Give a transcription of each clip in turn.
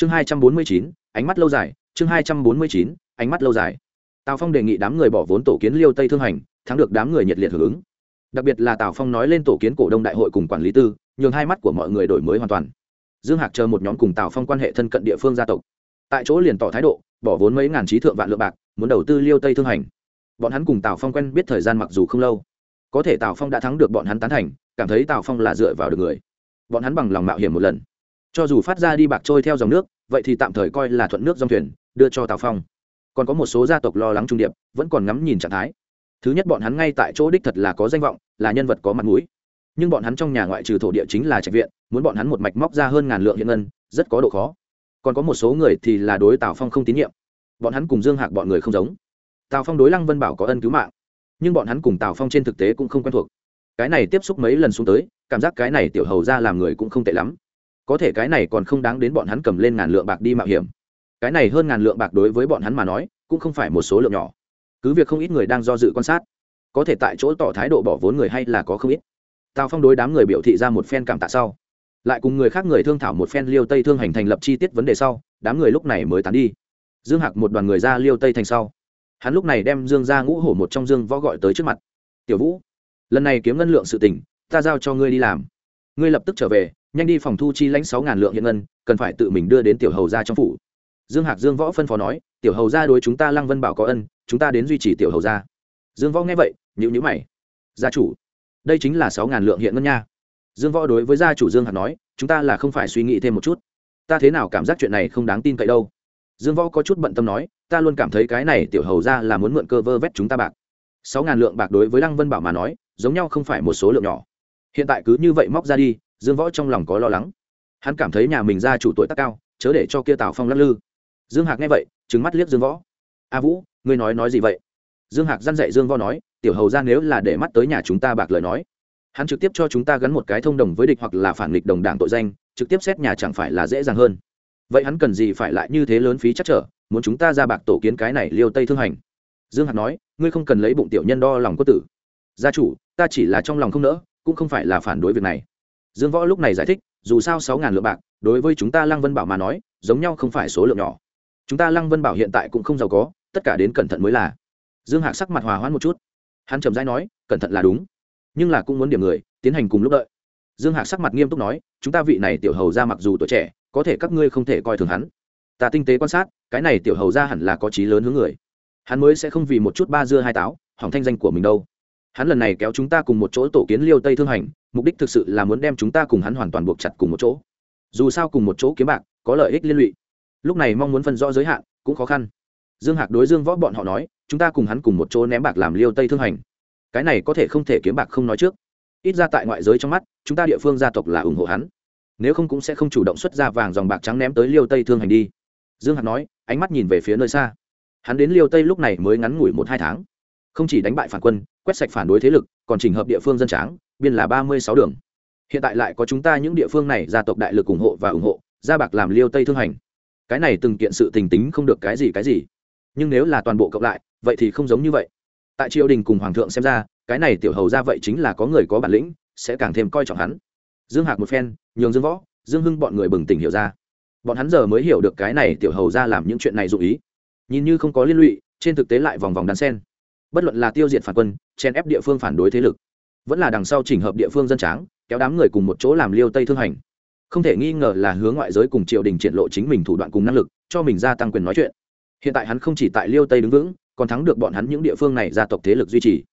chương hai trăm bốn mươi chín, ánh mắt lâu dài, chương hai trăm bốn mươi chín, ánh mắt lâu dài. Tào phong đề nghị đám người bỏ vốn tổ kiến liêu tây thương hành, thắng được đám người nhiệt liệt hưởng ứng. Đặc biệt là tào phong nói lên tổ kiến cổ đông đại hội cùng quản lý tư, nhường hai mắt của mọi người đổi mới hoàn toàn. Dương hạc chờ một nhóm cùng tào phong quan hệ thân cận địa phương gia tộc. Tại chỗ liền tỏ thái độ, bỏ vốn mấy ngàn trí thượng vạn lượng bạc, muốn đầu tư liêu tây thương hành. Bọn hắn cùng tào phong quen biết thời gian mặc dù không lâu. Có thể tào phong đã thắng được bọn hắn tán thành, cảm thấy tào phong là dựa vào được người. Bọn hắn bằng lòng mạo hiểm một lần cho dù phát ra đi bạc trôi theo dòng nước, vậy thì tạm thời coi là thuận nước dòng thuyền, đưa cho tào phong. Còn có một số gia tộc lo lắng trung điệp, vẫn còn ngắm nhìn trạng thái. Thứ nhất bọn hắn ngay tại chỗ đích thật là có danh vọng, là nhân vật có mặt mũi. Nhưng bọn hắn trong nhà ngoại trừ thổ địa chính là trạch viện, muốn bọn hắn một mạch móc ra hơn ngàn lượng hiện ngân, rất có độ khó. Còn có một số người thì là đối tào phong không tín nhiệm. Bọn hắn cùng dương hạc bọn người không giống. Tào phong đối lăng vân bảo có ân cứu mạng, nhưng bọn hắn cùng tào phong trên thực tế cũng không quen thuộc. Cái này tiếp xúc mấy lần xuống tới, cảm giác cái này tiểu hầu ra làm người cũng không tệ lắm có thể cái này còn không đáng đến bọn hắn cầm lên ngàn lượng bạc đi mạo hiểm. Cái này hơn ngàn lượng bạc đối với bọn hắn mà nói, cũng không phải một số lượng nhỏ. Cứ việc không ít người đang do dự quan sát, có thể tại chỗ tỏ thái độ bỏ vốn người hay là có không ít. Tào phong đối đám người biểu thị ra một phen cảm tạ sau, lại cùng người khác người thương thảo một phen liêu tây thương hành thành lập chi tiết vấn đề sau, đám người lúc này mới tán đi. Dương hạc một đoàn người ra liêu tây thành sau. Hắn lúc này đem dương ra ngũ hổ một trong dương võ gọi tới trước mặt. Tiểu vũ, lần này kiếm ngân lượng sự tỉnh ta giao cho ngươi đi làm. Ngươi lập tức trở về nhanh đi phòng thu chi lãnh sáu ngàn lượng hiện ngân, cần phải tự mình đưa đến tiểu hầu ra trong phủ. Dương hạc dương võ phân phó nói, tiểu hầu ra đối chúng ta lăng vân bảo có ân, chúng ta đến duy trì tiểu hầu ra dương võ nghe vậy nhữ nhữ mày. Gia chủ, đây chính là sáu ngàn lượng hiện ngân nha. Dương võ đối với gia chủ dương hạc nói, chúng ta là không phải suy nghĩ thêm một chút. Ta thế nào cảm giác chuyện này không đáng tin cậy đâu. Dương võ có chút bận tâm nói, ta luôn cảm thấy cái này tiểu hầu ra là muốn mượn cơ vơ vét chúng ta bạc. Sáu ngàn lượng bạc đối với lăng vân bảo mà nói, giống nhau không phải một số lượng nhỏ. Hiện tại cứ như vậy móc ra đi dương võ trong lòng có lo lắng. Hắn cảm thấy nhà mình ra chủ tuổi tác cao, chớ để cho kia tào phong lắc lư. Dương hạc nghe vậy trứng mắt liếc dương võ. A vũ, ngươi nói nói gì vậy? Dương hạc dăn dạy dương võ nói, tiểu hầu ra nếu là để mắt tới nhà chúng ta bạc lời nói, hắn trực tiếp cho chúng ta gắn một cái thông đồng với địch hoặc là phản nghịch đồng đảng tội danh, trực tiếp xét nhà chẳng phải là dễ dàng hơn. Vậy hắn cần gì phải lại như thế lớn phí chắc trở, muốn chúng ta ra bạc tổ kiến cái này liêu tây thương hành? Dương hạc nói, ngươi không cần lấy bụng tiểu nhân đo lòng quốc tử. Gia chủ, ta chỉ là trong lòng không nỡ, cũng không phải là phản đối việc này dương võ lúc này giải thích, dù sao sáu ngàn lượng bạc, đối với chúng ta lăng vân bảo mà nói, giống nhau không phải số lượng nhỏ. Chúng ta lăng vân bảo hiện tại cũng không giàu có, tất cả đến cẩn thận mới là. Dương hạc sắc mặt hòa hoãn một chút. Hắn trầm rãi nói, cẩn thận là đúng, nhưng là cũng muốn điểm người, tiến hành cùng lúc đợi. Dương hạc sắc mặt nghiêm túc nói, chúng ta vị này tiểu hầu ra mặc dù tuổi trẻ, có thể các ngươi không thể coi thường hắn. Ta tinh tế quan sát, cái này tiểu hầu ra hẳn là có trí lớn hướng người. Hắn mới sẽ không vì một chút ba dưa hai táo, hỏng thanh danh của mình đâu. Hắn lần này kéo chúng ta cùng một chỗ tổ kiến liêu tây thương hành mục đích thực sự là muốn đem chúng ta cùng hắn hoàn toàn buộc chặt cùng một chỗ. Dù sao cùng một chỗ kiếm bạc, có lợi ích liên lụy. Lúc này mong muốn phân rõ giới hạn, cũng khó khăn. Dương hạc đối dương võ bọn họ nói, chúng ta cùng hắn cùng một chỗ ném bạc làm liêu tây thương hành. Cái này có thể không thể kiếm bạc không nói trước. Ít ra tại ngoại giới trong mắt, chúng ta địa phương gia tộc là ủng hộ hắn. Nếu không cũng sẽ không chủ động xuất ra vàng dòng bạc trắng ném tới liêu tây thương hành đi. Dương hạc nói, ánh mắt nhìn về phía nơi xa. Hắn đến liêu tây lúc này mới ngắn ngủi một hai tháng. Không chỉ đánh bại phản quân, quét sạch phản đối thế lực, còn chỉnh hợp địa phương dân tráng biên là ba mươi sáu đường. Hiện tại lại có chúng ta những địa phương này gia tộc đại lực ủng hộ và ủng hộ, gia bạc làm liêu tây thương hành. Cái này từng kiện sự tình tính không được cái gì cái gì. Nhưng nếu là toàn bộ cộng lại, vậy thì không giống như vậy. Tại triều đình cùng hoàng thượng xem ra, cái này tiểu hầu ra vậy chính là có người có bản lĩnh, sẽ càng thêm coi trọng hắn. Dương hạc một phen, nhường dương võ, dương hưng bọn người bừng tỉnh hiểu ra. Bọn hắn giờ mới hiểu được cái này tiểu hầu ra làm những chuyện này dụ ý. Nhìn như không có liên lụy, trên thực tế lại vòng vòng đan sen. Bất luận là tiêu diệt phản quân, chen ép địa phương phản đối thế lực vẫn là đằng sau chỉnh hợp địa phương dân tráng, kéo đám người cùng một chỗ làm liêu tây thương hành. Không thể nghi ngờ là hướng ngoại giới cùng triều đình triển lộ chính mình thủ đoạn cùng năng lực, cho mình gia tăng quyền nói chuyện. Hiện tại hắn không chỉ tại liêu tây đứng vững, còn thắng được bọn hắn những địa phương này gia tộc thế lực duy trì.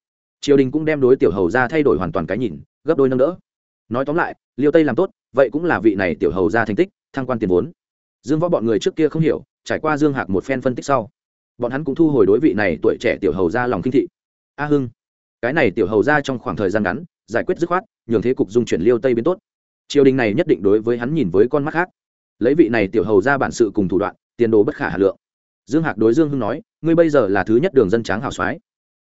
Triều đình cũng đem đối tiểu hầu ra thay đổi hoàn toàn cái nhìn, gấp đôi nâng đỡ. Nói tóm lại, liêu tây làm tốt, vậy cũng là vị này tiểu hầu ra thành tích, thăng quan tiền vốn. Dương võ bọn người trước kia không hiểu, trải qua dương hạc một phen phân tích sau, bọn hắn cũng thu hồi đối vị này tuổi trẻ tiểu hầu ra lòng kinh thị. A hưng cái này tiểu hầu ra trong khoảng thời gian ngắn, giải quyết dứt khoát, nhường thế cục dung chuyển liêu tây biến tốt. Triều đình này nhất định đối với hắn nhìn với con mắt khác. Lấy vị này tiểu hầu ra bản sự cùng thủ đoạn, tiền đồ bất khả hà lượng. Dương hạc đối dương hưng nói, ngươi bây giờ là thứ nhất đường dân tráng hào soái.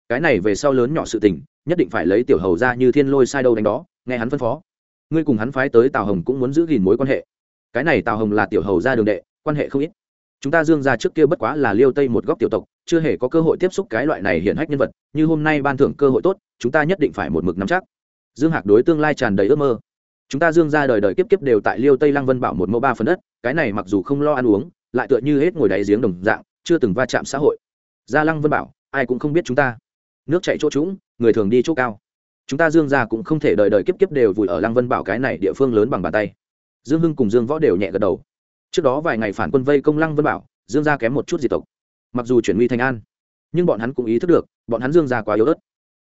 Cái này về sau lớn nhỏ sự tình, nhất định phải lấy tiểu hầu ra như thiên lôi sai đâu đánh đó, nghe hắn phân phó. Ngươi cùng hắn phái tới tào hồng cũng muốn giữ gìn mối quan hệ. Cái này tào hồng là tiểu hầu ra đường đệ, quan hệ không ít. Chúng ta dương ra trước kia bất quá là liêu tây một góc tiểu tộc chưa hề có cơ hội tiếp xúc cái loại này hiển hách nhân vật, như hôm nay ban thưởng cơ hội tốt, chúng ta nhất định phải một mực nắm chắc. Dương hạc đối tương lai tràn đầy ước mơ. Chúng ta dương ra đời đời kiếp kiếp đều tại liêu tây lăng vân bảo một mẫu ba phần đất, cái này mặc dù không lo ăn uống, lại tựa như hết ngồi đáy giếng đồng dạng, chưa từng va chạm xã hội. Gia lăng vân bảo, ai cũng không biết chúng ta. Nước chạy chỗ trũng, người thường đi chỗ cao. Chúng ta dương ra cũng không thể đời đời kiếp kiếp đều vùi ở lăng vân bảo cái này địa phương lớn bằng bàn tay. Dương hưng cùng dương võ đều nhẹ gật đầu. Trước đó vài ngày phản quân vây công lăng vân bảo, dương gia kém một chút diệt tộc mặc dù chuyển nguy thành an, nhưng bọn hắn cũng ý thức được, bọn hắn dương gia quá yếu ớt.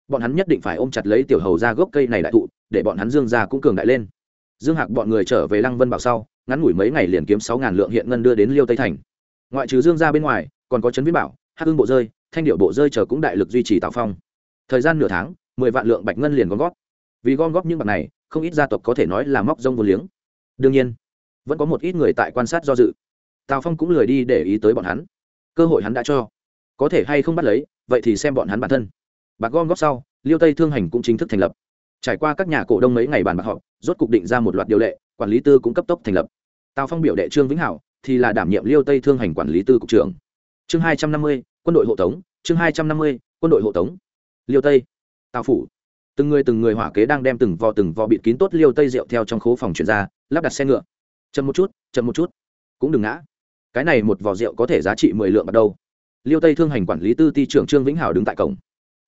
Bọn hắn nhất định phải ôm chặt lấy tiểu hầu ra gốc cây này đại thụ, để bọn hắn dương gia cũng cường đại lên. Dương hạc bọn người trở về lăng vân bảo sau, ngắn ngủi mấy ngày liền kiếm sáu ngàn lượng hiện ngân đưa đến liêu tây thành. Ngoại trừ dương gia bên ngoài, còn có trấn viễn bảo, hắc hưng bộ rơi, thanh điệu bộ rơi chờ cũng đại lực duy trì tạo phong. Thời gian nửa tháng, mười vạn lượng bạch ngân liền gom góp. Vì gom góp những bạc này, không ít gia tộc có thể nói là móc rông vô liếng. Đương nhiên, vẫn có một ít người tại quan sát do dự. Tào phong cũng lười đi để ý tới bọn hắn cơ hội hắn đã cho. Có thể hay không bắt lấy, vậy thì xem bọn hắn bản thân. Bạc gom góp sau, liêu tây thương hành cũng chính thức thành lập. Trải qua các nhà cổ đông mấy ngày bàn bạc họp, rốt cục định ra một loạt điều lệ, quản lý tư cũng cấp tốc thành lập. Tào phong biểu đệ trương vĩnh hảo thì là đảm nhiệm liêu tây thương hành quản lý tư cục trưởng. Chương hai trăm năm mươi, quân đội hộ tống, chương hai trăm năm mươi, quân đội hộ tống. Liêu tây, tào phủ. Từng người từng người hỏa kế đang đem từng vò từng vò bịt kín tốt liêu tây rượu theo trong khố phòng chuyển ra, lắp đặt xe ngựa. Chậm một chút, chậm một chút. Cũng đừng ngã cái này một vò rượu có thể giá trị mười lượng bắt đầu liêu tây thương hành quản lý tư ty trưởng trương vĩnh hảo đứng tại cổng.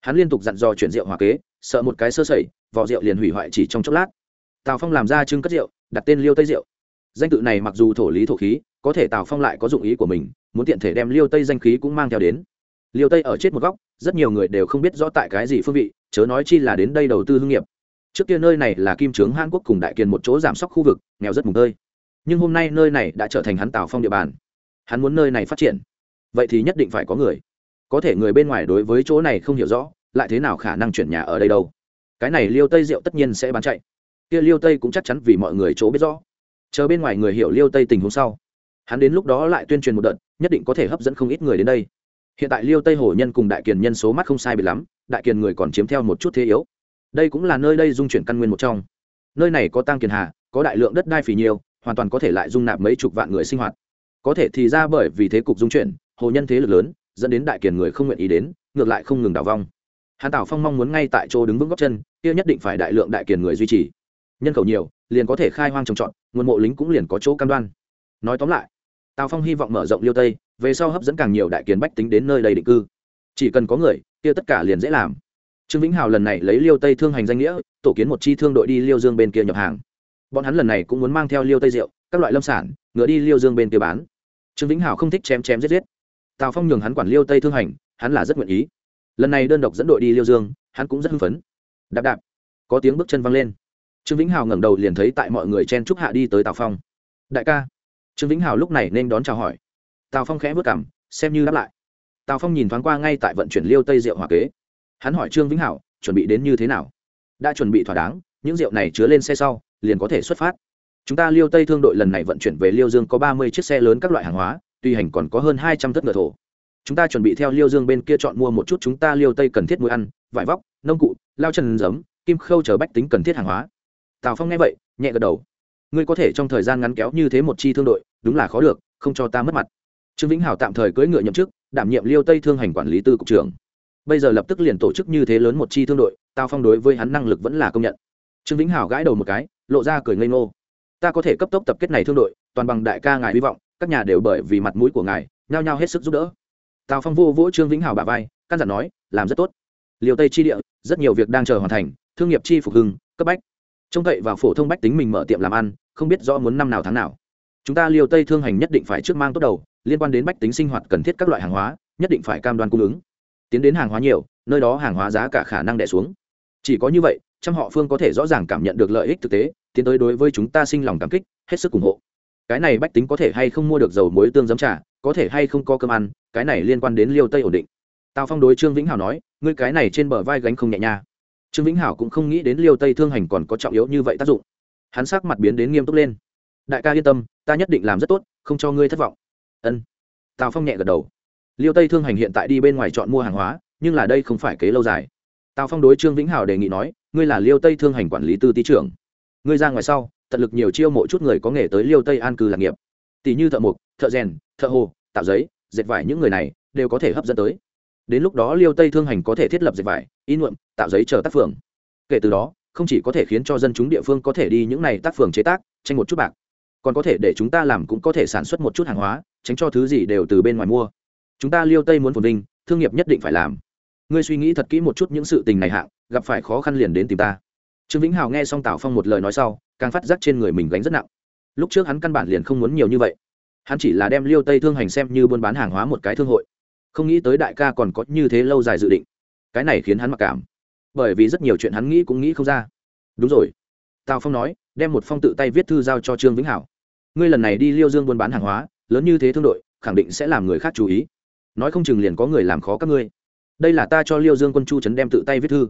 Hắn liên tục dặn dò chuyển rượu hòa kế, sợ một cái sơ sẩy, vò rượu liền hủy hoại chỉ trong chốc lát. Tào phong làm ra trưng cất rượu, đặt tên liêu tây rượu. Danh tự này mặc dù thổ lý thổ khí, có thể tào phong lại có dụng ý của mình, muốn tiện thể đem liêu tây danh khí cũng mang theo đến. Liêu tây ở chết một góc, rất nhiều người đều không biết rõ tại cái gì phương vị, chớ nói chi là đến đây đầu tư hương nghiệp. Trước kia nơi này là kim trướng hàn quốc cùng đại kiền một chỗ giảm sóc khu vực, nghèo rất mùng tơi. Nhưng hôm nay nơi này đã trở thành hắn tào phong địa bàn hắn muốn nơi này phát triển. Vậy thì nhất định phải có người. Có thể người bên ngoài đối với chỗ này không hiểu rõ, lại thế nào khả năng chuyển nhà ở đây đâu? Cái này liêu tây rượu tất nhiên sẽ bán chạy. Kia liêu tây cũng chắc chắn vì mọi người chỗ biết rõ. Chờ bên ngoài người hiểu liêu tây tình huống sau, hắn đến lúc đó lại tuyên truyền một đợt, nhất định có thể hấp dẫn không ít người đến đây. Hiện tại liêu tây hồ nhân cùng đại kiền nhân số mắt không sai bị lắm, đại kiền người còn chiếm theo một chút thế yếu. Đây cũng là nơi đây dung chuyển căn nguyên một trong. Nơi này có tăng kiền hà, có đại lượng đất đai phì nhiều, hoàn toàn có thể lại dung nạp mấy chục vạn người sinh hoạt có thể thì ra bởi vì thế cục dung chuyển, hồ nhân thế lực lớn, dẫn đến đại kiền người không nguyện ý đến, ngược lại không ngừng đảo vong. Hàn tảo phong mong muốn ngay tại chỗ đứng vững góc chân, kia nhất định phải đại lượng đại kiền người duy trì. Nhân khẩu nhiều, liền có thể khai hoang trồng trọt, nguồn mộ lính cũng liền có chỗ cam đoan. Nói tóm lại, tào phong hy vọng mở rộng liêu tây, về sau hấp dẫn càng nhiều đại kiền bách tính đến nơi đây định cư. Chỉ cần có người, kia tất cả liền dễ làm. Trương vĩnh hào lần này lấy liêu tây thương hành danh nghĩa, tổ kiến một chi thương đội đi liêu dương bên kia nhập hàng. Bọn hắn lần này cũng muốn mang theo liêu tây rượu, các loại lâm sản, ngựa đi liêu dương bên kia bán trương vĩnh Hảo không thích chém chém giết giết tào phong nhường hắn quản liêu tây thương hành hắn là rất nguyện ý lần này đơn độc dẫn đội đi liêu dương hắn cũng rất hưng phấn đạp đạp có tiếng bước chân văng lên trương vĩnh hào ngẩng đầu liền thấy tại mọi người chen trúc hạ đi tới tào phong đại ca trương vĩnh hào lúc này nên đón chào hỏi tào phong khẽ vất cảm, xem như đáp lại tào phong nhìn thoáng qua ngay tại vận chuyển liêu tây rượu hòa kế hắn hỏi trương vĩnh hảo chuẩn bị đến như thế nào đã chuẩn bị thỏa đáng những rượu này chứa lên xe sau liền có thể xuất phát chúng ta liêu tây thương đội lần này vận chuyển về liêu dương có ba mươi chiếc xe lớn các loại hàng hóa, tuy hành còn có hơn hai trăm thất ngựa thổ. Chúng ta chuẩn bị theo liêu dương bên kia chọn mua một chút chúng ta liêu tây cần thiết muối ăn, vải vóc, nông cụ, lao chân giấm, kim khâu chờ bách tính cần thiết hàng hóa. Tào phong nghe vậy, nhẹ gật đầu. Ngươi có thể trong thời gian ngắn kéo như thế một chi thương đội, đúng là khó được, không cho ta mất mặt. Trương vĩnh hảo tạm thời cưỡi ngựa nhậm chức, đảm nhiệm liêu tây thương hành quản lý tư cục trưởng. Bây giờ lập tức liền tổ chức như thế lớn một chi thương đội, tào phong đối với hắn năng lực vẫn là công nhận. Trương vĩnh hảo gãi đầu một cái, lộ ra cười ngây ngô ta có thể cấp tốc tập kết này thương đội, toàn bằng đại ca ngài hy vọng, các nhà đều bởi vì mặt mũi của ngài, nhao nhao hết sức giúp đỡ. Tào phong vô vỗ trương vĩnh hảo bà vai, căn dặn nói, làm rất tốt. Liều tây chi địa, rất nhiều việc đang chờ hoàn thành, thương nghiệp chi phục hưng, cấp bách. Trông cậy vào phổ thông bách tính mình mở tiệm làm ăn, không biết rõ muốn năm nào tháng nào. Chúng ta liều tây thương hành nhất định phải trước mang tốt đầu, liên quan đến bách tính sinh hoạt cần thiết các loại hàng hóa, nhất định phải cam đoan cung ứng. Tiến đến hàng hóa nhiều, nơi đó hàng hóa giá cả khả năng đẻ xuống. Chỉ có như vậy, trăm họ phương có thể rõ ràng cảm nhận được lợi ích thực tế tiến tới đối với chúng ta sinh lòng cảm kích, hết sức ủng hộ. Cái này bách tính có thể hay không mua được dầu muối tương giấm trà, có thể hay không có cơm ăn, cái này liên quan đến liêu tây ổn định. Tào phong đối trương vĩnh hảo nói, ngươi cái này trên bờ vai gánh không nhẹ nha. Trương vĩnh hảo cũng không nghĩ đến liêu tây thương hành còn có trọng yếu như vậy tác dụng. Hắn sắc mặt biến đến nghiêm túc lên. Đại ca yên tâm, ta nhất định làm rất tốt, không cho ngươi thất vọng. Ân. Tào phong nhẹ gật đầu. Liêu tây thương hành hiện tại đi bên ngoài chọn mua hàng hóa, nhưng là đây không phải kế lâu dài. Tào phong đối trương vĩnh hảo đề nghị nói, ngươi là liêu tây thương hành quản lý tư tý trưởng ngươi ra ngoài sau, tận lực nhiều chiêu mộ chút người có nghề tới liêu tây an cư lạc nghiệp. Tỷ như thợ mộc, thợ rèn, thợ hồ, tạo giấy, dệt vải những người này đều có thể hấp dẫn tới. Đến lúc đó liêu tây thương hành có thể thiết lập dệt vải, in nhuộm, tạo giấy chờ tác phường. Kể từ đó, không chỉ có thể khiến cho dân chúng địa phương có thể đi những này tác phường chế tác, tranh một chút bạc, còn có thể để chúng ta làm cũng có thể sản xuất một chút hàng hóa, tránh cho thứ gì đều từ bên ngoài mua. Chúng ta liêu tây muốn phồn vinh, thương nghiệp nhất định phải làm. Ngươi suy nghĩ thật kỹ một chút những sự tình này hạng, gặp phải khó khăn liền đến tìm ta trương vĩnh hào nghe xong tào phong một lời nói sau, càng phát giác trên người mình gánh rất nặng. Lúc trước hắn căn bản liền không muốn nhiều như vậy. Hắn chỉ là đem liêu tây thương hành xem như buôn bán hàng hóa một cái thương hội. Không nghĩ tới đại ca còn có như thế lâu dài dự định. Cái này khiến hắn mặc cảm. Bởi vì rất nhiều chuyện hắn nghĩ cũng nghĩ không ra. Đúng rồi. Tào phong nói, đem một phong tự tay viết thư giao cho trương vĩnh hảo ngươi lần này đi liêu dương buôn bán hàng hóa, lớn như thế thương đội, khẳng định sẽ làm người khác chú ý. Nói không chừng liền có người làm khó các ngươi. Đây là ta cho liêu dương quân chu trấn đem tự tay viết thư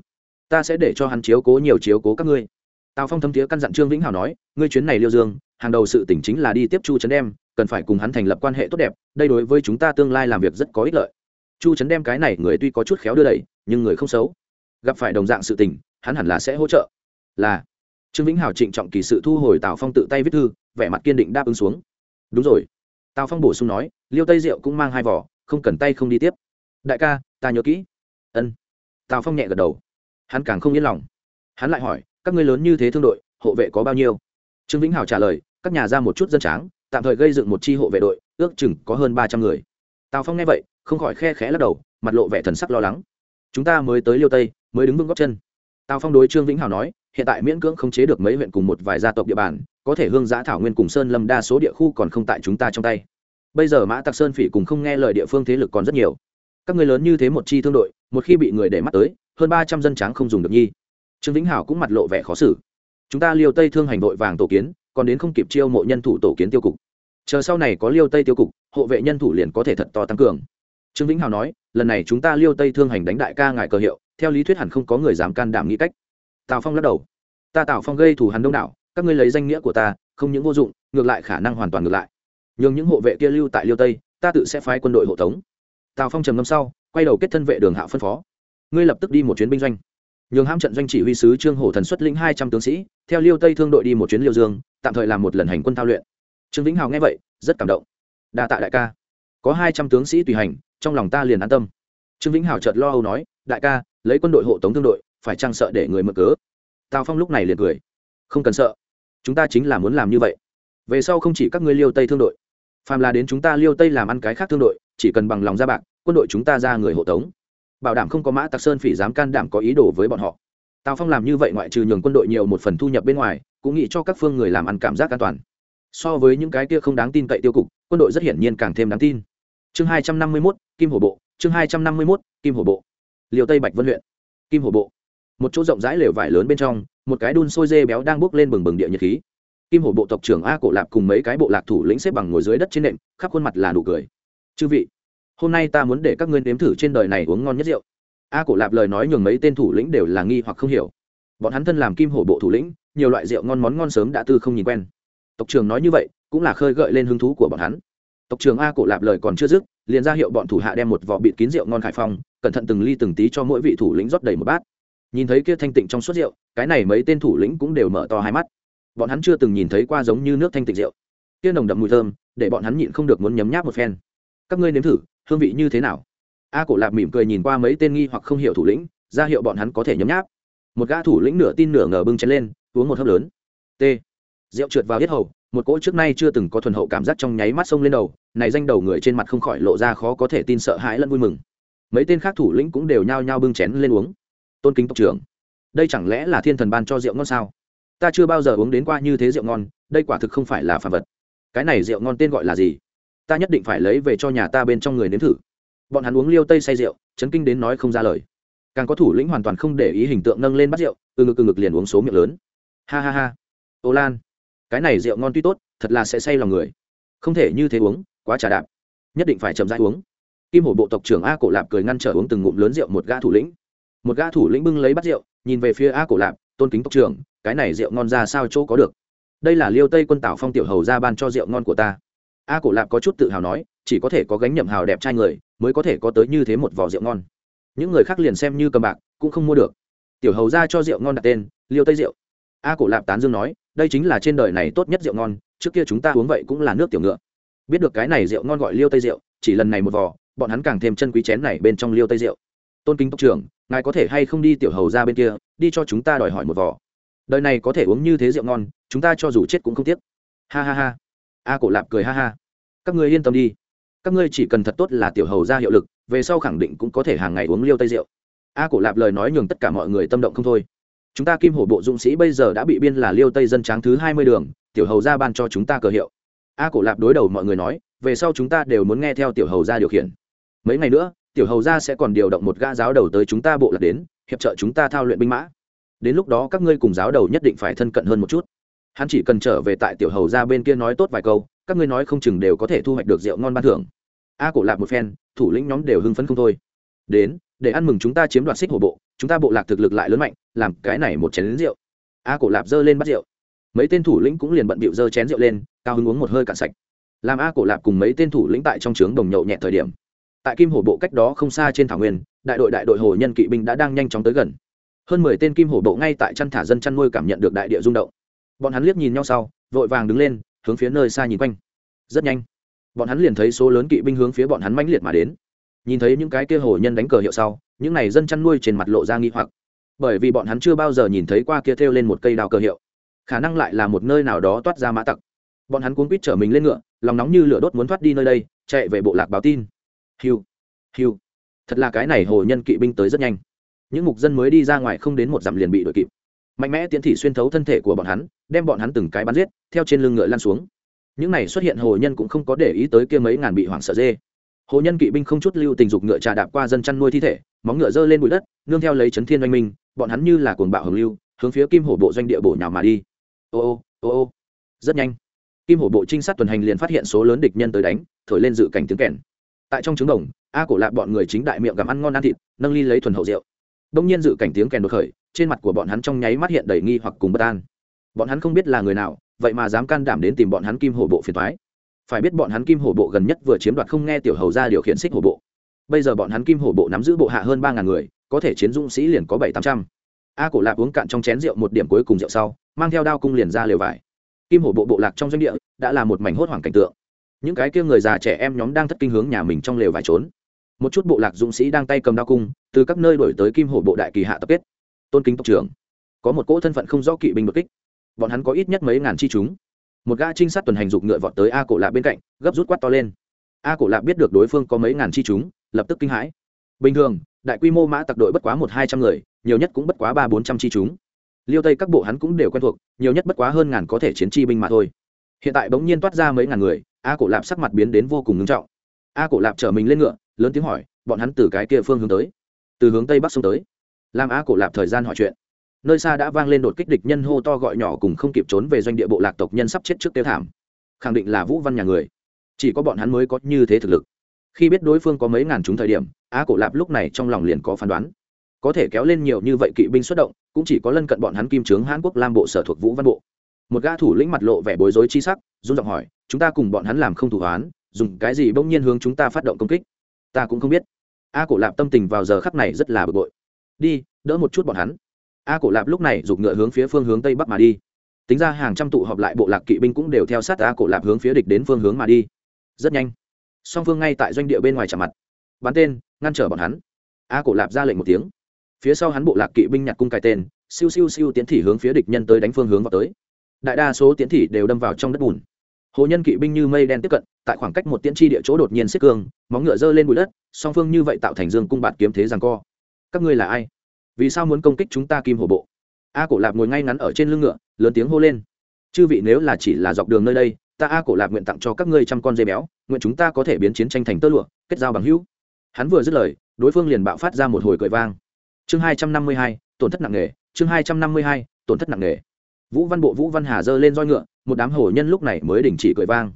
ta sẽ để cho hắn chiếu cố nhiều chiếu cố các ngươi. Tào phong thâm thiế căn dặn trương vĩnh hảo nói, ngươi chuyến này liêu dương, hàng đầu sự tỉnh chính là đi tiếp chu trấn đem, cần phải cùng hắn thành lập quan hệ tốt đẹp, đây đối với chúng ta tương lai làm việc rất có ích lợi. Chu trấn đem cái này người tuy có chút khéo đưa đẩy, nhưng người không xấu. Gặp phải đồng dạng sự tình, hắn hẳn là sẽ hỗ trợ. Là. Trương vĩnh hảo trịnh trọng kỳ sự thu hồi tào phong tự tay viết thư, vẻ mặt kiên định đáp ứng xuống. Đúng rồi. Tào phong bổ sung nói, liêu tây rượu cũng mang hai vỏ, không cần tay không đi tiếp. Đại ca, ta nhớ kỹ. Ân. Tào phong nhẹ gật đầu hắn càng không yên lòng. Hắn lại hỏi, các ngươi lớn như thế thương đội, hộ vệ có bao nhiêu? Trương vĩnh hảo trả lời, các nhà ra một chút dân tráng, tạm thời gây dựng một chi hộ vệ đội, ước chừng có hơn ba trăm người. Tào phong nghe vậy, không khỏi khe khẽ lắc đầu, mặt lộ vẻ thần sắc lo lắng. Chúng ta mới tới liêu tây, mới đứng vững góc chân. Tào phong đối trương vĩnh hảo nói, hiện tại miễn cưỡng không chế được mấy huyện cùng một vài gia tộc địa bàn, có thể hương giã thảo nguyên cùng sơn lâm đa số địa khu còn không tại chúng ta trong tay. Bây giờ mã tặc sơn phỉ cùng không nghe lời địa phương thế lực còn rất nhiều. Các người lớn như thế một chi thương đội, một khi bị người để mắt tới hơn ba trăm dân tráng không dùng được nhi. Trương vĩnh hảo cũng mặt lộ vẻ khó xử. Chúng ta liêu tây thương hành đội vàng tổ kiến, còn đến không kịp chiêu mộ nhân thủ tổ kiến tiêu cục. Chờ sau này có liêu tây tiêu cục, hộ vệ nhân thủ liền có thể thật to tăng cường. Trương vĩnh hào nói, lần này chúng ta liêu tây thương hành đánh đại ca ngài cờ hiệu, theo lý thuyết hẳn không có người dám can đảm nghĩ cách. Tào phong lắc đầu. Ta tào phong gây thủ hắn đông đảo, các ngươi lấy danh nghĩa của ta, không những vô dụng, ngược lại khả năng hoàn toàn ngược lại. Nhường những hộ vệ kia lưu tại liêu tây, ta tự sẽ phái quân đội hộ tống. Tào phong trầm ngâm sau, quay đầu kết thân vệ đường hạo phân phó ngươi lập tức đi một chuyến binh doanh. Nhường ham trận doanh chỉ huy sứ trương hổ thần xuất lĩnh hai trăm tướng sĩ, theo liêu tây thương đội đi một chuyến liêu dương, tạm thời làm một lần hành quân thao luyện. Trương vĩnh hào nghe vậy, rất cảm động. Đa tạ đại ca. Có hai trăm tướng sĩ tùy hành, trong lòng ta liền an tâm. Trương vĩnh hào chợt lo âu nói, đại ca, lấy quân đội hộ tống thương đội, phải trang sợ để người mở cớ? Tào phong lúc này liền cười. Không cần sợ. Chúng ta chính là muốn làm như vậy. Về sau không chỉ các ngươi liêu tây thương đội, phàm là đến chúng ta liêu tây làm ăn cái khác thương đội, chỉ cần bằng lòng ra bạc, quân đội chúng ta ra người hộ tống bảo đảm không có mã tặc sơn phỉ dám can đảm có ý đồ với bọn họ. Tào phong làm như vậy ngoại trừ nhường quân đội nhiều một phần thu nhập bên ngoài, cũng nghĩ cho các phương người làm ăn cảm giác an toàn. So với những cái kia không đáng tin cậy tiêu cục, quân đội rất hiển nhiên càng thêm đáng tin. Chương hai trăm năm mươi mốt, kim hổ bộ, chương hai trăm năm mươi mốt, kim hổ bộ. Liều tây bạch vân huyện, kim hổ bộ. Một chỗ rộng rãi lều vải lớn bên trong, một cái đun sôi dê béo đang bốc lên bừng bừng địa nhiệt khí. Kim hổ bộ tộc trưởng a cổ lạp cùng mấy cái bộ lạc thủ lĩnh xếp bằng ngồi dưới đất trên nệm, khắp khuôn mặt là nụ cười. Chư vị hôm nay ta muốn để các ngươi nếm thử trên đời này uống ngon nhất rượu. A cổ lạp lời nói nhường mấy tên thủ lĩnh đều là nghi hoặc không hiểu. Bọn hắn thân làm kim hổ bộ thủ lĩnh, nhiều loại rượu ngon món ngon sớm đã tư không nhìn quen. Tộc trường nói như vậy, cũng là khơi gợi lên hứng thú của bọn hắn. Tộc trường a cổ lạp lời còn chưa dứt, liền ra hiệu bọn thủ hạ đem một vỏ bịt kín rượu ngon khải phong, cẩn thận từng ly từng tí cho mỗi vị thủ lĩnh rót đầy một bát. Nhìn thấy kia thanh tịnh trong suốt rượu, cái này mấy tên thủ lĩnh cũng đều mở to hai mắt. Bọn hắn chưa từng nhìn thấy qua giống như nước thanh tịnh rượu. Kia nồng đậm mùi thơm, để bọn hắn nhịn không được muốn nhấm nháp một phen các ngươi nếm thử, hương vị như thế nào? A cổ lạp mỉm cười nhìn qua mấy tên nghi hoặc không hiểu thủ lĩnh, ra hiệu bọn hắn có thể nhấm nháp. Một gã thủ lĩnh nửa tin nửa ngờ bưng chén lên, uống một hớp lớn. T. Rượu trượt vào hết hầu, một cỗ trước nay chưa từng có thuần hậu cảm giác trong nháy mắt sông lên đầu, này danh đầu người trên mặt không khỏi lộ ra khó có thể tin sợ hãi lẫn vui mừng. Mấy tên khác thủ lĩnh cũng đều nhao nhao bưng chén lên uống. Tôn kính tộc trưởng, đây chẳng lẽ là thiên thần ban cho rượu ngon sao? Ta chưa bao giờ uống đến qua như thế rượu ngon, đây quả thực không phải là phàm vật. Cái này rượu ngon tên gọi là gì? Ta nhất định phải lấy về cho nhà ta bên trong người nếm thử. Bọn hắn uống liêu tây say rượu, chấn kinh đến nói không ra lời. Càng có thủ lĩnh hoàn toàn không để ý hình tượng nâng lên bắt rượu, từ ngực từ ngực liền uống số miệng lớn. Ha ha ha. Ô lan, cái này rượu ngon tuy tốt, thật là sẽ say lòng người. Không thể như thế uống, quá trà đạp. Nhất định phải chậm rãi uống. Kim hổ bộ tộc trưởng a cổ lạp cười ngăn trở uống từng ngụm lớn rượu một gã thủ lĩnh. Một gã thủ lĩnh bưng lấy bắt rượu, nhìn về phía a cổ lạp, tôn kính tộc trưởng, cái này rượu ngon ra sao chỗ có được? Đây là liêu tây quân tảo phong tiểu hầu ra ban cho rượu ngon của ta a cổ lạp có chút tự hào nói, chỉ có thể có gánh nhậm hào đẹp trai người, mới có thể có tới như thế một vỏ rượu ngon. Những người khác liền xem như cầm bạc, cũng không mua được. Tiểu hầu ra cho rượu ngon đặt tên, liêu tây rượu. A cổ lạp tán dương nói, đây chính là trên đời này tốt nhất rượu ngon, trước kia chúng ta uống vậy cũng là nước tiểu ngựa. Biết được cái này rượu ngon gọi liêu tây rượu, chỉ lần này một vò, bọn hắn càng thêm chân quý chén này bên trong liêu tây rượu. Tôn kính tộc trưởng, ngài có thể hay không đi tiểu hầu ra bên kia, đi cho chúng ta đòi hỏi một vò. Đời này có thể uống như thế rượu ngon, chúng ta cho dù chết cũng không tiếc. Ha ha ha a cổ lạp cười ha ha. Các ngươi yên tâm đi. Các ngươi chỉ cần thật tốt là tiểu hầu ra hiệu lực, về sau khẳng định cũng có thể hàng ngày uống liêu tây rượu. A cổ lạp lời nói nhường tất cả mọi người tâm động không thôi. Chúng ta kim hổ bộ dũng sĩ bây giờ đã bị biên là liêu tây dân tráng thứ hai mươi đường, tiểu hầu ra ban cho chúng ta cờ hiệu. A cổ lạp đối đầu mọi người nói, về sau chúng ta đều muốn nghe theo tiểu hầu ra điều khiển. Mấy ngày nữa, tiểu hầu ra sẽ còn điều động một gã giáo đầu tới chúng ta bộ lạc đến, hiệp trợ chúng ta thao luyện binh mã. Đến lúc đó các ngươi cùng giáo đầu nhất định phải thân cận hơn một chút hắn chỉ cần trở về tại tiểu hầu ra bên kia nói tốt vài câu, các ngươi nói không chừng đều có thể thu hoạch được rượu ngon ban thưởng. A cổ lạc một phen, thủ lĩnh nhóm đều hưng phấn không thôi. Đến, để ăn mừng chúng ta chiếm đoạt xích hổ bộ, chúng ta bộ lạc thực lực lại lớn mạnh, làm cái này một chén rượu. A cổ lạp giơ lên bắt rượu. Mấy tên thủ lĩnh cũng liền bận bịu giơ chén rượu lên, cao hứng uống một hơi cạn sạch. Làm a cổ lạp cùng mấy tên thủ lĩnh tại trong trướng đồng nhậu nhẹ thời điểm. Tại kim hổ bộ cách đó không xa trên thảo nguyên, đại đội đại đội hồ nhân kỵ binh đã đang nhanh chóng tới gần. Hơn mười tên kim hổ bộ ngay tại chăn thả dân chăn nuôi cảm nhận được đại địa rung động bọn hắn liếc nhìn nhau sau, vội vàng đứng lên, hướng phía nơi xa nhìn quanh. Rất nhanh, bọn hắn liền thấy số lớn kỵ binh hướng phía bọn hắn mãnh liệt mà đến. Nhìn thấy những cái kia hồ nhân đánh cờ hiệu sau, những này dân chăn nuôi trên mặt lộ ra nghi hoặc. Bởi vì bọn hắn chưa bao giờ nhìn thấy qua kia thêu lên một cây đào cờ hiệu, khả năng lại là một nơi nào đó toát ra mã tặc. Bọn hắn cuốn quýt trở mình lên ngựa, lòng nóng như lửa đốt muốn thoát đi nơi đây, chạy về bộ lạc báo tin. Hiu hiu, thật là cái này hồ nhân kỵ binh tới rất nhanh. Những mục dân mới đi ra ngoài không đến một dặm liền bị đuổi kịp mạnh mẽ tiến thị xuyên thấu thân thể của bọn hắn, đem bọn hắn từng cái bắn giết, theo trên lưng ngựa lan xuống. Những này xuất hiện hồ nhân cũng không có để ý tới kia mấy ngàn bị hoảng sợ dê. Hồ nhân kỵ binh không chút lưu tình dục ngựa trà đạp qua dân chăn nuôi thi thể, móng ngựa giơ lên bụi đất, nương theo lấy chấn thiên oanh minh, bọn hắn như là cuồng bạo hồng lưu, hướng phía kim hổ bộ doanh địa bổ nhào mà đi. Ô ô ô ô. Rất nhanh, kim hổ bộ trinh sát tuần hành liền phát hiện số lớn địch nhân tới đánh, thổi lên dự cảnh tiếng kèn. Tại trong trứng đồng a cổ lạc bọn người chính đại miệng gặm ăn ngon ăn thịt, nâng ly lấy thuần hậu rượu đông nhiên dự cảnh tiếng kèn đột khởi, trên mặt của bọn hắn trong nháy mắt hiện đầy nghi hoặc cùng bất an. Bọn hắn không biết là người nào, vậy mà dám can đảm đến tìm bọn hắn kim hổ bộ phiền thoái phải biết bọn hắn kim hổ bộ gần nhất vừa chiếm đoạt không nghe tiểu hầu ra điều khiển xích hổ bộ. Bây giờ bọn hắn kim hổ bộ nắm giữ bộ hạ hơn ba ngàn người, có thể chiến dũng sĩ liền có bảy tám trăm. A cổ lạc uống cạn trong chén rượu một điểm cuối cùng rượu sau, mang theo đao cung liền ra lều vải. Kim hổ bộ bộ lạc trong doanh địa đã là một mảnh hốt hoảng cảnh tượng. Những cái kia người già trẻ em nhóm đang thất kinh hướng nhà mình trong lều vải trốn một chút bộ lạc dũng sĩ đang tay cầm đao cung, từ các nơi đổi tới kim hổ bộ đại kỳ hạ tập kết. Tôn kính tộc trưởng, có một cỗ thân phận không rõ kỵ binh đột kích. Bọn hắn có ít nhất mấy ngàn chi chúng. Một gã trinh sát tuần hành dục ngựa vọt tới a cổ lạ bên cạnh, gấp rút quát to lên. A cổ lạ biết được đối phương có mấy ngàn chi chúng, lập tức kinh hãi. Bình thường, đại quy mô mã tặc đội bất quá một hai trăm người, nhiều nhất cũng bất quá ba bốn trăm chi chúng. Liêu tây các bộ hắn cũng đều quen thuộc, nhiều nhất bất quá hơn ngàn có thể chiến chi binh mà thôi. Hiện tại bỗng nhiên toát ra mấy ngàn người, a cổ lạp sắc mặt biến đến vô cùng ngưng trọng a cổ lạp chở mình lên ngựa, lớn tiếng hỏi, bọn hắn từ cái kia phương hướng tới. Từ hướng tây bắc sông tới. Làm a cổ lạp thời gian hỏi chuyện. Nơi xa đã vang lên đột kích địch nhân hô to gọi nhỏ cùng không kịp trốn về doanh địa bộ lạc tộc nhân sắp chết trước tiêu thảm. Khẳng định là vũ văn nhà người. Chỉ có bọn hắn mới có như thế thực lực. Khi biết đối phương có mấy ngàn chúng thời điểm á cổ lạp lúc này trong lòng liền có phán đoán. Có thể kéo lên nhiều như vậy kỵ binh xuất động, cũng chỉ có lân cận bọn hắn kim trướng hãn quốc, lam bộ sở thuộc vũ văn bộ. Một gã thủ lĩnh mặt lộ vẻ bối rối chi sắc, run giọng hỏi, chúng ta cùng bọn hắn làm không thủ hoán dùng cái gì bỗng nhiên hướng chúng ta phát động công kích? Ta cũng không biết. A cổ lạp tâm tình vào giờ khắc này rất là bực bội. Đi, đỡ một chút bọn hắn. A cổ lạp lúc này giục ngựa hướng phía phương hướng tây bắc mà đi. Tính ra hàng trăm tụ họp lại bộ lạc kỵ binh cũng đều theo sát a cổ lạp hướng phía địch đến phương hướng mà đi. Rất nhanh, song phương ngay tại doanh địa bên ngoài chạm mặt. Bắn tên, ngăn trở bọn hắn. A cổ lạp ra lệnh một tiếng. Phía sau hắn bộ lạc kỵ binh nhặt cung cài tên, siêu siêu siêu tiến thị hướng phía địch nhân tới đánh phương hướng vào tới. Đại đa số tiến thị đều đâm vào trong đất bùn hồ nhân kỵ binh như mây đen tiếp cận, tại khoảng cách một tiến tri địa chỗ đột nhiên xích cương, móng ngựa giơ lên bụi đất, song phương như vậy tạo thành dương cung bạt kiếm thế rằng co. Các ngươi là ai? Vì sao muốn công kích chúng ta kim hổ bộ? A cổ lạp ngồi ngay ngắn ở trên lưng ngựa, lớn tiếng hô lên. Chư vị nếu là chỉ là dọc đường nơi đây, ta a cổ lạp nguyện tặng cho các ngươi trăm con dây béo, nguyện chúng ta có thể biến chiến tranh thành tơ lụa, kết giao bằng hữu. Hắn vừa dứt lời, đối phương liền bạo phát ra một hồi cười vang. Chương hai trăm năm mươi hai, tổn thất nặng nề, chương hai trăm năm mươi hai, tổn thất nặng nề. Vũ văn bộ vũ văn hà giơ lên roi ngựa một đám hổ nhân lúc này mới đình chỉ cười vang.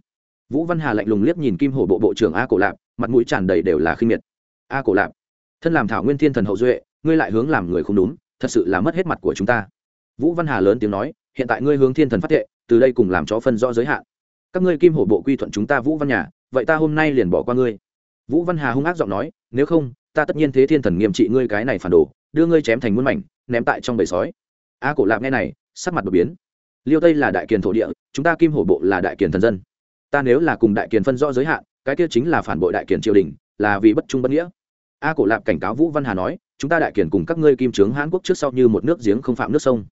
Vũ văn hà lạnh lùng liếc nhìn kim hổ bộ bộ trưởng a cổ lạp, mặt mũi tràn đầy đều là khinh miệt. A cổ lạp, thân làm thảo nguyên thiên thần hậu duệ, ngươi lại hướng làm người không đúng, thật sự là mất hết mặt của chúng ta. Vũ văn hà lớn tiếng nói, hiện tại ngươi hướng thiên thần phát thệ, từ đây cùng làm chó phân rõ giới hạn. Các ngươi kim hổ bộ quy thuận chúng ta vũ văn nhà vậy ta hôm nay liền bỏ qua ngươi. Vũ văn hà hung ác giọng nói, nếu không, ta tất nhiên thế thiên thần nghiêm trị ngươi cái này phản đồ, đưa ngươi chém thành muôn mảnh, ném tại trong bầy sói. A cổ lạp nghe này, sắc mặt đột biến liêu tây là đại kiền thổ địa, chúng ta kim hổ bộ là đại kiền thần dân. Ta nếu là cùng đại kiền phân rõ giới hạn, cái kia chính là phản bội đại kiền triều đình, là vì bất trung bất nghĩa. A cổ lạp cảnh cáo vũ văn hà nói, chúng ta đại kiền cùng các ngươi kim trướng hãn quốc trước sau như một nước giếng không phạm nước sông.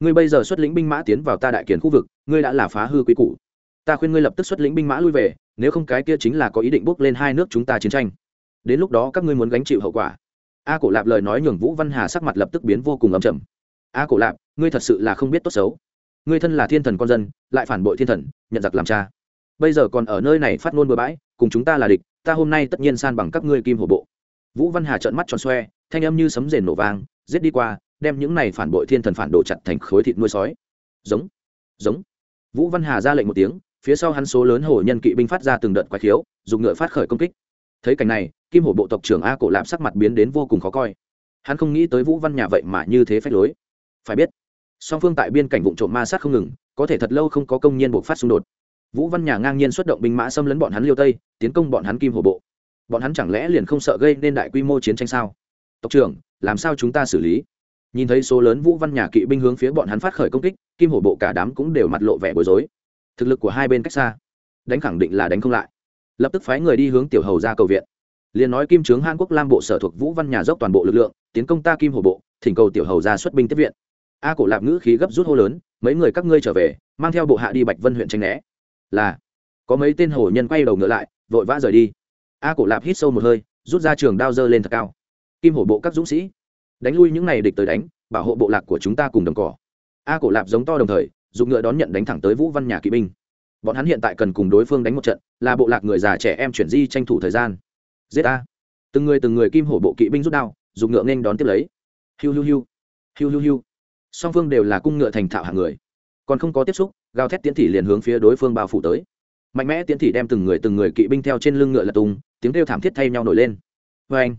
Ngươi bây giờ xuất lĩnh binh mã tiến vào ta đại kiền khu vực, ngươi đã là phá hư quý cụ ta khuyên ngươi lập tức xuất lĩnh binh mã lui về, nếu không cái kia chính là có ý định bước lên hai nước chúng ta chiến tranh. Đến lúc đó các ngươi muốn gánh chịu hậu quả. A cổ lạp lời nói nhường vũ văn hà sắc mặt lập tức biến vô cùng ấm chầm a cổ lạp, ngươi thật sự là không biết tốt xấu ngươi thân là thiên thần con dân, lại phản bội thiên thần, nhận giặc làm cha. Bây giờ còn ở nơi này phát ngôn bừa bãi, cùng chúng ta là địch, ta hôm nay tất nhiên san bằng các ngươi kim hổ bộ. Vũ văn hà trợn mắt tròn xoe, thanh âm như sấm rền nổ vang, giết đi qua, đem những này phản bội thiên thần phản đồ chặt thành khối thịt nuôi sói. Giống giống. Vũ văn hà ra lệnh một tiếng, phía sau hắn số lớn hổ nhân kỵ binh phát ra từng đợt quái khiếu, dùng ngựa phát khởi công kích. Thấy cảnh này, kim hổ bộ tộc trưởng a cổ lạp sắc mặt biến đến vô cùng khó coi. Hắn không nghĩ tới vũ văn nhà vậy mà như thế phách lối. Phải biết song phương tại biên cảnh vụ trộm ma sát không ngừng, có thể thật lâu không có công nhân buộc phát xung đột. Vũ văn nhà ngang nhiên xuất động binh mã xâm lấn bọn hắn liêu tây, tiến công bọn hắn kim hổ bộ. Bọn hắn chẳng lẽ liền không sợ gây nên đại quy mô chiến tranh sao? Tộc trưởng, làm sao chúng ta xử lý? Nhìn thấy số lớn vũ văn nhà kỵ binh hướng phía bọn hắn phát khởi công kích, kim hổ bộ cả đám cũng đều mặt lộ vẻ bối rối. Thực lực của hai bên cách xa, đánh khẳng định là đánh không lại. Lập tức phái người đi hướng tiểu hầu ra cầu viện. Liền nói kim trướng hàn quốc lam bộ sở thuộc vũ văn nhà dốc toàn bộ lực lượng, tiến công ta kim hổ bộ, thỉnh cầu tiểu hầu ra xuất binh tiếp viện a cổ lạp ngữ khí gấp rút hô lớn, mấy người các ngươi trở về, mang theo bộ hạ đi bạch vân huyện tranh né. Là. Có mấy tên hổ nhân quay đầu ngựa lại, vội vã rời đi. A cổ lạp hít sâu một hơi, rút ra trường đao dơ lên thật cao. Kim hổ bộ các dũng sĩ, đánh lui những n à y địch tới đánh, bảo hộ bộ lạc của chúng ta cùng đồng cỏ. A cổ lạp giống to đồng thời, dùng ngựa đón nhận đánh thẳng tới vũ văn nhà kỵ binh. Bọn hắn hiện tại cần cùng đối phương đánh một trận, là bộ lạc người già trẻ em chuyển di tranh thủ thời gian. Giết a. Từng người từng người kim hổ bộ kỵ binh rút đao, dùng ngựa nghênh đón tiếp lấy. Hiu hiu hiu. Hiu hiu hiu song phương đều là cung ngựa thành thạo hạng người. Còn không có tiếp xúc, gào thét tiến thị liền hướng phía đối phương bao phủ tới. Mạnh mẽ tiến thị đem từng người từng người kỵ binh theo trên lưng ngựa lật tung, tiếng kêu thảm thiết thay nhau nổi lên. Vê anh,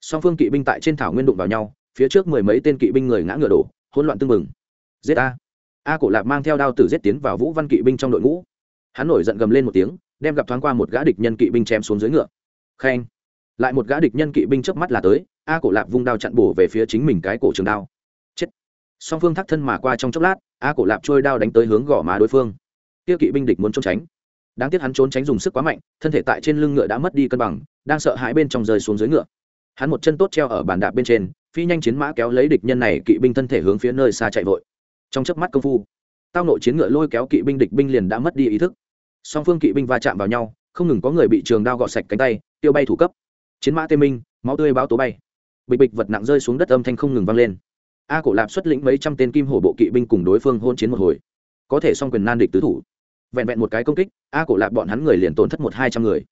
song phương kỵ binh tại trên thảo nguyên đụng vào nhau, phía trước mười mấy tên kỵ binh người ngã ngựa đổ, hỗn loạn tưng bừng. Giết a. A cổ lạc mang theo đao tử giết tiến vào vũ văn kỵ binh trong đội ngũ. Hắn nổi giận gầm lên một tiếng, đem gặp thoáng qua một gã địch nhân kỵ binh chém xuống dưới ngựa. Khen. Lại một gã địch nhân kỵ binh trước mắt là tới, a cổ lạp vung đao chặn bổ về phía chính mình cái cổ trường đao song phương thắt thân mà qua trong chốc lát, a cổ lạp trôi đao đánh tới hướng gò má đối phương. Tiêu kỵ binh địch muốn trốn tránh. Đáng tiếc hắn trốn tránh dùng sức quá mạnh, thân thể tại trên lưng ngựa đã mất đi cân bằng, đang sợ hãi bên trong rơi xuống dưới ngựa. Hắn một chân tốt treo ở bàn đạp bên trên, phi nhanh chiến mã kéo lấy địch nhân này, kỵ binh thân thể hướng phía nơi xa chạy vội. Trong chớp mắt công phu, tao nội chiến ngựa lôi kéo kỵ binh địch binh liền đã mất đi ý thức. Song phương kỵ binh va chạm vào nhau, không ngừng có người bị trường đao gọt sạch cánh tay, tiêu bay thủ cấp. Chiến mã tê minh, máu tươi báo tố bay. Bịch bịch vật nặng rơi xuống đất âm thanh không ngừng vang lên a cổ lạp xuất lĩnh mấy trăm tên kim hổ bộ kỵ binh cùng đối phương hôn chiến một hồi. Có thể xong quyền nan địch tứ thủ. Vẹn vẹn một cái công kích, a cổ lạp bọn hắn người liền tổn thất một hai trăm người.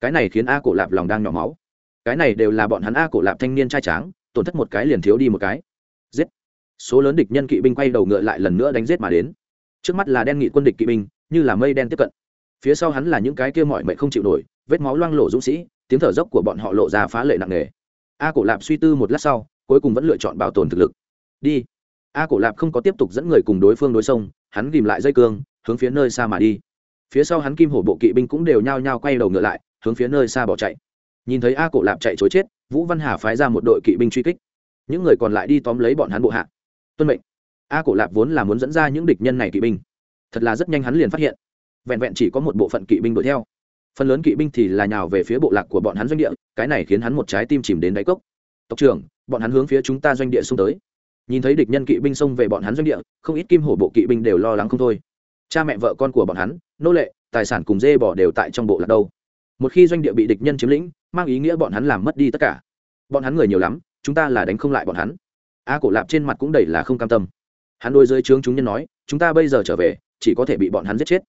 Cái này khiến a cổ lạp lòng đang nhỏ máu. Cái này đều là bọn hắn a cổ lạp thanh niên trai tráng, tổn thất một cái liền thiếu đi một cái. Giết. Số lớn địch nhân kỵ binh quay đầu ngựa lại lần nữa đánh giết mà đến. Trước mắt là đen nghị quân địch kỵ binh, như là mây đen tiếp cận. Phía sau hắn là những cái kia mọi mệnh không chịu nổi, vết máu loang lổ dũng sĩ, tiếng thở dốc của bọn họ lộ ra phá lệ nặng nề. A cổ lạp suy tư một lát sau, cuối cùng vẫn lựa chọn bảo tồn thực lực đi. A cổ lạp không có tiếp tục dẫn người cùng đối phương đối sông, hắn ghìm lại dây cương, hướng phía nơi xa mà đi. Phía sau hắn kim hổ bộ kỵ binh cũng đều nhao nhao quay đầu ngựa lại, hướng phía nơi xa bỏ chạy. Nhìn thấy a cổ lạp chạy chối chết, vũ văn hà phái ra một đội kỵ binh truy kích. Những người còn lại đi tóm lấy bọn hắn bộ hạ. Tuân mệnh. A cổ lạp vốn là muốn dẫn ra những địch nhân này kỵ binh. Thật là rất nhanh hắn liền phát hiện, vẹn vẹn chỉ có một bộ phận kỵ binh đuổi theo. Phần lớn kỵ binh thì là nhào về phía bộ lạc của bọn hắn doanh địa, cái này khiến hắn một trái tim chìm đến đáy cốc. Tộc trưởng, bọn hắn hướng phía chúng ta doanh địa xung tới nhìn thấy địch nhân kỵ binh xông về bọn hắn doanh địa, không ít kim hổ bộ kỵ binh đều lo lắng không thôi. Cha mẹ vợ con của bọn hắn, nô lệ, tài sản cùng dê bỏ đều tại trong bộ lạc đâu. Một khi doanh địa bị địch nhân chiếm lĩnh, mang ý nghĩa bọn hắn làm mất đi tất cả. Bọn hắn người nhiều lắm, chúng ta là đánh không lại bọn hắn. A cổ lạp trên mặt cũng đầy là không cam tâm. Hắn đôi dưới trướng chúng nhân nói, chúng ta bây giờ trở về, chỉ có thể bị bọn hắn giết chết.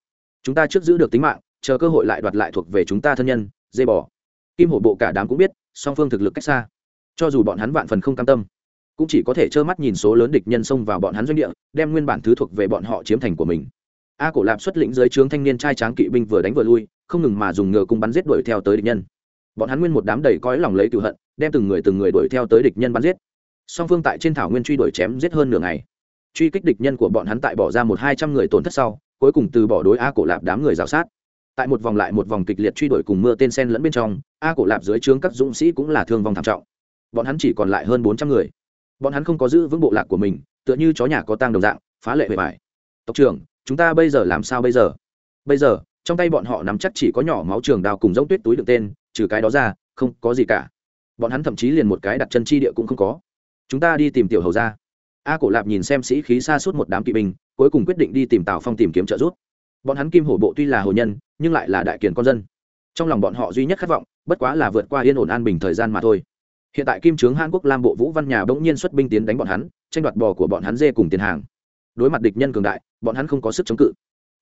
Chúng ta trước giữ được tính mạng, chờ cơ hội lại đoạt lại thuộc về chúng ta thân nhân dây bò. Kim hổ bộ cả đám cũng biết, song phương thực lực cách xa. Cho dù bọn hắn vạn phần không cam tâm cũng chỉ có thể trơ mắt nhìn số lớn địch nhân xông vào bọn hắn doanh địa, đem nguyên bản thứ thuộc về bọn họ chiếm thành của mình. A cổ lạp xuất lĩnh dưới trướng thanh niên trai tráng kỵ binh vừa đánh vừa lui, không ngừng mà dùng ngựa cung bắn giết đuổi theo tới địch nhân. Bọn hắn nguyên một đám đầy cõi lòng lấy cựu hận, đem từng người từng người đuổi theo tới địch nhân bắn giết. Song phương tại trên thảo nguyên truy đuổi chém giết hơn nửa ngày. Truy kích địch nhân của bọn hắn tại bỏ ra một hai trăm người tổn thất sau, cuối cùng từ bỏ đối a cổ lạp đám người rào sát. Tại một vòng lại một vòng kịch liệt truy đuổi cùng mưa tên sen lẫn bên trong, a cổ lạp dưới trướng các dũng sĩ cũng là thương vong thảm trọng. Bọn hắn chỉ còn lại hơn bốn trăm người bọn hắn không có giữ vững bộ lạc của mình, tựa như chó nhà có tang đồng dạng, phá lệ bề bài. Tộc trưởng, chúng ta bây giờ làm sao bây giờ? Bây giờ, trong tay bọn họ nắm chắc chỉ có nhỏ máu trường đào cùng giống tuyết túi đựng tên, trừ cái đó ra, không có gì cả. Bọn hắn thậm chí liền một cái đặt chân chi địa cũng không có. Chúng ta đi tìm tiểu hầu ra a cổ lạp nhìn xem sĩ khí xa suốt một đám kỵ binh, cuối cùng quyết định đi tìm tào phong tìm kiếm trợ giúp. Bọn hắn kim hổ bộ tuy là hồ nhân, nhưng lại là đại kiền con dân. Trong lòng bọn họ duy nhất khát vọng, bất quá là vượt qua yên ổn an bình thời gian mà thôi hiện tại kim trướng hàn quốc lam bộ vũ văn nhà bỗng nhiên xuất binh tiến đánh bọn hắn, tranh đoạt bò của bọn hắn dê cùng tiền hàng. Đối mặt địch nhân cường đại, bọn hắn không có sức chống cự.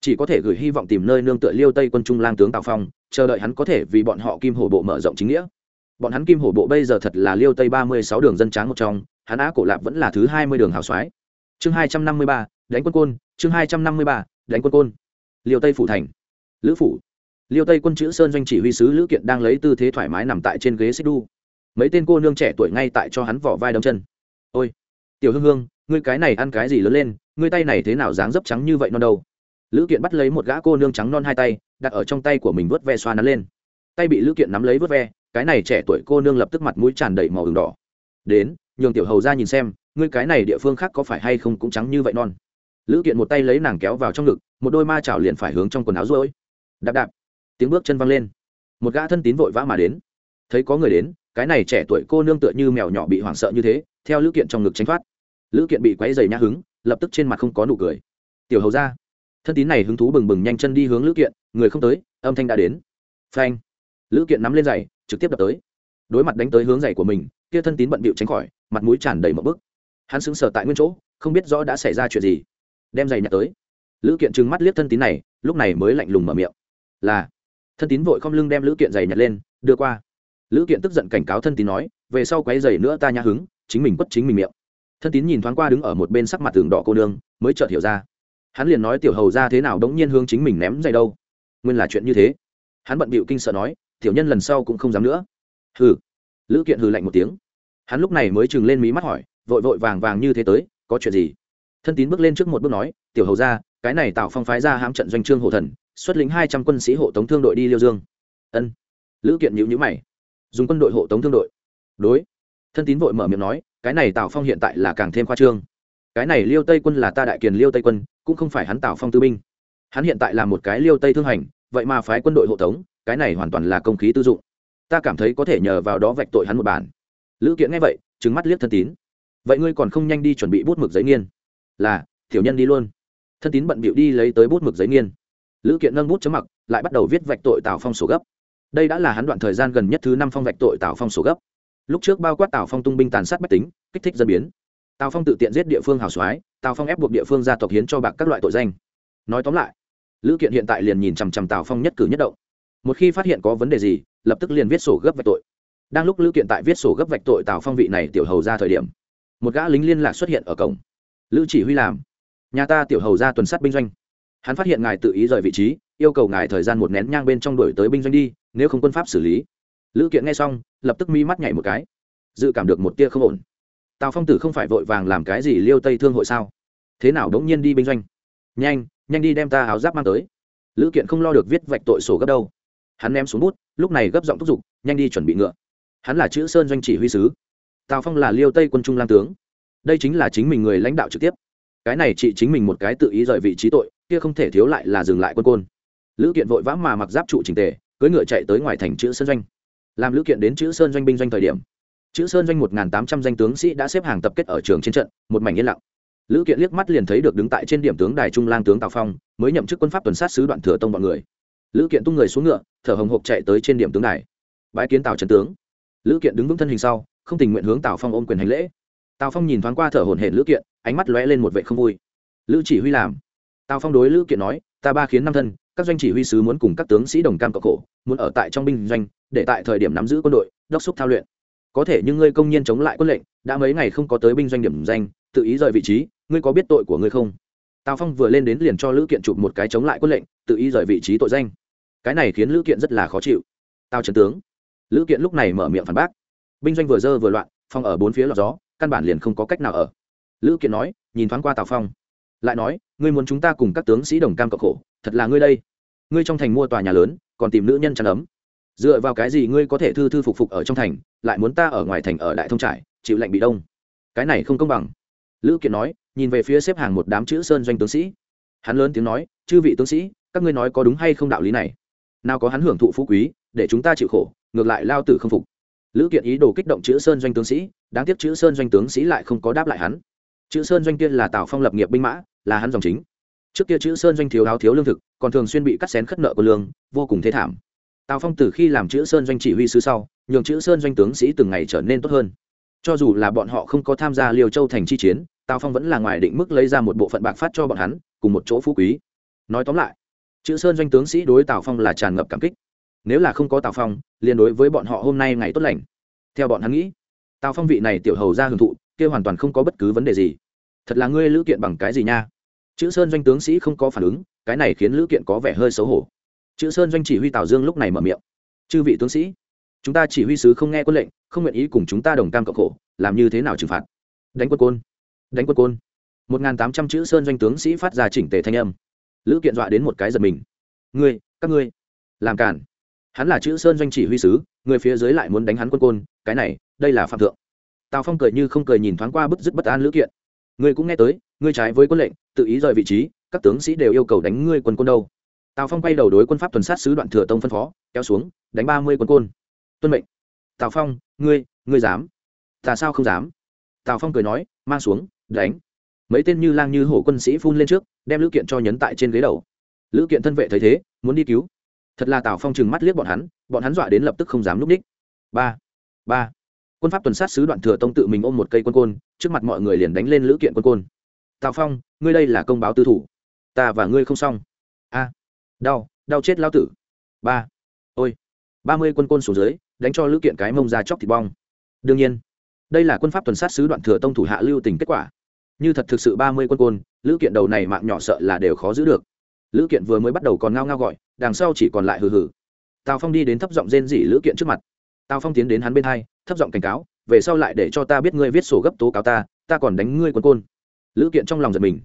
Chỉ có thể gửi hy vọng tìm nơi nương tựa liêu tây quân trung lang tướng tào phong, chờ đợi hắn có thể vì bọn họ kim hổ bộ mở rộng chính nghĩa. Bọn hắn kim hổ bộ bây giờ thật là liêu tây ba mươi sáu đường dân tráng một trong, hắn á cổ lạp vẫn là thứ hai mươi đường hào soái. Chương hai trăm năm mươi ba, đánh quân côn, chương hai trăm năm mươi ba, đánh quân côn. Liêu tây phủ thành. Lữ phủ. Liêu tây quân chữ sơn doanh chỉ huy sứ lữ kiện đang lấy tư thế thoải mái nằm tại trên ghế xích đu mấy tên cô nương trẻ tuổi ngay tại cho hắn vỏ vai đâm chân. Ôi, tiểu hương hương, ngươi cái này ăn cái gì lớn lên, ngươi tay này thế nào dáng dấp trắng như vậy non đâu? Lữ kiện bắt lấy một gã cô nương trắng non hai tay, đặt ở trong tay của mình vớt ve xoa nắn lên. Tay bị lữ kiện nắm lấy vớt ve, cái này trẻ tuổi cô nương lập tức mặt mũi tràn đầy màu đường đỏ. Đến, nhường tiểu hầu ra nhìn xem, ngươi cái này địa phương khác có phải hay không cũng trắng như vậy non? Lữ kiện một tay lấy nàng kéo vào trong ngực, một đôi ma chảo liền phải hướng trong quần áo rối đạp đạp. Tiếng bước chân văng lên. Một gã thân tín vội vã mà đến. Thấy có người đến cái này trẻ tuổi cô nương tựa như mèo nhỏ bị hoảng sợ như thế, theo lữ kiện trong ngực tránh thoát. Lữ kiện bị quáy dày nhã hứng, lập tức trên mặt không có nụ cười. Tiểu hầu ra thân tín này hứng thú bừng bừng nhanh chân đi hướng lữ kiện, người không tới, âm thanh đã đến. Phanh. Lữ kiện nắm lên giày, trực tiếp đập tới. Đối mặt đánh tới hướng giày của mình, kia thân tín bận bịu tránh khỏi, mặt mũi tràn đầy một bức. Hắn sững sờ tại nguyên chỗ, không biết rõ đã xảy ra chuyện gì. Đem giày nhặt tới. Lữ kiện trừng mắt liếc thân tín này, lúc này mới lạnh lùng mở miệng. Là. Thân tín vội không lưng đem lữ kiện giày nhặt lên, đưa qua lữ kiện tức giận cảnh cáo thân tín nói, về sau quấy giày nữa ta nhã hứng, chính mình quất chính mình miệng. Thân tín nhìn thoáng qua đứng ở một bên sắc mặt tường đỏ cô nương, mới chợt hiểu ra. Hắn liền nói, tiểu hầu ra thế nào đống nhiên hướng chính mình ném giày đâu? Nguyên là chuyện như thế. Hắn bận bịu kinh sợ nói, tiểu nhân lần sau cũng không dám nữa. Hừ. Lữ kiện hừ lạnh một tiếng. Hắn lúc này mới chừng lên mí mắt hỏi, vội vội vàng vàng như thế tới, có chuyện gì? Thân tín bước lên trước một bước nói, tiểu hầu ra, cái này tạo phong phái ra hãm trận doanh trương hộ thần, xuất lĩnh hai trăm quân sĩ hộ tống thương đội đi liêu dương. Ân. Lữ kiện nhữ nhữ mày dùng quân đội hộ tống thương đội. Đối. Thân tín vội mở miệng nói, cái này tào phong hiện tại là càng thêm khoa trương. Cái này liêu tây quân là ta đại kiền liêu tây quân, cũng không phải hắn tào phong tư binh. Hắn hiện tại là một cái liêu tây thương hành, vậy mà phái quân đội hộ tống, cái này hoàn toàn là công khí tư dụng. Ta cảm thấy có thể nhờ vào đó vạch tội hắn một bản. Lữ kiện nghe vậy trứng mắt liếc thân tín. Vậy ngươi còn không nhanh đi chuẩn bị bút mực giấy nghiên? Là, tiểu nhân đi luôn. Thân tín bận bịu đi lấy tới bút mực giấy nghiên. Lữ kiện nâng bút chấm mặc, lại bắt đầu viết vạch tội tào phong sổ gấp đây đã là hắn đoạn thời gian gần nhất thứ năm phong vạch tội tào phong sổ gấp. Lúc trước bao quát tào phong tung binh tàn sát bách tính, kích thích dân biến. Tào phong tự tiện giết địa phương hào soái, tào phong ép buộc địa phương gia tộc hiến cho bạc các loại tội danh. Nói tóm lại, lữ kiện hiện tại liền nhìn chằm chằm tào phong nhất cử nhất động. Một khi phát hiện có vấn đề gì, lập tức liền viết sổ gấp vạch tội. Đang lúc lữ kiện tại viết sổ gấp vạch tội tào phong vị này tiểu hầu ra thời điểm, một gã lính liên lạc xuất hiện ở cổng. Lữ chỉ huy làm, nhà ta tiểu hầu ra tuần sát binh doanh. Hắn phát hiện ngài tự ý rời vị trí yêu cầu ngài thời gian một nén nhang bên trong đổi tới binh doanh đi, nếu không quân pháp xử lý. Lữ kiện nghe xong, lập tức mi mắt nhảy một cái. Dự cảm được một tia không ổn. Tào phong tử không phải vội vàng làm cái gì liêu tây thương hội sao? Thế nào đống nhiên đi binh doanh? Nhanh nhanh đi đem ta áo giáp mang tới. Lữ kiện không lo được viết vạch tội sổ gấp đâu. Hắn ném xuống bút, lúc này gấp giọng thúc giục, nhanh đi chuẩn bị ngựa. Hắn là chữ sơn doanh chỉ huy sứ. Tào phong là liêu tây quân trung lam tướng. Đây chính là chính mình người lãnh đạo trực tiếp. Cái này chị chính mình một cái tự ý rời vị trí tội, kia không thể thiếu lại là dừng lại quân côn lữ kiện vội vã mà mặc giáp trụ trình tề, cưỡi ngựa chạy tới ngoài thành chữ sơn doanh. Làm lữ kiện đến chữ sơn doanh binh doanh thời điểm, chữ sơn doanh một tám trăm danh tướng sĩ đã xếp hàng tập kết ở trường trên trận, một mảnh yên lặng. Lữ kiện liếc mắt liền thấy được đứng tại trên điểm tướng đài trung lang tướng tào phong, mới nhậm chức quân pháp tuần sát sứ đoạn thừa tông bọn người. Lữ kiện tung người xuống ngựa, thở hồng hộc chạy tới trên điểm tướng đài. Bái kiến tào trần tướng. Lữ kiện đứng vững thân hình sau, không tình nguyện hướng tào phong ôm quyền hành lễ. Tào phong nhìn thoáng qua thở hổn hển lữ kiện, ánh mắt lóe lên một vệ không vui. Lữ chỉ huy làm. Tào phong đối lữ kiện nói, ta ba khiến năm thân các doanh chỉ huy sứ muốn cùng các tướng sĩ đồng cam cộng khổ, muốn ở tại trong binh doanh, để tại thời điểm nắm giữ quân đội, đốc xúc thao luyện. Có thể nhưng ngươi công nhiên chống lại quân lệnh, đã mấy ngày không có tới binh doanh điểm danh, tự ý rời vị trí, ngươi có biết tội của ngươi không? Tào phong vừa lên đến liền cho lữ kiện chụp một cái chống lại quân lệnh, tự ý rời vị trí tội danh. Cái này khiến lữ kiện rất là khó chịu. Tào trần tướng. Lữ kiện lúc này mở miệng phản bác. Binh doanh vừa dơ vừa loạn, phong ở bốn phía lọt gió, căn bản liền không có cách nào ở. Lữ kiện nói, nhìn thoáng qua tào phong. Lại nói, ngươi muốn chúng ta cùng các tướng sĩ đồng cam cộng khổ, thật là ngươi đây ngươi trong thành mua tòa nhà lớn, còn tìm nữ nhân chăn ấm. Dựa vào cái gì ngươi có thể thư thư phục phục ở trong thành, lại muốn ta ở ngoài thành ở đại thông trải, chịu lệnh bị đông? Cái này không công bằng. Lữ kiện nói, nhìn về phía xếp hàng một đám chữ sơn doanh tướng sĩ. Hắn lớn tiếng nói, chư vị tướng sĩ, các ngươi nói có đúng hay không đạo lý này? Nào có hắn hưởng thụ phú quý, để chúng ta chịu khổ, ngược lại lao tử không phục. Lữ kiện ý đồ kích động chữ sơn doanh tướng sĩ, đáng tiếc chữ sơn doanh tướng sĩ lại không có đáp lại hắn. Chữ sơn doanh tiên là tào phong lập nghiệp binh mã, là hắn dòng chính trước kia chữ sơn doanh thiếu áo thiếu lương thực, còn thường xuyên bị cắt xén khất nợ của lương, vô cùng thế thảm. Tào phong từ khi làm chữ sơn doanh chỉ huy sứ sau, nhường chữ sơn doanh tướng sĩ từng ngày trở nên tốt hơn. Cho dù là bọn họ không có tham gia liều châu thành chi chiến, tào phong vẫn là ngoài định mức lấy ra một bộ phận bạc phát cho bọn hắn, cùng một chỗ phú quý. Nói tóm lại, chữ sơn doanh tướng sĩ đối tào phong là tràn ngập cảm kích. Nếu là không có tào phong, liền đối với bọn họ hôm nay ngày tốt lành. Theo bọn hắn nghĩ, tào phong vị này tiểu hầu ra hưởng thụ, kia hoàn toàn không có bất cứ vấn đề gì. Thật là ngươi lữ kiện bằng cái gì nha? Chữ sơn doanh tướng sĩ không có phản ứng, cái này khiến lữ kiện có vẻ hơi xấu hổ. Chữ sơn doanh chỉ huy tào dương lúc này mở miệng. Chư vị tướng sĩ, chúng ta chỉ huy sứ không nghe quân lệnh, không nguyện ý cùng chúng ta đồng cam cộng khổ, làm như thế nào trừng phạt? Đánh quân côn, đánh quân côn. Một nghìn tám trăm chữ sơn doanh tướng sĩ phát ra chỉnh tề thanh âm. Lữ kiện dọa đến một cái giật mình. Ngươi, các ngươi, làm cản hắn là chữ sơn doanh chỉ huy sứ, người phía dưới lại muốn đánh hắn quân côn, cái này, đây là phạm thượng. Tào phong cười như không cười nhìn thoáng qua bức dứt bất an lữ kiện ngươi cũng nghe tới, ngươi trái với quân lệnh, tự ý rời vị trí, các tướng sĩ đều yêu cầu đánh ngươi quân côn đâu. Tào phong quay đầu đối quân pháp tuần sát sứ đoạn thừa tông phân phó, kéo xuống, đánh ba mươi quân côn. Tuân mệnh. Tào phong, ngươi ngươi dám? Ta sao không dám? Tào phong cười nói, mang xuống, đánh. Mấy tên như lang như hổ quân sĩ phun lên trước, đem lữ kiện cho nhấn tại trên ghế đầu. Lữ kiện thân vệ thấy thế, muốn đi cứu. Thật là tào phong chừng mắt liếc bọn hắn bọn hắn dọa đến lập tức không dám núp ních ba ba quân pháp tuần sát sứ đoạn thừa tông tự mình ôm một cây quân côn, trước mặt mọi người liền đánh lên lữ kiện quân côn. Tào phong, ngươi đây là công báo tư thủ. Ta và ngươi không xong. A, đau đau chết lao tử. Ba, ôi, ba mươi quân côn xuống dưới, đánh cho lữ kiện cái mông ra chóc thịt bong. Đương nhiên, đây là quân pháp tuần sát sứ đoạn thừa tông thủ hạ lưu tình kết quả. Như thật thực sự ba mươi quân côn, lữ kiện đầu này mạng nhỏ sợ là đều khó giữ được. Lữ kiện vừa mới bắt đầu còn ngao ngao gọi, đằng sau chỉ còn lại hừ hừ. Tào phong đi đến thấp giọng rên dỉ lữ kiện trước mặt. Tào phong tiến đến hắn bên hai thấp giọng cảnh cáo, về sau lại để cho ta biết ngươi viết sổ gấp tố cáo ta ta còn đánh ngươi quân côn. Lữ kiện trong lòng giật mình.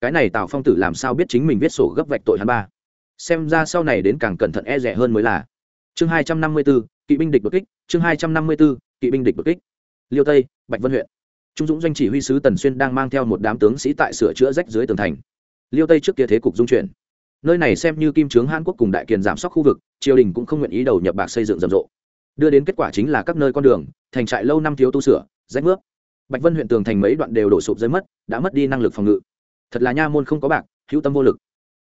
Cái này tào phong tử làm sao biết chính mình viết sổ gấp vạch tội hắn ba? Xem ra sau này đến càng cẩn thận e rẻ hơn mới là. Chương hai trăm năm mươi b ố kỵ binh địch đột kích, chương hai trăm năm mươi b ố kỵ binh địch đột kích. Liêu tây, bạch vân huyện. Trung dũng doanh chỉ huy sứ tần xuyên đang mang theo một đám tướng sĩ tại sửa chữa rách dưới tường thành. Liêu tây trước kia thế cục dung chuyển. Nơi này xem như kim trướng hàn quốc cùng đại kiền giảm sóc khu vực, triều đình cũng không nguyện ý đầu nhập bạc xây dựng rầm rộ đưa đến kết quả chính là các nơi con đường, thành trại lâu năm thiếu tu sửa, rách nước bạch vân huyện tường thành mấy đoạn đều đổ sụp dưới mất, đã mất đi năng lực phòng ngự. Thật là nha môn không có bạc, hữu tâm vô lực.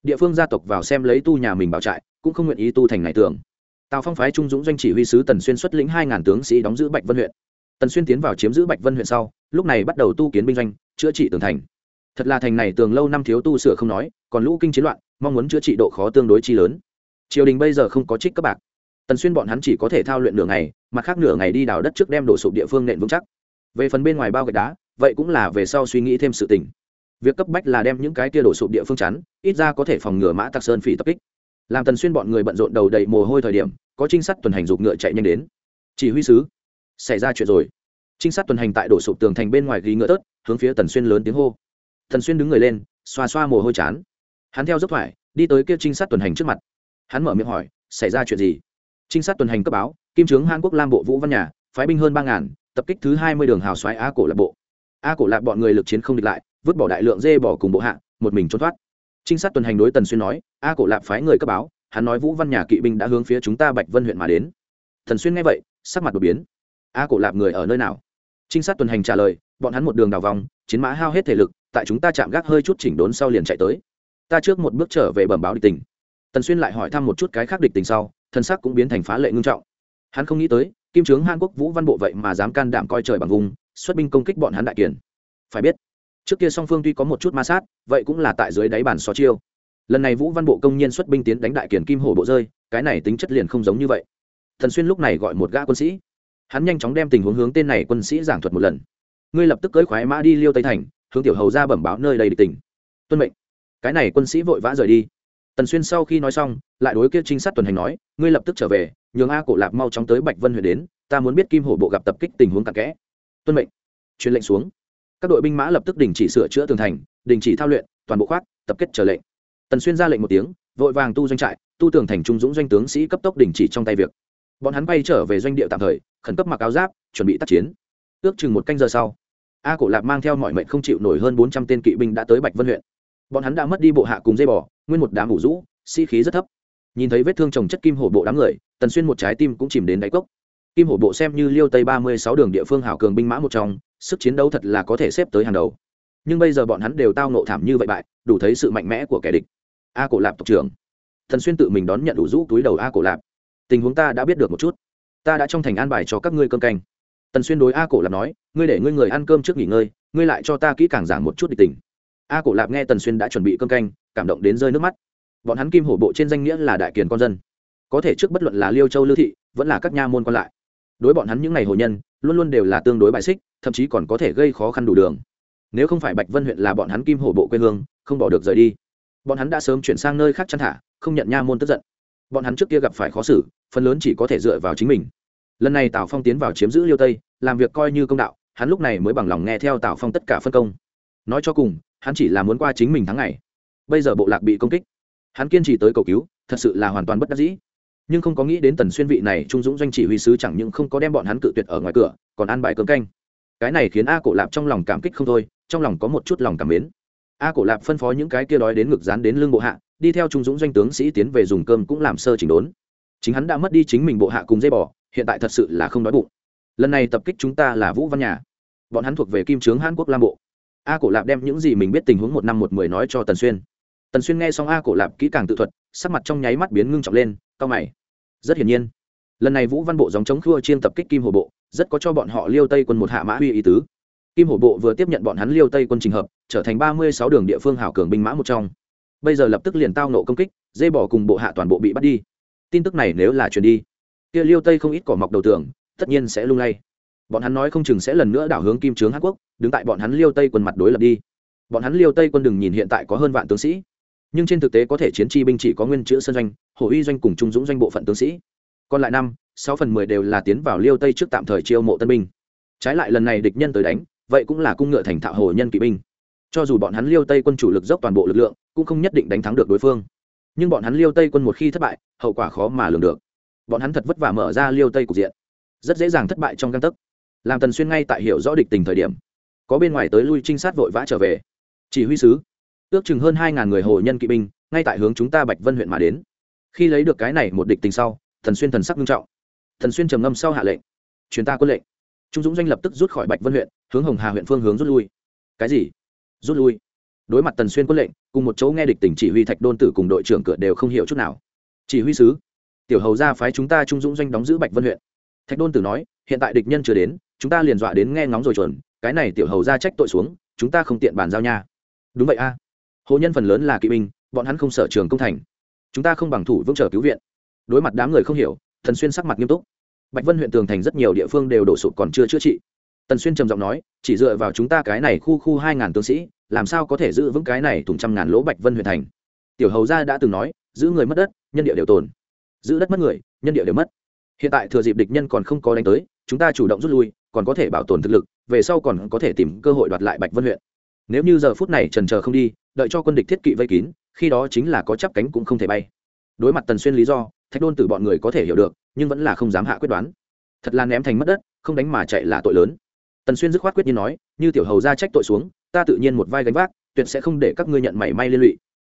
Địa phương gia tộc vào xem lấy tu nhà mình bảo trại, cũng không nguyện ý tu thành này tường. Tào phong phái trung dũng doanh chỉ huy sứ tần xuyên xuất lĩnh hai ngàn tướng sĩ đóng giữ bạch vân huyện. Tần xuyên tiến vào chiếm giữ bạch vân huyện sau, lúc này bắt đầu tu kiến binh doanh, chữa trị tường thành. Thật là thành này tường lâu năm thiếu tu sửa không nói, còn lũ kinh chiến loạn, mong muốn chữa trị độ khó tương đối chi lớn. Triều đình bây giờ không có trích các bạc tần xuyên bọn hắn chỉ có thể thao luyện nửa ngày mặt khác nửa ngày đi đào đất trước đem đổ sụp địa phương nện vững chắc. Về phần bên ngoài bao gạch đá, vậy cũng là về sau suy nghĩ thêm sự tình. Việc cấp bách là đem những cái kia đổ sụp địa phương chắn, ít ra có thể phòng ngừa mã tặc sơn phỉ tập kích. Làm tần xuyên bọn người bận rộn đầu đầy mồ hôi thời điểm, có trinh sát tuần hành dục ngựa chạy nhanh đến. Chỉ huy sứ, xảy ra chuyện rồi. Trinh sát tuần hành tại đổ sụp tường thành bên ngoài ghi ngựa tớt, hướng phía tần xuyên lớn tiếng hô. Tần xuyên đứng người lên, xoa xoa mồ hôi chán. Hắn theo dốc thoại đi tới kia trinh sát tuần hành trước mặt. Hắn mở miệng hỏi, xảy ra chuyện gì? Trinh sát tuần hành cấp báo, kim trướng hàn quốc lam bộ vũ văn nhà, phái binh hơn ba ngàn, tập kích thứ hai mươi đường hào xoáy a cổ lạc bộ. A cổ lạc bọn người lực chiến không địch lại, vứt bỏ đại lượng dê bỏ cùng bộ hạ, một mình trốn thoát. Trinh sát tuần hành đối tần xuyên nói, a cổ lạc phái người cấp báo, hắn nói vũ văn nhà kỵ binh đã hướng phía chúng ta bạch vân huyện mà đến. Thần xuyên nghe vậy, sắc mặt đột biến. A cổ lạp người ở nơi nào? Trinh sát tuần hành trả lời, bọn hắn một đường đào vòng, chiến mã hao hết thể lực, tại chúng ta chạm gác hơi chút chỉnh đốn sau liền chạy tới. Ta trước một bước trở về bẩm báo địch tình. Tần xuyên lại hỏi thăm một chút cái khác địch tình sau thân sắc cũng biến thành phá lệ ngưng trọng. Hắn không nghĩ tới, kim trướng hàn quốc vũ văn bộ vậy mà dám can đảm coi trời bằng vùng, xuất binh công kích bọn hắn đại kiền. Phải biết, trước kia song phương tuy có một chút ma sát, vậy cũng là tại dưới đáy bàn xó chiêu. Lần này vũ văn bộ công nhiên xuất binh tiến đánh đại kiền kim hổ bộ rơi, cái này tính chất liền không giống như vậy. Thần xuyên lúc này gọi một gã quân sĩ. Hắn nhanh chóng đem tình huống hướng tên này quân sĩ giảng thuật một lần. Ngươi lập tức cưỡi khoái mã đi liêu tây thành, hướng tiểu hầu ra bẩm báo nơi đây địch tỉnh tuân mệnh. Cái này quân sĩ vội vã rời đi tần xuyên sau khi nói xong, lại đối kia trinh sát tuần hành nói, ngươi lập tức trở về, nhường a cổ lạp mau chóng tới bạch vân huyện đến, ta muốn biết kim hổ bộ gặp tập kích tình huống cặn kẽ. Tuân mệnh. Truyền lệnh xuống. Các đội binh mã lập tức đình chỉ sửa chữa tường thành, đình chỉ thao luyện, toàn bộ khoát tập kết trở lệnh. Tần xuyên ra lệnh một tiếng, vội vàng tu doanh trại, tu tường thành trung dũng doanh tướng sĩ cấp tốc đình chỉ trong tay việc. Bọn hắn bay trở về doanh địa tạm thời, khẩn cấp mặc áo giáp, chuẩn bị tác chiến. Ước chừng một canh giờ sau, a cổ Lạp mang theo mọi mệnh không chịu nổi hơn bốn trăm tên kỵ binh đã tới bạch vân huyện bọn hắn đã mất đi bộ hạ cùng dây bò, nguyên một đám ủ rũ, sĩ、si、khí rất thấp. Nhìn thấy vết thương trồng chất kim hổ bộ đám người, tần xuyên một trái tim cũng chìm đến đáy cốc. Kim hổ bộ xem như liêu tây ba mươi sáu đường địa phương hảo cường binh mã một trong, sức chiến đấu thật là có thể xếp tới hàng đầu. Nhưng bây giờ bọn hắn đều tao nộ thảm như vậy bại, đủ thấy sự mạnh mẽ của kẻ địch. A cổ lạp tộc trưởng. Thần xuyên tự mình đón nhận đủ rũ túi đầu a cổ lạp. Tình huống ta đã biết được một chút. Ta đã trong thành an bài cho các ngươi cơm canh. Tần xuyên đối a cổ lạp nói, ngươi để ngươi người ăn cơm trước nghỉ ngơi, ngươi lại cho ta kỹ càng giảng một chút địch tình a cổ lạp nghe tần xuyên đã chuẩn bị cơm canh, cảm động đến rơi nước mắt. Bọn hắn kim hổ bộ trên danh nghĩa là đại kiền con dân. Có thể trước bất luận là liêu châu lưu thị, vẫn là các nha môn còn lại. Đối bọn hắn những ngày hồ nhân, luôn luôn đều là tương đối bại xích, thậm chí còn có thể gây khó khăn đủ đường. Nếu không phải bạch vân huyện là bọn hắn kim hổ bộ quê hương, không bỏ được rời đi. Bọn hắn đã sớm chuyển sang nơi khác chăn thả, không nhận nha môn tức giận. Bọn hắn trước kia gặp phải khó xử, phần lớn chỉ có thể dựa vào chính mình. Lần này tào phong tiến vào chiếm giữ liêu tây, làm việc coi như công đạo, hắn lúc này mới bằng lòng nghe theo tào phong tất cả phân công. Nói cho cùng hắn chỉ là muốn qua chính mình tháng ngày. Bây giờ bộ lạc bị công kích, hắn kiên trì tới cầu cứu, thật sự là hoàn toàn bất đắc dĩ. Nhưng không có nghĩ đến tần xuyên vị này trung dũng doanh chỉ huy sứ chẳng những không có đem bọn hắn cự tuyệt ở ngoài cửa, còn ăn bài cơm canh. Cái này khiến a cổ lạp trong lòng cảm kích không thôi, trong lòng có một chút lòng cảm mến. A cổ lạp phân phó những cái kia đói đến ngực dán đến lưng bộ hạ, đi theo trung dũng doanh tướng sĩ tiến về dùng cơm cũng làm sơ chỉnh đốn. Chính hắn đã mất đi chính mình bộ hạ cùng dây bò, hiện tại thật sự là không đói bụng. Lần này tập kích chúng ta là vũ văn nhà. Bọn hắn thuộc về kim trướng hàn quốc lam bộ a cổ lạp đem những gì mình biết tình huống một năm một mười nói cho tần xuyên. Tần xuyên nghe xong a cổ lạp kỹ càng tự thuật, sắc mặt trong nháy mắt biến ngưng trọng lên cao mày. Rất hiển nhiên, lần này vũ văn bộ dòng chống khua chiên tập kích kim hồ bộ, rất có cho bọn họ liêu tây quân một hạ mã huy ý tứ. Kim hổ bộ vừa tiếp nhận bọn hắn liêu tây quân trình hợp, trở thành ba mươi sáu đường địa phương hảo cường binh mã một trong. Bây giờ lập tức liền tao nộ công kích dây bỏ cùng bộ hạ toàn bộ bị bắt đi. Tin tức này nếu là truyền đi, kia liêu tây không ít cỏ mọc đầu tường, tất nhiên sẽ lung lay bọn hắn nói không chừng sẽ lần nữa đảo hướng kim trướng hàn quốc, đứng tại bọn hắn liêu tây quân mặt đối lập đi. Bọn hắn liêu tây quân đừng nhìn hiện tại có hơn vạn tướng sĩ, nhưng trên thực tế có thể chiến chi binh chỉ có nguyên chữ sân doanh hồ uy doanh cùng trung dũng doanh bộ phận tướng sĩ. Còn lại năm, sáu phần mười đều là tiến vào liêu tây trước tạm thời chiêu mộ tân binh. Trái lại lần này địch nhân tới đánh, vậy cũng là cung ngựa thành thạo hồ nhân kỵ binh. Cho dù bọn hắn liêu tây quân chủ lực dốc toàn bộ lực lượng, cũng không nhất định đánh thắng được đối phương. Nhưng bọn hắn liêu tây quân một khi thất bại, hậu quả khó mà lường được. Bọn hắn thật vất vả mở ra liêu tây cục diện. Rất dễ dàng thất bại trong găng tấc làm tần xuyên ngay tại hiểu rõ địch tình thời điểm, có bên ngoài tới lui trinh sát vội vã trở về. Chỉ huy sứ, ước chừng hơn hai ngàn người hồ nhân kỵ binh, ngay tại hướng chúng ta bạch vân huyện mà đến. Khi lấy được cái này một địch tình sau, thần xuyên thần sắc nghiêm trọng. Thần xuyên trầm ngâm sau hạ lệnh, truyền ta quân lệnh. Trung dũng doanh lập tức rút khỏi bạch vân huyện, hướng hồng hà huyện phương hướng rút lui. Cái gì? Rút lui? Đối mặt tần xuyên quân lệnh, cùng một chỗ nghe địch tỉnh chỉ huy thạch đôn tử cùng đội trưởng cửa đều không hiểu chút nào. Chỉ huy sứ, tiểu hầu ra phái chúng ta trung dũng doanh đóng giữ bạch vân huyện. Thạch đôn tử nói, hiện tại địch nhân chưa đến chúng ta liền dọa đến nghe ngóng rồi chuẩn cái này tiểu hầu ra trách tội xuống, chúng ta không tiện bàn giao nha. Đúng vậy a. À. hồ nhân phần lớn là kỵ binh, bọn hắn không sở trường công thành. Chúng ta không bằng thủ vững trở cứu viện. Đối mặt đám người không hiểu thần xuyên sắc mặt nghiêm túc. Bạch vân huyện tường thành rất nhiều địa phương đều đổ sụp còn chưa chữa trị. Tần xuyên trầm giọng nói, chỉ dựa vào chúng ta cái này khu khu hai ngàn tướng sĩ, làm sao có thể giữ vững cái này thùng trăm ngàn lỗ bạch vân huyện thành? Tiểu hầu gia đã từng nói, giữ người mất đất, nhân địa đều tồn. Giữ đất mất người, nhân địa đều mất. Hiện tại thừa dịp địch nhân còn không có đánh tới, chúng ta chủ động rút lui còn có thể bảo tồn thực lực, về sau còn có thể tìm cơ hội đoạt lại bạch vân huyện. Nếu như giờ phút này trần chờ không đi, đợi cho quân địch thiết kỵ vây kín, khi đó chính là có chắp cánh cũng không thể bay. Đối mặt tần xuyên lý do, thạch đôn từ bọn người có thể hiểu được, nhưng vẫn là không dám hạ quyết đoán. Thật là ném thành mất đất, không đánh mà chạy là tội lớn. Tần xuyên dứt khoát quyết nhiên nói, như tiểu hầu ra trách tội xuống, ta tự nhiên một vai gánh vác, tuyệt sẽ không để các ngươi nhận mảy may liên lụy.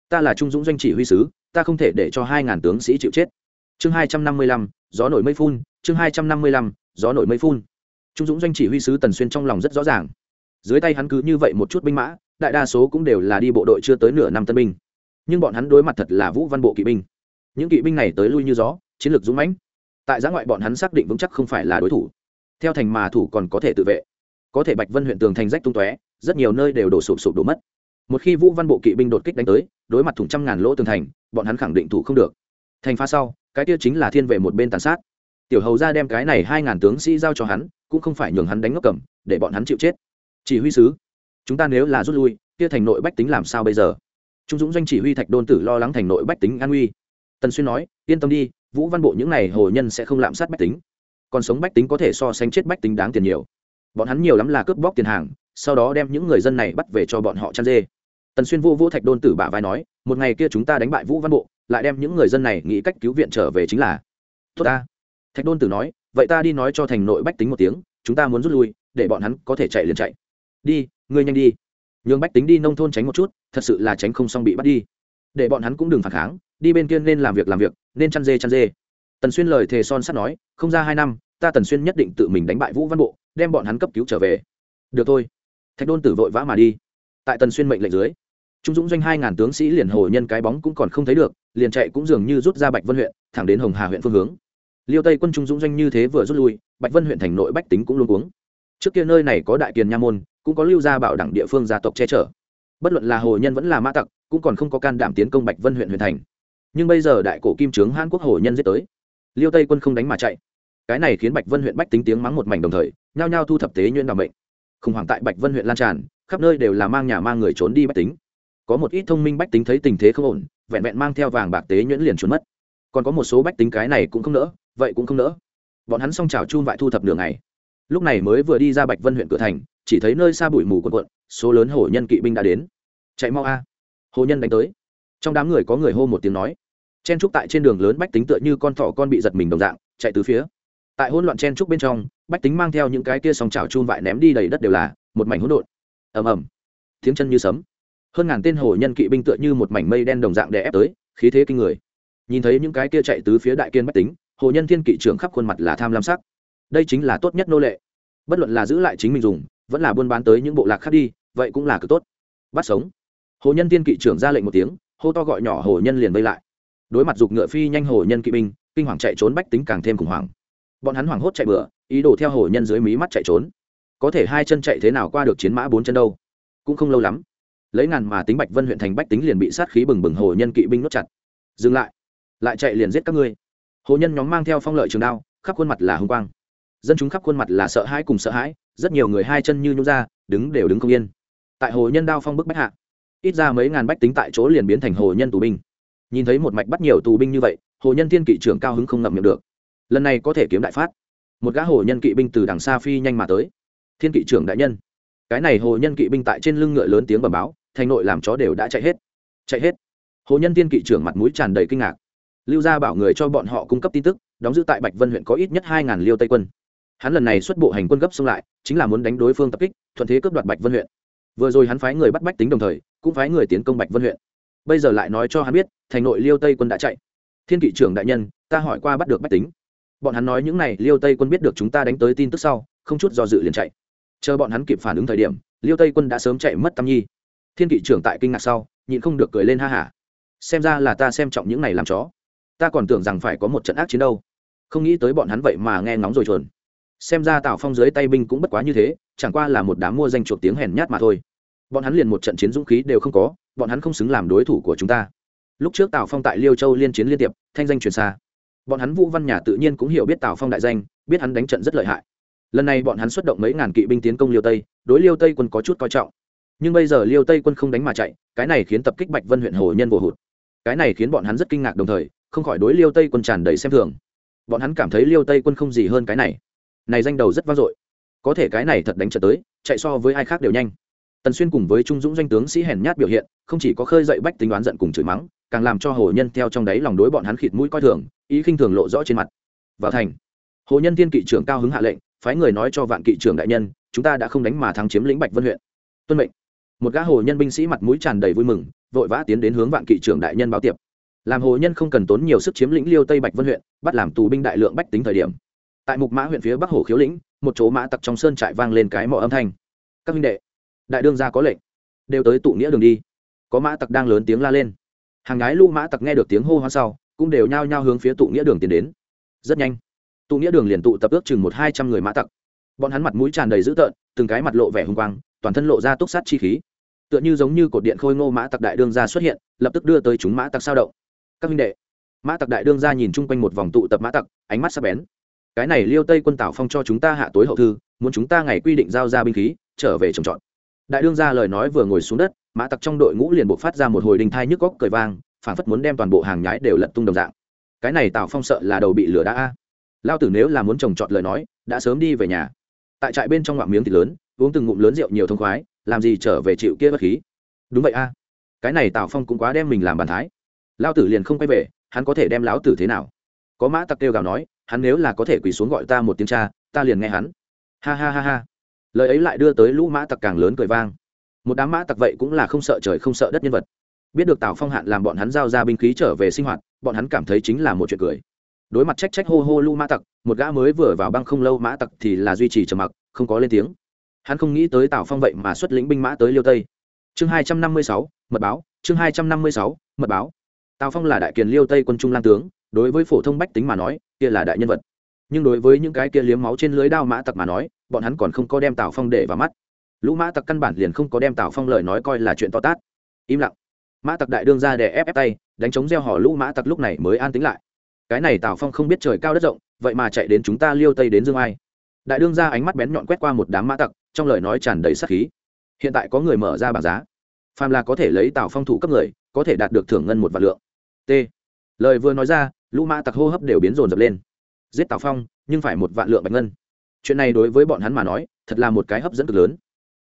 Ta là trung dũng doanh chỉ huy sứ, ta không thể để cho hai ngàn tướng sĩ chịu chết. Chương hai trăm năm mươi lăm, gió nổi mây phun, chương hai trăm năm mươi lăm, gió nổi mây phun trung dũng doanh chỉ huy sứ tần xuyên trong lòng rất rõ ràng. Dưới tay hắn cứ như vậy một chút binh mã, đại đa số cũng đều là đi bộ đội chưa tới nửa năm tân binh. Nhưng bọn hắn đối mặt thật là vũ văn bộ kỵ binh. Những kỵ binh này tới lui như gió, chiến lược dũng mãnh. Tại giã ngoại bọn hắn xác định vững chắc không phải là đối thủ. Theo thành mà thủ còn có thể tự vệ. Có thể bạch vân huyện tường thành rách tung tóe, rất nhiều nơi đều đổ sụp sụp đổ mất. Một khi vũ văn bộ kỵ binh đột kích đánh tới, đối mặt thủng trăm ngàn lỗ tường thành, bọn hắn khẳng định thủ không được. Thành pha sau, cái kia chính là thiên về một bên tàn sát. Tiểu hầu ra đem cái này hai ngàn tướng sĩ giao cho hắn cũng không phải nhường hắn đánh ngốc cầm, để bọn hắn chịu chết. Chỉ huy sứ, chúng ta nếu là rút lui, kia thành nội bách tính làm sao bây giờ? Trung dũng doanh chỉ huy thạch đôn tử lo lắng thành nội bách tính an uy. Tần xuyên nói, yên tâm đi, vũ văn bộ những n à y hồ nhân sẽ không lạm sát bách tính. Còn sống bách tính có thể so sánh chết bách tính đáng tiền nhiều. Bọn hắn nhiều lắm là cướp bóc tiền hàng, sau đó đem những người dân này bắt về cho bọn họ chăn dê. Tần xuyên vô vô thạch đôn tử bả vai nói, một ngày kia chúng ta đánh bại vũ văn bộ, lại đem những người dân này nghĩ cách cứu viện trở về chính là. Tốt ta. Thạch đôn tử nói vậy ta đi nói cho thành nội bách tính một tiếng, chúng ta muốn rút lui, để bọn hắn có thể chạy liền chạy. Đi, ngươi nhanh đi. Nhường bách tính đi nông thôn tránh một chút, thật sự là tránh không xong bị bắt đi. Để bọn hắn cũng đừng phản kháng, đi bên kia nên làm việc làm việc, nên chăn dê chăn dê. Tần xuyên lời thề son sắt nói, không ra hai năm, ta tần xuyên nhất định tự mình đánh bại vũ văn bộ, đem bọn hắn cấp cứu trở về. Được thôi. Thạch đôn tử vội vã mà đi. Tại tần xuyên mệnh lệnh dưới, trung dũng doanh hai ngàn tướng sĩ liền hồ nhân cái bóng cũng còn không thấy được, liền chạy cũng dường như rút ra bạch vân huyện, thẳng đến hồng hà huyện phương hướng liêu tây quân trung dũng doanh như thế vừa rút lui, bạch vân huyện thành nội bách tính cũng luôn cuống. Trước kia nơi này có đại kiền nha môn, cũng có lưu gia bảo đẳng địa phương gia tộc che chở. Bất luận là hồ nhân vẫn là mã tặc, cũng còn không có can đảm tiến công bạch vân huyện huyện thành. Nhưng bây giờ đại cổ kim trướng hàn quốc hồ nhân giết tới. Liêu tây quân không đánh mà chạy. Cái này khiến bạch vân huyện bách tính tiếng mắng một mảnh đồng thời, nhao nhao thu thập tế nhuyễn đảm mệnh. Khủng hoảng tại bạch vân huyện lan tràn, khắp nơi đều là mang nhà mang người trốn đi bách tính. Có một ít thông minh bách tính thấy tình thế không ổn, vẹn vẹn mang theo vàng bạc tế nhuyễn liền trốn mất. Còn có một số bách tính cái này cũng không nỡ vậy cũng không nỡ. Bọn hắn xong trào chun vại thu thập đường này lúc này mới vừa đi ra bạch vân huyện cửa thành, chỉ thấy nơi xa bụi mù quần quận số lớn hổ nhân kỵ binh đã đến. Chạy mau a. Hồ nhân đánh tới. Trong đám người có người hô một tiếng nói. Chen trúc tại trên đường lớn bách tính tựa như con thỏ con bị giật mình đồng dạng, chạy từ phía. Tại hỗn loạn chen trúc bên trong, bách tính mang theo những cái kia sòng trào chun vại ném đi đầy đất đều là, một mảnh hỗn độn. Ầm ầm. Tiếng chân như sấm. Hơn ngàn tên hồ nhân kỵ binh tựa như một mảnh mây đen đồng dạng đè ép tới, khí thế kinh người. Nhìn thấy những cái kia chạy tứ phía đại kiên bách tính hồ nhân thiên kỵ trưởng khắp khuôn mặt là tham lam sắc. Đây chính là tốt nhất nô lệ. Bất luận là giữ lại chính mình dùng, vẫn là buôn bán tới những bộ lạc khác đi, vậy cũng là cực tốt. Bắt sống. Hồ nhân thiên kỵ trưởng ra lệnh một tiếng, hô to gọi nhỏ hồ nhân liền vây lại. Đối mặt giục ngựa phi nhanh hồ nhân kỵ binh, kinh hoàng chạy trốn bách tính càng thêm khủng hoảng. Bọn hắn hoảng hốt chạy bựa ý đồ theo hồ nhân dưới mí mắt chạy trốn. Có thể hai chân chạy thế nào qua được chiến mã bốn chân đâu? Cũng không lâu lắm, lấy ngàn mà tính bạch vân huyện thành bách tính liền bị sát khí bừng bừng hồ nhân kỵ binh nuốt chặt. Dừng lại. Lại chạy liền giết các ngươi hồ nhân nhóm mang theo phong lợi trường đao, khắp khuôn mặt là hưng quang. Dân chúng khắp khuôn mặt là sợ hãi cùng sợ hãi, rất nhiều người hai chân như nhún ra, đứng đều đứng không yên. Tại hồ nhân đao phong bức bách hạ, ít ra mấy ngàn bách tính tại chỗ liền biến thành hồ nhân tù binh. Nhìn thấy một mạch bắt nhiều tù binh như vậy hồ nhân thiên kỵ trưởng cao hứng không ngậm miệng được. Lần này có thể kiếm đại phát. Một gã hồ nhân kỵ binh từ đằng xa phi nhanh mà tới. Thiên kỵ trưởng đại nhân. Cái này hồ nhân kỵ binh tại trên lưng ngựa lớn tiếng bẩm báo, thành nội làm chó đều đã chạy hết. Chạy hết. Hồ nhân thiên kỵ trưởng mặt mũi tràn đầy kinh ngạc lưu gia bảo người cho bọn họ cung cấp tin tức, đóng giữ tại bạch vân huyện có ít nhất hai ngàn liêu tây quân. Hắn lần này xuất bộ hành quân gấp xông lại, chính là muốn đánh đối phương tập kích, thuận thế cướp đoạt bạch vân huyện. Vừa rồi hắn phái người bắt bách tính đồng thời, cũng phái người tiến công bạch vân huyện. Bây giờ lại nói cho hắn biết, thành nội liêu tây quân đã chạy. Thiên kỵ trưởng đại nhân, ta hỏi qua bắt được bách tính. Bọn hắn nói những n à y liêu tây quân biết được chúng ta đánh tới tin tức sau, không chút do dự liền chạy. Chờ bọn hắn kịp phản ứng thời điểm, liêu tây quân đã sớm chạy mất tam nhi. Thiên kỵ trưởng tại kinh ngạc sau, nhịn không được cười lên ha hả. Xem ra là ta xem trọng những này làm chó ta còn tưởng rằng phải có một trận ác chiến đâu. Không nghĩ tới bọn hắn vậy mà nghe ngóng rồi chuồn. Xem ra tào phong dưới tay binh cũng bất quá như thế, chẳng qua là một đám mua danh chuộc tiếng hèn nhát mà thôi. Bọn hắn liền một trận chiến dũng khí đều không có, bọn hắn không xứng làm đối thủ của chúng ta. Lúc trước tào phong tại liêu châu liên chiến liên tiệp, thanh danh truyền xa. Bọn hắn vũ văn nhà tự nhiên cũng hiểu biết tào phong đại danh, biết hắn đánh trận rất lợi hại. Lần này bọn hắn xuất động mấy ngàn kỵ binh tiến công liêu tây, đối liêu tây quân có chút coi trọng. Nhưng bây giờ liêu tây quân không đánh mà chạy, cái này khiến tập kích bạch vân huyện hồ nhân vô hụt. Cái này khiến bọn hắn rất kinh ngạc đồng thời không khỏi đối liêu tây quân tràn đầy xem thường. Bọn hắn cảm thấy liêu tây quân không gì hơn cái này. Này danh đầu rất vang dội. Có thể cái này thật đánh trở tới, chạy so với ai khác đều nhanh. Tần xuyên cùng với trung dũng doanh tướng sĩ hèn nhát biểu hiện, không chỉ có khơi dậy bách tính đoán giận cùng chửi mắng, càng làm cho hồ nhân theo trong đáy lòng đối bọn hắn khịt mũi coi thường, ý khinh thường lộ rõ trên mặt. Vào thành, hồ nhân thiên kỵ trưởng cao hứng hạ lệnh, phái người nói cho vạn kỵ trưởng đại nhân, chúng ta đã không đánh mà thắng chiếm lĩnh bạch vân huyện. Tuân mệnh. Một gã hồ nhân binh sĩ mặt mũi tràn đầy vui mừng, vội vã tiến đến hướng vạn kỵ trưởng đại nhân báo tiệp làm hồ nhân không cần tốn nhiều sức chiếm lĩnh liêu tây bạch vân huyện, bắt làm tù binh đại lượng bách tính thời điểm. Tại mục mã huyện phía bắc hồ khiếu lĩnh, một chỗ mã tặc trong sơn trại vang lên cái mỏ âm thanh. Các huynh đệ, đại đương gia có lệnh, đều tới tụ nghĩa đường đi. Có mã tặc đang lớn tiếng la lên. Hàng gái lũ mã tặc nghe được tiếng hô hoán sau, cũng đều nhao nhao hướng phía tụ nghĩa đường tiến đến. Rất nhanh, tụ nghĩa đường liền tụ tập ước chừng một hai trăm người mã tặc. Bọn hắn mặt mũi tràn đầy dữ tợn, từng cái mặt lộ vẻ hung quang, toàn thân lộ ra túc sát chi khí. Tựa như giống như cột điện khôi ngô mã tặc đại đương gia xuất hiện, lập tức đưa tới chúng mã tặc sao động các minh đệ. Mã tặc đại đương gia nhìn chung quanh một vòng tụ tập mã tặc, ánh mắt sắp bén. Cái này liêu tây quân tảo phong cho chúng ta hạ tối hậu thư, muốn chúng ta ngày quy định giao ra binh khí, trở về trồng trọt. Đại đương gia lời nói vừa ngồi xuống đất, mã tặc trong đội ngũ liền buộc phát ra một hồi đình thai nhức góc cười vang phản phất muốn đem toàn bộ hàng nhái đều lật tung đồng dạng. Cái này tào phong sợ là đầu bị lửa đã a. Lao tử nếu là muốn trồng trọt lời nói, đã sớm đi về nhà. Tại trại bên trong ngoạm miếng thịt lớn, uống từng ngụm lớn rượu nhiều thông khoái, làm gì trở về chịu kia bất khí. Đúng vậy a. Cái này tào phong cũng quá đem mình làm bàn thái lao tử liền không quay về, hắn có thể đem lão tử thế nào? Có mã tặc kêu gào nói, hắn nếu là có thể quỳ xuống gọi ta một tiếng cha, ta liền nghe hắn. Ha ha ha ha. Lời ấy lại đưa tới lũ mã tặc càng lớn cười vang. Một đám mã tặc vậy cũng là không sợ trời không sợ đất nhân vật. Biết được tào phong hạn làm bọn hắn giao ra binh khí trở về sinh hoạt, bọn hắn cảm thấy chính là một chuyện cười. Đối mặt trách trách hô hô lũ mã tặc, một gã mới vừa vào băng không lâu mã tặc thì là duy trì trầm mặc, không có lên tiếng. Hắn không nghĩ tới tào phong vậy mà xuất lĩnh binh mã tới liêu tây. Chương hai trăm năm mươi sáu, mật báo, chương hai trăm năm mươi sáu, mật báo tào phong là đại kiền liêu tây quân trung lan tướng, đối với phổ thông bách tính mà nói, kia là đại nhân vật. Nhưng đối với những cái kia liếm máu trên lưới đao mã tặc mà nói, bọn hắn còn không có đem tào phong để vào mắt. Lũ mã tặc căn bản liền không có đem tào phong lời nói coi là chuyện to tát. Im lặng. Mã tặc đại đương ra để ép ép tay, đánh chống gieo họ lũ mã tặc lúc này mới an tính lại. Cái này tào phong không biết trời cao đất rộng, vậy mà chạy đến chúng ta liêu tây đến dương ai. Đại đương ra ánh mắt bén nhọn quét qua một đám mã tặc, trong lời nói tràn đầy sắc khí. Hiện tại có người mở ra bảng giá. Phàm là có thể lấy tào phong thủ cấp người, có thể đạt được thưởng ngân một vạn lượng t. Lời vừa nói ra, lũ mã tặc hô hấp đều biến rồn rập lên. Giết tào phong, nhưng phải một vạn lượng bạch ngân. Chuyện này đối với bọn hắn mà nói, thật là một cái hấp dẫn cực lớn.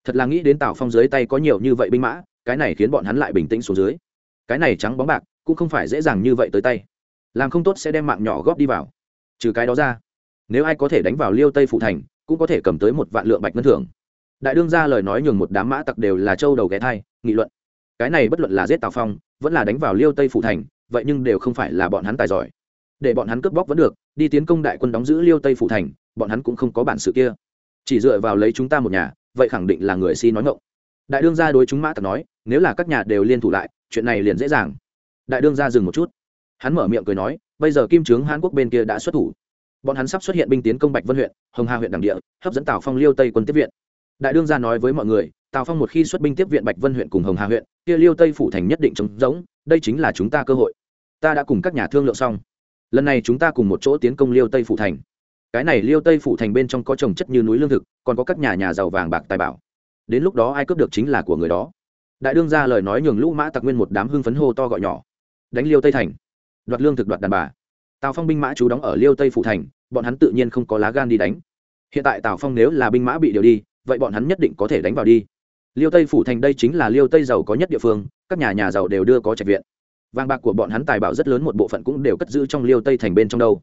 Thật là nghĩ đến tào phong dưới tay có nhiều như vậy binh mã, cái này khiến bọn hắn lại bình tĩnh xuống dưới. Cái này trắng bóng bạc, cũng không phải dễ dàng như vậy tới tay. Làm không tốt sẽ đem mạng nhỏ góp đi vào. Trừ cái đó ra, nếu ai có thể đánh vào liêu tây phụ thành, cũng có thể cầm tới một vạn lượng bạch ngân thưởng. Đại đương ra lời nói nhường một đám mã tặc đều là châu đầu ghé thai, nghị luận. Cái này bất luận là giết tào phong, vẫn là đánh vào liêu tây phụ thành vậy nhưng đều không phải là bọn hắn tài giỏi. Để bọn hắn cướp bóc vẫn được, đi tiến công đại quân đóng giữ liêu tây phủ thành, bọn hắn cũng không có bản sự kia. Chỉ dựa vào lấy chúng ta một nhà, vậy khẳng định là người si nói ngộng đại đương gia đối chúng mã tặc nói, nếu là các nhà đều liên thủ lại, chuyện này liền dễ dàng. Đại đương gia dừng một chút. Hắn mở miệng cười nói, bây giờ kim trướng hàn quốc bên kia đã xuất thủ. Bọn hắn sắp xuất hiện binh tiến công bạch vân huyện, hồng hà huyện đảng địa, hấp dẫn tào phong liêu tây quân tiếp viện. Đại đương gia nói với mọi người, tào phong một khi xuất binh tiếp viện bạch vân huyện cùng hồng hà huyện, kia liêu tây phủ thành nhất định chống giống đây chính là chúng ta cơ hội ta đã cùng các nhà thương lượng xong. Lần này chúng ta cùng một chỗ tiến công liêu tây phủ thành. Cái này liêu tây phủ thành bên trong có trồng chất như núi lương thực, còn có các nhà nhà giàu vàng bạc tài bảo. Đến lúc đó ai cướp được chính là của người đó. Đại đương ra lời nói nhường lũ mã tặc nguyên một đám hưng phấn hô to gọi nhỏ. Đánh liêu tây thành. Đoạt lương thực đoạt đàn bà. Tào phong binh mã chú đóng ở liêu tây phủ thành, bọn hắn tự nhiên không có lá gan đi đánh. Hiện tại tào phong nếu là binh mã bị điều đi, vậy bọn hắn nhất định có thể đánh vào đi. Liêu tây phủ thành đây chính là liêu tây giàu có nhất địa phương, các nhà nhà giàu đều đưa có trạch viện vàng bạc của bọn hắn tài bảo rất lớn, một bộ phận cũng đều cất giữ trong liêu tây thành bên trong đâu.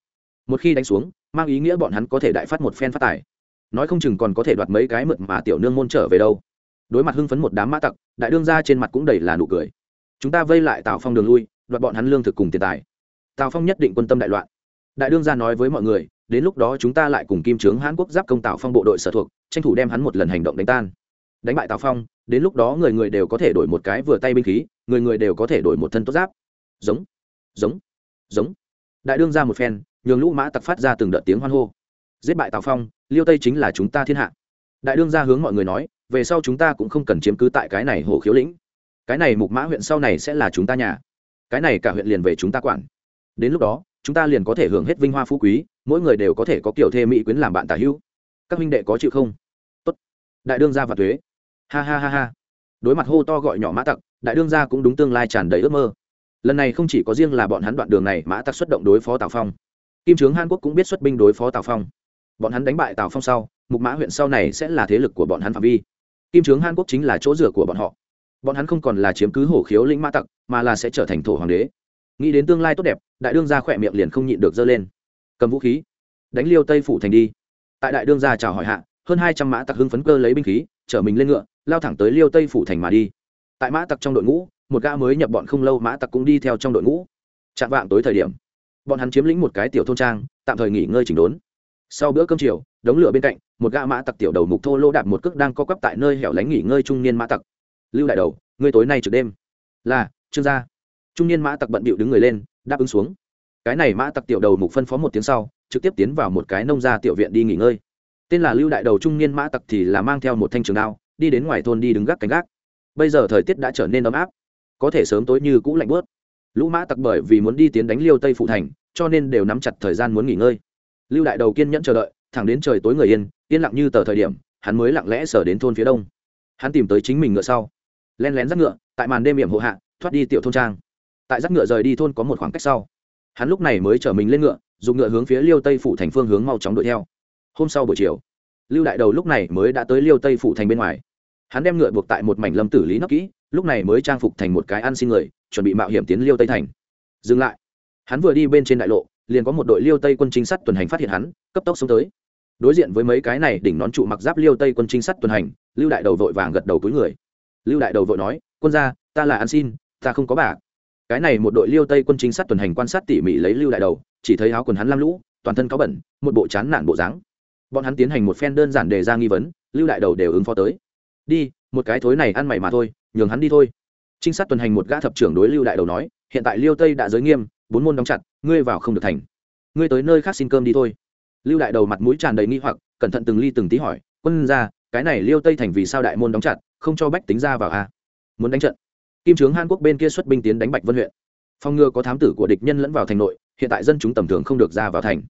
Một khi đánh xuống, mang ý nghĩa bọn hắn có thể đại phát một phen phát tài. Nói không chừng còn có thể đoạt mấy cái mượn mà tiểu nương môn trở về đâu. Đối mặt hưng phấn một đám mã tặc, đại đương ra trên mặt cũng đầy là nụ cười. Chúng ta vây lại tào phong đường lui, đoạt bọn hắn lương thực cùng tiền tài. Tào phong nhất định quân tâm đại loạn. Đại đương ra nói với mọi người, đến lúc đó chúng ta lại cùng kim trướng hãn quốc giáp công tào phong bộ đội sở thuộc, tranh thủ đem hắn một lần hành động đánh tan đánh bại tào phong đến lúc đó người người đều có thể đổi một cái vừa tay binh khí người người đều có thể đổi một thân tốt giáp giống giống giống đại đương ra một phen nhường lũ mã tặc phát ra từng đợt tiếng hoan hô giết bại tào phong liêu tây chính là chúng ta thiên hạ đại đương ra hướng mọi người nói về sau chúng ta cũng không cần chiếm cứ tại cái này hồ khiếu lĩnh cái này mục mã huyện sau này sẽ là chúng ta nhà cái này cả huyện liền về chúng ta quản đến lúc đó chúng ta liền có thể hưởng hết vinh hoa phú quý mỗi người đều có thể có kiểu thê mỹ quyến làm bạn tả hữu các huynh đệ có chịu không tốt đại đương gia và thuế ha ha ha ha. Đối mặt hô to gọi nhỏ mã tặc, đại đương gia cũng đúng tương lai tràn đầy ước mơ. Lần này không chỉ có riêng là bọn hắn đoạn đường này, mã tặc xuất động đối phó tào phong. Kim trướng hàn quốc cũng biết xuất binh đối phó tào phong. Bọn hắn đánh bại tào phong sau, mục mã huyện sau này sẽ là thế lực của bọn hắn phạm vi. Kim trướng hàn quốc chính là chỗ dựa của bọn họ. Bọn hắn không còn là chiếm cứ hổ khiếu lĩnh mã tặc, mà là sẽ trở thành thổ hoàng đế. Nghĩ đến tương lai tốt đẹp, đại đương gia khỏe miệng liền không nhịn được dơ lên. Cầm vũ khí, đánh liêu tây phủ thành đi. Tại đại đương gia chào hỏi hạ, hơn hai trăm mã tặc hưng phấn cơ lấy binh khí, chở mình lên ngựa lao thẳng tới liêu tây phủ thành mà đi. Tại mã tặc trong đội ngũ, một gã mới nhập bọn không lâu mã tặc cũng đi theo trong đội ngũ. Chạm vạng tối thời điểm, bọn hắn chiếm lĩnh một cái tiểu thôn trang, tạm thời nghỉ ngơi chỉnh đốn. Sau bữa cơm chiều, đống lửa bên cạnh, một gã mã tặc tiểu đầu mục thô lô đạp một cước đang co quắp tại nơi hẻo lánh nghỉ ngơi trung niên mã tặc. Lưu đại đầu, ngươi tối nay trực đêm? Là, trương gia. Trung niên mã tặc bận bịu đứng người lên, đáp ứng xuống. Cái này mã tặc tiểu đầu mục phân phó một tiếng sau, trực tiếp tiến vào một cái nông gia tiểu viện đi nghỉ ngơi. Tên là lưu đại đầu trung niên mã tặc thì là mang theo một thanh trường đao đi đến ngoài thôn đi đứng gác cánh gác. Bây giờ thời tiết đã trở nên ấm áp, có thể sớm tối như cũ lạnh bớt lũ mã tặc bởi vì muốn đi tiến đánh liêu tây phụ thành, cho nên đều nắm chặt thời gian muốn nghỉ ngơi. Lưu đại đầu kiên nhẫn chờ đợi, thẳng đến trời tối người yên yên lặng như tờ thời điểm, hắn mới lặng lẽ sở đến thôn phía đông. Hắn tìm tới chính mình ngựa sau. Len lén dắt ngựa, tại màn đêm hiểm hộ hạ, thoát đi tiểu thôn trang. Tại dắt ngựa rời đi thôn có một khoảng cách sau. Hắn lúc này mới chở mình lên ngựa, dùng ngựa hướng phía liêu tây phủ thành phương hướng mau chóng đuổi theo. Hôm sau buổi chiều, lưu đại đầu lúc này mới đã tới liêu tây phủ thành bên ngoài hắn đem ngựa buộc tại một mảnh lâm tử lý nấp kỹ, lúc này mới trang phục thành một cái ăn xin người, chuẩn bị mạo hiểm tiến liêu tây thành. Dừng lại. Hắn vừa đi bên trên đại lộ, liền có một đội liêu tây quân trinh sát tuần hành phát hiện hắn, cấp tốc xuống tới. Đối diện với mấy cái này đỉnh nón trụ mặc giáp liêu tây quân trinh sát tuần hành, lưu đại đầu vội vàng gật đầu túi người. Lưu đại đầu vội nói, quân gia, ta là ăn xin, ta không có bạc. Cái này một đội liêu tây quân trinh sát tuần hành quan sát tỉ mỉ lấy lưu đại đầu, chỉ thấy áo quần hắn lam lũ, toàn thân có bẩn, một bộ chán nản bộ dáng. Bọn hắn tiến hành một phen đơn giản đề ra nghi vấn, lưu đại đầu đều ứng phó tới đi, một cái thối này ăn mày mà thôi, nhường hắn đi thôi. Trinh sát tuần hành một gã thập trưởng đối lưu đại đầu nói, hiện tại liêu tây đã giới nghiêm, bốn môn đóng chặt, ngươi vào không được thành. Ngươi tới nơi khác xin cơm đi thôi. Lưu đại đầu mặt mũi tràn đầy nghi hoặc, cẩn thận từng ly từng tí hỏi, quân ra, cái này liêu tây thành vì sao đại môn đóng chặt, không cho bách tính ra vào à? muốn đánh trận. Kim trướng hàn quốc bên kia xuất binh tiến đánh bạch vân huyện. Phòng ngừa có thám tử của địch nhân lẫn vào thành nội, hiện tại dân chúng tầm thường không được ra vào thành.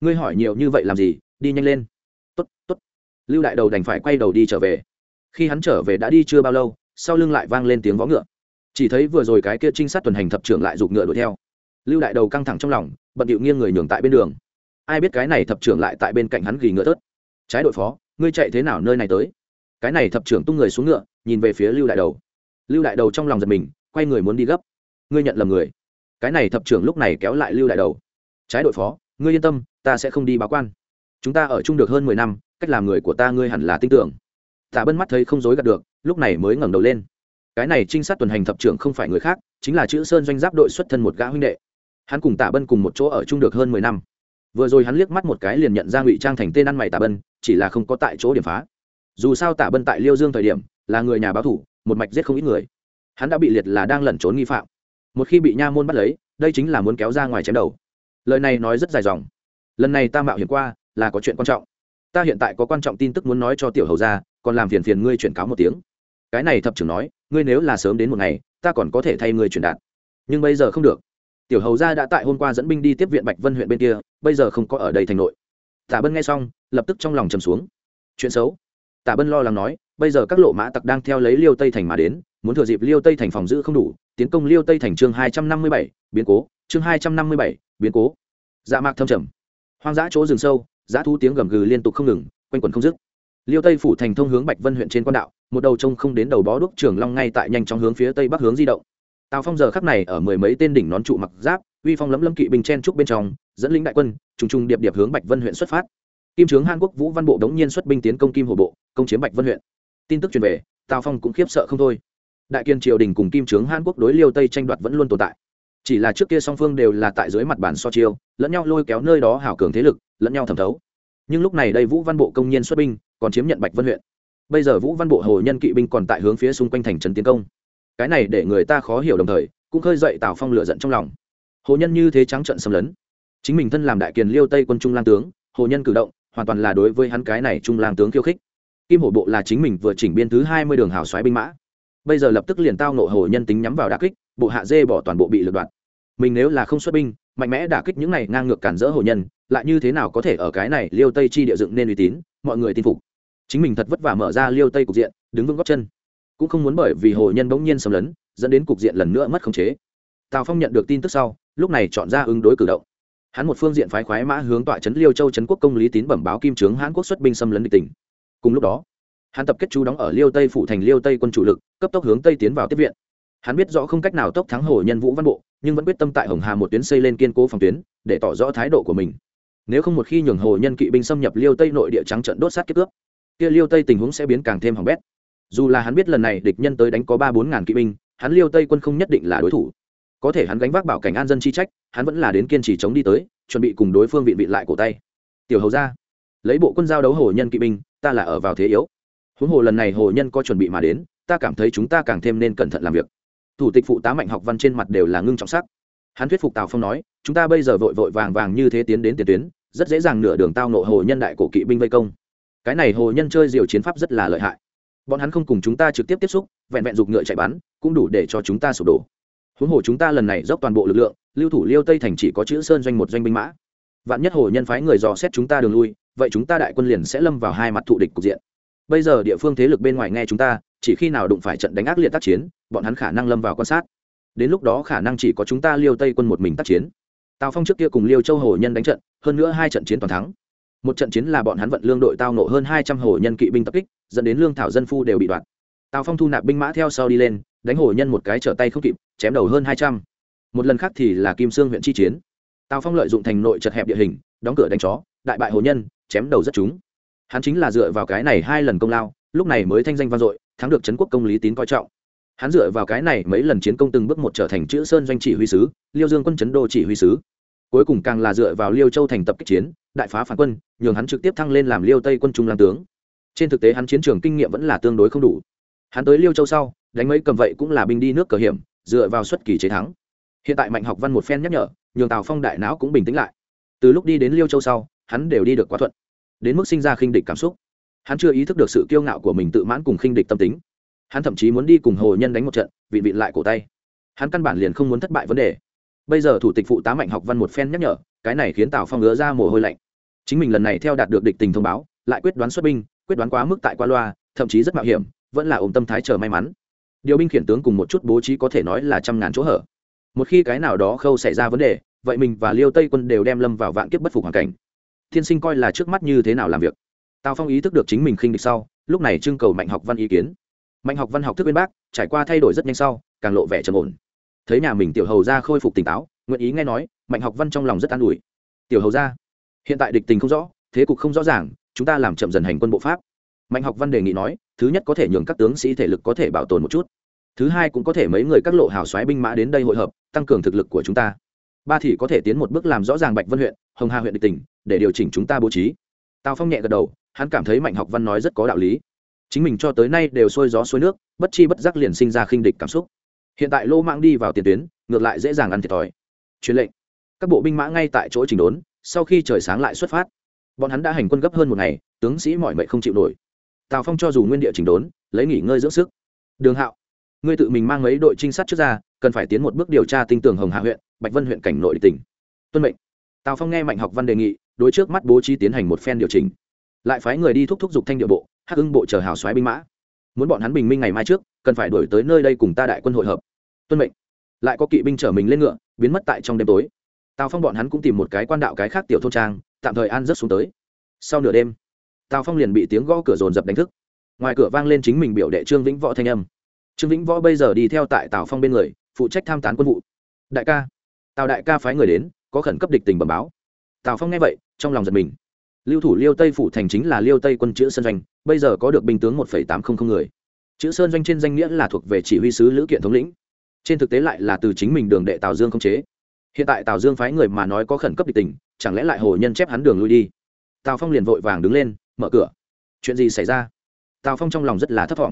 Ngươi hỏi nhiều như vậy làm gì? Đi nhanh lên. Tốt tốt. Lưu đại đầu đành phải quay đầu đi trở về khi hắn trở về đã đi chưa bao lâu, sau lưng lại vang lên tiếng vó ngựa. Chỉ thấy vừa rồi cái kia trinh sát tuần hành thập trưởng lại giục ngựa đuổi theo. Lưu đại đầu căng thẳng trong lòng, bận điệu nghiêng người nhường tại bên đường. Ai biết cái này thập trưởng lại tại bên cạnh hắn gỉ ngựa tớt. Trái đội phó, ngươi chạy thế nào nơi này tới? Cái này thập trưởng tung người xuống ngựa, nhìn về phía lưu đại đầu. Lưu đại đầu trong lòng giật mình, quay người muốn đi gấp. Ngươi nhận lầm người. Cái này thập trưởng lúc này kéo lại lưu đại đầu. Trái đội phó, ngươi yên tâm, ta sẽ không đi báo quan. Chúng ta ở chung được hơn mười năm, cách làm người của ta ngươi hẳn là tin tưởng tạ bân mắt thấy không dối gạt được, lúc này mới ngẩng đầu lên. Cái này trinh sát tuần hành thập trưởng không phải người khác, chính là chữ sơn doanh giáp đội xuất thân một gã huynh đệ. Hắn cùng tạ bân cùng một chỗ ở chung được hơn mười năm. Vừa rồi hắn liếc mắt một cái liền nhận ra ngụy trang thành tên ăn mày tạ bân, chỉ là không có tại chỗ điểm phá. Dù sao tạ bân tại liêu dương thời điểm, là người nhà báo thủ, một mạch giết không ít người. Hắn đã bị liệt là đang lẩn trốn nghi phạm. Một khi bị nha môn bắt lấy, đây chính là muốn kéo ra ngoài chém đầu. Lời này nói rất dài dòng. Lần này ta mạo hiểm qua, là có chuyện quan trọng. Ta hiện tại có quan trọng tin tức muốn nói cho tiểu hầu ra còn làm phiền phiền ngươi chuyển cáo một tiếng. Cái này thập trưởng nói, ngươi nếu là sớm đến một ngày, ta còn có thể thay ngươi chuyển đạt. Nhưng bây giờ không được. Tiểu hầu gia đã tại hôm qua dẫn binh đi tiếp viện bạch vân huyện bên kia, bây giờ không có ở đây thành nội. Tả bân nghe xong, lập tức trong lòng trầm xuống. Chuyện xấu. Tả bân lo lắng nói, bây giờ các lộ mã tặc đang theo lấy liêu tây thành mà đến, muốn thừa dịp liêu tây thành phòng giữ không đủ, tiến công liêu tây thành chương hai trăm năm mươi bảy, biến cố. Chương hai trăm năm mươi bảy, biến cố. Dạ mạc thâm trầm. Hoang dã chỗ rừng sâu, dã thu tiếng gầm gừ liên tục không ngừng, quanh quẩn không dứt liêu tây phủ thành thông hướng bạch vân huyện trên quan đạo, một đầu trông không đến đầu bó đuốc trường long ngay tại nhanh chóng hướng phía tây bắc hướng di động. Tào phong giờ khắc này ở mười mấy tên đỉnh nón trụ mặc giáp, uy phong lấm lấm kỵ binh chen trúc bên trong, dẫn lính đại quân, trùng trùng điệp điệp hướng bạch vân huyện xuất phát. Kim trướng hàn quốc vũ văn bộ đống nhiên xuất binh tiến công kim hồ bộ, công chiếm bạch vân huyện. Tin tức truyền về, tào phong cũng khiếp sợ không thôi. Đại kiên triều đình cùng kim trướng hàn quốc đối liêu tây tranh đoạt vẫn luôn tồn tại. Chỉ là trước kia song phương đều là tại dưới mặt bản so chiêu, lẫn nhau lôi kéo nơi đó hảo cường thế lực, lẫn nhau thẩm thấu nhưng lúc này đây vũ văn bộ công nhiên xuất binh, còn chiếm nhận bạch vân huyện. Bây giờ vũ văn bộ hồ nhân kỵ binh còn tại hướng phía xung quanh thành trấn tiến công. Cái này để người ta khó hiểu đồng thời, cũng khơi dậy tào phong lựa giận trong lòng. Hồ nhân như thế trắng trận xâm lấn. Chính mình thân làm đại kiền liêu tây quân trung lang tướng, hồ nhân cử động, hoàn toàn là đối với hắn cái này trung lang tướng khiêu khích. Kim hổ bộ là chính mình vừa chỉnh biên thứ hai mươi đường hào xoáy binh mã. Bây giờ lập tức liền tao nộ hồ nhân tính nhắm vào đà kích, bộ hạ dê bỏ toàn bộ bị lật đoạt mình nếu là không xuất binh, mạnh mẽ đả kích những này ngang ngược cản rỡ hồ nhân lại như thế nào có thể ở cái này liêu tây chi địa dựng nên uy tín, mọi người tin phục. Chính mình thật vất vả mở ra liêu tây cục diện, đứng vững góc chân. Cũng không muốn bởi vì hồ nhân bỗng nhiên xâm lấn, dẫn đến cục diện lần nữa mất khống chế. Tào phong nhận được tin tức sau, lúc này chọn ra ứng đối cử động. Hắn một phương diện phái khoái mã hướng tọa trấn liêu châu trấn quốc công lý tín bẩm báo kim trướng hãn quốc xuất binh xâm lấn địch tỉnh. Cùng lúc đó, hắn tập kết chú đóng ở liêu tây phủ thành liêu tây quân chủ lực, cấp tốc hướng tây tiến vào tiếp viện. Hắn biết rõ không cách nào tốc thắng hồ nhân vũ văn bộ, nhưng vẫn quyết tâm tại hồng hà một tuyến xây lên kiên cố phòng tuyến, để tỏ rõ thái độ của mình nếu không một khi nhường hồ nhân kỵ binh xâm nhập liêu tây nội địa trắng trận đốt sát kết cướp, kia liêu tây tình huống sẽ biến càng thêm hỏng bét. Dù là hắn biết lần này địch nhân tới đánh có ba bốn ngàn kỵ binh, hắn liêu tây quân không nhất định là đối thủ. Có thể hắn gánh vác bảo cảnh an dân chi trách, hắn vẫn là đến kiên trì chống đi tới, chuẩn bị cùng đối phương vịn vịn lại cổ tay. Tiểu hầu ra, lấy bộ quân giao đấu hồ nhân kỵ binh, ta là ở vào thế yếu. Huống hồ lần này hồ nhân có chuẩn bị mà đến, ta cảm thấy chúng ta càng thêm nên cẩn thận làm việc. Thủ tịch phụ tá mạnh học văn trên mặt đều là ngưng trọng sắc hắn thuyết phục tào phong nói, chúng ta bây giờ vội vội vàng vàng như thế tiến đến tiền tuyến, rất dễ dàng nửa đường tao nộ hồ nhân đại cổ kỵ binh vây công. Cái này hồ nhân chơi diều chiến pháp rất là lợi hại. Bọn hắn không cùng chúng ta trực tiếp tiếp xúc, vẹn vẹn giục ngựa chạy bắn, cũng đủ để cho chúng ta sụp đổ. Huống hồ chúng ta lần này dốc toàn bộ lực lượng, lưu thủ liêu tây thành chỉ có chữ sơn doanh một doanh binh mã. Vạn nhất hồ nhân phái người dò xét chúng ta đường lui, vậy chúng ta đại quân liền sẽ lâm vào hai mặt thụ địch cục diện. Bây giờ địa phương thế lực bên ngoài nghe chúng ta, chỉ khi nào đụng phải trận đánh ác liệt tác chiến, bọn hắn khả năng lâm vào quan sát đến lúc đó khả năng chỉ có chúng ta liêu tây quân một mình tác chiến. Tào phong trước kia cùng liêu châu hồ nhân đánh trận, hơn nữa hai trận chiến toàn thắng. Một trận chiến là bọn hắn vận lương đội tao nộ hơn hai trăm hồ nhân kỵ binh tập kích, dẫn đến lương thảo dân phu đều bị đoạt. Tào phong thu nạp binh mã theo sau đi lên, đánh hồ nhân một cái trở tay không kịp, chém đầu hơn hai trăm. Một lần khác thì là kim sương huyện chi chiến. Tào phong lợi dụng thành nội chật hẹp địa hình, đóng cửa đánh chó, đại bại hồ nhân, chém đầu rất chúng hắn chính là dựa vào cái này hai lần công lao, lúc này mới thanh danh vang dội, thắng được trấn quốc công lý tín coi trọng hắn dựa vào cái này mấy lần chiến công từng bước một trở thành chữ sơn doanh chỉ huy sứ, liêu dương quân chấn đô chỉ huy sứ. Cuối cùng càng là dựa vào liêu châu thành tập kích chiến, đại phá phản quân, nhường hắn trực tiếp thăng lên làm liêu tây quân trung làm tướng. Trên thực tế hắn chiến trường kinh nghiệm vẫn là tương đối không đủ. Hắn tới liêu châu sau, đánh mấy cầm vậy cũng là binh đi nước cờ hiểm, dựa vào xuất kỳ chế thắng. Hiện tại mạnh học văn một phen nhắc nhở, nhường tào phong đại não cũng bình tĩnh lại. Từ lúc đi đến liêu châu sau, hắn đều đi được quá thuận, đến mức sinh ra khinh địch cảm xúc. Hắn chưa ý thức được sự kiêu ngạo của mình tự mãn cùng khinh địch tâm tính hắn thậm chí muốn đi cùng hồ nhân đánh một trận vị vị lại cổ tay. Hắn căn bản liền không muốn thất bại vấn đề. Bây giờ thủ tịch phụ tá mạnh học văn một phen nhắc nhở, cái này khiến tào phong ngứa ra mồ hôi lạnh. Chính mình lần này theo đạt được địch tình thông báo, lại quyết đoán xuất binh, quyết đoán quá mức tại qua loa, thậm chí rất mạo hiểm, vẫn là ôm tâm thái chờ may mắn. Điều binh khiển tướng cùng một chút bố trí có thể nói là trăm ngàn chỗ hở. Một khi cái nào đó khâu xảy ra vấn đề, vậy mình và liêu tây quân đều đem lâm vào vạn kiếp bất phục hoàn cảnh. Thiên sinh coi là trước mắt như thế nào làm việc. Tào phong ý thức được chính mình khinh địch sau, lúc này trưng cầu mạnh học văn ý kiến mạnh học văn học thức bên bác, trải qua thay đổi rất nhanh sau, càng lộ vẻ trầm ổn. Thấy nhà mình tiểu hầu ra khôi phục tỉnh táo, nguyện ý nghe nói, mạnh học văn trong lòng rất an ủi. Tiểu hầu ra hiện tại địch tình không rõ, thế cục không rõ ràng, chúng ta làm chậm dần hành quân bộ pháp. Mạnh học văn đề nghị nói, thứ nhất có thể nhường các tướng sĩ thể lực có thể bảo tồn một chút. Thứ hai cũng có thể mấy người các lộ hào xoáy binh mã đến đây hội hợp, tăng cường thực lực của chúng ta. Ba thì có thể tiến một bước làm rõ ràng bạch vân huyện, hồng hà huyện địch tỉnh để điều chỉnh chúng ta bố trí. Tào phong nhẹ gật đầu, hắn cảm thấy mạnh học văn nói rất có đạo lý chính mình cho tới nay đều sôi gió sôi nước, bất chi bất giác liền sinh ra khinh địch cảm xúc. Hiện tại lô mạng đi vào tiền tuyến, ngược lại dễ dàng ăn thiệt thòi. Truyền lệnh. Các bộ binh mã ngay tại chỗ trình đốn, sau khi trời sáng lại xuất phát. Bọn hắn đã hành quân gấp hơn một ngày, tướng sĩ mọi mệnh không chịu nổi. Tào phong cho dù nguyên địa chỉnh đốn, lấy nghỉ ngơi dưỡng sức. Đường hạo, ngươi tự mình mang mấy đội trinh sát trước ra, cần phải tiến một bước điều tra tinh tường hồng hạ huyện, bạch vân huyện cảnh nội tỉnh tuân mệnh. Tào phong nghe mạnh học văn đề nghị, đối trước mắt bố trí tiến hành một phen điều chỉnh. Lại phái người đi thúc thúc giục thanh địa bộ hắc ưng bộ chờ hào xoáy binh mã. Muốn bọn hắn bình minh ngày mai trước, cần phải đổi tới nơi đây cùng ta đại quân hội hợp. Tuân mệnh. Lại có kỵ binh chở mình lên ngựa, biến mất tại trong đêm tối. Tào phong bọn hắn cũng tìm một cái quan đạo cái khác tiểu thôn trang, tạm thời an rất xuống tới. Sau nửa đêm, tào phong liền bị tiếng gõ cửa rồn rập đánh thức. Ngoài cửa vang lên chính mình biểu đệ trương vĩnh võ thanh âm. Trương vĩnh võ bây giờ đi theo tại tào phong bên người, phụ trách tham tán quân vụ. Đại ca. Tào đại ca phái người đến, có khẩn cấp địch tình bẩm báo. Tào phong nghe vậy, trong lòng giật mình lưu thủ liêu tây phủ thành chính là liêu tây quân chữ sơn doanh, bây giờ có được binh tướng một tám trăm linh người. Chữ sơn doanh trên danh nghĩa là thuộc về chỉ huy sứ lữ kiện thống lĩnh. Trên thực tế lại là từ chính mình đường đệ tào dương không chế. Hiện tại tào dương phái người mà nói có khẩn cấp địch tình, chẳng lẽ lại hồ nhân chép hắn đường lui đi? Tào phong liền vội vàng đứng lên, mở cửa. Chuyện gì xảy ra? Tào phong trong lòng rất là thấp t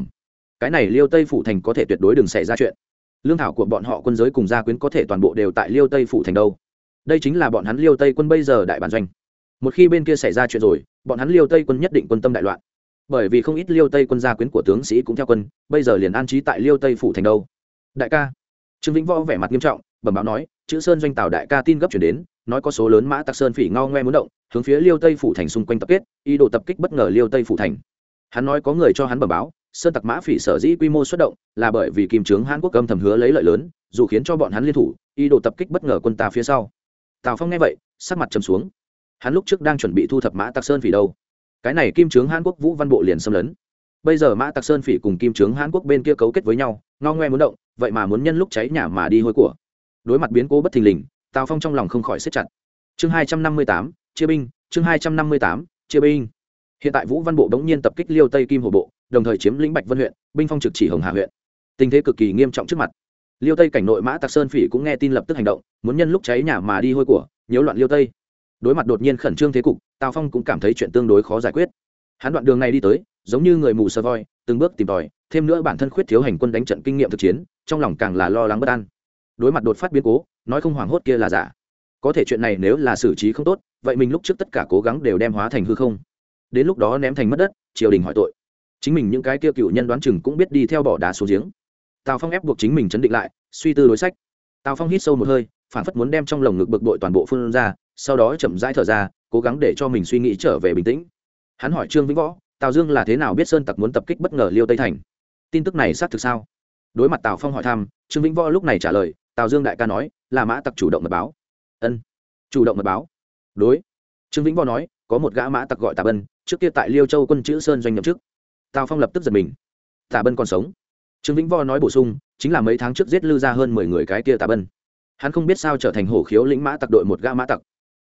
cái này liêu tây phủ thành có thể tuyệt đối đừng xảy ra chuyện. Lương thảo của bọn họ quân giới cùng gia quyến có thể toàn bộ đều tại liêu tây phủ thành đâu? Đây chính là bọn hắn liêu tây quân bây giờ đại bản doanh một khi bên kia xảy ra chuyện rồi, bọn hắn liêu tây quân nhất định quân tâm đại loạn. Bởi vì không ít liêu tây quân gia quyến của tướng sĩ cũng theo quân, bây giờ liền an trí tại liêu tây phủ thành đâu. Đại ca. Trương vĩnh võ vẻ mặt nghiêm trọng, bẩm báo nói, chữ sơn doanh tào đại ca tin gấp chuyển đến, nói có số lớn mã tặc sơn phỉ ngao ngoe muốn động, hướng phía liêu tây phủ thành xung quanh tập kết, ý đồ tập kích bất ngờ liêu tây phủ thành. Hắn nói có người cho hắn bẩm báo, sơn tặc mã phỉ sở dĩ quy mô xuất động, là bởi vì kim trướng hàn quốc âm thầm hứa lấy lợi lớn, dù khiến cho bọn hắn liên thủ, ý đồ tập kích bất ngờ quân ta phía sau. Tào phong nghe vậy, sắc mặt trầm xuống hắn lúc trước đang chuẩn bị thu thập mã tặc sơn phỉ đâu. Cái này kim trướng hàn quốc vũ văn bộ liền xâm lấn. Bây giờ mã tặc sơn phỉ cùng kim trướng hàn quốc bên kia cấu kết với nhau, ngao ngoe muốn động, vậy mà muốn nhân lúc cháy nhà mà đi hôi của. Đối mặt biến cố bất thình lình, tào phong trong lòng không khỏi xếp chặt. Chương hai trăm năm mươi tám, chia binh, chương hai trăm năm mươi tám, chia binh. Hiện tại vũ văn bộ đống nhiên tập kích liêu tây kim hồ bộ, đồng thời chiếm lĩnh bạch vân huyện, binh phong trực chỉ hồng hà huyện. Tình thế cực kỳ nghiêm trọng trước mặt. Liêu tây cảnh nội mã Tạc sơn phỉ cũng nghe tin lập tức hành động, muốn nhân lúc cháy nhà mà đi hôi của, nhiễu loạn liêu tây đối mặt đột nhiên khẩn trương thế cục, tào phong cũng cảm thấy chuyện tương đối khó giải quyết. Hắn đoạn đường này đi tới, giống như người mù sơ voi, từng bước tìm tòi, thêm nữa bản thân khuyết thiếu hành quân đánh trận kinh nghiệm thực chiến, trong lòng càng là lo lắng bất an. Đối mặt đột phát biến cố, nói không hoảng hốt kia là giả. Có thể chuyện này nếu là xử trí không tốt, vậy mình lúc trước tất cả cố gắng đều đem hóa thành hư không. Đến lúc đó ném thành mất đất, triều đình hỏi tội. Chính mình những cái kia cựu nhân đoán chừng cũng biết đi theo bỏ đá xuống giếng. Tào phong ép buộc chính mình chấn định lại, suy tư đối sách. Tào phong hít sâu một hơi, phản phất muốn đem trong lồng ngực bực bội toàn bộ phương ra sau đó chậm rãi thở ra, cố gắng để cho mình suy nghĩ trở về bình tĩnh. Hắn hỏi trương vĩnh võ, tào dương là thế nào biết sơn tặc muốn tập kích bất ngờ liêu tây thành? Tin tức này xác thực sao? Đối mặt tào phong hỏi thăm, trương vĩnh võ lúc này trả lời, tào dương đại ca nói, là mã tặc chủ động mật báo. Ân, chủ động mật báo? Đối. Trương vĩnh võ nói, có một gã mã tặc gọi tà bân, trước kia tại liêu châu quân chữ sơn doanh nhậm chức. Tào phong lập tức giật mình. Tà bân còn sống? Trương vĩnh võ nói bổ sung, chính là mấy tháng trước giết lư ra hơn mười người cái kia tà bân. Hắn không biết sao trở thành hổ khiếu lĩnh mã tặc đội một gã mã tặc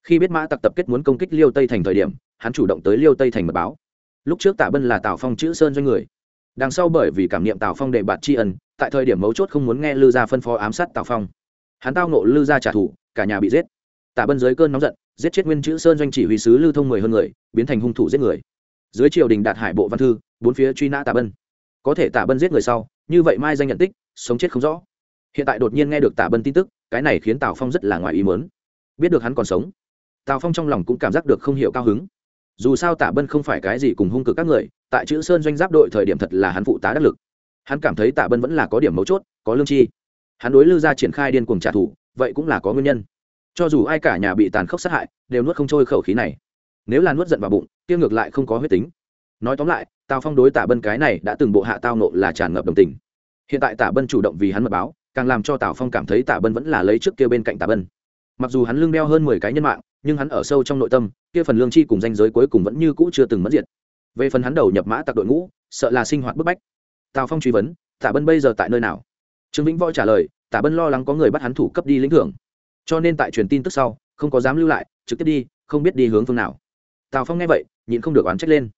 khi biết mã tặc tập kết muốn công kích liêu tây thành thời điểm, hắn chủ động tới liêu tây thành mật báo. Lúc trước tạ bân là tào phong chữ sơn doanh người. Đằng sau bởi vì cảm niệm tào phong đệ bạt tri ân, tại thời điểm mấu chốt không muốn nghe lư gia phân phó ám sát tào phong. Hắn tao nộ lư gia trả thù, cả nhà bị giết. Tạ bân dưới cơn nóng giận, giết chết nguyên chữ sơn doanh chỉ huy sứ lưu thông mười hơn người, biến thành hung thủ giết người. Dưới triều đình đạt hải bộ văn thư, bốn phía truy nã tạ bân. Có thể Tạ bân giết người sau, như vậy mai danh nhận tích, sống chết không rõ. Hiện tại đột nhiên nghe được Tạ bân tin tức, cái này khiến tào phong rất là ngoài ý mớn biết được hắn còn sống tào phong trong lòng cũng cảm giác được không hiểu cao hứng dù sao tả bân không phải cái gì cùng hung cực các người tại chữ sơn doanh giáp đội thời điểm thật là hắn phụ tá đắc lực hắn cảm thấy tả bân vẫn là có điểm mấu chốt có lương chi hắn đối lư ra triển khai điên cuồng trả thù vậy cũng là có nguyên nhân cho dù ai cả nhà bị tàn khốc sát hại đều nuốt không trôi khẩu khí này nếu là nuốt giận vào bụng tiêu ngược lại không có huyết tính nói tóm lại tào phong đối tả bân cái này đã từng bộ hạ tao nộ là tràn ngập đồng tình hiện tại tả bân chủ động vì hắn mật báo càng làm cho tào phong cảm thấy tả bân vẫn là lấy trước kia bên cạnh tả bân mặc dù hắn lương đeo hơn mười cái nhân mạng nhưng hắn ở sâu trong nội tâm, kia phần lương chi cùng danh giới cuối cùng vẫn như cũ chưa từng mất diệt. Về phần hắn đầu nhập mã tặc đội ngũ, sợ là sinh hoạt bức bách. Tào phong truy vấn, tả bân bây giờ tại nơi nào? Trương vĩnh võ trả lời, tả bân lo lắng có người bắt hắn thủ cấp đi lĩnh thưởng. Cho nên tại truyền tin tức sau, không có dám lưu lại, trực tiếp đi, không biết đi hướng phương nào. Tào phong nghe vậy, nhịn không được oán trách lên.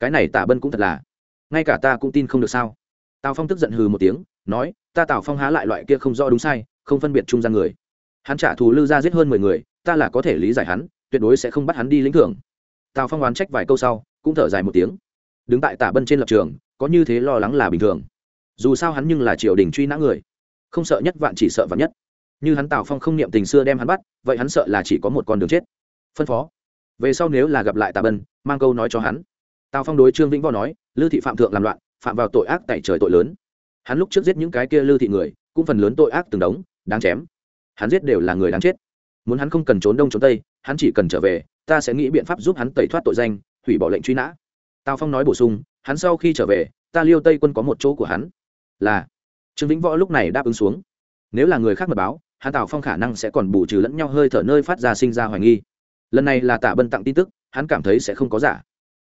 Cái này tả bân cũng thật là, ngay cả ta cũng tin không được sao? Tào phong tức giận hừ một tiếng, nói, ta tào phong há lại loại kia không rõ đúng sai, không phân biệt trung gian người. Hắn trả thù lư ra giết hơn mười người ta là có thể lý giải hắn, tuyệt đối sẽ không bắt hắn đi lĩnh thưởng. Tào phong oán trách vài câu sau, cũng thở dài một tiếng. Đứng tại tả bân trên lập trường, có như thế lo lắng là bình thường. Dù sao hắn nhưng là triều đình truy nã người. Không sợ nhất vạn chỉ sợ vạn nhất. Như hắn tào phong không niệm tình xưa đem hắn bắt, vậy hắn sợ là chỉ có một con đường chết. Phân phó. Về sau nếu là gặp lại tà bân, mang câu nói cho hắn. Tào phong đối trương vĩnh võ nói, lư thị phạm thượng làm loạn, phạm vào tội ác tại trời tội lớn. Hắn lúc trước giết những cái kia lư thị người, cũng phần lớn tội ác từng đống, đáng chém. Hắn giết đều là người đáng chết muốn hắn không cần trốn đông trốn tây, hắn chỉ cần trở về, ta sẽ nghĩ biện pháp giúp hắn tẩy thoát tội danh, hủy bỏ lệnh truy nã. Tào phong nói bổ sung, hắn sau khi trở về, ta liêu tây quân có một chỗ của hắn. Là, trương vĩnh võ lúc này đáp ứng xuống. Nếu là người khác mật báo, hắn tào phong khả năng sẽ còn bù trừ lẫn nhau hơi thở nơi phát ra sinh ra hoài nghi. Lần này là tạ bân tặng tin tức, hắn cảm thấy sẽ không có giả.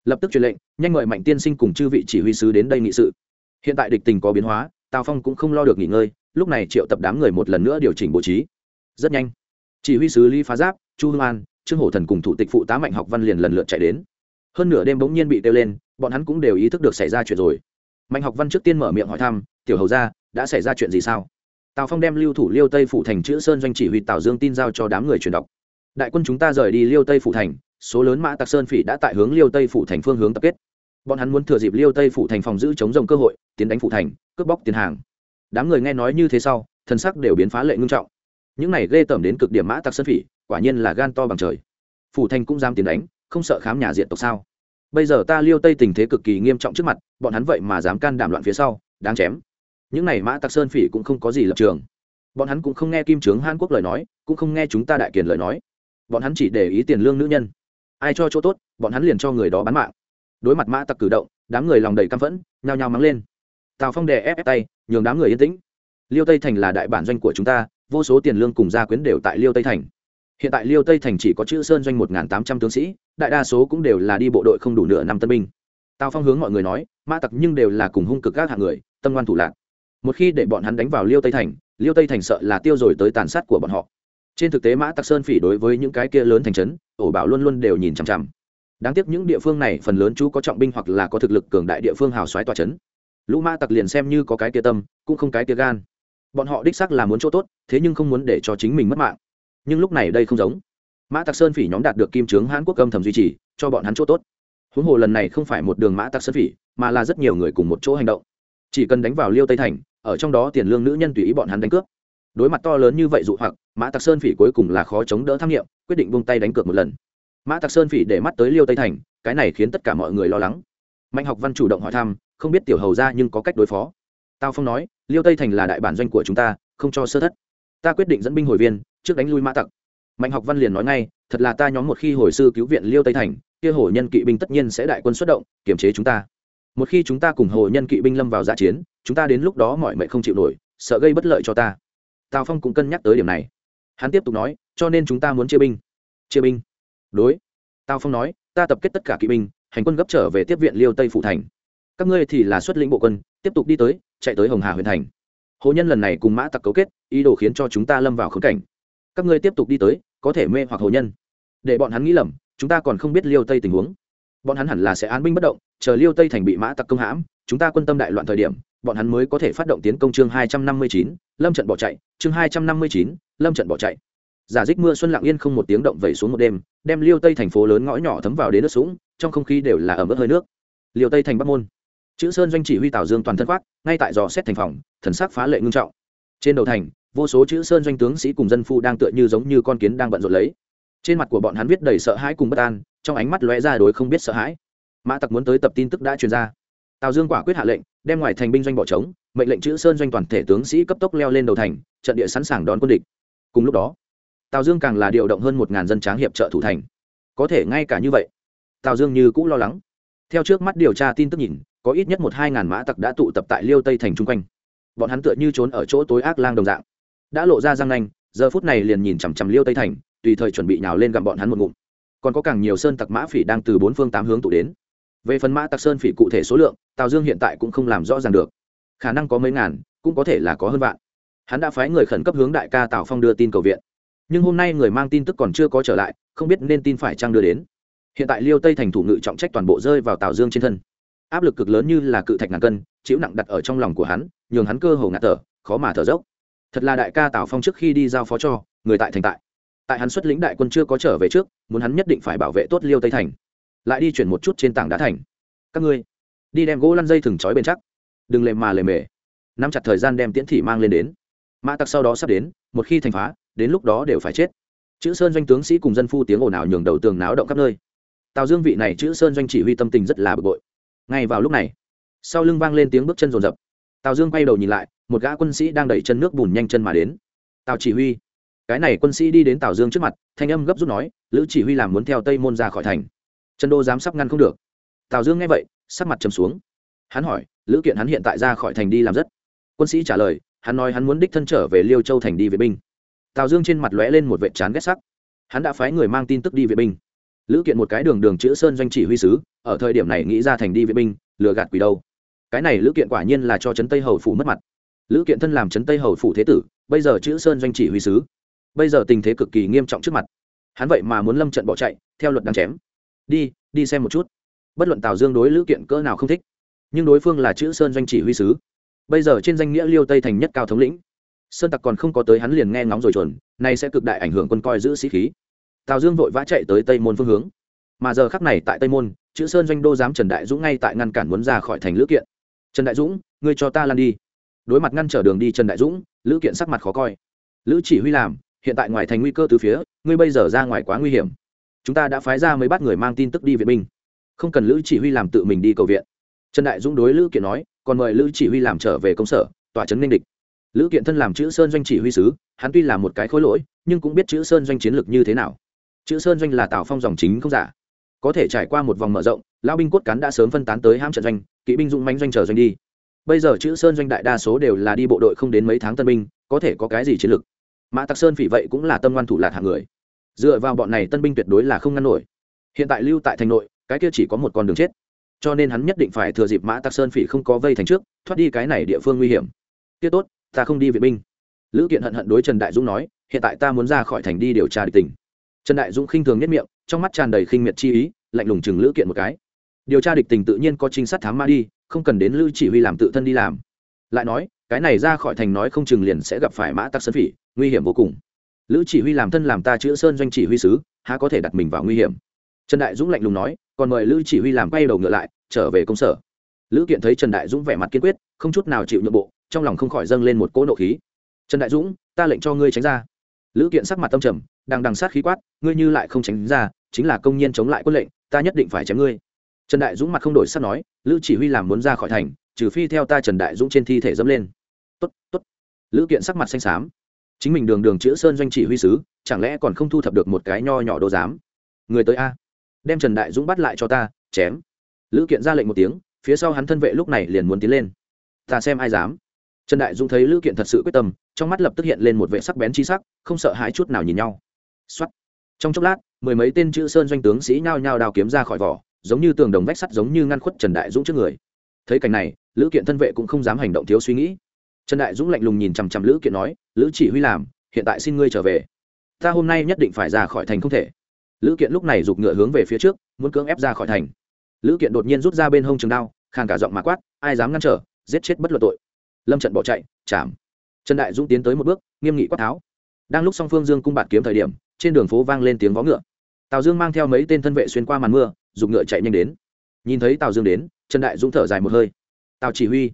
Lập tức truyền lệnh, nhanh mời mạnh tiên sinh cùng chư vị chỉ huy sứ đến đây nghị sự. Hiện tại địch tình có biến hóa, tào phong cũng không lo được nghỉ ngơi, lúc này triệu tập đám người một lần nữa điều chỉnh bố trí. Rất nhanh chỉ huy sứ lý phá giáp, chu hương an, trương hổ thần cùng thủ tịch phụ tá mạnh học văn liền lần lượt chạy đến. Hơn nửa đêm bỗng nhiên bị kêu lên, bọn hắn cũng đều ý thức được xảy ra chuyện rồi. Mạnh học văn trước tiên mở miệng hỏi thăm, tiểu hầu ra đã xảy ra chuyện gì sao? Tào phong đem lưu thủ liêu tây phủ thành chữ sơn doanh chỉ huy tào dương tin giao cho đám người truyền đọc. Đại quân chúng ta rời đi liêu tây phủ thành, số lớn mã tạc sơn phỉ đã tại hướng liêu tây phủ thành phương hướng tập kết. Bọn hắn muốn thừa dịp liêu tây phủ thành phòng giữ chống rồng cơ hội, tiến đánh phủ thành, cướp bóc tiền hàng. Đám người nghe nói như thế sau, thần sắc đều biến phá lệ ngưng trọng những này ghê tởm đến cực điểm mã tặc sơn phỉ, quả nhiên là gan to bằng trời. Phủ thành cũng dám tiến đánh, không sợ khám nhà diện tộc sao? Bây giờ ta liêu tây tình thế cực kỳ nghiêm trọng trước mặt, bọn hắn vậy mà dám can đảm loạn phía sau, đáng chém. Những này mã tặc sơn phỉ cũng không có gì lập trường. Bọn hắn cũng không nghe kim trướng hàn quốc lời nói, cũng không nghe chúng ta đại kiền lời nói. Bọn hắn chỉ để ý tiền lương nữ nhân. Ai cho chỗ tốt, bọn hắn liền cho người đó bán mạng. Đối mặt mã tặc cử động, đám người lòng đầy căm phẫn, nhao nhao mắng lên. Tào phong đè ép ép tay, nhường đám người yên tĩnh. Liêu tây thành là đại bản doanh của chúng ta vô số tiền lương cùng gia quyến đều tại liêu tây thành. Hiện tại liêu tây thành chỉ có chữ sơn doanh một tám trăm tướng sĩ, đại đa số cũng đều là đi bộ đội không đủ nửa năm tân binh. Tào phong hướng mọi người nói mã tặc nhưng đều là cùng hung cực các hạng người, tâm ngoan thủ lạc. Một khi để bọn hắn đánh vào liêu tây thành, liêu tây thành sợ là tiêu rồi tới tàn sát của bọn họ. Trên thực tế mã tặc sơn phỉ đối với những cái kia lớn thành trấn, ổ bảo luôn luôn đều nhìn chằm chằm. Đáng tiếc những địa phương này phần lớn chú có trọng binh hoặc là có thực lực cường đại địa phương hào xoáy tòa trấn. Lũ mã tặc liền xem như có cái kia tâm, cũng không cái kia gan bọn họ đích sắc là muốn chỗ tốt, thế nhưng không muốn để cho chính mình mất mạng. Nhưng lúc này đây không giống. Mã tạc sơn phỉ nhóm đạt được kim trướng hãn quốc âm thầm duy trì, cho bọn hắn chỗ tốt. Huống hồ lần này không phải một đường mã tạc sơn phỉ, mà là rất nhiều người cùng một chỗ hành động. Chỉ cần đánh vào liêu tây thành, ở trong đó tiền lương nữ nhân tùy ý bọn hắn đánh cướp. Đối mặt to lớn như vậy dụ hoặc, mã tạc sơn phỉ cuối cùng là khó chống đỡ tham nghiệm, quyết định buông tay đánh cược một lần. Mã tạc sơn phỉ để mắt tới liêu tây thành, cái này khiến tất cả mọi người lo lắng. Mạnh học văn chủ động hỏi thăm, không biết tiểu hầu ra nhưng có cách đối phó tao phong nói, liêu tây thành là đại bản doanh của chúng ta, không cho sơ thất. Ta quyết định dẫn binh hồi viên, trước đánh lui mã tặc. Mạnh học văn liền nói ngay, thật là ta nhóm một khi hồi sư cứu viện liêu tây thành, kia hồ nhân kỵ binh tất nhiên sẽ đại quân xuất động, kiềm chế chúng ta. Một khi chúng ta cùng hồ nhân kỵ binh lâm vào giã chiến, chúng ta đến lúc đó mọi mệnh không chịu nổi, sợ gây bất lợi cho ta. Tào phong cũng cân nhắc tới điểm này. Hắn tiếp tục nói, cho nên chúng ta muốn chia binh. Chia binh? Đối. Tào phong nói, ta tập kết tất cả kỵ binh, hành quân gấp trở về tiếp viện liêu tây phụ thành các ngươi thì là xuất lĩnh bộ quân, tiếp tục đi tới, chạy tới hồng hà huyện thành. Hồ nhân lần này cùng mã tặc cấu kết, ý đồ khiến cho chúng ta lâm vào khốn cảnh. Các ngươi tiếp tục đi tới, có thể mê hoặc hồ nhân. Để bọn hắn nghĩ lầm, chúng ta còn không biết liêu tây tình huống. Bọn hắn hẳn là sẽ án binh bất động, chờ liêu tây thành bị mã tặc công hãm, chúng ta quân tâm đại loạn thời điểm, bọn hắn mới có thể phát động tiến công chương hai trăm năm mươi chín, lâm trận bỏ chạy, chương hai trăm năm mươi chín, lâm trận bỏ chạy. Giả dích mưa xuân lặng yên không một tiếng động vẩy xuống một đêm, đem liêu tây thành phố lớn ngõ nhỏ thấm vào đến nước sũng, trong không khí đều là ẩm ướt hơi nước. Liêu tây thành bắc môn chữ sơn doanh chỉ huy tào dương toàn thân khoác, ngay tại dò xét thành phòng, thần sắc phá lệ ngưng trọng. Trên đầu thành, vô số chữ sơn doanh tướng sĩ cùng dân phu đang tựa như giống như con kiến đang bận rộn lấy. Trên mặt của bọn hắn viết đầy sợ hãi cùng bất an, trong ánh mắt lóe ra đối không biết sợ hãi. Mã tặc muốn tới tập tin tức đã truyền ra. Tào dương quả quyết hạ lệnh, đem ngoài thành binh doanh bỏ trống, mệnh lệnh chữ sơn doanh toàn thể tướng sĩ cấp tốc leo lên đầu thành, trận địa sẵn sàng đón quân địch. Cùng lúc đó, tào dương càng là điều động hơn một ngàn dân tráng hiệp trợ thủ thành. Có thể ngay cả như vậy, tào dương như cũng lo lắng. Theo trước mắt điều tra tin tức nhìn có ít nhất một hai ngàn mã tặc đã tụ tập tại liêu tây thành chung quanh. Bọn hắn tựa như trốn ở chỗ tối ác lang đồng dạng. Đã lộ ra răng nanh, giờ phút này liền nhìn chằm chằm liêu tây thành, tùy thời chuẩn bị nhào lên gặm bọn hắn một ngụm. Còn có càng nhiều sơn tặc mã phỉ đang từ bốn phương tám hướng tụ đến. Về phần mã tặc sơn phỉ cụ thể số lượng, tào dương hiện tại cũng không làm rõ ràng được. Khả năng có mấy ngàn, cũng có thể là có hơn vạn. Hắn đã phái người khẩn cấp hướng đại ca tào phong đưa tin cầu viện. Nhưng hôm nay người mang tin tức còn chưa có trở lại, không biết nên tin phải trang đưa đến. Hiện tại liêu tây thành thủ ngự trọng trách toàn bộ rơi vào tào dương trên thân áp lực cực lớn như là cự thạch ngàn cân, chịu nặng đặt ở trong lòng của hắn, nhường hắn cơ hồ ngạt thở, khó mà thở dốc. Thật là đại ca tào phong trước khi đi giao phó cho, người tại thành tại. Tại hắn xuất lĩnh đại quân chưa có trở về trước, muốn hắn nhất định phải bảo vệ tốt liêu tây thành. Lại đi chuyển một chút trên tảng đá thành. Các ngươi, đi đem gỗ lăn dây thừng trói bên chắc. Đừng lề mà lề mề. Nắm chặt thời gian đem tiễn thị mang lên đến. Mã tặc sau đó sắp đến, một khi thành phá, đến lúc đó đều phải chết. Chữ sơn doanh tướng sĩ cùng dân phu tiếng ồn ào nhường đầu tường náo động khắp nơi. Tào dương vị này chữ sơn doanh chỉ huy tâm tình rất là bực bội ngay vào lúc này, sau lưng vang lên tiếng bước chân rồn rập. Tào dương quay đầu nhìn lại, một gã quân sĩ đang đẩy chân nước bùn nhanh chân mà đến. Tào chỉ huy. Cái này quân sĩ đi đến tào dương trước mặt, thanh âm gấp rút nói, lữ chỉ huy làm muốn theo tây môn ra khỏi thành. Trần đô dám sắp ngăn không được. Tào dương nghe vậy, sắc mặt trầm xuống. Hắn hỏi, lữ kiện hắn hiện tại ra khỏi thành đi làm rất? Quân sĩ trả lời, hắn nói hắn muốn đích thân trở về liêu châu thành đi vệ binh. Tào dương trên mặt lóe lên một vệ trán ghét sắc. Hắn đã phái người mang tin tức đi vệ binh lữ kiện một cái đường đường chữ sơn doanh chỉ huy sứ, ở thời điểm này nghĩ ra thành đi vệ binh, lừa gạt quỷ đâu. Cái này lữ kiện quả nhiên là cho trấn tây hầu phủ mất mặt. Lữ kiện thân làm trấn tây hầu phủ thế tử, bây giờ chữ sơn doanh chỉ huy sứ. Bây giờ tình thế cực kỳ nghiêm trọng trước mặt. Hắn vậy mà muốn lâm trận bỏ chạy, theo luật đang chém. Đi đi xem một chút. Bất luận tào dương đối lữ kiện cỡ nào không thích, nhưng đối phương là chữ sơn doanh chỉ huy sứ. Bây giờ trên danh nghĩa liêu tây thành nhất cao thống lĩnh, sơn tặc còn không có tới hắn liền nghe ngóng rồi chuẩn, nay sẽ cực đại ảnh hưởng quân coi giữ sĩ khí tào dương vội vã chạy tới tây môn phương hướng mà giờ khắc này tại tây môn chữ sơn doanh đô giám trần đại dũng ngay tại ngăn cản muốn ra khỏi thành lữ kiện trần đại dũng ngươi cho ta lan đi đối mặt ngăn trở đường đi trần đại dũng lữ kiện sắc mặt khó coi lữ chỉ huy làm hiện tại ngoài thành nguy cơ từ phía ngươi bây giờ ra ngoài quá nguy hiểm chúng ta đã phái ra mấy bắt người mang tin tức đi viện binh không cần lữ chỉ huy làm tự mình đi cầu viện trần đại dũng đối lữ kiện nói còn mời lữ chỉ huy làm trở về công sở tòa trấn ninh địch lữ kiện thân làm chữ sơn doanh chỉ huy sứ hắn tuy là một cái khối lỗi nhưng cũng biết chữ sơn doanh chiến lược như thế nào chữ sơn doanh là tào phong dòng chính không giả. Có thể trải qua một vòng mở rộng Lao binh cốt cán đã sớm phân tán tới ham trận doanh, kỵ binh dũng mánh doanh chờ doanh đi. Bây giờ chữ sơn doanh đại đa số đều là đi bộ đội không đến mấy tháng tân binh, có thể có cái gì chiến lược mã tặc sơn phỉ vậy cũng là tâm ngoan thủ lạc hạng người. Dựa vào bọn này tân binh tuyệt đối là không ngăn nổi. Hiện tại lưu tại thành nội, cái kia chỉ có một con đường chết. Cho nên hắn nhất định phải thừa dịp mã tặc sơn phỉ không có vây thành trước, thoát đi cái này địa phương nguy hiểm. Kia tốt, ta không đi vệ binh. Lữ kiện hận hận đối trần đại dũng nói, hiện tại ta muốn ra khỏi thành đi điều tra địch tình trần đại dũng khinh thường nhất miệng, trong mắt tràn đầy khinh miệt chi ý, lạnh lùng chừng lữ kiện một cái. Điều tra địch tình tự nhiên có trinh sát thám ma đi, không cần đến lữ chỉ huy làm tự thân đi làm. Lại nói, cái này ra khỏi thành nói không chừng liền sẽ gặp phải mã tắc sơn phỉ, nguy hiểm vô cùng. Lữ chỉ huy làm thân làm ta chữ sơn doanh chỉ huy sứ, há có thể đặt mình vào nguy hiểm? Trần đại dũng lạnh lùng nói, còn mời lữ chỉ huy làm quay đầu ngựa lại, trở về công sở. Lữ kiện thấy trần đại dũng vẻ mặt kiên quyết, không chút nào chịu nhượng bộ, trong lòng không khỏi dâng lên một cỗ nộ khí. Trần đại dũng, ta lệnh cho ngươi tránh ra. Lữ kiện sắc mặt tâm trầm đang đằng sát khí quát, ngươi như lại không tránh ra, chính là công nhân chống lại quân lệnh, ta nhất định phải chém ngươi. Trần đại dũng mặt không đổi sắc nói, lữ chỉ huy làm muốn ra khỏi thành, trừ phi theo ta trần đại dũng trên thi thể dẫm lên. Tốt tốt. Lữ kiện sắc mặt xanh xám. Chính mình đường đường chữ sơn doanh chỉ huy sứ, chẳng lẽ còn không thu thập được một cái nho nhỏ đồ giám? Người tới a. Đem trần đại dũng bắt lại cho ta, chém. Lữ kiện ra lệnh một tiếng, phía sau hắn thân vệ lúc này liền muốn tiến lên. Ta xem ai dám. Trần đại dũng thấy lữ kiện thật sự quyết tâm, trong mắt lập tức hiện lên một vệ sắc bén chi sắc, không sợ hãi chút nào nhìn nhau. Soát. trong chốc lát, mười mấy tên chữ sơn doanh tướng sĩ nhao nhao đào kiếm ra khỏi vỏ, giống như tường đồng vách sắt giống như ngăn khuất trần đại dũng trước người. Thấy cảnh này, lữ kiện thân vệ cũng không dám hành động thiếu suy nghĩ. Trần đại dũng lạnh lùng nhìn chằm chằm lữ kiện nói, lữ chỉ huy làm, hiện tại xin ngươi trở về. Ta hôm nay nhất định phải ra khỏi thành không thể. Lữ kiện lúc này giục ngựa hướng về phía trước, muốn cưỡng ép ra khỏi thành. Lữ kiện đột nhiên rút ra bên hông trường đao, khàn cả giọng mà quát, ai dám ngăn trở, giết chết bất luận tội. Lâm trận bỏ chạy, chạm. Trần đại dũng tiến tới một bước, nghiêm nghị quát tháo. Đang lúc song phương dương cung bạt kiếm thời điểm trên đường phố vang lên tiếng vó ngựa. Tào dương mang theo mấy tên thân vệ xuyên qua màn mưa dùng ngựa chạy nhanh đến. Nhìn thấy tào dương đến, trần đại dũng thở dài một hơi. Tào chỉ huy.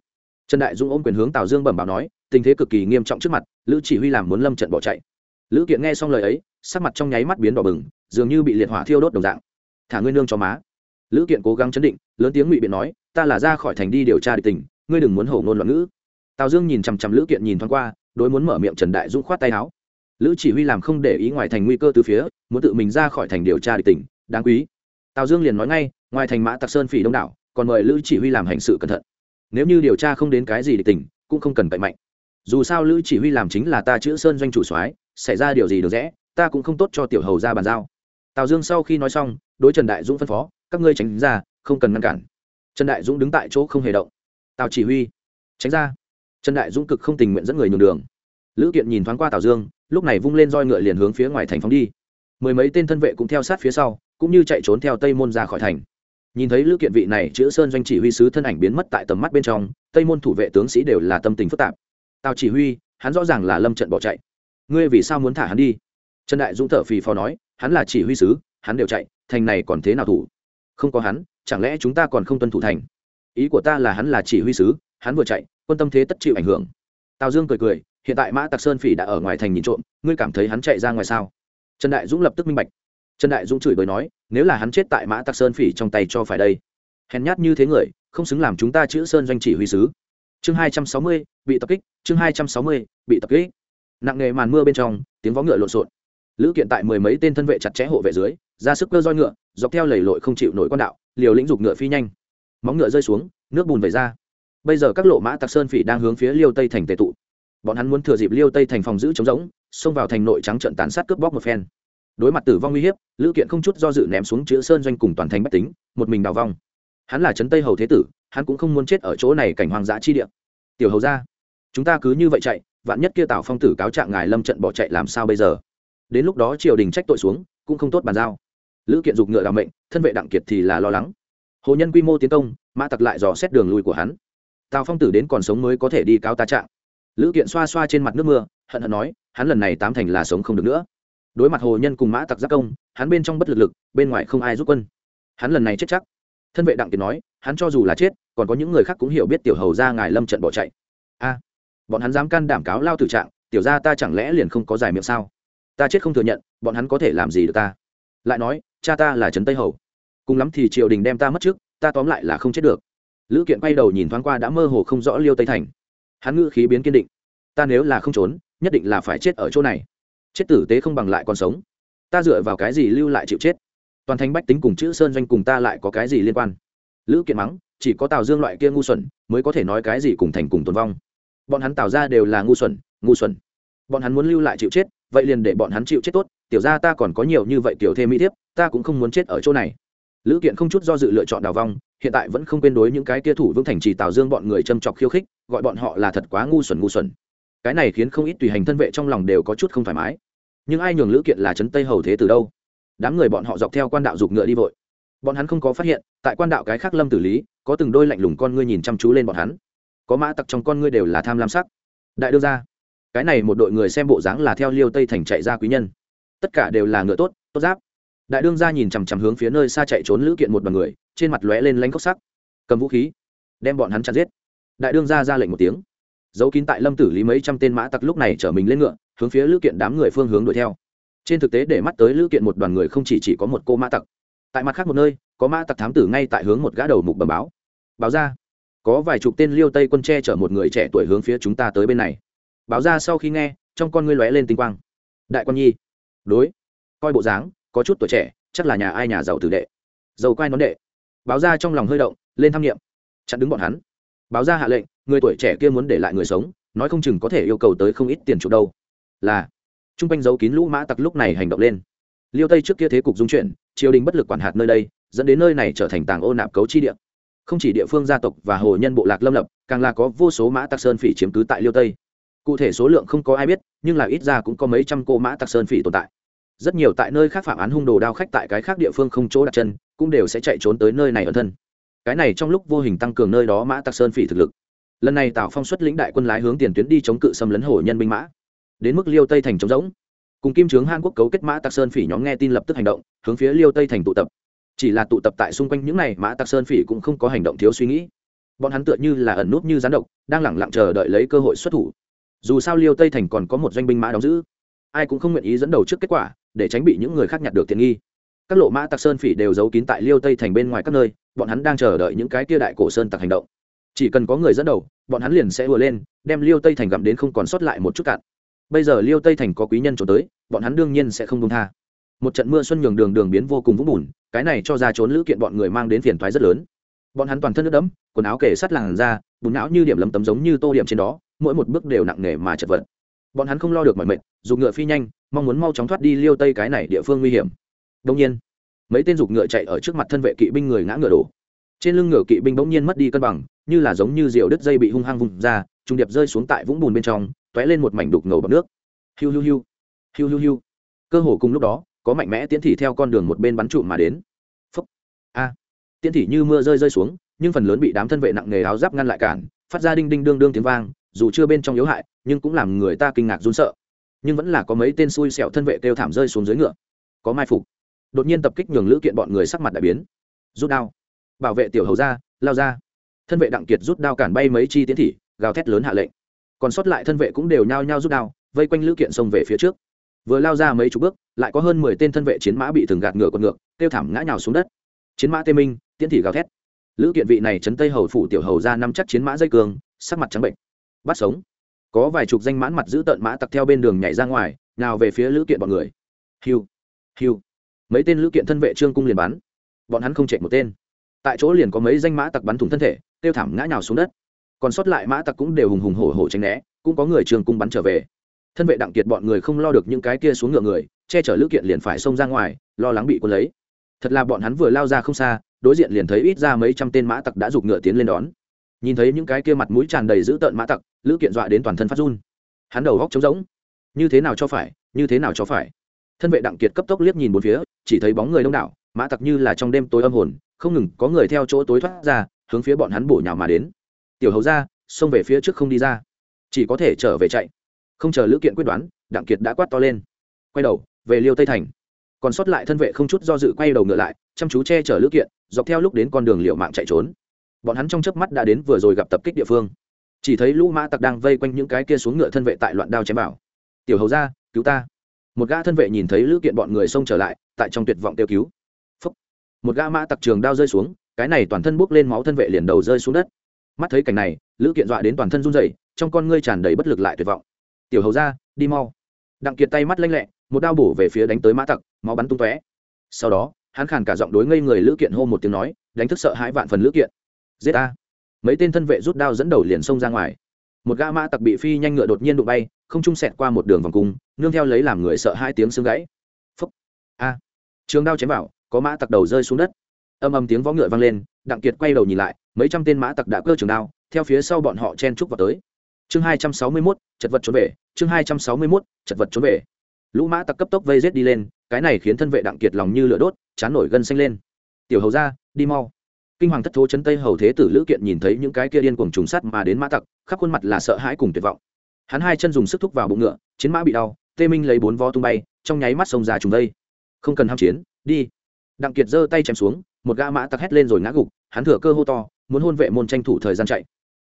Trần đại dũng ôm quyền hướng tào dương bẩm báo nói, tình thế cực kỳ nghiêm trọng trước mặt, lữ chỉ huy làm muốn lâm trận bỏ chạy. Lữ kiện nghe xong lời ấy, sắc mặt trong nháy mắt biến đỏ bừng, dường như bị liệt hỏa thiêu đốt đồng dạng. Thả ngươi nương cho má. Lữ kiện cố gắng chấn định, lớn tiếng ngụy biện nói, ta là ra khỏi thành đi điều tra địch tình, ngươi đừng muốn hổ ngôn loạn ngữ. Tào dương nhìn chằm chằm lữ kiện nhìn thoáng qua, đối muốn mở miệng trần đại dũng khoát tay áo lữ chỉ huy làm không để ý ngoài thành nguy cơ từ phía muốn tự mình ra khỏi thành điều tra địch tỉnh, đáng quý. Tào dương liền nói ngay ngoài thành mã tặc sơn phỉ đông đảo còn mời lữ chỉ huy làm hành sự cẩn thận. Nếu như điều tra không đến cái gì địch tỉnh, cũng không cần cậy mạnh. Dù sao lữ chỉ huy làm chính là ta chữ sơn doanh chủ soái xảy ra điều gì được rẽ ta cũng không tốt cho tiểu hầu ra bàn giao. Tào dương sau khi nói xong đối trần đại dũng phân phó các ngươi tránh ra không cần ngăn cản. Trần đại dũng đứng tại chỗ không hề động. Tào chỉ huy tránh ra. Trần đại dũng cực không tình nguyện dẫn người nhường đường. Lữ kiện nhìn thoáng qua tào dương lúc này vung lên roi ngựa liền hướng phía ngoài thành phóng đi. Mười mấy tên thân vệ cũng theo sát phía sau, cũng như chạy trốn theo tây môn ra khỏi thành. Nhìn thấy lữ kiện vị này chữ sơn doanh chỉ huy sứ thân ảnh biến mất tại tầm mắt bên trong, tây môn thủ vệ tướng sĩ đều là tâm tình phức tạp. Tào chỉ huy, hắn rõ ràng là lâm trận bỏ chạy. Ngươi vì sao muốn thả hắn đi? Trần đại dũng thở phì phò nói, hắn là chỉ huy sứ, hắn đều chạy, thành này còn thế nào thủ? Không có hắn, chẳng lẽ chúng ta còn không tuân thủ thành? Ý của ta là hắn là chỉ huy sứ, hắn vừa chạy, quân tâm thế tất chịu ảnh hưởng. Tào dương cười cười hiện tại mã tặc sơn phỉ đã ở ngoài thành nhìn trộm, ngươi cảm thấy hắn chạy ra ngoài sao? Trần đại dũng lập tức minh bạch. Trần đại dũng chửi bới nói, nếu là hắn chết tại mã tặc sơn phỉ trong tay cho phải đây. Hèn nhát như thế người, không xứng làm chúng ta chữ sơn doanh chỉ huy sứ. Chương hai trăm sáu mươi, bị tập kích, chương hai trăm sáu mươi, bị tập kích. Nặng nghề màn mưa bên trong, tiếng vó ngựa lộn xộn. Lữ kiện tại mười mấy tên thân vệ chặt chẽ hộ vệ dưới, ra sức cơ roi ngựa, dọc theo lầy lội không chịu nổi con đạo, liều lĩnh dục ngựa phi nhanh. Móng ngựa rơi xuống, nước bùn về ra. Bây giờ các lộ mã tặc sơn phỉ đang hướng phía liêu tây thành tệ tụ bọn hắn muốn thừa dịp liêu tây thành phòng giữ chống rỗng, xông vào thành nội trắng trận tàn sát cướp bóc một phen. Đối mặt tử vong uy hiếp, lữ kiện không chút do dự ném xuống chữ sơn doanh cùng toàn thành bách tính, một mình đào vong. Hắn là trấn tây hầu thế tử, hắn cũng không muốn chết ở chỗ này cảnh hoàng dã chi địa. Tiểu hầu ra chúng ta cứ như vậy chạy, vạn nhất kia tào phong tử cáo trạng ngài lâm trận bỏ chạy làm sao bây giờ? Đến lúc đó triều đình trách tội xuống, cũng không tốt bàn giao. Lữ kiện dục ngựa đào mệnh, thân vệ đặng kiệt thì là lo lắng. Hồ nhân quy mô tiến công, mã tặc lại dò xét đường lui của hắn. Tào phong tử đến còn sống mới có thể đi cáo ta trạng lữ kiện xoa xoa trên mặt nước mưa, hận hận nói, hắn lần này tám thành là sống không được nữa. Đối mặt hồ nhân cùng mã tặc giác công, hắn bên trong bất lực lực, bên ngoài không ai giúp quân. Hắn lần này chết chắc. Thân vệ đặng kiệt nói, hắn cho dù là chết, còn có những người khác cũng hiểu biết tiểu hầu ra ngài lâm trận bỏ chạy. A, bọn hắn dám can đảm cáo lao tử trạng, tiểu ra ta chẳng lẽ liền không có giải miệng sao? Ta chết không thừa nhận, bọn hắn có thể làm gì được ta? Lại nói, cha ta là trấn tây hầu. Cùng lắm thì triều đình đem ta mất trước, ta tóm lại là không chết được. Lữ kiện quay đầu nhìn thoáng qua đã mơ hồ không rõ liêu tây thành hắn ngữ khí biến kiên định. Ta nếu là không trốn, nhất định là phải chết ở chỗ này. Chết tử tế không bằng lại còn sống. Ta dựa vào cái gì lưu lại chịu chết? Toàn thành bách tính cùng chữ sơn doanh cùng ta lại có cái gì liên quan? Lữ kiện mắng, chỉ có tào dương loại kia ngu xuẩn mới có thể nói cái gì cùng thành cùng tồn vong. Bọn hắn tạo ra đều là ngu xuẩn ngu xuẩn. Bọn hắn muốn lưu lại chịu chết, vậy liền để bọn hắn chịu chết tốt. Tiểu ra ta còn có nhiều như vậy tiểu thêm mỹ thiếp, ta cũng không muốn chết ở chỗ này lữ kiện không chút do dự lựa chọn đào vong, hiện tại vẫn không quên đối những cái kia thủ vững thành trì tào dương bọn người châm chọc khiêu khích, gọi bọn họ là thật quá ngu xuẩn ngu xuẩn. Cái này khiến không ít tùy hành thân vệ trong lòng đều có chút không thoải mái. Nhưng ai nhường lữ kiện là trấn tây hầu thế từ đâu? Đám người bọn họ dọc theo quan đạo giục ngựa đi vội. Bọn hắn không có phát hiện, tại quan đạo cái khác lâm tử lý, có từng đôi lạnh lùng con ngươi nhìn chăm chú lên bọn hắn. Có mã tặc trong con ngươi đều là tham lam sắc. Đại đương ra cái này một đội người xem bộ dáng là theo liêu tây thành chạy ra quý nhân. Tất cả đều là ngựa tốt tốt giáp đại đương ra nhìn chằm chằm hướng phía nơi xa chạy trốn lữ kiện một đoàn người trên mặt lóe lên lánh cốc sắc. Cầm vũ khí đem bọn hắn chặt giết. Đại đương ra ra lệnh một tiếng. Giấu kín tại lâm tử lý mấy trăm tên mã tặc lúc này chở mình lên ngựa hướng phía lữ kiện đám người phương hướng đuổi theo. Trên thực tế để mắt tới lữ kiện một đoàn người không chỉ, chỉ có một cô mã tặc. Tại mặt khác một nơi có mã tặc thám tử ngay tại hướng một gã đầu mục bầm báo. Báo ra. Có vài chục tên liêu tây quân tre chở một người trẻ tuổi hướng phía chúng ta tới bên này. Báo ra sau khi nghe trong con ngươi lóe lên tinh quang. Đại quan nhi. Đối. Coi bộ dáng có chút tuổi trẻ, chắc là nhà ai nhà giàu tử đệ. Giàu quai nón đệ. Báo ra trong lòng hơi động, lên tham nghiệm. Chặn đứng bọn hắn. Báo ra hạ lệnh, người tuổi trẻ kia muốn để lại người sống, nói không chừng có thể yêu cầu tới không ít tiền chuộc đâu. Là. T r u n g quanh dấu kín lũ mã tặc lúc này hành động lên. Liêu tây trước kia thế cục dung chuyển triều đình bất lực quản hạt nơi đây, dẫn đến nơi này trở thành tàng ô nạp cấu chi địa. Không chỉ địa phương gia tộc và hồ nhân bộ lạc lâm lập, càng là có vô số mã tặc sơn phỉ chiếm cứ tại liêu tây. Cụ thể số lượng không có ai biết, nhưng là ít ra cũng có mấy trăm cô mã tặc sơn phỉ tồn tại rất nhiều tại nơi khác phạm án hung đồ đao khách tại cái khác địa phương không chỗ đặt chân, cũng đều sẽ chạy trốn tới nơi này ở thân. Cái này trong lúc vô hình tăng cường nơi đó mã tặc sơn phỉ thực lực. Lần này tào phong xuất lĩnh đại quân lái hướng tiền tuyến đi chống cự xâm lấn hổ nhân binh mã. Đến mức liêu tây thành chống rỗng. Cùng kim trướng hàn quốc cấu kết mã tặc sơn phỉ nhóm nghe tin lập tức hành động, hướng phía liêu tây thành tụ tập. Chỉ là tụ tập tại xung quanh những này, mã tặc sơn phỉ cũng không có hành động thiếu suy nghĩ. Bọn hắn tựa như là ẩn nút như rán độc, đang lẳng lặng chờ đợi lấy cơ hội xuất thủ. Dù sao liêu tây thành còn có một doanh binh mã đóng giữ. Ai cũng không nguyện ý dẫn đầu trước kết quả để tránh bị những người khác nhặt được tiện nghi. Các lộ mã tặc sơn phỉ đều giấu kín tại liêu tây thành bên ngoài các nơi bọn hắn đang chờ đợi những cái kia đại cổ sơn tặc hành động. Chỉ cần có người dẫn đầu bọn hắn liền sẽ vừa lên đem liêu tây thành gặm đến không còn sót lại một chút cạn. Bây giờ liêu tây thành có quý nhân trốn tới bọn hắn đương nhiên sẽ không đông tha. Một trận mưa xuân nhường đường đường biến vô cùng vũng bùn cái này cho ra trốn lữ kiện bọn người mang đến phiền thoái rất lớn. Bọn hắn toàn thân nước đẫm quần áo kể sát làn ra, bùn não như điểm lấm tấm giống như tô điểm trên đó mỗi một bước đều nặng nề mà chật vật. Bọn hắn không lo được mọi mệnh dùng ngựa phi nhanh mong muốn mau chóng thoát đi liêu tây cái này địa phương nguy hiểm. Đông nhiên, mấy tên giục ngựa chạy ở trước mặt thân vệ kỵ binh người ngã ngựa đổ. Trên lưng ngựa kỵ binh bỗng nhiên mất đi cân bằng, như là giống như rượu đứt dây bị hung hăng vùng ra, trung điệp rơi xuống tại vũng bùn bên trong t ó é lên một mảnh đục ngầu bọc nước. Hiu hiu hiu hiu hiu hiu. Cơ hồ cùng lúc đó, có mạnh mẽ tiến thị theo con đường một bên bắn trụ mà đến. Phúc. A. À. tiến thị như mưa rơi rơi xuống, nhưng phần lớn bị đám thân vệ nặng nghề áo giáp ngăn lại cản, phát ra đinh đinh đương đương tiếng vang, dù chưa bên trong yếu hại, nhưng cũng làm người ta kinh ngạc run sợ nhưng vẫn là có mấy tên xui xẻo thân vệ kêu thảm rơi xuống dưới ngựa. Có mai phục. Đột nhiên tập kích nhường lữ kiện bọn người sắc mặt đại biến. Rút đao. Bảo vệ tiểu hầu ra lao ra thân vệ đặng kiệt rút đao cản bay mấy chi tiến thị, gào thét lớn hạ lệnh. Còn sót lại thân vệ cũng đều nhao nhao rút đao, vây quanh lữ kiện xông về phía trước. Vừa lao ra mấy chục bước, lại có hơn mười tên thân vệ chiến mã bị thường gạt ngựa con ngược kêu thảm ngã nhào xuống đất. Chiến mã tê minh, tiến thị gào thét. Lữ kiện vị này chấn tây hầu phủ tiểu hầu ra năm chắc chiến mã dây cường, sắc mặt trắng bệnh. Bắt sống có vài chục danh mãn mặt giữ tợn mã tặc theo bên đường nhảy ra ngoài, nào về phía lữ kiện bọn người. Hiu hiu. Mấy tên lữ kiện thân vệ trương cung liền bắn. Bọn hắn không chạy một tên. Tại chỗ liền có mấy danh mã tặc bắn thủng thân thể tiêu thảm ngã nhào xuống đất. Còn sót lại mã tặc cũng đều hùng hùng hổ hổ tránh né, cũng có người trương cung bắn trở về. Thân vệ đặng kiệt bọn người không lo được những cái kia xuống ngựa người, che chở lữ kiện liền phải xông ra ngoài, lo lắng bị quân lấy. Thật là bọn hắn vừa lao ra không xa, đối diện liền thấy ít ra mấy trăm tên mã tặc đã giục ngựa tiến lên đón nhìn thấy những cái kia mặt mũi tràn đầy dữ tợn mã tặc, lữ kiện dọa đến toàn thân phát run. Hắn đầu góc trống rỗng. Như thế nào cho phải, như thế nào cho phải. Thân vệ đặng kiệt cấp tốc liếc nhìn bốn phía, chỉ thấy bóng người đông đảo, mã tặc như là trong đêm tối âm hồn, không ngừng có người theo chỗ tối thoát ra, hướng phía bọn hắn bổ nhào mà đến. Tiểu hầu ra xông về phía trước không đi ra. Chỉ có thể trở về chạy. Không chờ lữ kiện quyết đoán, đặng kiệt đã quát to lên. Quay đầu, về liêu tây thành. Còn sót lại thân vệ không chút do dự quay đầu ngựa lại, chăm chú che chở lữ kiện, dọc theo lúc đến con đường liệu mạng chạy trốn bọn hắn trong chớp mắt đã đến vừa rồi gặp tập kích địa phương. Chỉ thấy lũ mã tặc đang vây quanh những cái kia xuống ngựa thân vệ tại loạn đao chém bảo tiểu hầu ra cứu ta. Một gã thân vệ nhìn thấy lữ kiện bọn người xông trở lại, tại trong tuyệt vọng kêu cứu. Phúc. một gã mã tặc trường đao rơi xuống, cái này toàn thân bốc lên máu thân vệ liền đầu rơi xuống đất. Mắt thấy cảnh này, lữ kiện dọa đến toàn thân run rẩy, trong con ngươi tràn đầy bất lực lại tuyệt vọng. Tiểu hầu ra đi mau. Đặng kiệt tay mắt lanh lẹ, một đao bổ về phía đánh tới mã tặc, máu bắn tung tóe. Sau đó, hắn khàn cả giọng đối ngây người lữ kiện hô một tiếng nói, đánh thức sợ hãi vạn phần lữ kiện giết a mấy tên thân vệ rút đao dẫn đầu liền xông ra ngoài. Một gã mã tặc bị phi nhanh ngựa đột nhiên đụng bay, không trung sẹt qua một đường vòng cung, nương theo lấy làm người sợ hai tiếng xương gãy. Phúc a. Trường đao chém vào, có mã tặc đầu rơi xuống đất. Âm âm tiếng vó ngựa vang lên, đặng kiệt quay đầu nhìn lại, mấy trăm tên mã tặc đã cơ trường đao, theo phía sau bọn họ chen trúc vào tới. Chương hai trăm sáu mươi mốt, chật vật trốn về. Chương hai trăm sáu mươi mốt, chật vật trốn về. Lũ mã tặc cấp tốc vây rết đi lên, cái này khiến thân vệ đặng kiệt lòng như lửa đốt, chán nổi gân xanh lên. Tiểu hầu ra đi mau kinh hoàng thất thố chấn tây hầu thế tử lữ kiện nhìn thấy những cái kia điên cuồng trùng sắt mà đến mã tặc, khắp khuôn mặt là sợ hãi cùng tuyệt vọng. Hắn hai chân dùng sức thúc vào bụng ngựa, chiến mã bị đau, tê minh lấy bốn vo tung bay, trong nháy mắt xông ra trùng đây. Không cần ham chiến, đi. Đặng kiệt giơ tay chém xuống, một gã mã tặc hét lên rồi ngã gục, hắn thừa cơ hô to, muốn hôn vệ môn tranh thủ thời gian chạy.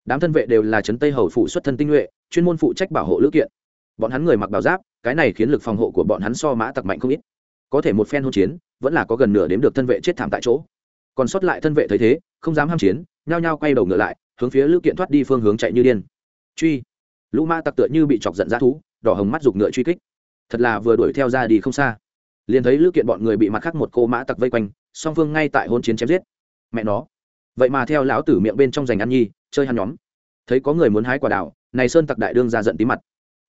Đám thân vệ đều là trấn tây hầu phụ xuất thân tinh nhuệ, chuyên môn phụ trách bảo hộ lữ kiện. Bọn hắn người mặc bảo giáp, cái này khiến lực phòng hộ của bọn hắn so mã tặc mạnh không ít. Có thể một phen hôn chiến, vẫn là có gần nửa đếm được thân vệ chết thảm tại chỗ còn sót lại thân vệ thấy thế, không dám ham chiến, nhao nhao quay đầu ngựa lại, hướng phía lữ kiện thoát đi phương hướng chạy như điên. Truy. Lũ ma tặc tựa như bị chọc giận ra thú, đỏ hồng mắt giục ngựa truy kích. Thật là vừa đuổi theo ra đi không xa. Liền thấy lữ kiện bọn người bị mặt khác một cô mã tặc vây quanh, song phương ngay tại hôn chiến chém giết. Mẹ nó. Vậy mà theo lão tử miệng bên trong giành ăn nhi, chơi hắn nhóm. Thấy có người muốn hái quả đào, này sơn tặc đại đương ra giận tí mặt.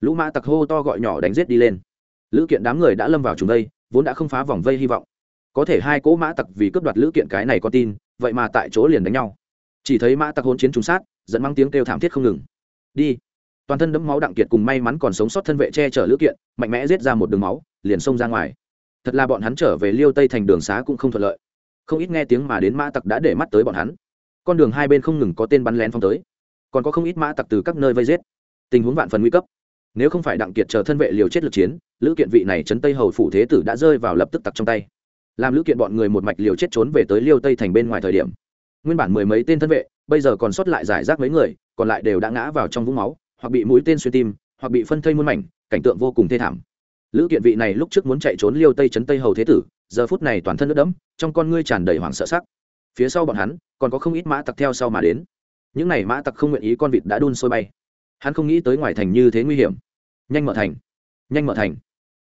Lũ mã tặc hô to gọi nhỏ đánh giết đi lên. Lữ kiện đám người đã lâm vào trùng vây vốn đã không phá vòng vây hy vọng có thể hai cỗ mã tặc vì cướp đoạt lữ kiện cái này có tin, vậy mà tại chỗ liền đánh nhau. Chỉ thấy mã tặc hôn chiến trùng sát dẫn mang tiếng kêu thảm thiết không ngừng. Đi. Toàn thân đẫm máu đặng kiệt cùng may mắn còn sống sót thân vệ che chở lữ kiện, mạnh mẽ giết ra một đường máu, liền xông ra ngoài. Thật là bọn hắn trở về liêu tây thành đường xá cũng không thuận lợi. Không ít nghe tiếng mà đến mã tặc đã để mắt tới bọn hắn. Con đường hai bên không ngừng có tên bắn lén phong tới. Còn có không ít mã tặc từ các nơi vây giết. Tình huống vạn phần nguy cấp. Nếu không phải đặng kiệt chờ thân vệ liều chết lực chiến, lữ kiện vị này chấn tây hầu phủ thế tử đã rơi vào lập tức tặc trong tay làm lữ kiện bọn người một mạch liều chết trốn về tới liêu tây thành bên ngoài thời điểm. Nguyên bản mười mấy tên thân vệ, bây giờ còn sót lại giải rác mấy người, còn lại đều đã ngã vào trong vũng máu, hoặc bị mũi tên xuyên tim, hoặc bị phân thây muôn mảnh, cảnh tượng vô cùng thê thảm. Lữ kiện vị này lúc trước muốn chạy trốn liêu tây trấn tây hầu thế tử, giờ phút này toàn thân nước đẫm, trong con ngươi tràn đầy hoảng sợ sắc. Phía sau bọn hắn, còn có không ít mã tặc theo sau mà đến. Những n à y mã tặc không nguyện ý con vịt đã đun sôi bay. Hắn không nghĩ tới ngoài thành như thế nguy hiểm. Nhanh mở thành. Nhanh mở thành.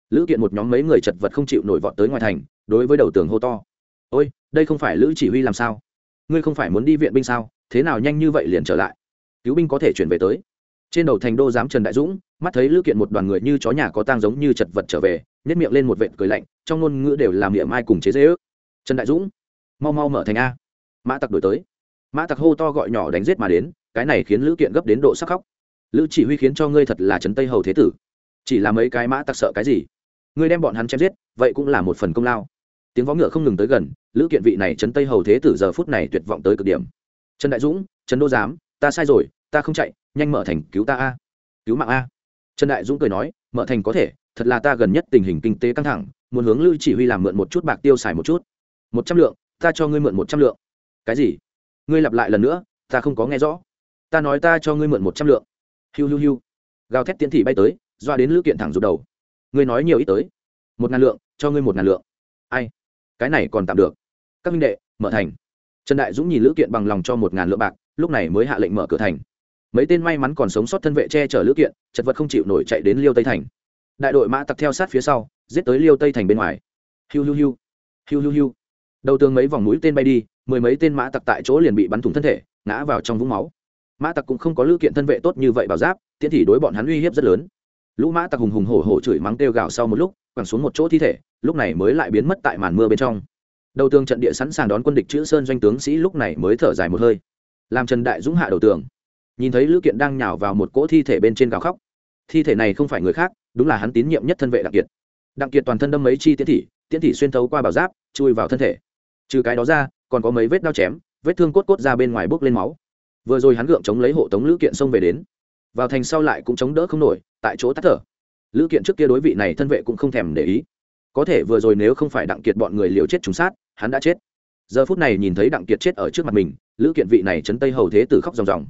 Lữ kiện một nhóm mấy người chật vật không chịu nổi vọt tới ngoài thành đối với đầu tường hô to. Ôi, đây không phải lữ chỉ huy làm sao? Ngươi không phải muốn đi viện binh sao? Thế nào nhanh như vậy liền trở lại? Cứu binh có thể chuyển về tới. Trên đầu thành đô giám trần đại dũng, mắt thấy lữ kiện một đoàn người như chó nhà có tang giống như chật vật trở về nhét miệng lên một vệt cười lạnh, trong ngôn ngữ đều làm miệng mai cùng chế dễ ước trần đại dũng, mau mau mở thành a. Mã tặc đổi tới. Mã tặc hô to gọi nhỏ đánh giết mà đến, cái này khiến lữ kiện gấp đến độ sắc khóc. Lữ chỉ huy khiến cho ngươi thật là trấn tây hầu thế tử. Chỉ là mấy cái mã tặc sợ cái gì? Ngươi đem bọn hắn chém giết, vậy cũng là một phần công lao tiếng võ ngựa không ngừng tới gần, lữ kiện vị này trấn tây hầu thế tử giờ phút này tuyệt vọng tới cực điểm. Trần đại dũng, trần đô giám, ta sai rồi, ta không chạy, nhanh mở thành cứu ta a. Cứu mạng a. Trần đại dũng cười nói, mở thành có thể, thật là ta gần nhất tình hình kinh tế căng thẳng, muốn hướng lữ chỉ huy làm mượn một chút bạc tiêu xài một chút. Một trăm lượng, ta cho ngươi mượn một trăm lượng. Cái gì? Ngươi lặp lại lần nữa, ta không có nghe rõ. Ta nói ta cho ngươi mượn một trăm lượng. Hiu hiu hiu. Gào thét tiến thị bay tới, doa đến lữ kiện thẳng rụt đầu. Ngươi nói nhiều ít tới. Một ngàn lượng, cho ngươi một ngàn lượng. Ai? Cái này còn tạm được. Các minh đệ, mở thành. Trần đại dũng nhìn lữ kiện bằng lòng cho một ngàn lượng bạc, lúc này mới hạ lệnh mở cửa thành. Mấy tên may mắn còn sống sót thân vệ che chở lữ kiện, chật vật không chịu nổi chạy đến liêu tây thành. Đại đội mã tặc theo sát phía sau, giết tới liêu tây thành bên ngoài. Hiu hiu hiu. Hiu hiu hiu. Đầu tường mấy vòng mũi tên bay đi, mười mấy tên mã tặc tại chỗ liền bị bắn thủng thân thể, ngã vào trong vũng máu. Mã tặc cũng không có lữ kiện thân vệ tốt như vậy bảo giáp tiến thì đối bọn hắn uy hiếp rất lớn lũ mã tặc hùng hùng hổ hổ chửi mắng kêu gào sau một lúc, quẳng xuống một chỗ thi thể, lúc này mới lại biến mất tại màn mưa bên trong. Đầu tường trận địa sẵn sàng đón quân địch chữ sơn doanh tướng sĩ lúc này mới thở dài một hơi. Làm trần đại dũng hạ đầu tường, nhìn thấy lữ kiện đang nhào vào một cỗ thi thể bên trên gào khóc. Thi thể này không phải người khác, đúng là hắn tín nhiệm nhất thân vệ đặc kiệt. Đặc kiệt toàn thân đâm mấy chi tiến thị tiến thị xuyên thấu qua bảo giáp, chui vào thân thể. Trừ cái đó ra, còn có mấy vết đao chém, vết thương cốt cốt ra bên ngoài bốc lên máu. Vừa rồi hắn gượng chống lấy hộ tống lữ kiện xông về đến vào thành sau lại cũng chống đỡ không nổi, tại chỗ tắt thở. Lữ kiện trước kia đối vị này thân vệ cũng không thèm để ý. Có thể vừa rồi nếu không phải đặng kiệt bọn người liều chết trúng sát, hắn đã chết. Giờ phút này nhìn thấy đặng kiệt chết ở trước mặt mình, lữ kiện vị này chấn tây hầu thế tử khóc ròng ròng.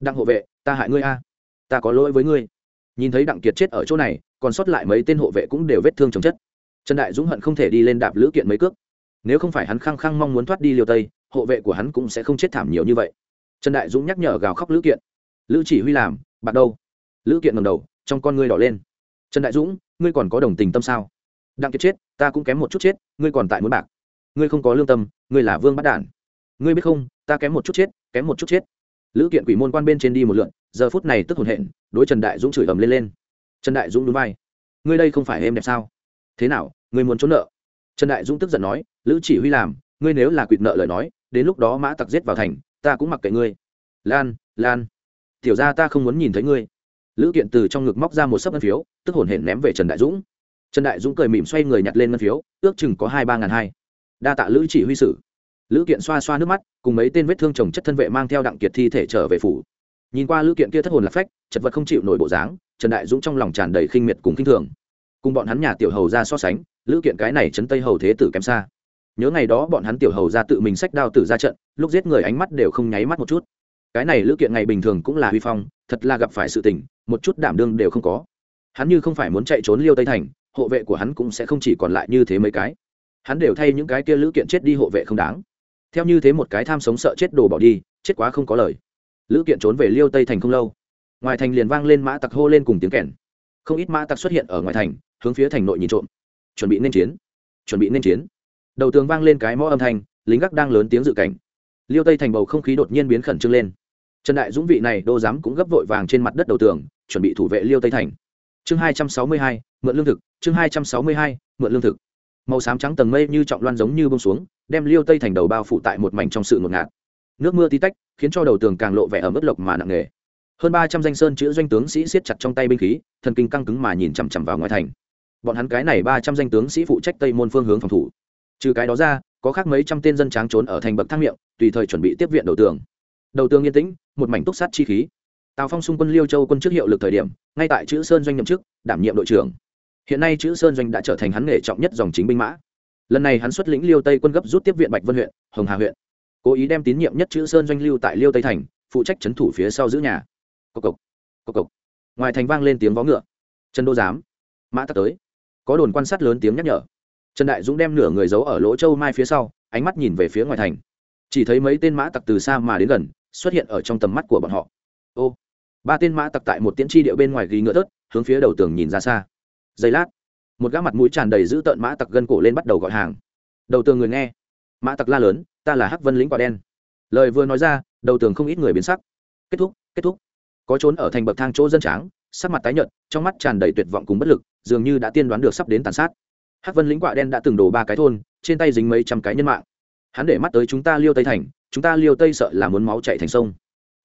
Đặng hộ vệ, ta hại ngươi a. Ta có lỗi với ngươi. Nhìn thấy đặng kiệt chết ở chỗ này, còn sót lại mấy tên hộ vệ cũng đều vết thương chồng chất. Trần đại dũng hận không thể đi lên đạp lữ kiện mấy cước. Nếu không phải hắn khăng khăng mong muốn thoát đi liều tây, hộ vệ của hắn cũng sẽ không chết thảm nhiều như vậy. Trần đại dũng nhắc nhở gào khóc lữ kiện. Lữ chỉ huy làm bạc đâu? Lữ kiện ngầm đầu, trong con ngươi đỏ lên. Trần đại dũng, ngươi còn có đồng tình tâm sao? Đặng kiệt chết, ta cũng kém một chút chết, ngươi còn tại muốn bạc. Ngươi không có lương tâm, ngươi là vương bắt đản. Ngươi biết không, ta kém một chút chết, kém một chút chết. Lữ kiện quỷ môn quan bên trên đi một lượn, giờ phút này tức hồn hện, đối trần đại dũng chửi ầm lên lên. Trần đại dũng đúng vai. Ngươi đây không phải em đẹp sao? Thế nào, ngươi muốn trốn nợ? Trần đại dũng tức giận nói, lữ chỉ huy làm, ngươi nếu là quỵt nợ lời nói, đến lúc đó mã tặc giết vào thành, ta cũng mặc kệ ngươi. Lan lan tiểu ra ta không muốn nhìn thấy ngươi. Lữ kiện từ trong ngực móc ra một sấp ngân phiếu, tức hồn hển ném về trần đại dũng. Trần đại dũng cười mỉm xoay người nhặt lên ngân phiếu, ước chừng có hai ba ngàn hai. Đa tạ lữ chỉ huy sử. Lữ kiện xoa xoa nước mắt, cùng mấy tên vết thương chồng chất thân vệ mang theo đặng kiệt thi thể trở về phủ. Nhìn qua lữ kiện kia thất hồn lạc phách, chật vật không chịu nổi bộ dáng, trần đại dũng trong lòng tràn đầy khinh miệt cùng khinh thường. Cùng bọn hắn nhà tiểu hầu ra so sánh, lữ kiện cái này chấn tây hầu thế tử kém xa. Nhớ ngày đó bọn hắn tiểu hầu ra tự mình sách đao tử ra trận, lúc giết người ánh mắt đều không nháy mắt một chút cái này lữ kiện ngày bình thường cũng là huy phong, thật là gặp phải sự tình, một chút đảm đương đều không có. Hắn như không phải muốn chạy trốn liêu tây thành, hộ vệ của hắn cũng sẽ không chỉ còn lại như thế mấy cái. Hắn đều thay những cái kia lữ kiện chết đi hộ vệ không đáng. Theo như thế một cái tham sống sợ chết đồ bỏ đi, chết quá không có lời. Lữ kiện trốn về liêu tây thành không lâu, ngoài thành liền vang lên mã tặc hô lên cùng tiếng kèn. Không ít mã tặc xuất hiện ở ngoài thành, hướng phía thành nội nhìn trộm. Chuẩn bị nên chiến. Chuẩn bị nên chiến. Đầu tường vang lên cái mõ âm thanh, lính gác đang lớn tiếng dự cảnh. Liêu tây thành bầu không khí đột nhiên biến khẩn trương lên trần đại dũng vị này đô giám cũng gấp vội vàng trên mặt đất đầu tường, chuẩn bị thủ vệ liêu tây thành. Chương hai trăm sáu mươi hai, mượn lương thực, chương hai trăm sáu mươi hai, mượn lương thực. Màu xám trắng tầng mây như trọng loan giống như bông xuống, đem liêu tây thành đầu bao phủ tại một mảnh trong sự ngột ngạt. Nước mưa tí tách, khiến cho đầu tường càng lộ vẻ ở mức lộc mà nặng nề. Hơn ba trăm danh sơn chữ doanh tướng sĩ siết chặt trong tay binh khí, thần kinh căng cứng mà nhìn chằm chằm vào ngoài thành. Bọn hắn cái này ba trăm danh tướng sĩ phụ trách tây môn phương hướng phòng thủ. Trừ cái đó ra, có khác mấy trăm tên dân tráng trốn ở thành bậc thang miệng, tùy thời chuẩn bị tiếp viện đầu tường đầu tường yên tĩnh, một mảnh túc sát chi khí. Tào phong xung quân liêu châu quân trước hiệu lực thời điểm, ngay tại chữ sơn doanh nhậm chức, đảm nhiệm đội trưởng. Hiện nay chữ sơn doanh đã trở thành hắn nghề trọng nhất dòng chính binh mã. Lần này hắn xuất lĩnh liêu tây quân gấp rút tiếp viện bạch vân huyện, hồng hà huyện. Cố ý đem tín nhiệm nhất chữ sơn doanh lưu tại liêu tây thành, phụ trách trấn thủ phía sau giữ nhà. Cộc cộc cộc cộc. Ngoài thành vang lên tiếng vó ngựa. Trần đô giám, mã tắc tới. Có đồn quan sát lớn tiếng nhắc nhở. Trần đại dũng đem nửa người giấu ở lỗ châu mai phía sau, ánh mắt nhìn về phía ngoài thành. Chỉ thấy mấy tên mã tặc từ xa mà đến gần xuất hiện ở trong tầm mắt của bọn họ. Ô, ba tên mã tặc tại một tiễn tri điệu bên ngoài ghi ngựa tớt, hướng phía đầu tường nhìn ra xa. Giây lát, một gã mặt mũi tràn đầy giữ tợn mã tặc gân cổ lên bắt đầu gọi hàng. Đầu tường người nghe. Mã tặc la lớn, ta là hắc vân lính quả đen. Lời vừa nói ra, đầu tường không ít người biến sắc. Kết thúc kết thúc. Có trốn ở thành bậc thang chỗ dân tráng, sắc mặt tái nhợt, trong mắt tràn đầy tuyệt vọng cùng bất lực, dường như đã tiên đoán được sắp đến tàn sát. Hắc vân lính quạ đen đã từng đổ ba cái thôn, trên tay dính mấy trăm cái nhân mạng. Hắn để mắt tới chúng ta liêu tây thành chúng ta liêu tây sợ là muốn máu chạy thành sông.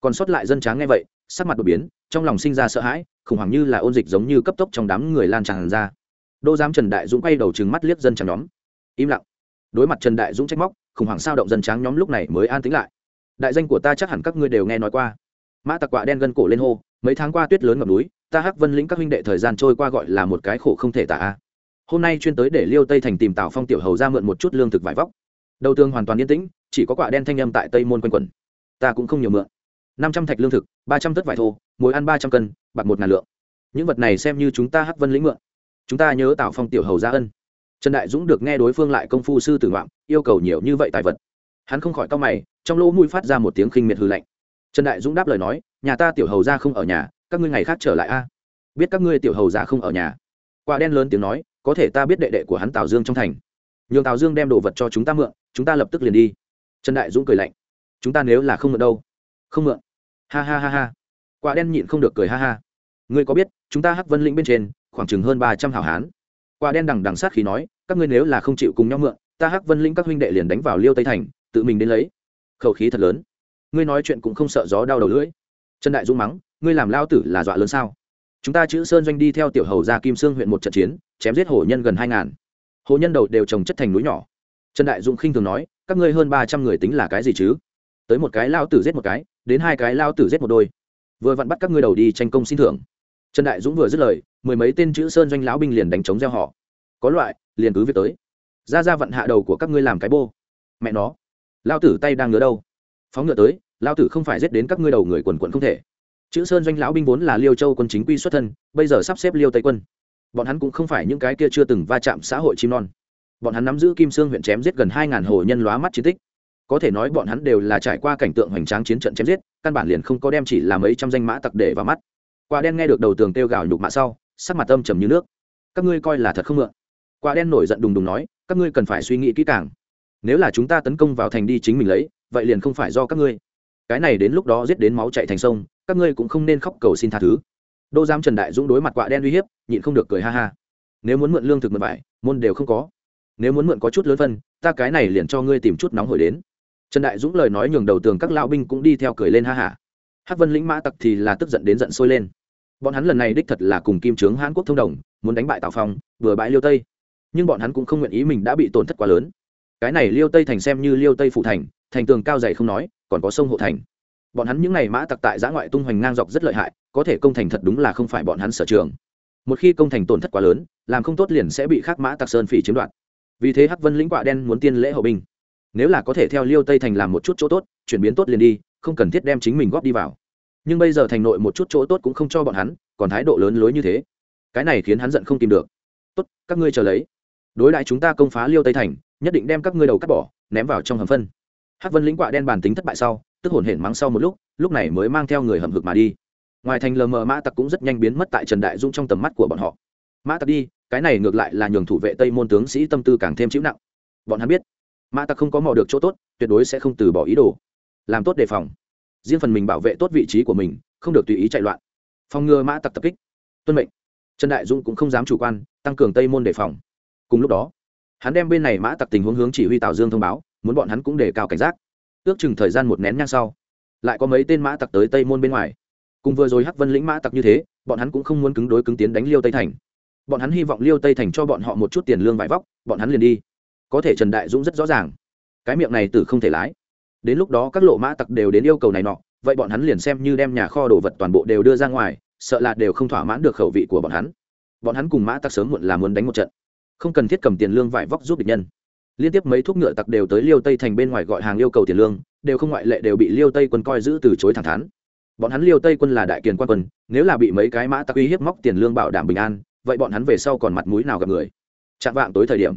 Còn sót lại dân tráng nghe vậy, sắc mặt đột biến, trong lòng sinh ra sợ hãi, khủng hoảng như là ôn dịch giống như cấp tốc trong đám người lan tràn ra. Đô giám trần đại dũng quay đầu trừng mắt liếc dân tráng nhóm. Im lặng. Đối mặt trần đại dũng trách móc, khủng hoảng sao động dân tráng nhóm lúc này mới an tĩnh lại. Đại danh của ta chắc hẳn các ngươi đều nghe nói qua. Mã tặc quạ đen gân cổ lên hô, mấy tháng qua tuyết lớn ngập núi, ta hắc vân lĩnh các huynh đệ thời gian trôi qua gọi là một cái khổ không thể tả hôm nay chuyên tới để liêu tây thành tìm tào phong tiểu hầu ra mượn một chút lương thực vải vóc. Đầu tường hoàn toàn yên tĩnh chỉ có quả đen thanh âm tại tây môn quanh quẩn. Ta cũng không nhiều mượn. Năm trăm thạch lương thực, ba trăm tấc vải thô muối ăn ba trăm cân, bạc một ngàn lượng. Những vật này xem như chúng ta hắc vân lĩnh mượn. Chúng ta nhớ tạo phong tiểu hầu gia ân. Trần đại dũng được nghe đối phương lại công phu sư tử ngoạm, yêu cầu nhiều như vậy tài vật. Hắn không khỏi cau mày, trong lỗ mũi phát ra một tiếng khinh miệt hư lạnh. Trần đại dũng đáp lời nói, nhà ta tiểu hầu gia không ở nhà, các ngươi ngày khác trở lại a. Biết các ngươi tiểu hầu gia không ở nhà. Quả đen lớn tiếng nói, có thể ta biết đệ đệ của hắn tào dương trong thành. Nhường tào dương đem đồ vật cho chúng ta mượn, chúng ta lập tức liền đi trần đại dũng cười lạnh. Chúng ta nếu là không mượn đâu? Không mượn. Ha ha ha ha. Quả đen nhịn không được cười ha ha. Ngươi có biết, chúng ta hắc vân lĩnh bên trên, khoảng chừng hơn ba trăm hảo hán. Quả đen đằng đằng sát khí nói, các ngươi nếu là không chịu cùng nhau mượn, ta hắc vân lĩnh các huynh đệ liền đánh vào liêu tây thành, tự mình đến lấy. Khẩu khí thật lớn. Ngươi nói chuyện cũng không sợ gió đau đầu lưỡi. Trần đại dũng mắng, ngươi làm lao tử là dọa lớn sao? Chúng ta chữ sơn doanh đi theo tiểu hầu ra kim sương huyện một trận chiến, chém giết hổ nhân gần hai ngàn. Hồ nhân đầu đều trồng chất thành núi nhỏ. Trần đại dũng khinh thường nói các ngươi hơn ba trăm người tính là cái gì chứ? Tới một cái lao tử giết một cái, đến hai cái lao tử giết một đôi. Vừa vặn bắt các ngươi đầu đi tranh công xin thưởng. Trần đại dũng vừa dứt lời, mười mấy tên chữ sơn doanh lão binh liền đánh chống gieo họ. Có loại, liền cứ việc tới. Ra ra vặn hạ đầu của các ngươi làm cái bô. Mẹ nó. Lao tử tay đang ngứa đâu? Phóng ngựa tới, lao tử không phải giết đến các ngươi đầu người quần quần không thể. Chữ sơn doanh lão binh vốn là liêu châu quân chính quy xuất thân, bây giờ sắp xếp liêu tây quân. Bọn hắn cũng không phải những cái kia chưa từng va chạm xã hội chim non bọn hắn nắm giữ kim sương huyện chém giết gần hai ngàn hồ nhân lóa mắt chiến tích. Có thể nói bọn hắn đều là trải qua cảnh tượng hoành tráng chiến trận chém giết, căn bản liền không có đem chỉ là mấy trăm danh mã tặc để vào mắt. Quả đen nghe được đầu tường kêu gào nhục mạ sau, sắc mặt âm trầm như nước. Các ngươi coi là thật không mượn quả đen nổi giận đùng đùng nói, các ngươi cần phải suy nghĩ kỹ càng. Nếu là chúng ta tấn công vào thành đi chính mình lấy, vậy liền không phải do các ngươi. Cái này đến lúc đó giết đến máu chạy thành sông, các ngươi cũng không nên khóc cầu xin tha thứ. Đô giám trần đại dũng đối mặt quạ đen uy hiếp, nhịn không được cười ha ha. Nếu muốn mượn lương thực mượn vải, môn đều không có nếu muốn mượn có chút lớn phân, ta cái này liền cho ngươi tìm chút nóng hổi đến. Trần đại dũng lời nói nhường đầu tường các lão binh cũng đi theo cười lên ha hả. Hát vân lĩnh mã tặc thì là tức giận đến giận sôi lên. Bọn hắn lần này đích thật là cùng kim trướng hãn quốc thông đồng, muốn đánh bại tào phong, vừa bãi liêu tây. Nhưng bọn hắn cũng không nguyện ý mình đã bị tổn thất quá lớn. Cái này liêu tây thành xem như liêu tây phụ thành thành tường cao dày không nói, còn có sông hộ thành. Bọn hắn những n à y mã tặc tại giã ngoại tung hoành ngang dọc rất lợi hại, có thể công thành thật đúng là không phải bọn hắn sở trường. Một khi công thành tổn thất quá lớn, làm không tốt liền sẽ bị khác mã tặc sơn phỉ chiếm đoạt vì thế hắc vân lĩnh quạ đen muốn tiên lễ hậu binh. Nếu là có thể theo liêu tây thành làm một chút chỗ tốt, chuyển biến tốt liền đi, không cần thiết đem chính mình góp đi vào. Nhưng bây giờ thành nội một chút chỗ tốt cũng không cho bọn hắn, còn thái độ lớn lối như thế. Cái này khiến hắn giận không tìm được. Tốt, các ngươi chờ lấy. Đối lại chúng ta công phá liêu tây thành, nhất định đem các ngươi đầu cắt bỏ, ném vào trong hầm phân. Hắc vân lĩnh quạ đen bản tính thất bại sau, tức hổn hển mắng sau một lúc lúc này mới mang theo người hầm hực mà đi. Ngoài thành lờ mờ mã tặc cũng rất nhanh biến mất tại trần đại dung trong tầm mắt của bọn họ. Mã tặc đi cái này ngược lại là nhường thủ vệ tây môn tướng sĩ tâm tư càng thêm chịu nặng. Bọn hắn biết mã tặc không có mò được chỗ tốt, tuyệt đối sẽ không từ bỏ ý đồ. Làm tốt đề phòng. Riêng phần mình bảo vệ tốt vị trí của mình, không được tùy ý chạy loạn. Phòng ngừa mã tặc tập kích. Tuân mệnh. Trần đại dung cũng không dám chủ quan, tăng cường tây môn đề phòng. Cùng lúc đó, hắn đem bên này mã tặc tình huống hướng chỉ huy tào dương thông báo, muốn bọn hắn cũng đề cao cảnh giác. Ước chừng thời gian một nén nhang sau, lại có mấy tên mã tặc tới tây môn bên ngoài. Cùng vừa rồi hắc vân lĩnh mã tặc như thế, bọn hắn cũng không muốn cứng đối cứng tiến đánh liêu tây thành bọn hắn hy vọng liêu tây thành cho bọn họ một chút tiền lương vải vóc, bọn hắn liền đi. Có thể trần đại dũng rất rõ ràng. Cái miệng này tử không thể lái. Đến lúc đó các lộ mã tặc đều đến yêu cầu này nọ, vậy bọn hắn liền xem như đem nhà kho đồ vật toàn bộ đều đưa ra ngoài, sợ là đều không thỏa mãn được khẩu vị của bọn hắn. Bọn hắn cùng mã tặc sớm muộn là muốn đánh một trận. Không cần thiết cầm tiền lương vải vóc giúp địch nhân. Liên tiếp mấy thuốc ngựa tặc đều tới liêu tây thành bên ngoài gọi hàng yêu cầu tiền lương, đều không ngoại lệ đều bị liêu tây quân coi giữ từ chối thẳng thắn. Bọn hắn liêu tây quân là đại kiền quan quân, nếu là bị mấy cái mã tặc uy hiếp móc tiền lương bảo đảm bình an vậy bọn hắn về sau còn mặt mũi nào gặp người? Chạm vạng tối thời điểm,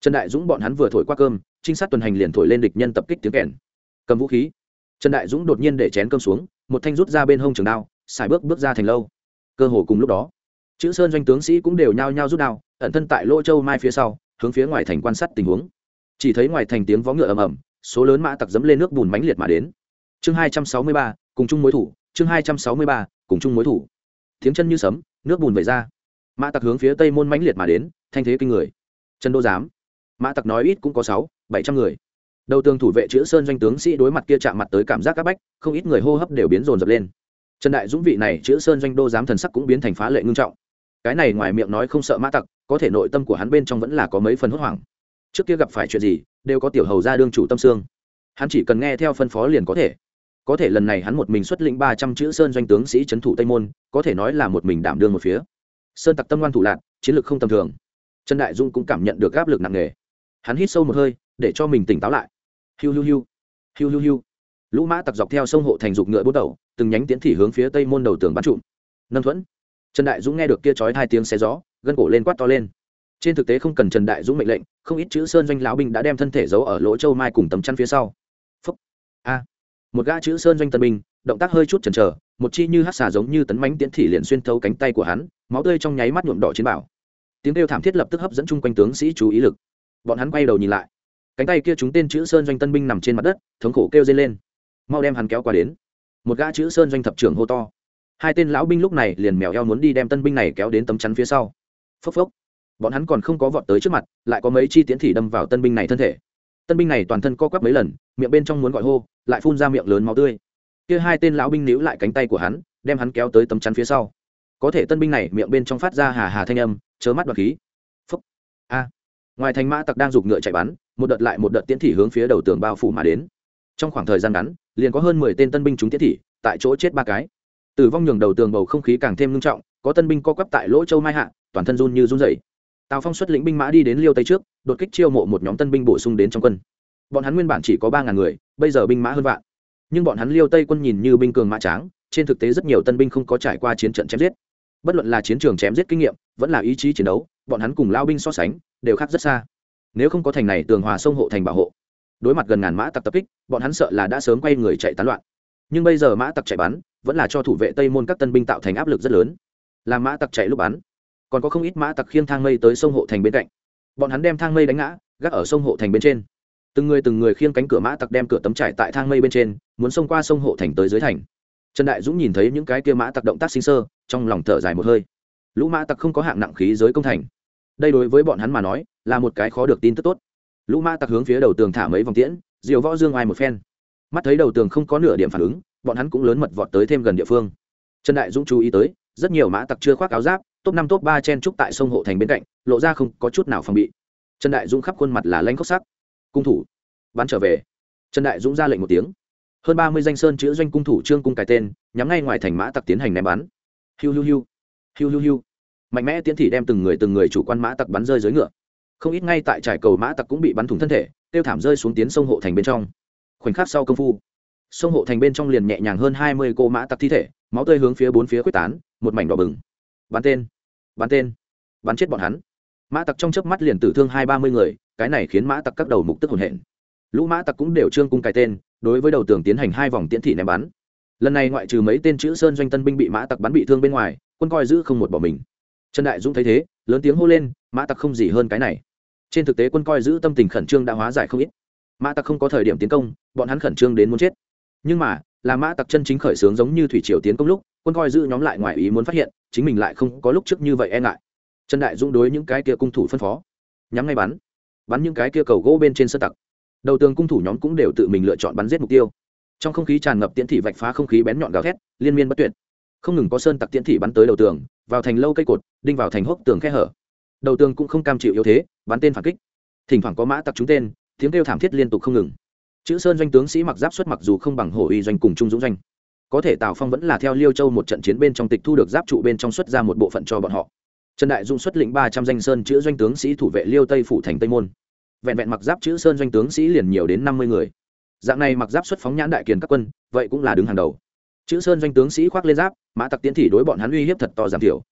trần đại dũng bọn hắn vừa thổi qua cơm, trinh sát tuần hành liền thổi lên địch nhân tập kích tiếng kèn. Cầm vũ khí, trần đại dũng đột nhiên để chén cơm xuống, một thanh rút ra bên hông trường đao, xài bước bước ra thành lâu. Cơ hồ cùng lúc đó, chữ sơn doanh tướng sĩ cũng đều nhao nhao rút đao, ẩn thân tại lỗ châu mai phía sau, hướng phía ngoài thành quan sát tình huống. Chỉ thấy ngoài thành tiếng vó ngựa ầm ầm, số lớn mã tặc dẫm lên nước bùn mãnh liệt mà đến. Chương hai trăm sáu mươi ba, cùng chung mối thủ, chương hai trăm sáu mươi ba, cùng chung mối thủ. Tiếng chân như sấm, nước bùn vẩy ra mã tặc hướng phía tây môn mãnh liệt mà đến, thanh thế kinh người. Trần đô giám. Mã tặc nói ít cũng có sáu, bảy trăm người. Đầu tường thủ vệ chữ sơn doanh tướng sĩ đối mặt kia chạm mặt tới cảm giác c áp bách, không ít người hô hấp đều biến rồn rập lên. Trần đại dũng vị này chữ sơn doanh đô giám thần sắc cũng biến thành phá lệ ngưng trọng. Cái này ngoài miệng nói không sợ mã tặc, có thể nội tâm của hắn bên trong vẫn là có mấy phần hốt hoảng. Trước kia gặp phải chuyện gì, đều có tiểu hầu ra đương chủ tâm xương. Hắn chỉ cần nghe theo phân phó liền có thể. Có thể lần này hắn một mình xuất lĩnh ba trăm chữ sơn doanh tướng sĩ trấn thủ tây môn, có thể nói là một mình đảm đương một phía sơn tặc tâm ngoan thủ lạc chiến lược không tầm thường. Trần đại dung cũng cảm nhận được áp lực nặng nề. Hắn hít sâu một hơi, để cho mình tỉnh táo lại. Hiu hiu hiu hiu hiu hiu. Lũ mã tặc dọc theo sông hộ thành dục ngựa bút đầu từng nhánh tiến thị hướng phía tây môn đầu tường bắn trụm nâng thuẫn. Trần đại dũng nghe được kia chói hai tiếng xe gió, gân cổ lên quát to lên. Trên thực tế không cần trần đại dũng mệnh lệnh, không ít chữ sơn doanh lão binh đã đem thân thể giấu ở lỗ châu mai cùng tấm chăn phía sau. Phúc. A một gã chữ sơn doanh tân binh, động tác hơi chút chần chờ, một chi như hát xà giống như tấn mánh tiến thị liền xuyên thấu cánh tay của hắn, máu tươi trong nháy mắt nhuộm đỏ chiến bảo. Tiếng kêu thảm thiết lập tức hấp dẫn chung quanh tướng sĩ chú ý lực. Bọn hắn quay đầu nhìn lại. Cánh tay kia chúng tên chữ sơn doanh tân binh nằm trên mặt đất, thống khổ kêu dây lên. Mau đem hắn kéo qua đến. Một gã chữ sơn doanh thập trưởng hô to. Hai tên lão binh lúc này liền mèo eo muốn đi đem tân binh này kéo đến tấm chắn phía sau. Phốc phốc. Bọn hắn còn không có vọt tới trước mặt, lại có mấy chi tiến thị đâm vào tân binh này thân thể tân binh này toàn thân co quắp mấy lần, miệng bên trong muốn gọi hô, lại phun ra miệng lớn máu tươi. Kia hai tên lão binh níu lại cánh tay của hắn, đem hắn kéo tới tấm chắn phía sau. Có thể tân binh này miệng bên trong phát ra hà hà thanh âm, chớ mắt đoạt khí. Phúc. A. Ngoài thành mã tặc đang giục ngựa chạy bắn, một đợt lại một đợt tiến thị hướng phía đầu tường bao phủ mà đến. Trong khoảng thời gian ngắn, liền có hơn mười tên tân binh chúng tiễn thị, tại chỗ chết ba cái. Tử vong nhường đầu tường bầu không khí càng thêm nghiêm trọng, có tân binh co quắp tại lỗ châu mai hạ, toàn thân run như run dày tào phong xuất lĩnh binh mã đi đến liêu tây trước, đột kích chiêu mộ một nhóm tân binh bổ sung đến trong quân. Bọn hắn nguyên bản chỉ có ba ngàn người, bây giờ binh mã hơn vạn. Nhưng bọn hắn liêu tây quân nhìn như binh cường mã tráng, trên thực tế rất nhiều tân binh không có trải qua chiến trận chém giết. Bất luận là chiến trường chém giết kinh nghiệm, vẫn là ý chí chiến đấu, bọn hắn cùng lao binh so sánh, đều khác rất xa. Nếu không có thành này, tường hòa sông hộ thành bảo hộ. Đối mặt gần ngàn mã tặc tập kích, bọn hắn sợ là đã sớm quay người chạy tán loạn. Nhưng bây giờ mã tặc chạy bắn, vẫn là cho thủ vệ tây môn các tân binh tạo thành áp lực rất lớn. Làm mã tặc chạy lúc bắn còn có không ít mã tặc khiêng thang mây tới sông hộ thành bên cạnh. Bọn hắn đem thang mây đánh ngã, gác ở sông hộ thành bên trên. Từng người từng người khiêng cánh cửa mã tặc đem cửa tấm trải tại thang mây bên trên, muốn xông qua sông hộ thành tới dưới thành. Trần đại dũng nhìn thấy những cái kia mã tặc động tác sinh sơ, trong lòng thở dài một hơi. Lũ mã tặc không có hạng nặng khí giới công thành. Đây đối với bọn hắn mà nói, là một cái khó được tin tức tốt. Lũ mã tặc hướng phía đầu tường thả mấy vòng tiễn, diều võ dương ai một phen. Mắt thấy đầu tường không có nửa điểm phản ứng, bọn hắn cũng lớn mật vọt tới thêm gần địa phương. Trần đại dũng chú ý tới, rất nhiều mã tặc chưa khoác áo giáp top năm, top ba chen trúc tại sông hộ thành bên cạnh, lộ ra không có chút nào phòng bị. Trần đại dũng khắp khuôn mặt là lanh khóc sắc. Cung thủ, bắn trở về. Trần đại dũng ra lệnh một tiếng. Hơn ba mươi danh sơn chữ doanh cung thủ trương cung cài tên, nhắm ngay ngoài thành mã tặc tiến hành ném bắn. Hiu hiu hiu hiu hiu hiu. Mạnh mẽ tiến thị đem từng người từng người chủ quan mã tặc bắn rơi dưới ngựa. Không ít ngay tại trải cầu mã tặc cũng bị bắn thủng thân thể, tiêu thảm rơi xuống tiến sông hộ thành bên trong. Khoảnh khắc sau công phu, sông hộ thành bên trong liền nhẹ nhàng hơn hai mươi cô mã tặc thi thể, máu tươi hướng phía bốn phía quyết tán, một mảnh đỏ bừng bắn tên. Bắn tên. Bắn chết bọn hắn. Mã tặc trong chớp mắt liền tử thương hai ba mươi người, cái này khiến mã tặc các đầu mục tức hồn hển. Lũ mã tặc cũng đều trương cung cái tên, đối với đầu tường tiến hành hai vòng tiễn thị ném bắn. Lần này ngoại trừ mấy tên chữ sơn doanh tân binh bị mã tặc bắn bị thương bên ngoài, quân coi giữ không một bỏ mình. Trần đại dũng thấy thế, lớn tiếng hô lên, mã tặc không gì hơn cái này. Trên thực tế quân coi giữ tâm tình khẩn trương đã hóa giải không ít. Mã tặc không có thời điểm tiến công, bọn hắn khẩn trương đến muốn chết. Nhưng mà, là mã tặc chân chính khởi xướng giống như thủy triều tiến công lúc quân coi giữ nhóm lại ngoài ý muốn phát hiện, chính mình lại không có lúc trước như vậy e ngại. Trần đại dũng đối những cái kia cung thủ phân phó, nhắm ngay bắn bắn những cái kia cầu gỗ bên trên sơ tặc. Đầu tường cung thủ nhóm cũng đều tự mình lựa chọn bắn giết mục tiêu. Trong không khí tràn ngập tiễn thị vạch phá không khí bén nhọn gào thét, liên miên bất tuyệt. Không ngừng có sơn tặc tiễn thị bắn tới đầu tường, vào thành lâu cây cột, đinh vào thành hốc tường khe hở. Đầu tường cũng không cam chịu yếu thế, bắn tên phản kích. Thỉnh thoảng có mã tặc trúng tên, tiếng kêu thảm thiết liên tục không ngừng. Chữ sơn doanh tướng sĩ mặc giáp xuất mặc dù không bằng hổ uy doanh cùng trung dũng doanh có thể tào phong vẫn là theo liêu châu một trận chiến bên trong tịch thu được giáp trụ bên trong xuất ra một bộ phận cho bọn họ trần đại dung xuất lĩnh ba trăm danh sơn chữ doanh tướng sĩ thủ vệ liêu tây phủ thành tây môn vẹn vẹn mặc giáp chữ sơn doanh tướng sĩ liền nhiều đến năm mươi người dạng này mặc giáp xuất phóng nhãn đại kiền các quân vậy cũng là đứng hàng đầu chữ sơn doanh tướng sĩ khoác lên giáp mã tặc tiến thị đối bọn hắn uy hiếp thật to giảm thiểu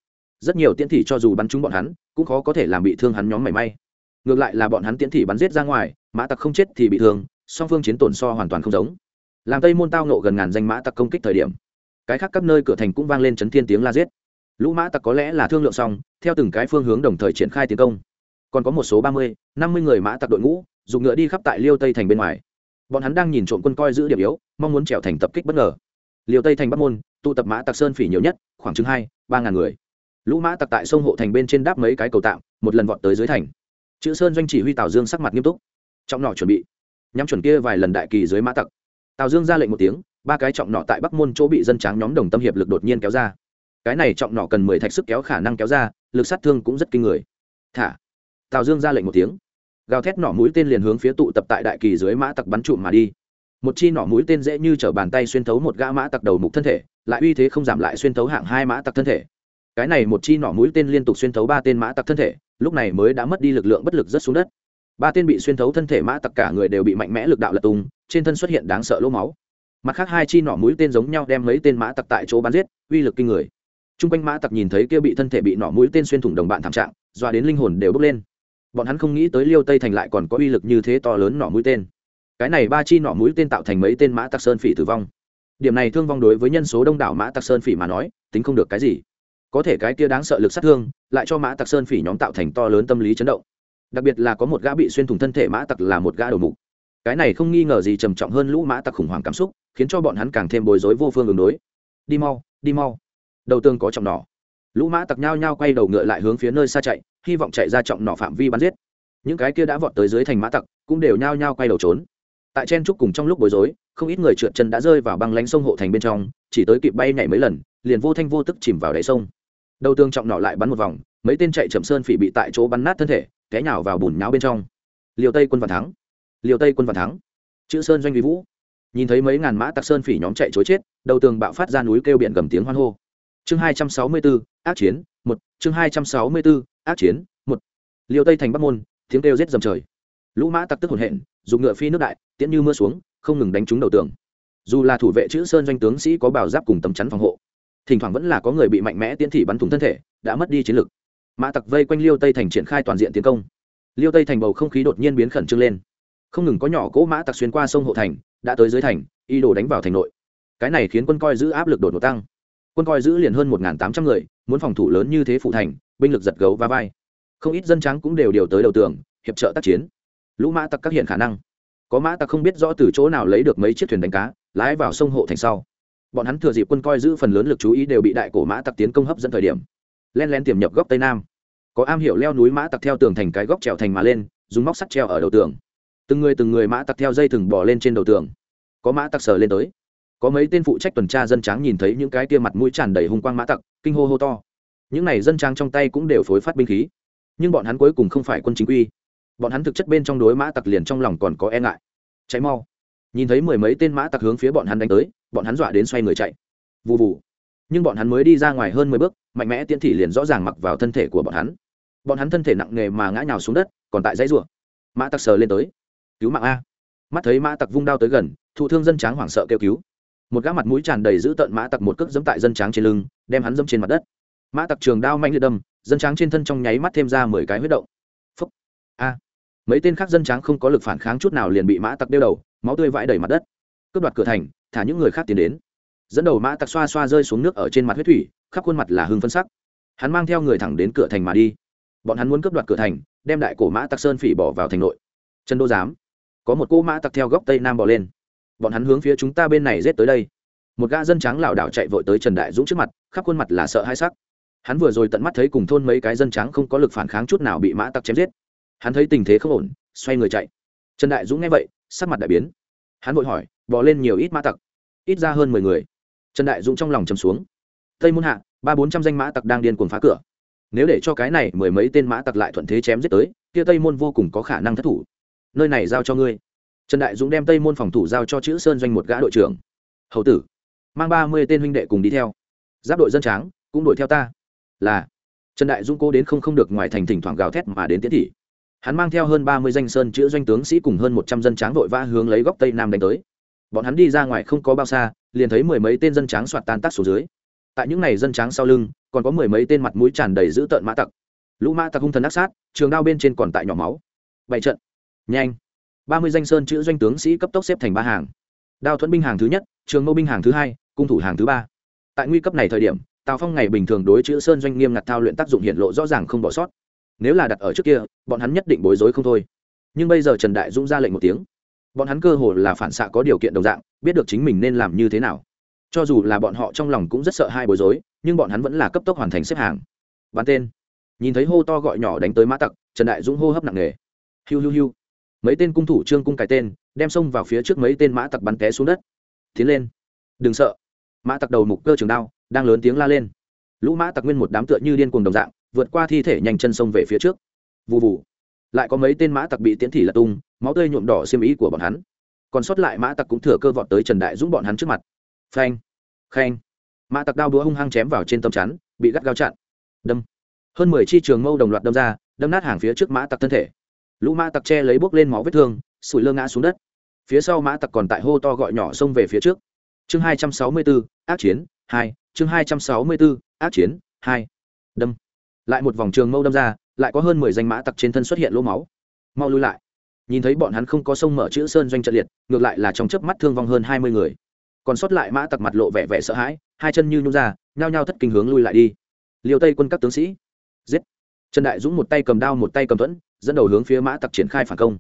rất nhiều tiến thị cho dù bắn trúng bọn hắn cũng khó có thể làm bị thương hắn nhóm mảy may ngược lại là bọn hắn tiến thị bắn giết ra ngoài mã tặc không chết thì bị thương song phương chiến tổn so hoàn toàn không giống làm tây môn tao nộ gần ngàn danh mã tặc công kích thời điểm cái khác các nơi cửa thành cũng vang lên chấn thiên tiếng la giết lũ mã tặc có lẽ là thương lượng xong theo từng cái phương hướng đồng thời triển khai tiến công còn có một số ba mươi, năm mươi người mã tặc đội ngũ dùng ngựa đi khắp tại liêu tây thành bên ngoài bọn hắn đang nhìn trộm quân coi giữ điểm yếu mong muốn trèo thành tập kích bất ngờ liêu tây thành bắc môn tụ tập mã tặc sơn phỉ nhiều nhất khoảng chừng hai, ba ngàn người lũ mã tặc tại sông hộ thành bên trên đáp mấy cái cầu tạm một lần vọt tới dưới thành chữ sơn doanh chỉ huy tào dương sắc mặt nghiêm túc trọng nọ chuẩn bị nhắm chuẩn kia vài lần đại kỳ dưới mã tặc tào dương ra lệnh một tiếng, ba cái trọng nọ tại bắc môn chỗ bị dân tráng nhóm đồng tâm hiệp lực đột nhiên kéo ra. Cái này trọng nọ cần mười thạch sức kéo khả năng kéo ra, lực sát thương cũng rất kinh người. Thả. Tào dương ra lệnh một tiếng. Gào thét nỏ mũi tên liền hướng phía tụ tập tại đại kỳ dưới mã tặc bắn trụm mà đi. Một chi nỏ mũi tên dễ như t r ở bàn tay xuyên thấu một gã mã tặc đầu mục thân thể, lại uy thế không giảm lại xuyên thấu hạng hai mã tặc thân thể. Cái này một chi nỏ mũi tên liên tục xuyên thấu ba tên mã tặc thân thể, lúc này mới đã mất đi lực lượng bất lực rất xuống đất. Ba tên bị xuyên thấu thân thể mã tặc cả người đều bị mạnh mẽ lực đạo lật tung trên thân xuất hiện đáng sợ lỗ máu. Mặt khác hai chi nỏ mũi tên giống nhau đem mấy tên mã tặc tại chỗ bắn giết, uy lực kinh người. T r u n g quanh mã tặc nhìn thấy kia bị thân thể bị nỏ mũi tên xuyên thủng đồng bạn thảm trạng, doa đến linh hồn đều bốc lên. Bọn hắn không nghĩ tới liêu tây thành lại còn có uy lực như thế to lớn nỏ mũi tên. Cái này ba chi nỏ mũi tên tạo thành mấy tên mã tặc sơn phỉ tử vong. Điểm này thương vong đối với nhân số đông đảo mã tặc sơn phỉ mà nói, tính không được cái gì. Có thể cái kia đáng sợ lực sát thương, lại cho mã tặc sơn phỉ nhóm tạo thành to lớn tâm lý chấn động. Đặc biệt là có một gã bị xuyên thủng thân thể mã tặc là một gã đầu mục cái này không nghi ngờ gì trầm trọng hơn lũ mã tặc khủng hoảng cảm xúc, khiến cho bọn hắn càng thêm bối rối vô phương ứng đối. Đi mau đi mau. Đầu tương có trọng nỏ. Lũ mã tặc nhao nhao quay đầu ngựa lại hướng phía nơi xa chạy, hy vọng chạy ra trọng nỏ phạm vi bắn giết. Những cái kia đã vọt tới dưới thành mã tặc cũng đều nhao nhao quay đầu trốn. Tại chen trúc cùng trong lúc bối rối, không ít người trượt chân đã rơi vào băng lánh sông hộ thành bên trong, chỉ tới kịp bay nhảy mấy lần, liền vô thanh vô tức chìm vào đáy sông. Đầu tương trọng nọ lại bắn một vòng, mấy tên chạy chậm sơn phỉ bị tại chỗ bắn nát thân thể, té nhào vào bùn nháo bên trong. Liều tây quân vạn thắng liều tây quân vạn thắng. Chữ sơn doanh vi vũ. Nhìn thấy mấy ngàn mã tặc sơn phỉ nhóm chạy chối chết, đầu tường bạo phát ra núi kêu biển gầm tiếng hoan hô. Chương hai trăm sáu mươi bốn, ác chiến, một. Chương hai trăm sáu mươi bốn, ác chiến, một. Liều tây thành bắc môn, tiếng kêu rết dầm trời. Lũ mã tặc tức hồn hện, dùng ngựa phi nước đại, tiễn như mưa xuống, không ngừng đánh trúng đầu tường. Dù là thủ vệ chữ sơn doanh tướng sĩ có bảo giáp cùng tấm chắn phòng hộ, thỉnh thoảng vẫn là có người bị mạnh mẽ tiến thị bắn thủng thân thể, đã mất đi chiến lực. Mã tặc vây quanh liêu tây thành triển khai toàn diện tiến công. Liêu tây thành bầu không khí đột nhiên biến khẩn trương lên không ngừng có nhỏ cỗ mã tặc xuyên qua sông hộ thành, đã tới dưới thành y đồ đánh vào thành nội. Cái này khiến quân coi giữ áp lực đột ngột tăng. Quân coi giữ liền hơn một tám trăm người, muốn phòng thủ lớn như thế phụ thành, binh lực giật gấu và vai. Không ít dân trắng cũng đều điều tới đầu tường, hiệp trợ tác chiến. Lũ mã tặc các hiện khả năng. Có mã tặc không biết rõ từ chỗ nào lấy được mấy chiếc thuyền đánh cá, lái vào sông hộ thành sau. Bọn hắn thừa dịp quân coi giữ phần lớn lực chú ý đều bị đại cổ mã tặc tiến công hấp dẫn thời điểm. Len len tiềm nhập góc tây nam. Có am hiểu leo núi mã tặc theo tường thành cái góc trèo thành mà lên, dùng móc sắt treo ở đầu tường từng người từng người mã tặc theo dây thừng bỏ lên trên đầu tường. Có mã tặc sờ lên tới. Có mấy tên phụ trách tuần tra dân tráng nhìn thấy những cái tia mặt mũi tràn đầy hung quang mã tặc, kinh hô hô to. Những này dân tráng trong tay cũng đều phối phát binh khí. Nhưng bọn hắn cuối cùng không phải quân chính quy. Bọn hắn thực chất bên trong đối mã tặc liền trong lòng còn có e ngại. Cháy mau. Nhìn thấy mười mấy tên mã tặc hướng phía bọn hắn đánh tới, bọn hắn dọa đến xoay người chạy. Vụ vụ nhưng bọn hắn mới đi ra ngoài hơn mười bước, mạnh mẽ tiễn thị liền rõ ràng mặc vào thân thể của bọn hắn. Bọn hắn thân thể nặng nề mà ngã nhào xuống đất, còn tại dãy rùa mã tặc sờ lên tới cứu mạng a. Mắt thấy mã tặc vung đao tới gần, thụ thương dân tráng hoảng sợ kêu cứu. Một gã mặt mũi tràn đầy giữ tợn mã tặc một cước dẫm tại dân tráng trên lưng, đem hắn dẫm trên mặt đất. Mã tặc trường đao mạnh liệt đâm, dân tráng trên thân trong nháy mắt thêm ra mười cái huyết động. Phúc. A. Mấy tên khác dân tráng không có lực phản kháng chút nào liền bị mã tặc đeo đầu, máu tươi vãi đầy mặt đất. Cướp đoạt cửa thành, thả những người khác tiến đến. Dẫn đầu mã tặc xoa xoa rơi xuống nước ở trên mặt huyết thủy, khắp khuôn mặt là hưng phân sắc. Hắn mang theo người thẳng đến cửa thành mà đi. Bọn hắn muốn cướp đoạt cửa thành, đem đại cổ mã tặc sơn phỉ bỏ vào thành nội. Trần đô giám có một cô mã tặc theo góc tây nam bỏ lên. Bọn hắn hướng phía chúng ta bên này rết tới đây. Một gã dân trắng lảo đảo chạy vội tới trần đại dũng trước mặt, khắp khuôn mặt là sợ hai sắc. Hắn vừa rồi tận mắt thấy cùng thôn mấy cái dân trắng không có lực phản kháng chút nào bị mã tặc chém giết. Hắn thấy tình thế không ổn, xoay người chạy. Trần đại dũng nghe vậy, sắc mặt đại biến. Hắn vội hỏi bỏ lên nhiều ít mã tặc? Ít ra hơn mười người. Trần đại dũng trong lòng chầm xuống. Tây môn hạ, ba bốn trăm danh mã tặc đang điên cuồng phá cửa. Nếu để cho cái này mười mấy tên mã tặc lại thuận thế chém giết tới, kia tây môn vô cùng có khả năng thất thủ nơi này giao cho ngươi. Trần đại dũng đem tây môn phòng thủ giao cho chữ sơn doanh một gã đội trưởng. Hầu tử, mang ba mươi tên huynh đệ cùng đi theo. Giáp đội dân tráng, cũng đuổi theo ta. Là, trần đại dũng cố đến không không được ngoài thành thỉnh thoảng gào thét mà đến tiến thị. Hắn mang theo hơn ba mươi danh sơn chữ doanh tướng sĩ cùng hơn một trăm dân tráng vội vã hướng lấy góc tây nam đánh tới. Bọn hắn đi ra ngoài không có bao xa, liền thấy mười mấy tên dân tráng soạt tan tác xuống dưới. Tại những n à y dân tráng sau lưng, còn có mười mấy tên mặt mũi tràn đầy dữ tợn mã tặc. Lũ mã tặc hung thần ác sát, trường đao bên trên còn tại nhỏ máu. Bảy trận nhanh. Ba mươi danh sơn chữ doanh tướng sĩ cấp tốc xếp thành ba hàng. Đao thuẫn binh hàng thứ nhất, trường mâu binh hàng thứ hai, cung thủ hàng thứ ba. Tại nguy cấp này thời điểm, tào phong ngày bình thường đối chữ sơn doanh nghiêm ngặt thao luyện tác dụng hiện lộ rõ ràng không bỏ sót. Nếu là đặt ở trước kia, bọn hắn nhất định bối rối không thôi. Nhưng bây giờ trần đại dũng ra lệnh một tiếng. Bọn hắn cơ hồ là phản xạ có điều kiện đồng dạng, biết được chính mình nên làm như thế nào. Cho dù là bọn họ trong lòng cũng rất sợ hai bối rối, nhưng bọn hắn vẫn là cấp tốc hoàn thành xếp hàng. Bắn tên. Nhìn thấy hô to gọi nhỏ đánh tới mã tặc, trần đại dũng hô hấp nặng nề. Hiu hiu hiu mấy tên cung thủ trương cung cái tên, đem xông vào phía trước mấy tên mã tặc bắn té xuống đất. Tiến lên. Đừng sợ. Mã tặc đầu mục cơ trường đao, đang lớn tiếng la lên. Lũ mã tặc nguyên một đám tựa như điên cuồng đồng dạng, vượt qua thi thể nhanh chân sông về phía trước. Vụ vụ lại có mấy tên mã tặc bị tiến thị lật tung, máu tươi nhuộm đỏ xiêm ý của bọn hắn. Còn sót lại mã tặc cũng thừa cơ vọt tới trần đại dũng bọn hắn trước mặt. Phanh. Khanh. Mã tặc đao đũa hung hăng chém vào trên tấm chắn, bị gắt gao chặn. Đâm. Hơn mười chi trường mâu đồng loạt đâm ra, đâm nát hàng phía trước mã tặc thân thể lũ mã tặc che lấy bốc lên máu vết thương, sủi lơ ngã xuống đất. Phía sau mã tặc còn tại hô to gọi nhỏ xông về phía trước. Chương hai trăm sáu mươi bốn ác chiến, hai, chương hai trăm sáu mươi bốn ác chiến, hai. Đâm. Lại một vòng trường mâu đâm ra, lại có hơn mười danh mã tặc trên thân xuất hiện lỗ máu. Mau lui lại. Nhìn thấy bọn hắn không có sông mở chữ sơn doanh trận liệt, ngược lại là trong chớp mắt thương vong hơn hai mươi người. Còn sót lại mã tặc mặt lộ vẻ vẻ sợ hãi, hai chân như nhung ra, nhao nhao thất kinh hướng lui lại đi. Liều tây quân các tướng sĩ. Giết. Trần đại dũng một tay cầm đao, một tay cầm thuẫn dẫn đầu hướng phía mã tặc triển khai phản công.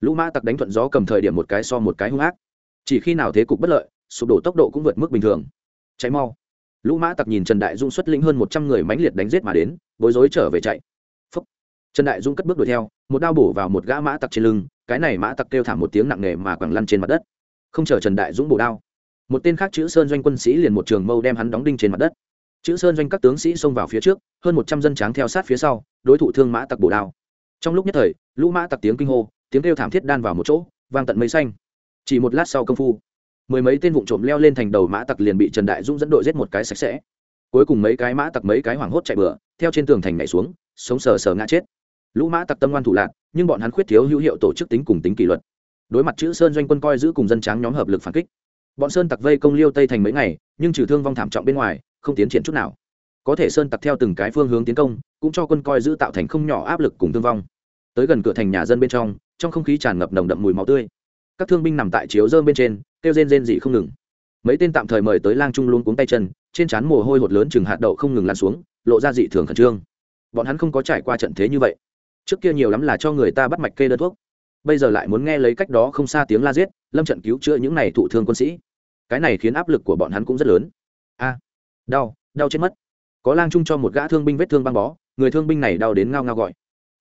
Lũ mã tặc đánh thuận gió cầm thời điểm một cái so một cái hung ác. Chỉ khi nào thế cục bất lợi, sụp đổ tốc độ cũng vượt mức bình thường. Cháy mau. Lũ mã tặc nhìn trần đại dung xuất lĩnh hơn một trăm người mãnh liệt đánh giết mà đến, bối rối trở về chạy. Phúc. trần đại dung cất bước đuổi theo, một đao bổ vào một gã mã tặc trên lưng, cái này mã tặc kêu thảm một tiếng nặng nề mà quẳng lăn trên mặt đất. Không chờ trần đại dũng bổ đao, một tên khác chữ sơn doanh quân sĩ liền một trường mâu đem hắn đóng đinh trên mặt đất. Chữ sơn doanh các tướng sĩ xông vào phía trước, hơn một trăm dân tráng theo sát phía sau, đối thủ thương mã tặc bổ đao trong lúc nhất thời, lũ mã tặc tiếng kinh hô, tiếng kêu thảm thiết đan vào một chỗ, vang tận mây xanh. Chỉ một lát sau công phu, mười mấy tên vụ trộm leo lên thành đầu mã tặc liền bị trần đại dũng dẫn đội giết một cái sạch sẽ. Cuối cùng mấy cái mã tặc mấy cái hoảng hốt chạy bừa, theo trên tường thành nhảy xuống, sống sờ sờ ngã chết. Lũ mã tặc tâm ngoan thủ lạc, nhưng bọn hắn khuyết thiếu hữu hiệu tổ chức tính cùng tính kỷ luật. Đối mặt chữ sơn doanh quân coi giữ cùng dân tráng nhóm hợp lực phản kích. Bọn sơn tặc vây công liêu tây thành mấy ngày, nhưng trừ thương vong thảm trọng bên ngoài, không tiến triển chút nào có thể sơn tặc theo từng cái phương hướng tiến công, cũng cho quân coi giữ tạo thành không nhỏ áp lực cùng thương vong. Tới gần cửa thành nhà dân bên trong trong không khí tràn ngập nồng đậm mùi máu tươi. Các thương binh nằm tại chiếu dơm bên trên, kêu rên rên dị không ngừng. Mấy tên tạm thời mời tới lang trung luôn cuống tay chân, trên trán mồ hôi hột lớn chừng hạt đậu không ngừng lan xuống, lộ ra dị thường khẩn trương. Bọn hắn không có trải qua trận thế như vậy. Trước kia nhiều lắm là cho người ta bắt mạch kê đơn thuốc. Bây giờ lại muốn nghe lấy cách đó không xa tiếng la giết, lâm trận cứu chữa những này thụ thương quân sĩ. Cái này khiến áp lực của bọn hắn cũng rất lớn. A, đau đau chết mất có lang trung cho một gã thương binh vết thương băng bó, người thương binh này đau đến ngao ngao gọi.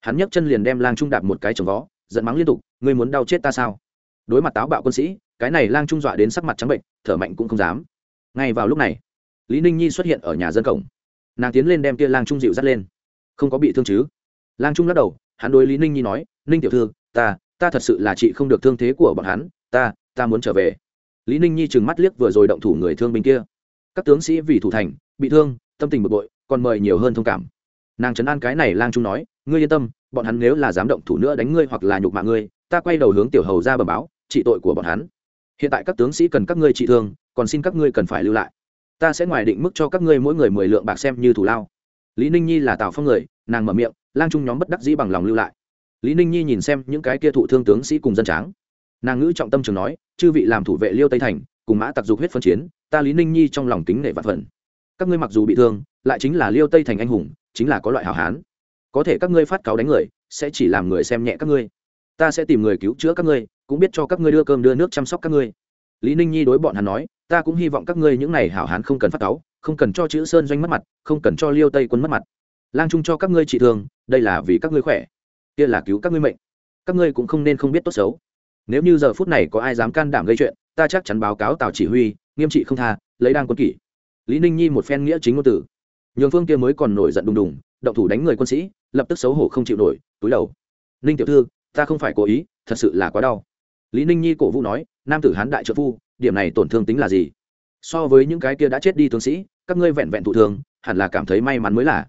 Hắn nhấc chân liền đem lang trung đạp một cái trồng vó, giận mắng liên tục, ngươi muốn đau chết ta sao? Đối mặt táo bạo quân sĩ, cái này lang trung dọa đến sắc mặt trắng bệnh, thở mạnh cũng không dám. Ngay vào lúc này, lý ninh nhi xuất hiện ở nhà dân cổng. Nàng tiến lên đem kia lang trung dịu dắt lên. Không có bị thương chứ? Lang trung lắc đầu, hắn đối lý ninh nhi nói, ninh tiểu thư, ta ta thật sự là chị không được thương thế của bọn hắn, ta ta muốn trở về. Lý ninh nhi trừng mắt liếc vừa rồi động thủ người thương binh kia. Các tướng sĩ vì thủ thành, bị thương tâm tình bực bội, còn mời nhiều hơn thông cảm. Nàng trấn an cái này lang trung nói, ngươi yên tâm, bọn hắn nếu là dám động thủ nữa đánh ngươi hoặc là nhục mạ ngươi, ta quay đầu hướng tiểu hầu ra bẩm báo, trị tội của bọn hắn. Hiện tại các tướng sĩ cần các ngươi trị thương, còn xin các ngươi cần phải lưu lại. Ta sẽ ngoài định mức cho các ngươi mỗi người mười lượng bạc xem như thủ lao. Lý ninh nhi là tào phong người, nàng mở miệng, lang trung nhóm bất đắc dĩ bằng lòng lưu lại. Lý ninh nhi nhìn xem những cái kia thụ thương tướng sĩ cùng dân tráng. Nàng ngữ trọng tâm trường nói, chư vị làm thủ vệ liêu tây thành, cùng mã tặc dục huyết phân chiến, ta lý ninh nhi trong lòng kính nể vạn phần các ngươi mặc dù bị thương, lại chính là liêu tây thành anh hùng, chính là có loại hảo hán. Có thể các ngươi phát cáo đánh người, sẽ chỉ làm người xem nhẹ các ngươi. Ta sẽ tìm người cứu chữa các ngươi, cũng biết cho các ngươi đưa cơm, đưa nước chăm sóc các ngươi. Lý ninh nhi đối bọn hắn nói, ta cũng hy vọng các ngươi những n à y hảo hán không cần phát cáu không cần cho chữ sơn doanh mất mặt, không cần cho liêu tây quân mất mặt. Lang trung cho các ngươi trị thương, đây là vì các ngươi khỏe. Kia là cứu các ngươi mệnh. Các ngươi cũng không nên không biết tốt xấu. Nếu như giờ phút này có ai dám can đảm gây chuyện, ta chắc chắn báo cáo tào chỉ huy, nghiêm trị không tha, lấy đang quân kỷ lý ninh nhi một phen nghĩa chính ngôn tử, nhường phương kia mới còn nổi giận đùng đùng động thủ đánh người quân sĩ lập tức xấu hổ không chịu nổi túi đầu. Ninh tiểu thư ta không phải cố ý thật sự là quá đau. Lý ninh nhi cổ vũ nói nam tử hán đại trợ phu điểm này tổn thương tính là gì? So với những cái kia đã chết đi tướng sĩ các ngươi vẹn vẹn thụ thương hẳn là cảm thấy may mắn mới là.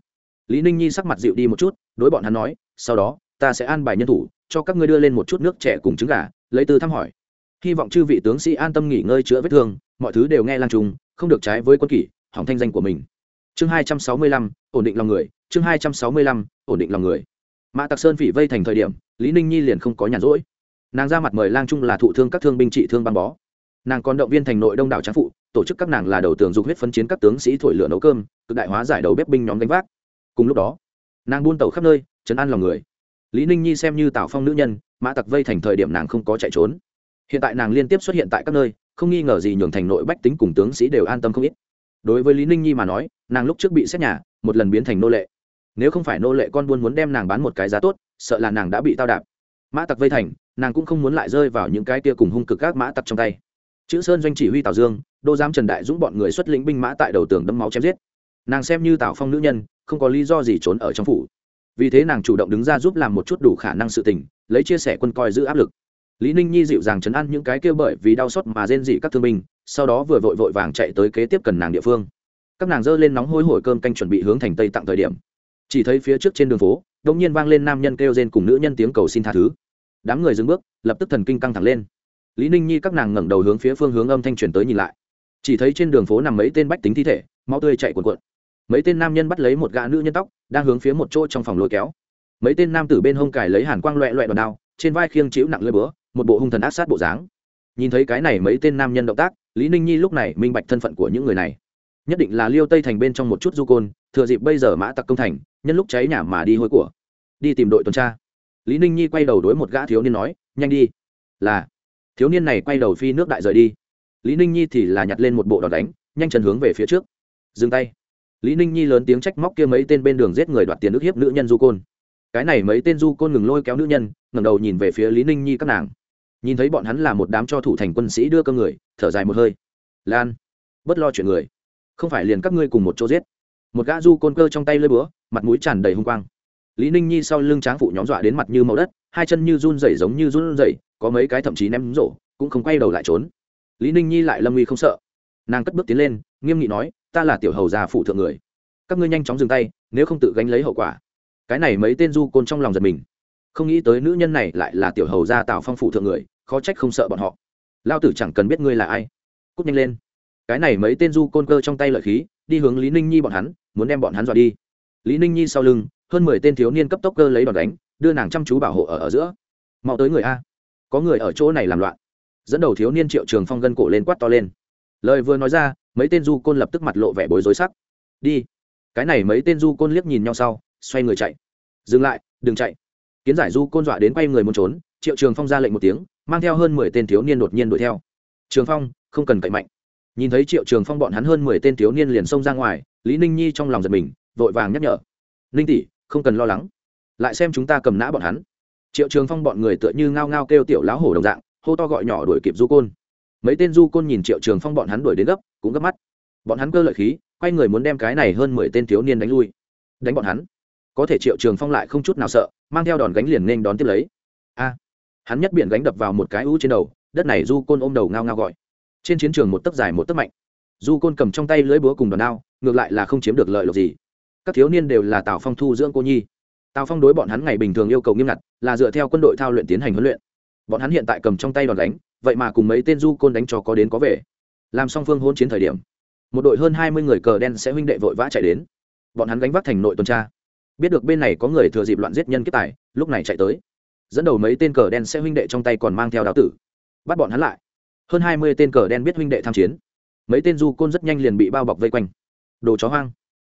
Lý ninh nhi sắc mặt dịu đi một chút đối bọn hắn nói sau đó ta sẽ an bài nhân thủ cho các ngươi đưa lên một chút nước trẻ cùng trứng gà lấy từ thăm hỏi. Hy vọng chư vị tướng sĩ an tâm nghỉ ngơi chữa vết thương mọi thứ đều nghe lan trùng không được trái với quân kỷ, hỏng thanh danh của mình. Chương hai trăm sáu mươi lăm, ổn định lòng người. Chương hai trăm sáu mươi lăm, ổn định lòng người. Mã tặc sơn phỉ vây thành thời điểm, lý ninh nhi liền không có nhàn rỗi. Nàng ra mặt mời lang trung là thụ thương các thương binh trị thương băng bó. Nàng còn động viên thành nội đông đảo tráng phụ, tổ chức các nàng là đầu tường dục huyết phân chiến các tướng sĩ thổi lửa nấu cơm, cực đại hóa giải đầu bếp binh nhóm đánh vác. Cùng lúc đó, nàng buôn tàu khắp nơi chấn an lòng người. Lý ninh nhi xem như tào phong nữ nhân, mã tặc vây thành thời điểm nàng không có chạy trốn hiện tại nàng liên tiếp xuất hiện tại các nơi, không nghi ngờ gì nhường thành nội bách tính cùng tướng sĩ đều an tâm không ít. Đối với lý ninh nhi mà nói, nàng lúc trước bị xét nhà, một lần biến thành nô lệ. Nếu không phải nô lệ con buôn muốn đem nàng bán một cái giá tốt, sợ là nàng đã bị tao đạp. Mã tặc vây thành, nàng cũng không muốn lại rơi vào những cái kia cùng hung cực các mã tặc trong tay. Chữ sơn doanh chỉ huy tào dương, đô giám trần đại dũng bọn người xuất lĩnh binh mã tại đầu tường đâm máu chém giết. Nàng xem như tào phong nữ nhân, không có lý do gì trốn ở trong phủ. Vì thế nàng chủ động đứng ra giúp làm một chút đủ khả năng sự tình, lấy chia sẻ quân coi giữ áp lực lý ninh nhi dịu dàng chấn an những cái kia bởi vì đau xót mà rên dị các thương binh, sau đó vừa vội vội vàng chạy tới kế tiếp cần nàng địa phương. Các nàng dơ lên nóng hôi hổi cơm canh chuẩn bị hướng thành tây tặng thời điểm. Chỉ thấy phía trước trên đường phố đông nhiên vang lên nam nhân kêu rên cùng nữ nhân tiếng cầu xin tha thứ. Đám người dừng bước, lập tức thần kinh căng thẳng lên. Lý ninh nhi các nàng ngẩng đầu hướng phía phương hướng âm thanh truyền tới nhìn lại. Chỉ thấy trên đường phố nằm mấy tên bách tính thi thể, máu tươi chạy cuồn cuộn. Mấy tên nam nhân bắt lấy một gã nữ nhân tóc, đang hướng phía một chỗ trong phòng lôi kéo. Mấy tên nam tử bên hông cài lấy hàn quang loẹ loẹ đòn đao, trên vai khiêng chịu nặng lơi búa một bộ hung thần ác sát bộ dáng. Nhìn thấy cái này mấy tên nam nhân động tác, lý ninh nhi lúc này minh bạch thân phận của những người này. Nhất định là liêu tây thành bên trong một chút du côn, thừa dịp bây giờ mã tặc công thành, nhân lúc cháy nhà mà đi hôi của. Đi tìm đội tuần tra. Lý ninh nhi quay đầu đối một gã thiếu niên nói, nhanh đi. Là. Thiếu niên này quay đầu phi nước đại rời đi. Lý ninh nhi thì là nhặt lên một bộ đòn đánh, nhanh chân hướng về phía trước. Dừng tay. Lý ninh nhi lớn tiếng trách móc kia mấy tên bên đường giết người đoạt tiền ức hiếp nữ nhân du côn cái này mấy tên du côn ngừng lôi kéo nữ nhân, ngẩng đầu nhìn về phía lý ninh nhi các nàng. Nhìn thấy bọn hắn là một đám cho thủ thành quân sĩ đưa cơ người, thở dài một hơi. Lan bất lo chuyện người. Không phải liền các ngươi cùng một chỗ giết. Một gã du côn cơ trong tay lơi búa, mặt mũi tràn đầy hung quang. Lý ninh nhi sau lưng tráng phụ nhóm dọa đến mặt như màu đất, hai chân như run rẩy giống như run rẩy, có mấy cái thậm chí ném rổ, cũng không quay đầu lại trốn. Lý ninh nhi lại lâm uy không sợ. Nàng cất bước tiến lên, nghiêm nghị nói, ta là tiểu hầu già phụ thượng người. Các ngươi nhanh chóng dừng tay, nếu không tự gánh lấy hậu quả cái này mấy tên du côn trong lòng giật mình. Không nghĩ tới nữ nhân này lại là tiểu hầu gia tạo phong phụ thượng người, khó trách không sợ bọn họ. Lao tử chẳng cần biết ngươi là ai. Cút nhanh lên. Cái này mấy tên du côn cơ trong tay lợi khí, đi hướng lý ninh nhi bọn hắn, muốn đem bọn hắn dọa đi. Lý ninh nhi sau lưng, hơn mười tên thiếu niên cấp tốc cơ lấy đòn đánh, đưa nàng chăm chú bảo hộ ở ở giữa. Mau tới người a. Có người ở chỗ này làm loạn. Dẫn đầu thiếu niên triệu trường phong gân cổ lên quát to lên. Lời vừa nói ra, mấy tên du côn lập tức mặt lộ vẻ bối rối sắc. Đi. Cái này mấy tên du côn liếc nhìn nhau sau xoay người chạy. Dừng lại, đừng chạy. Kiến giải du côn dọa đến quay người muốn trốn, triệu trường phong ra lệnh một tiếng, mang theo hơn mười tên thiếu niên đột nhiên đuổi theo. Trường phong, không cần cậy mạnh. Nhìn thấy triệu trường phong bọn hắn hơn mười tên thiếu niên liền xông ra ngoài, lý ninh nhi trong lòng giật mình, vội vàng nhắc nhở. Ninh tỷ, không cần lo lắng. Lại xem chúng ta cầm nã bọn hắn. Triệu trường phong bọn người tựa như ngao ngao kêu tiểu lão hổ đồng dạng, hô to gọi nhỏ đuổi kịp du côn. Mấy tên du côn nhìn triệu trường phong bọn hắn đuổi đến gấp, cũng gấp mắt. Bọn hắn cơ lợi khí, quay người muốn đem cái này hơn mười tên thiếu niên đánh lui. Đánh bọn hắn có thể triệu trường phong lại không chút nào sợ, mang theo đòn gánh liền nên đón tiếp lấy. A, hắn nhất biển gánh đập vào một cái ú trên đầu, đất này du côn ôm đầu ngao ngao gọi. Trên chiến trường một tấc dài một tấc mạnh. Du côn cầm trong tay lưỡi búa cùng đòn đao ngược lại là không chiếm được lợi lộc gì. Các thiếu niên đều là tào phong thu dưỡng cô nhi. Tào phong đối bọn hắn ngày bình thường yêu cầu nghiêm ngặt, là dựa theo quân đội thao luyện tiến hành huấn luyện. Bọn hắn hiện tại cầm trong tay đòn đánh vậy mà cùng mấy tên du côn đánh cho có đến có về. Làm song phương hôn chiến thời điểm, một đội hơn hai mươi người cờ đen sẽ huynh đệ vội vã chạy đến. Bọn hắn gánh vác thành nội tuần tra biết được bên này có người thừa dịp loạn giết nhân kiếp tài, lúc này chạy tới. Dẫn đầu mấy tên cờ đen sẽ huynh đệ trong tay còn mang theo đào tử. Bắt bọn hắn lại. Hơn hai mươi tên cờ đen biết huynh đệ tham chiến. Mấy tên du côn rất nhanh liền bị bao bọc vây quanh. Đồ chó hoang.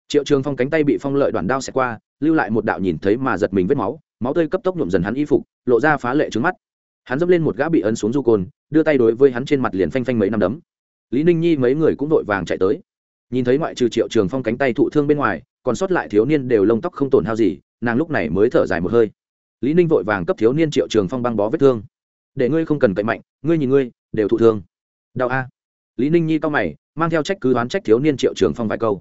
Triệu trường phong cánh tay bị phong lợi đoàn đao xẹt qua, lưu lại một đạo nhìn thấy mà giật mình vết máu máu tươi cấp tốc nhuộm dần hắn y phục, lộ ra phá lệ trứng mắt. Hắn dẫm lên một gã bị ấn xuống du côn, đưa tay đối với hắn trên mặt liền phanh phanh mấy năm đấm. Lý ninh nhi mấy người cũng vội vàng chạy tới. Nhìn thấy ngoại trừ triệu trường phong cánh tay thụ thương bên ngoài còn sót lại thiếu niên đều lông tóc không tổn hao gì, nàng lúc này mới thở dài một hơi. Lý ninh vội vàng cấp thiếu niên triệu trường phong băng bó vết thương. Để ngươi không cần cậy mạnh, ngươi nhìn ngươi, đều thụ thương. Đau a. Lý ninh nhi cao mày, mang theo trách cứ đoán trách thiếu niên triệu trường phong vài câu.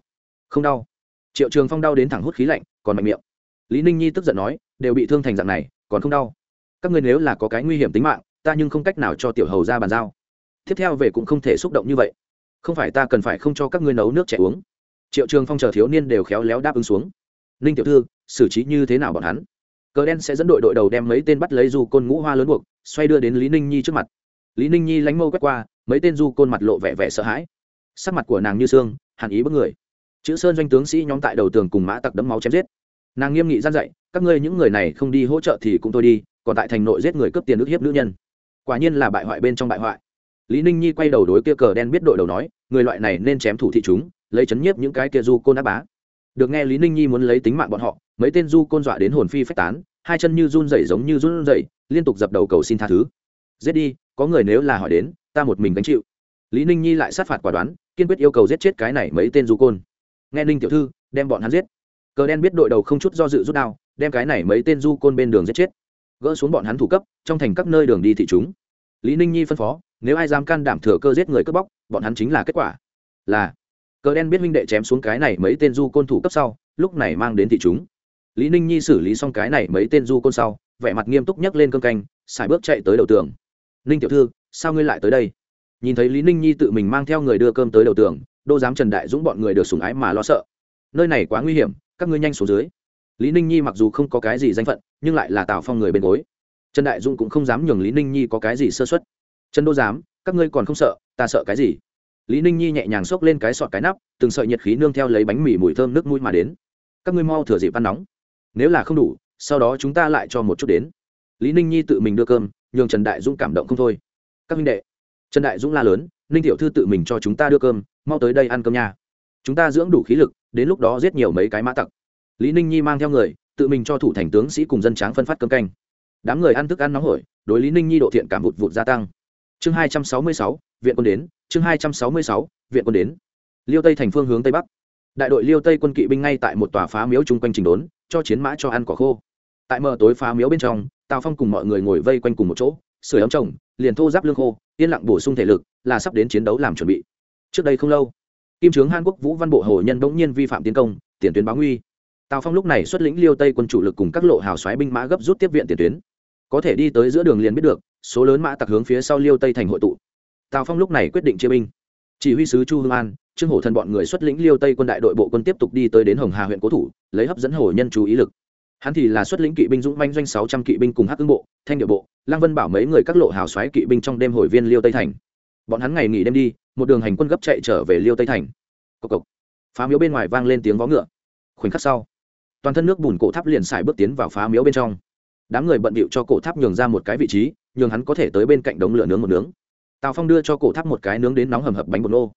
Không đau. Triệu trường phong đau đến thẳng hút khí lạnh, còn mạnh miệng. Lý ninh nhi tức giận nói, đều bị thương thành dạng này, còn không đau. Các ngươi nếu là có cái nguy hiểm tính mạng, ta nhưng không cách nào cho tiểu hầu ra bàn giao. Tiếp theo về cũng không thể xúc động như vậy. Không phải ta cần phải không cho các ngươi nấu nước trẻ uống triệu trường phong chờ thiếu niên đều khéo léo đáp ứng xuống. Ninh tiểu thư, xử trí như thế nào bọn hắn? Cờ đen sẽ dẫn đội đội đầu đem mấy tên bắt lấy du côn ngũ hoa lớn buộc, xoay đưa đến lý ninh nhi trước mặt. Lý ninh nhi lánh mâu quét qua, mấy tên du côn mặt lộ vẻ vẻ sợ hãi. Sắc mặt của nàng như xương, hàn ý bất người. Chữ sơn doanh tướng sĩ nhóm tại đầu tường cùng mã tặc đấm máu chém giết. Nàng nghiêm nghị gian dạy, các ngươi những người này không đi hỗ trợ thì cũng thôi đi, còn tại thành nội giết người cướp tiền ức hiếp nữ nhân. Quả nhiên là bại hoại bên trong bại hoại. Lý ninh nhi quay đầu đối kia cờ đen biết đội đầu nói, người loại này nên chém thủ thị chúng lấy chấn nhiếp những cái kia du côn ác bá. Được nghe lý ninh nhi muốn lấy tính mạng bọn họ, mấy tên du côn dọa đến hồn phi phách tán, hai chân như run rẩy giống như run rẩy, liên tục dập đầu cầu xin tha thứ. Giết đi, có người nếu là hỏi đến, ta một mình gánh chịu. Lý ninh nhi lại sát phạt quả đoán, kiên quyết yêu cầu giết chết cái này mấy tên du côn. Nghe ninh tiểu thư, đem bọn hắn giết. Cờ đen biết đội đầu không chút do dự rút đao, đem cái này mấy tên du côn bên đường giết chết. Gỡ xuống bọn hắn thủ cấp, trong thành các nơi đường đi thị chúng. Lý ninh nhi phân phó, nếu ai dám can đảm thừa cơ giết người cướp bóc, bọn hắn chính là kết quả. Là cờ đen biết minh đệ chém xuống cái này mấy tên du côn thủ cấp sau, lúc này mang đến thị chúng. Lý ninh nhi xử lý xong cái này mấy tên du côn sau, vẻ mặt nghiêm túc nhấc lên cơm canh xài bước chạy tới đầu tường. Ninh tiểu thư, sao ngươi lại tới đây? Nhìn thấy lý ninh nhi tự mình mang theo người đưa cơm tới đầu tường đô giám trần đại dũng bọn người được sùng ái mà lo sợ. Nơi này quá nguy hiểm, các ngươi nhanh xuống dưới. Lý ninh nhi mặc dù không có cái gì danh phận, nhưng lại là tào phong người bên gối. Trần đại dũng cũng không dám nhường lý ninh nhi có cái gì sơ xuất trần đô giám, các ngươi còn không sợ, ta sợ cái gì? Lý ninh nhi nhẹ nhàng xốc lên cái sọt cái nắp, từng sợi nhiệt khí nương theo lấy bánh mì mùi thơm nước mũi mà đến. Các ngươi mau thừa dịp ăn nóng. Nếu là không đủ, sau đó chúng ta lại cho một chút đến. Lý ninh nhi tự mình đưa cơm, nhường trần đại dũng cảm động không thôi. Các minh đệ, trần đại dũng la lớn, ninh tiểu thư tự mình cho chúng ta đưa cơm, mau tới đây ăn cơm nha. Chúng ta dưỡng đủ khí lực, đến lúc đó giết nhiều mấy cái mã tặc. Lý ninh nhi mang theo người, tự mình cho thủ thành tướng sĩ cùng dân tráng phân phát cơm canh. Đám người ăn thức ăn nóng hổi, đối lý ninh nhi độ thiện cảm vụt vụt gia tăng. Chương hai trăm sáu mươi sáu, viện quân đến chương hai trăm sáu mươi sáu, viện quân đến. Liêu tây thành phương hướng tây bắc. Đại đội liêu tây quân kỵ binh ngay tại một tòa phá miếu chung quanh trình đốn, cho chiến mã cho ăn cỏ khô. Tại mờ tối phá miếu bên trong, tào phong cùng mọi người ngồi vây quanh cùng một chỗ sửa ấm trồng, liền thô giáp lương khô, yên lặng bổ sung thể lực, là sắp đến chiến đấu làm chuẩn bị. Trước đây không lâu, kim trướng hàn quốc vũ văn bộ hồ nhân bỗng nhiên vi phạm tiến công, tiền tuyến báo nguy. Tào phong lúc này xuất lĩnh liêu tây quân chủ lực cùng các lộ hào xoáy binh mã gấp rút tiếp viện tiền tuyến. Có thể đi tới giữa đường liền biết được, số lớn mã tặc hướng phía sau liêu tây thành hội tụ tào phong lúc này quyết định chia binh. Chỉ huy sứ chu hương an, trương hổ thần bọn người xuất lĩnh liêu tây quân đại đội bộ quân tiếp tục đi tới đến hồng hà huyện cố thủ, lấy hấp dẫn hổ nhân chú ý lực. Hắn thì là xuất lĩnh kỵ binh dũng manh doanh sáu trăm kỵ binh cùng hắc ứng bộ, thanh địa bộ, lăng vân bảo mấy người các lộ hào xoáy kỵ binh trong đêm hồi viên liêu tây thành. Bọn hắn ngày nghỉ đêm đi, một đường hành quân gấp chạy trở về liêu tây thành. Cộc cộc. Phá miếu bên ngoài vang lên tiếng vó ngựa. Khoảnh khắc sau, toàn thân nước bùn cổ tháp liền xài bước tiến vào phá miếu bên trong. Đám người bận bịu cho cổ tháp nhường ra một cái vị trí, nhường hắn có thể tới bên cạnh đống lửa nướng một nướng tào phong đưa cho cổ tháp một cái nướng đến nóng hầm hập bánh bột nô.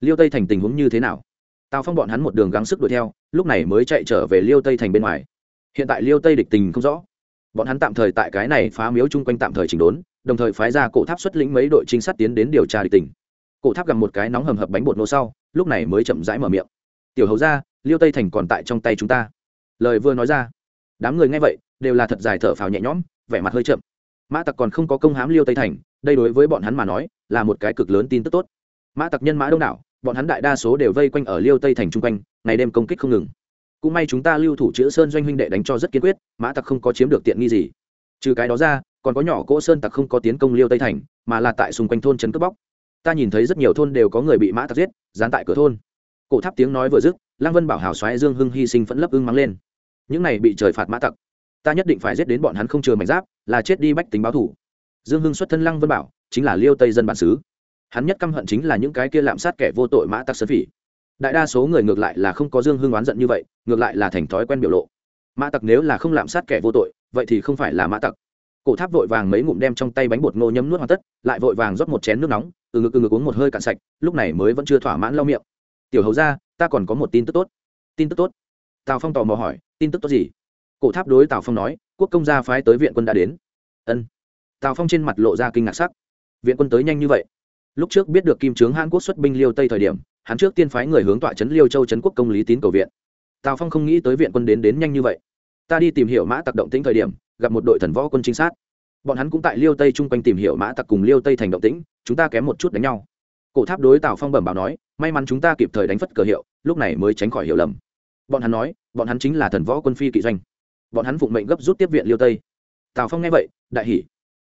Liêu tây thành tình huống như thế nào? Tào phong bọn hắn một đường gắng sức đuổi theo, lúc này mới chạy trở về liêu tây thành bên ngoài. Hiện tại liêu tây địch tình không rõ. Bọn hắn tạm thời tại cái này phá miếu chung quanh tạm thời chỉnh đốn, đồng thời phái ra cổ tháp xuất lĩnh mấy đội trinh sát tiến đến điều tra địch tình. Cổ tháp gặp một cái nóng hầm hập bánh bột nô sau, lúc này mới chậm rãi mở miệng. Tiểu hầu ra liêu tây thành còn tại trong tay chúng ta. Lời vừa nói ra, đám người nghe vậy, đều là thật dài thở phào nhẹ nhõm, vẻ mặt hơi chậm. Mã tặc còn không có công hám liêu tây thành đây đối với bọn hắn mà nói, là một cái cực lớn tin tức tốt. Mã tặc nhân mã đông đảo, bọn hắn đại đa số đều vây quanh ở liêu tây thành chung quanh, ngày đêm công kích không ngừng. Cũng may chúng ta lưu thủ chữ sơn doanh huynh đệ đánh cho rất kiên quyết, mã tặc không có chiếm được tiện nghi gì. Trừ cái đó ra, còn có nhỏ cỗ sơn tặc không có tiến công liêu tây thành, mà là tại xung quanh thôn trấn cướp bóc. Ta nhìn thấy rất nhiều thôn đều có người bị mã tặc giết, dán tại cửa thôn. Cổ tháp tiếng nói vừa dứt, lăng vân bảo hào xoáy dương hưng hy sinh phẫn lấp ưng mắng lên. Những này bị trời phạt mã tặc. Ta nhất định phải giết đến bọn hắn không chừa mảnh giáp, là chết đi bách tính báo thủ dương hưng xuất thân lăng vân bảo, chính là liêu tây dân bản xứ. Hắn nhất căm hận chính là những cái kia lạm sát kẻ vô tội mã tặc sơn phỉ. Đại đa số người ngược lại là không có dương hưng oán giận như vậy, ngược lại là thành thói quen biểu lộ. Mã tặc nếu là không lạm sát kẻ vô tội, vậy thì không phải là mã tặc. Cổ tháp vội vàng mấy ngụm đem trong tay bánh bột ngô nhấm nuốt hoàn tất, lại vội vàng rót một chén nước nóng, từ ngực từ ngực uống một hơi cạn sạch, lúc này mới vẫn chưa thỏa mãn lau miệng. Tiểu hầu ra ta còn có một tin tức tốt. Tin tức tốt? Tào phong tò mò hỏi. Tin tức tốt gì? Cổ tháp đối tào phong nói, quốc công gia phái tới viện quân đã đến. Ân tào phong trên mặt lộ ra kinh ngạc sắc. Viện quân tới nhanh như vậy? Lúc trước biết được kim trướng hàn quốc xuất binh liêu tây thời điểm, hắn trước tiên phái người hướng tọa trấn liêu châu trấn quốc công lý tín cầu viện. Tào phong không nghĩ tới viện quân đến đến nhanh như vậy. Ta đi tìm hiểu mã tặc động tĩnh thời điểm, gặp một đội thần võ quân trinh sát. Bọn hắn cũng tại liêu tây chung quanh tìm hiểu mã tặc cùng liêu tây thành động tĩnh, chúng ta kém một chút đánh nhau. Cổ tháp đối tào phong bẩm bảo nói, may mắn chúng ta kịp thời đánh phất cờ hiệu, lúc này mới tránh khỏi hiểu lầm. Bọn hắn nói, bọn hắn chính là thần võ quân phi kỵ doanh. Bọn hắn phụng mệnh gấp rút tiếp viện liêu tây. Tào phong nghe vậy, đại hỉ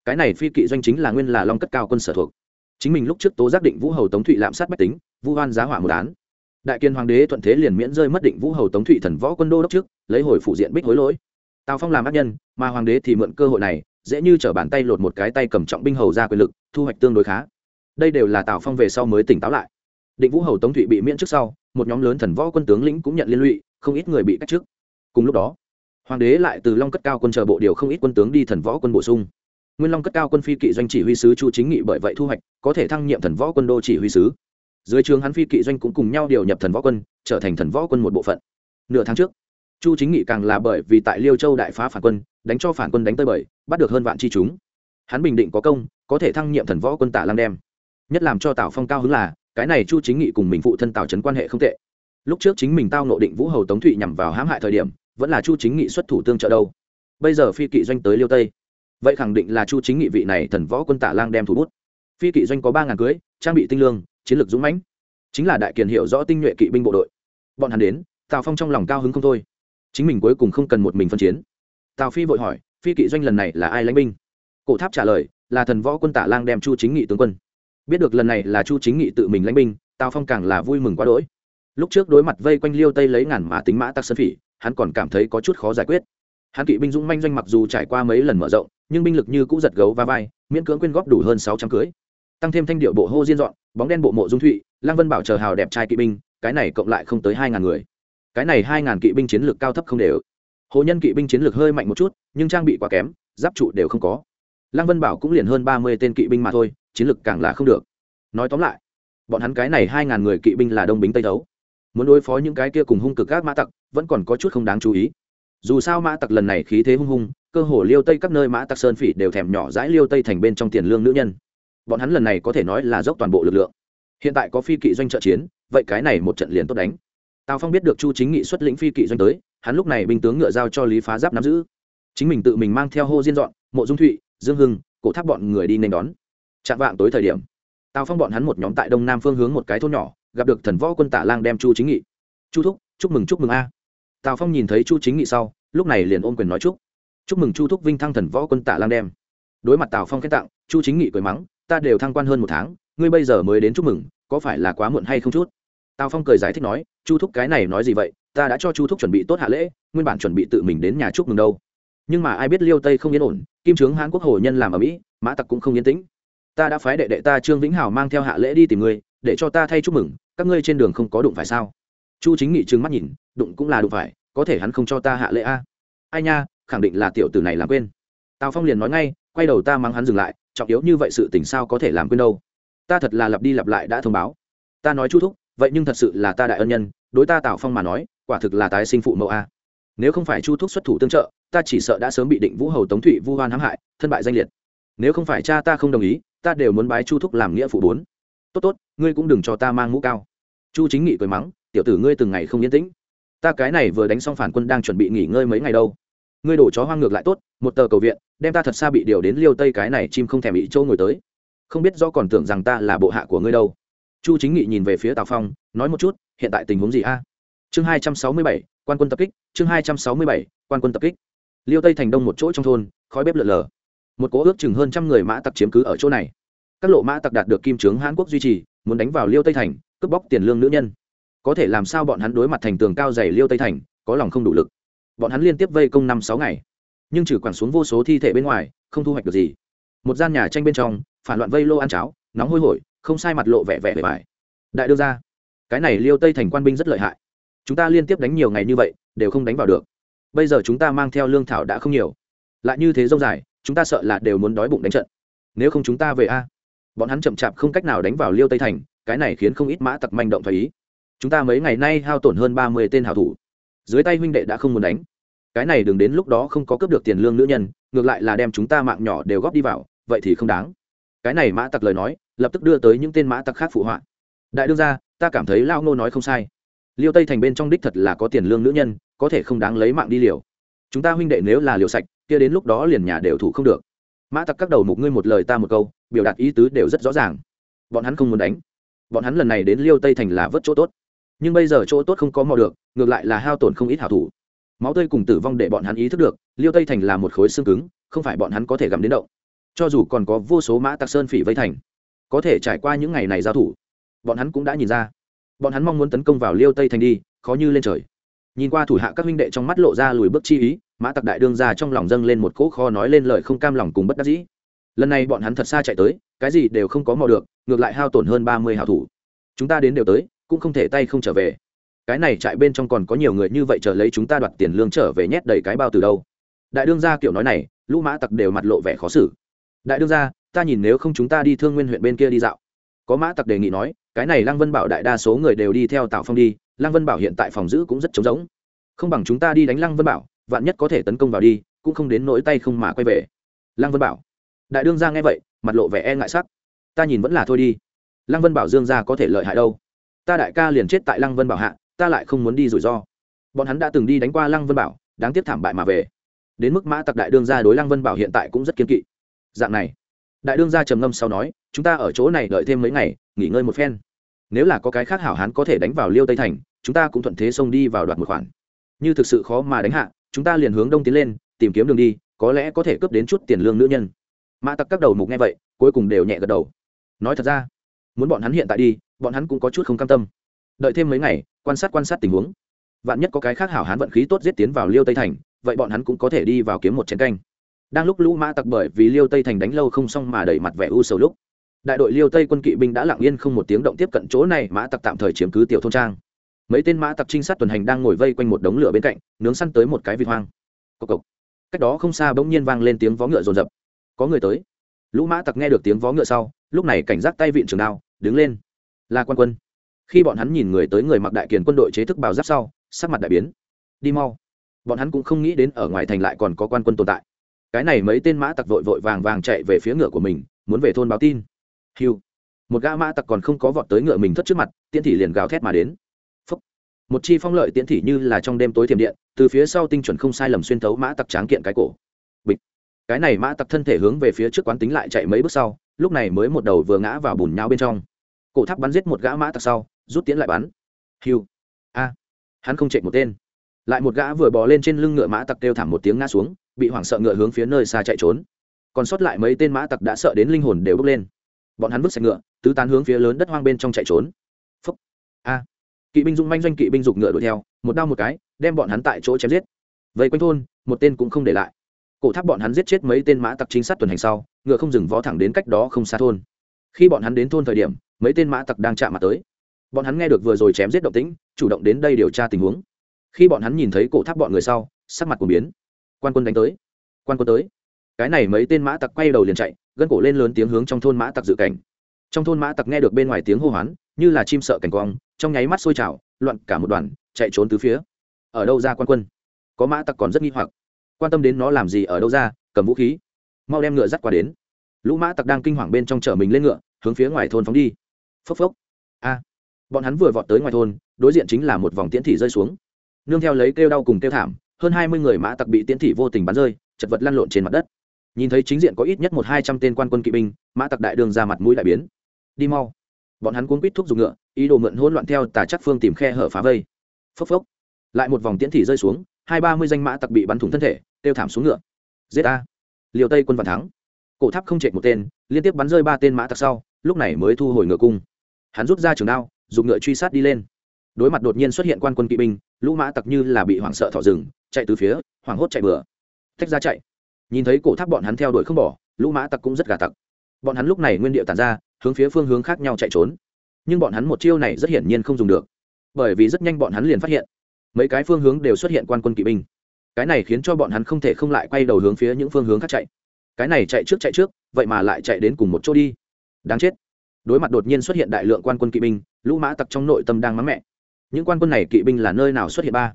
cái này phi kỵ doanh chính là nguyên là long cất cao quân sở thuộc. Chính mình lúc trước tố giác định vũ hầu tống thụy lạm sát bách tính, vu hoan giá hỏa một án. Đại kiên hoàng đế thuận thế liền miễn rơi mất định vũ hầu tống thụy thần võ quân đô đốc trước, lấy hồi phụ diện bích hối lỗi. Tào phong làm ác nhân, mà hoàng đế thì mượn cơ hội này, dễ như t r ở bàn tay lột một cái tay cầm trọng binh hầu ra quyền lực, thu hoạch tương đối khá. Đây đều là tào phong về sau mới tỉnh táo lại. Định vũ hầu tống thụy bị miễn trước sau, một nhóm lớn thần võ quân tướng lĩnh cũng nhận liên lụy, không ít người bị cách trước. Cùng lúc đó, hoàng đế lại từ long cất cao quân chờ bộ điều không ít quân tướng đi thần võ quân bổ sung nguyên long cất cao quân phi kỵ doanh chỉ huy sứ chu chính nghị bởi vậy thu hoạch, có thể thăng nhiệm thần võ quân đô chỉ huy sứ. Dưới trường hắn phi kỵ doanh cũng cùng nhau điều nhập thần võ quân, trở thành thần võ quân một bộ phận. Nửa tháng trước, chu chính nghị càng là bởi vì tại liêu châu đại phá phản quân, đánh cho phản quân đánh tơi bời, bắt được hơn vạn chi chúng. Hắn bình định có công, có thể thăng nhiệm thần võ quân Tả lang đem. Nhất làm cho tào phong cao hứng là, cái này chu chính nghị cùng mình phụ thân tào trấn quan hệ không tệ. Lúc trước chính mình tao nộ định vũ hầu tống thụy nhằm vào hãm hại thời điểm, vẫn là chu chính nghị xuất thủ tương trợ đâu. Bây giờ phi kỵ doanh tới liêu tây vậy khẳng định là chu chính nghị vị này thần võ quân tạ lang đem thủ bút. Phi kỵ doanh có ba ngàn cưới, trang bị tinh lương, chiến lược dũng mãnh. Chính là đại kiền hiệu rõ tinh nhuệ kỵ binh bộ đội. Bọn hắn đến, tào phong trong lòng cao hứng không thôi. Chính mình cuối cùng không cần một mình phân chiến. Tào phi vội hỏi, phi kỵ doanh lần này là ai lãnh binh? Cổ tháp trả lời, là thần võ quân tạ lang đem chu chính nghị tướng quân. Biết được lần này là chu chính nghị tự mình lãnh binh, tào phong càng là vui mừng quá đỗi. Lúc trước đối mặt vây quanh liêu tây lấy ngàn mã tính mã tắc sơn phỉ, hắn còn cảm thấy có chút khó giải quyết. Hắn kỵ binh dũng manh doanh mặc dù trải qua mấy lần mở rộng nhưng binh lực như cũ giật gấu và vai, miễn cưỡng quyên góp đủ hơn sáu trăm cưới. Tăng thêm thanh điệu bộ hô diên dọn, bóng đen bộ mộ dung thụy, lăng vân bảo chờ hào đẹp trai kỵ binh, cái này cộng lại không tới hai ngàn người. Cái này hai ngàn kỵ binh chiến lược cao thấp không đều. Hồ nhân kỵ binh chiến lược hơi mạnh một chút, nhưng trang bị quá kém, giáp trụ đều không có. Lăng vân bảo cũng liền hơn ba mươi tên kỵ binh mà thôi, chiến lược càng là không được. Nói tóm lại, bọn hắn cái này hai ngàn người kỵ binh là đông bính tây đấu muốn đối phó những cái kia cùng hung cực các mã tặc, vẫn còn có chút không đáng chú ý. Dù sao mã tặc lần này khí thế hung hung cơ hồ liêu tây các nơi mã tặc sơn phỉ đều thèm nhỏ dãi liêu tây thành bên trong tiền lương nữ nhân. Bọn hắn lần này có thể nói là dốc toàn bộ lực lượng. Hiện tại có phi kỵ doanh trợ chiến, vậy cái này một trận liền tốt đánh. Tào phong biết được chu chính nghị xuất lĩnh phi kỵ doanh tới, hắn lúc này binh tướng ngựa giao cho lý phá giáp nắm giữ. Chính mình tự mình mang theo hô diên dọn, mộ dung thụy, dương hưng, cổ tháp bọn người đi nên đón. Chạm vạng tối thời điểm, tào phong bọn hắn một nhóm tại đông nam phương hướng một cái thôn nhỏ, gặp được thần võ quân tả lang đem chu chính nghị. Chu thúc, chúc mừng chúc mừng a. Tào phong nhìn thấy chu chính nghị sau, lúc này liền ôm quyền nói chúc chúc mừng chu thúc vinh thăng thần võ quân Tạ lang đem. Đối mặt tào phong khen tặng, chu chính nghị cười mắng, ta đều thăng quan hơn một tháng, ngươi bây giờ mới đến chúc mừng, có phải là quá muộn hay không chút? Tào phong cười giải thích nói, chu thúc cái này nói gì vậy? Ta đã cho chu thúc chuẩn bị tốt hạ lễ, nguyên bản chuẩn bị tự mình đến nhà chúc mừng đâu. Nhưng mà ai biết liêu tây không yên ổn, kim trướng hán quốc hồ nhân làm ở mỹ, mã tặc cũng không yên tĩnh. Ta đã phái đệ đệ ta trương vĩnh hảo mang theo hạ lễ đi tìm ngươi, để cho ta thay chúc mừng, các ngươi trên đường không có đụng phải sao? Chu chính nghị trừng mắt nhìn, đụng cũng là đụng phải, có thể hắn không cho ta hạ lễ a? Ai nha khẳng định là tiểu tử này làm quên. Tào phong liền nói ngay, quay đầu ta mắng hắn dừng lại, trọng yếu như vậy sự tình sao có thể làm quên đâu? Ta thật là lặp đi lặp lại đã thông báo. Ta nói chu thúc, vậy nhưng thật sự là ta đại ân nhân, đối ta tào phong mà nói, quả thực là tái sinh phụ mẫu a. Nếu không phải chu thúc xuất thủ tương trợ, ta chỉ sợ đã sớm bị định vũ hầu tống thụy vu hoan hãm hại, thân bại danh liệt. Nếu không phải cha ta không đồng ý, ta đều muốn bái chu thúc làm nghĩa phụ bốn. Tốt tốt, ngươi cũng đừng cho ta mang mũ cao. Chu chính nghị cười mắng, tiểu tử ngươi từng ngày không yên tĩnh. Ta cái này vừa đánh xong phản quân đang chuẩn bị nghỉ ngơi mấy ngày đâu ngươi đổ chó hoang ngược lại tốt, một tờ cầu viện, đem ta thật xa bị điều đến liêu tây cái này chim không thèm bị trâu ngồi tới. Không biết do còn tưởng rằng ta là bộ hạ của ngươi đâu. Chu chính nghị nhìn về phía tào phong, nói một chút, hiện tại tình huống gì a? Chương hai trăm sáu mươi bảy, quan quân tập kích, chương hai trăm sáu mươi bảy, quan quân tập kích. Liêu tây thành đông một chỗ trong thôn, khói bếp lợn lờ một cố ước chừng hơn trăm người mã tặc chiếm cứ ở chỗ này. Các lộ mã tặc đạt được kim trướng hãn quốc duy trì, muốn đánh vào liêu tây thành, cướp bóc tiền lương nữ nhân. Có thể làm sao bọn hắn đối mặt thành tường cao dày liêu tây thành, có lòng không đủ lực bọn hắn liên tiếp vây công năm sáu ngày. Nhưng trừ quẳng xuống vô số thi thể bên ngoài, không thu hoạch được gì. Một gian nhà tranh bên trong, phản loạn vây lô ăn cháo, nóng hôi hổi, không sai mặt lộ vẻ vẻ vẻ vải đại đưa ra, cái này liêu tây thành quan binh rất lợi hại. Chúng ta liên tiếp đánh nhiều ngày như vậy, đều không đánh vào được. Bây giờ chúng ta mang theo lương thảo đã không nhiều. Lại như thế dâu dài, chúng ta sợ là đều muốn đói bụng đánh trận. Nếu không chúng ta về a. Bọn hắn chậm chạp không cách nào đánh vào liêu tây thành, cái này khiến không ít mã tặc manh động phải ý. Chúng ta mấy ngày nay hao tổn hơn ba mươi tên hảo thủ. Dưới tay huynh đệ đã không muốn đánh cái này đừng đến lúc đó không có cướp được tiền lương nữ nhân, ngược lại là đem chúng ta mạng nhỏ đều góp đi vào, vậy thì không đáng. Cái này mã tặc lời nói, lập tức đưa tới những tên mã tặc khác phụ họa. Đại đương ra ta cảm thấy lao ngô nói không sai. Liêu tây thành bên trong đích thật là có tiền lương nữ nhân, có thể không đáng lấy mạng đi liều. Chúng ta huynh đệ nếu là liều sạch, kia đến lúc đó liền nhà đều thủ không được. Mã tặc các đầu mục ngươi một lời ta một câu, biểu đạt ý tứ đều rất rõ ràng. Bọn hắn không muốn đánh. Bọn hắn lần này đến liêu tây thành là vớt chỗ tốt. Nhưng bây giờ chỗ tốt không có mò được, ngược lại là hao tổn không ít hảo thủ máu tươi cùng tử vong để bọn hắn ý thức được, liêu tây thành là một khối xương cứng, không phải bọn hắn có thể gặm đến động. Cho dù còn có vô số mã Tạc sơn phỉ vây thành, có thể trải qua những ngày này giao thủ, bọn hắn cũng đã nhìn ra. Bọn hắn mong muốn tấn công vào liêu tây thành đi, khó như lên trời. Nhìn qua thủ hạ các huynh đệ trong mắt lộ ra lùi bước chi ý, mã tặc đại đương ra trong lòng dâng lên một cỗ kho nói lên lời không cam lòng cùng bất đắc dĩ. Lần này bọn hắn thật xa chạy tới, cái gì đều không có mò được, ngược lại hao tổn hơn ba mươi hảo thủ. Chúng ta đến đều tới, cũng không thể tay không trở về cái này trại bên trong còn có nhiều người như vậy chờ lấy chúng ta đoạt tiền lương trở về nhét đầy cái bao từ đâu. Đại đương gia kiểu nói này, lũ mã tặc đều mặt lộ vẻ khó xử. Đại đương gia, ta nhìn nếu không chúng ta đi thương nguyên huyện bên kia đi dạo. Có mã tặc đề nghị nói, cái này lăng vân bảo đại đa số người đều đi theo tào phong đi, lăng vân bảo hiện tại phòng giữ cũng rất trống rỗng. Không bằng chúng ta đi đánh lăng vân bảo, vạn nhất có thể tấn công vào đi, cũng không đến nỗi tay không mà quay về. Lăng vân bảo. Đại đương gia nghe vậy, mặt lộ vẻ e ngại sắc. Ta nhìn vẫn là thôi đi. Lăng vân bảo dương gia có thể lợi hại đâu? Ta đại ca liền chết tại lăng vân bảo hạ ta lại không muốn đi rủi ro. Bọn hắn đã từng đi đánh qua lăng vân bảo, đáng tiếc thảm bại mà về. Đến mức mã tặc đại đương gia đối lăng vân bảo hiện tại cũng rất kiên kỵ. Dạng này, đại đương gia trầm ngâm sau nói, chúng ta ở chỗ này đợi thêm mấy ngày, nghỉ ngơi một phen. Nếu là có cái khác hảo hán có thể đánh vào liêu tây thành, chúng ta cũng thuận thế xông đi vào đoạt một khoản. Như thực sự khó mà đánh hạ, chúng ta liền hướng đông tiến lên, tìm kiếm đường đi, có lẽ có thể cướp đến chút tiền lương nữ nhân. Mã tặc các đầu mục nghe vậy, cuối cùng đều nhẹ gật đầu. Nói thật ra, muốn bọn hắn hiện tại đi, bọn hắn cũng có chút không cam tâm. Đợi thêm mấy ngày quan sát quan sát tình huống. Vạn nhất có cái khác hảo hán vận khí tốt giết tiến vào liêu tây thành, vậy bọn hắn cũng có thể đi vào kiếm một chén canh. Đang lúc lũ mã tặc bởi vì liêu tây thành đánh lâu không xong mà đẩy mặt vẻ u sầu lúc, đại đội liêu tây quân kỵ binh đã lặng yên không một tiếng động tiếp cận chỗ này, mã tặc tạm thời chiếm cứ tiểu thôn trang. Mấy tên mã tặc trinh sát tuần hành đang ngồi vây quanh một đống lửa bên cạnh, nướng săn tới một cái vịt hoang. Cộc cộc. cách đó không xa bỗng nhiên vang lên tiếng vó ngựa rồn rập có người tới. Lũ mã tặc nghe được tiếng vó ngựa sau, lúc này cảnh giác tay vịn trường đao, đứng lên. Là quan quân khi bọn hắn nhìn người tới người mặc đại kiền quân đội chế thức bào giáp sau, sắc mặt đại biến. Đi mau. Bọn hắn cũng không nghĩ đến ở ngoài thành lại còn có quan quân tồn tại. Cái này mấy tên mã tặc vội vội vàng vàng chạy về phía ngựa của mình, muốn về thôn báo tin. Hiu. Một gã mã tặc còn không có vọt tới ngựa mình thất trước mặt, tiễn thị liền gào thét mà đến. Phúc. một chi phong lợi tiễn thị như là trong đêm tối thiểm điện, từ phía sau tinh chuẩn không sai lầm xuyên thấu mã tặc tráng kiện cái cổ. Bịch. Cái này mã tặc thân thể hướng về phía trước quán tính lại chạy mấy bước sau, lúc này mới một đầu vừa ngã vào bùn nhau bên trong cổ tháp bắn giết một gã mã tặc sau, rút tiến lại bắn. Hiu. A. Hắn không chạy một tên. Lại một gã vừa bò lên trên lưng ngựa mã tặc kêu thảm một tiếng ngã xuống, bị hoảng sợ ngựa hướng phía nơi xa chạy trốn. Còn sót lại mấy tên mã tặc đã sợ đến linh hồn đều bước lên. Bọn hắn vứt sạch ngựa, tứ tán hướng phía lớn đất hoang bên trong chạy trốn. Phúc. A. Kỵ binh dung manh doanh kỵ binh dục ngựa đuổi theo, một đao một cái, đem bọn hắn tại chỗ chém giết. Vây quanh thôn, một tên cũng không để lại. Cổ tháp bọn hắn giết chết mấy tên mã tặc chính sát tuần hành sau, ngựa không dừng vó thẳng đến cách đó không xa thôn khi bọn hắn đến thôn thời điểm, mấy tên mã tặc đang chạm mặt tới. Bọn hắn nghe được vừa rồi chém giết động tĩnh, chủ động đến đây điều tra tình huống. Khi bọn hắn nhìn thấy cổ tháp bọn người sau, sắc mặt của biến. Quan quân đánh tới. Quan quân tới. Cái này mấy tên mã tặc quay đầu liền chạy, gân cổ lên lớn tiếng hướng trong thôn mã tặc dự cảnh. Trong thôn mã tặc nghe được bên ngoài tiếng hô hoán, như là chim sợ cảnh quang, trong nháy mắt sôi trào, loạn cả một đoàn, chạy trốn từ phía. Ở đâu ra quan quân? Có mã tặc còn rất nghi hoặc. Quan tâm đến nó làm gì ở đâu ra, cầm vũ khí. Mau đem ngựa dắt qua đến lũ mã tặc đang kinh hoàng bên trong chở mình lên ngựa, hướng phía ngoài thôn phóng đi. Phốc phốc. A. Bọn hắn vừa vọt tới ngoài thôn, đối diện chính là một vòng tiễn thị rơi xuống. Nương theo lấy kêu đau cùng kêu thảm, hơn hai mươi người mã tặc bị tiễn thị vô tình bắn rơi, chật vật lăn lộn trên mặt đất. Nhìn thấy chính diện có ít nhất một hai trăm tên quan quân kỵ binh, mã tặc đại đường ra mặt mũi đại biến. Đi mau. Bọn hắn cuốn quýt thuốc dùng ngựa, ý đồ mượn hỗn loạn theo tà chắc phương tìm khe hở phá vây. Phốc phốc. Lại một vòng tiễn thị rơi xuống, hai ba mươi danh mã tặc bị bắn thủng thân thể tiêu thảm xuống ngựa. Giết a. Liều tây quân vạn thắng cổ tháp không chạy một tên, liên tiếp bắn rơi ba tên mã tặc sau, lúc này mới thu hồi ngựa cung. Hắn rút ra trường đao, dùng ngựa truy sát đi lên. Đối mặt đột nhiên xuất hiện quan quân kỵ binh, lũ mã tặc như là bị hoảng sợ thỏ rừng, chạy từ phía, hoảng hốt chạy bừa. Tách ra chạy. Nhìn thấy cổ tháp bọn hắn theo đuổi không bỏ, lũ mã tặc cũng rất gà tặc. Bọn hắn lúc này nguyên điệu tàn ra, hướng phía phương hướng khác nhau chạy trốn. Nhưng bọn hắn một chiêu này rất hiển nhiên không dùng được. Bởi vì rất nhanh bọn hắn liền phát hiện, mấy cái phương hướng đều xuất hiện quan quân kỵ binh. Cái này khiến cho bọn hắn không thể không lại quay đầu hướng phía những phương hướng khác chạy cái này chạy trước chạy trước, vậy mà lại chạy đến cùng một chỗ đi. Đáng chết. Đối mặt đột nhiên xuất hiện đại lượng quan quân kỵ binh, lũ mã tặc trong nội tâm đang mắng mẹ. Những quan quân này kỵ binh là nơi nào xuất hiện ba?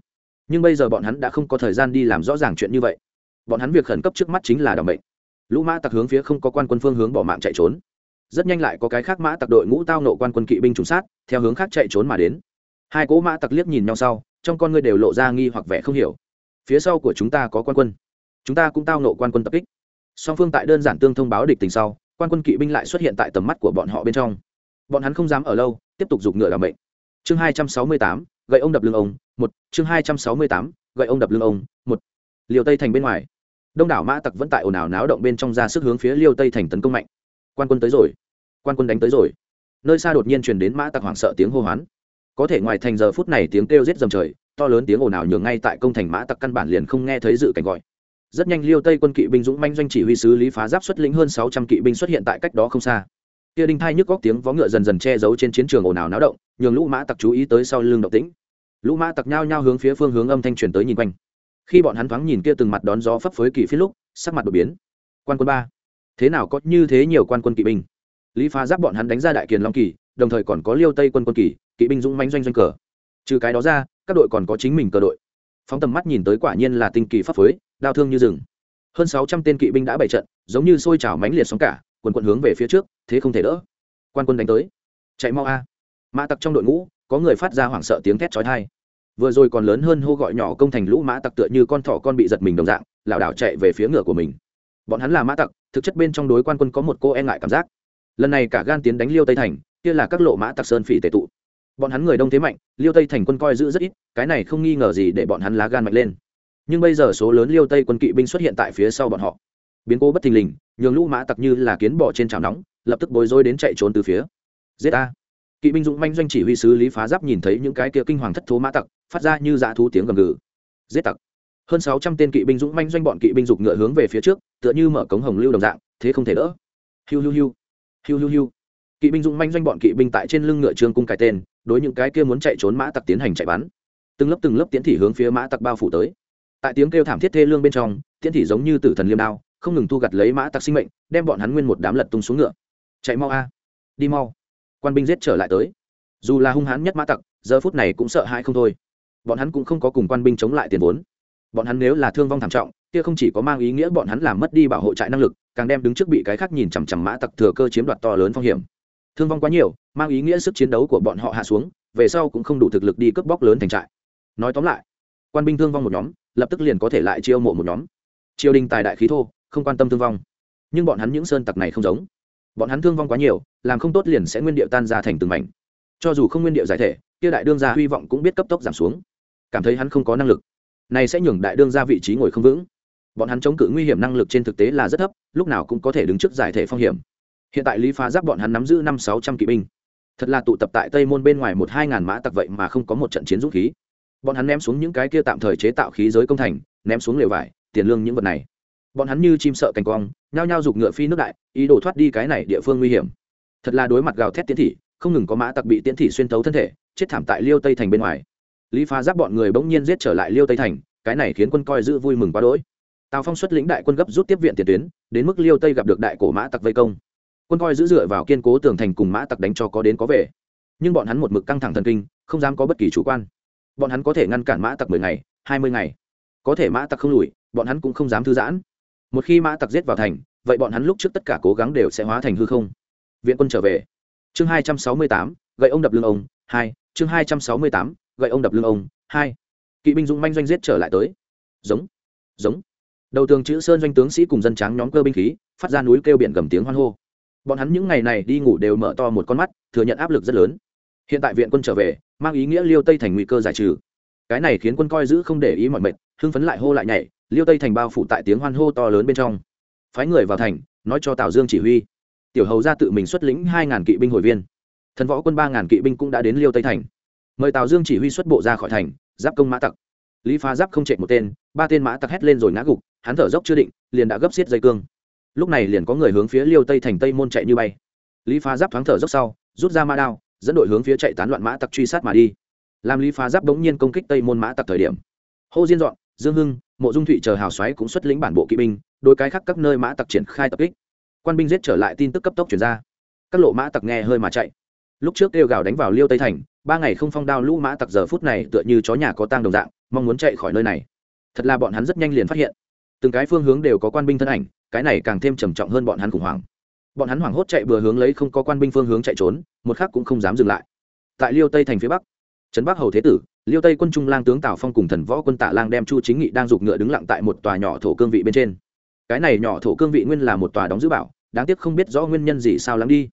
Nhưng bây giờ bọn hắn đã không có thời gian đi làm rõ ràng chuyện như vậy. Bọn hắn việc khẩn cấp trước mắt chính là đ ỏ mệnh. Lũ mã tặc hướng phía không có quan quân phương hướng bỏ mạng chạy trốn. Rất nhanh lại có cái khác mã tặc đội ngũ tao nộ quan quân kỵ binh trùng sát, theo hướng khác chạy trốn mà đến. Hai cỗ mã tặc liếc nhìn nhau sau, trong con ngươi đều lộ ra nghi hoặc vẻ không hiểu. Phía sau của chúng ta có quan quân. Chúng ta cũng tao nộ quan quân tập kích song phương tại đơn giản tương thông báo địch tình sau, quan quân kỵ binh lại xuất hiện tại tầm mắt của bọn họ bên trong. Bọn hắn không dám ở lâu, tiếp tục giục ngựa làm bệnh chương hai trăm sáu mươi tám, gậy ông đập lưng ông, một. Chương hai trăm sáu mươi tám, gậy ông đập lưng ông, một. Liều tây thành bên ngoài. Đông đảo mã tặc vẫn tại ồn ào náo động bên trong ra sức hướng phía liêu tây thành tấn công mạnh. Quan quân tới rồi. Quan quân đánh tới rồi. Nơi xa đột nhiên truyền đến mã tặc hoảng sợ tiếng hô hoán. Có thể ngoài thành giờ phút này tiếng kêu rết dầm trời, to lớn tiếng ồn ào nhường ngay tại công thành mã tặc căn bản liền không nghe thấy dự cảnh gọi rất nhanh liêu tây quân kỵ binh dũng manh doanh chỉ huy sứ lý phá giáp xuất lĩnh hơn sáu trăm kỵ binh xuất hiện tại cách đó không xa. Kia đinh thai nhức góc tiếng vó ngựa dần dần che giấu trên chiến trường ồn ào náo động, nhường lũ mã tặc chú ý tới sau lưng động tĩnh. Lũ mã tặc nhao nhao hướng phía phương hướng âm thanh truyền tới nhìn quanh. Khi bọn hắn thoáng nhìn kia từng mặt đón gió phấp phới kỳ phía lúc, sắc mặt đột biến. Quan quân ba, thế nào có như thế nhiều quan quân kỵ binh? Lý phá giáp bọn hắn đánh ra đại kiền long kỳ, đồng thời còn có liêu tây quân quân kỳ kỵ binh dũng manh doanh doanh cờ. Trừ cái đó ra, các đội còn có chính mình cờ đội. Phóng tầm mắt nhìn tới quả nhiên là tinh kỳ pháp phối đao thương như rừng. Hơn sáu trăm tên kỵ binh đã bày trận, giống như sôi trào mánh liệt sóng cả, quần quận hướng về phía trước, thế không thể đỡ. Quan quân đánh tới. Chạy mau a. Mã tặc trong đội ngũ, có người phát ra hoảng sợ tiếng thét chói tai. Vừa rồi còn lớn hơn hô gọi nhỏ công thành lũ mã tặc tựa như con thỏ con bị giật mình đồng dạng, lảo đảo chạy về phía ngựa của mình. Bọn hắn là mã tặc, thực chất bên trong đối quan quân có một cô e ngại cảm giác. Lần này cả gan tiến đánh liêu tây thành, kia là các lộ mã tặc sơn phỉ tệ tụ. Bọn hắn người đông thế mạnh, liêu tây thành quân coi giữ rất ít, cái này không nghi ngờ gì để bọn hắn lá gan mạnh lên nhưng bây giờ số lớn liêu tây quân kỵ binh xuất hiện tại phía sau bọn họ. Biến cố bất thình lình, nhường lũ mã tặc như là kiến bỏ trên trào nóng, lập tức bối rối đến chạy trốn từ phía giết a. Kỵ binh dũng manh doanh chỉ huy sứ lý phá giáp nhìn thấy những cái kia kinh hoàng thất thố mã tặc, phát ra như dã thú tiếng gầm gừ. Giết tặc. Hơn sáu trăm tên kỵ binh dũng manh doanh bọn kỵ binh dục ngựa hướng về phía trước, tựa như mở cống hồng lưu đồng dạng, thế không thể đỡ. Hiu hiu hiu. Hiu hiu hiu. Kỵ binh dũng manh doanh bọn kỵ binh tại trên lưng ngựa trương cung cái tên, đối những cái kia muốn chạy trốn mã tặc tiến hành chạy bắn. Từng lớp từng lớp tiến thị hướng phía mã tặc bao phủ tới tại tiếng kêu thảm thiết thê lương bên trong, tiễn thị giống như tử thần liêm đao, không ngừng thu gặt lấy mã tặc sinh mệnh, đem bọn hắn nguyên một đám lật tung xuống ngựa. Chạy mau a, đi mau. Quan binh giết trở lại tới. Dù là hung hãn nhất mã tặc, giờ phút này cũng sợ hãi không thôi. Bọn hắn cũng không có cùng quan binh chống lại tiền vốn. Bọn hắn nếu là thương vong thảm trọng, kia không chỉ có mang ý nghĩa bọn hắn làm mất đi bảo hộ trại năng lực, càng đem đứng trước bị cái khác nhìn chằm chằm mã tặc thừa cơ chiếm đoạt to lớn phong hiểm. Thương vong quá nhiều, mang ý nghĩa sức chiến đấu của bọn họ hạ xuống, về sau cũng không đủ thực lực đi cướp bóc lớn thành trại. Nói tóm lại, quan binh thương vong một nhóm lập tức liền có thể lại chiêu mộ một nhóm. Triều đình tài đại khí thô, không quan tâm thương vong. Nhưng bọn hắn những sơn tặc này không giống. Bọn hắn thương vong quá nhiều, làm không tốt liền sẽ nguyên điệu tan ra thành từng mảnh. Cho dù không nguyên điệu giải thể, kia đại đương gia hy vọng cũng biết cấp tốc giảm xuống. Cảm thấy hắn không có năng lực. Này sẽ nhường đại đương gia vị trí ngồi không vững. Bọn hắn chống cự nguy hiểm năng lực trên thực tế là rất thấp, lúc nào cũng có thể đứng trước giải thể phong hiểm. Hiện tại lý phá giáp bọn hắn nắm giữ năm sáu trăm kỵ binh. Thật là tụ tập tại tây môn bên ngoài một hai ngàn mã tặc vậy mà không có một trận chiến dũng khí bọn hắn ném xuống những cái kia tạm thời chế tạo khí giới công thành, ném xuống lều vải, tiền lương những vật này. Bọn hắn như chim sợ cành quang nhao nhao giục ngựa phi nước đại, ý đồ thoát đi cái này địa phương nguy hiểm. Thật là đối mặt gào thét tiến thị, không ngừng có mã tặc bị tiến thị xuyên tấu thân thể, chết thảm tại liêu tây thành bên ngoài. Lý phá giáp bọn người bỗng nhiên giết trở lại liêu tây thành, cái này khiến quân coi giữ vui mừng quá đỗi. Tào phong xuất lĩnh đại quân gấp rút tiếp viện tiền tuyến, đến mức liêu tây gặp được đại cổ mã tặc vây công. Quân coi giữ dựa vào kiên cố tường thành cùng mã tặc đánh cho có đến có về. Nhưng bọn hắn một mực căng thẳng thần kinh, không dám có bất kỳ chủ quan bọn hắn có thể ngăn cản mã tặc mười ngày, hai mươi ngày. Có thể mã tặc không lùi, bọn hắn cũng không dám thư giãn. Một khi mã tặc giết vào thành, vậy bọn hắn lúc trước tất cả cố gắng đều sẽ hóa thành hư không. Viện quân trở về. Chương hai trăm sáu mươi tám, gậy ông đập lưng ông, hai, chương hai trăm sáu mươi tám, gậy ông đập lưng ông, hai. Kỵ binh dũng manh doanh giết trở lại tới. Giống giống. Đầu tường chữ sơn doanh tướng sĩ cùng dân tráng nhóm cơ binh khí, phát ra núi kêu biển gầm tiếng hoan hô. Bọn hắn những ngày này đi ngủ đều mở to một con mắt, thừa nhận áp lực rất lớn. Hiện tại viện quân trở về mang ý nghĩa liêu tây thành nguy cơ giải trừ. Cái này khiến quân coi giữ không để ý mọi mệt, hưng phấn lại hô lại nhảy, liêu tây thành bao phủ tại tiếng hoan hô to lớn bên trong. Phái người vào thành, nói cho tào dương chỉ huy. Tiểu hầu ra tự mình xuất lĩnh hai ngàn kỵ binh hồi viên. Thần võ quân ba ngàn kỵ binh cũng đã đến liêu tây thành. Mời tào dương chỉ huy xuất bộ ra khỏi thành, giáp công mã tặc. Lý phá giáp không chạy một tên, ba tên mã tặc hét lên rồi ngã gục, hắn thở dốc chưa định, liền đã gấp xiết dây cương. Lúc này liền có người hướng phía liêu tây thành tây môn chạy như bay. Lý phá giáp thoáng thở dốc sau, rút ra ma đao dẫn đội hướng phía chạy tán loạn mã tặc truy sát mà đi. Làm lý phá giáp bỗng nhiên công kích tây môn mã tặc thời điểm. Hô diên dọn, dương hưng, mộ dung thụy chờ hào xoáy cũng xuất lĩnh bản bộ kỵ binh đôi cái khác các nơi mã tặc triển khai tập kích. Quan binh giết trở lại tin tức cấp tốc chuyển ra. Các lộ mã tặc nghe hơi mà chạy. Lúc trước kêu gào đánh vào liêu tây thành, ba ngày không phong đao lũ mã tặc giờ phút này tựa như chó nhà có tang đồng dạng, mong muốn chạy khỏi nơi này. Thật là bọn hắn rất nhanh liền phát hiện. Từng cái phương hướng đều có quan binh thân ảnh, cái này càng thêm trầm trọng hơn bọn hắn khủng hoảng bọn hắn hoảng hốt chạy bừa hướng lấy không có quan binh phương hướng chạy trốn, một khác cũng không dám dừng lại. Tại liêu tây thành phía bắc, trấn bắc hầu thế tử, liêu tây quân trung lang tướng tào phong cùng thần võ quân tạ lang đem chu chính nghị đang giục ngựa đứng lặng tại một tòa nhỏ thổ cương vị bên trên. Cái này nhỏ thổ cương vị nguyên là một tòa đóng giữ bảo, đáng tiếc không biết rõ nguyên nhân gì sao lắm đi.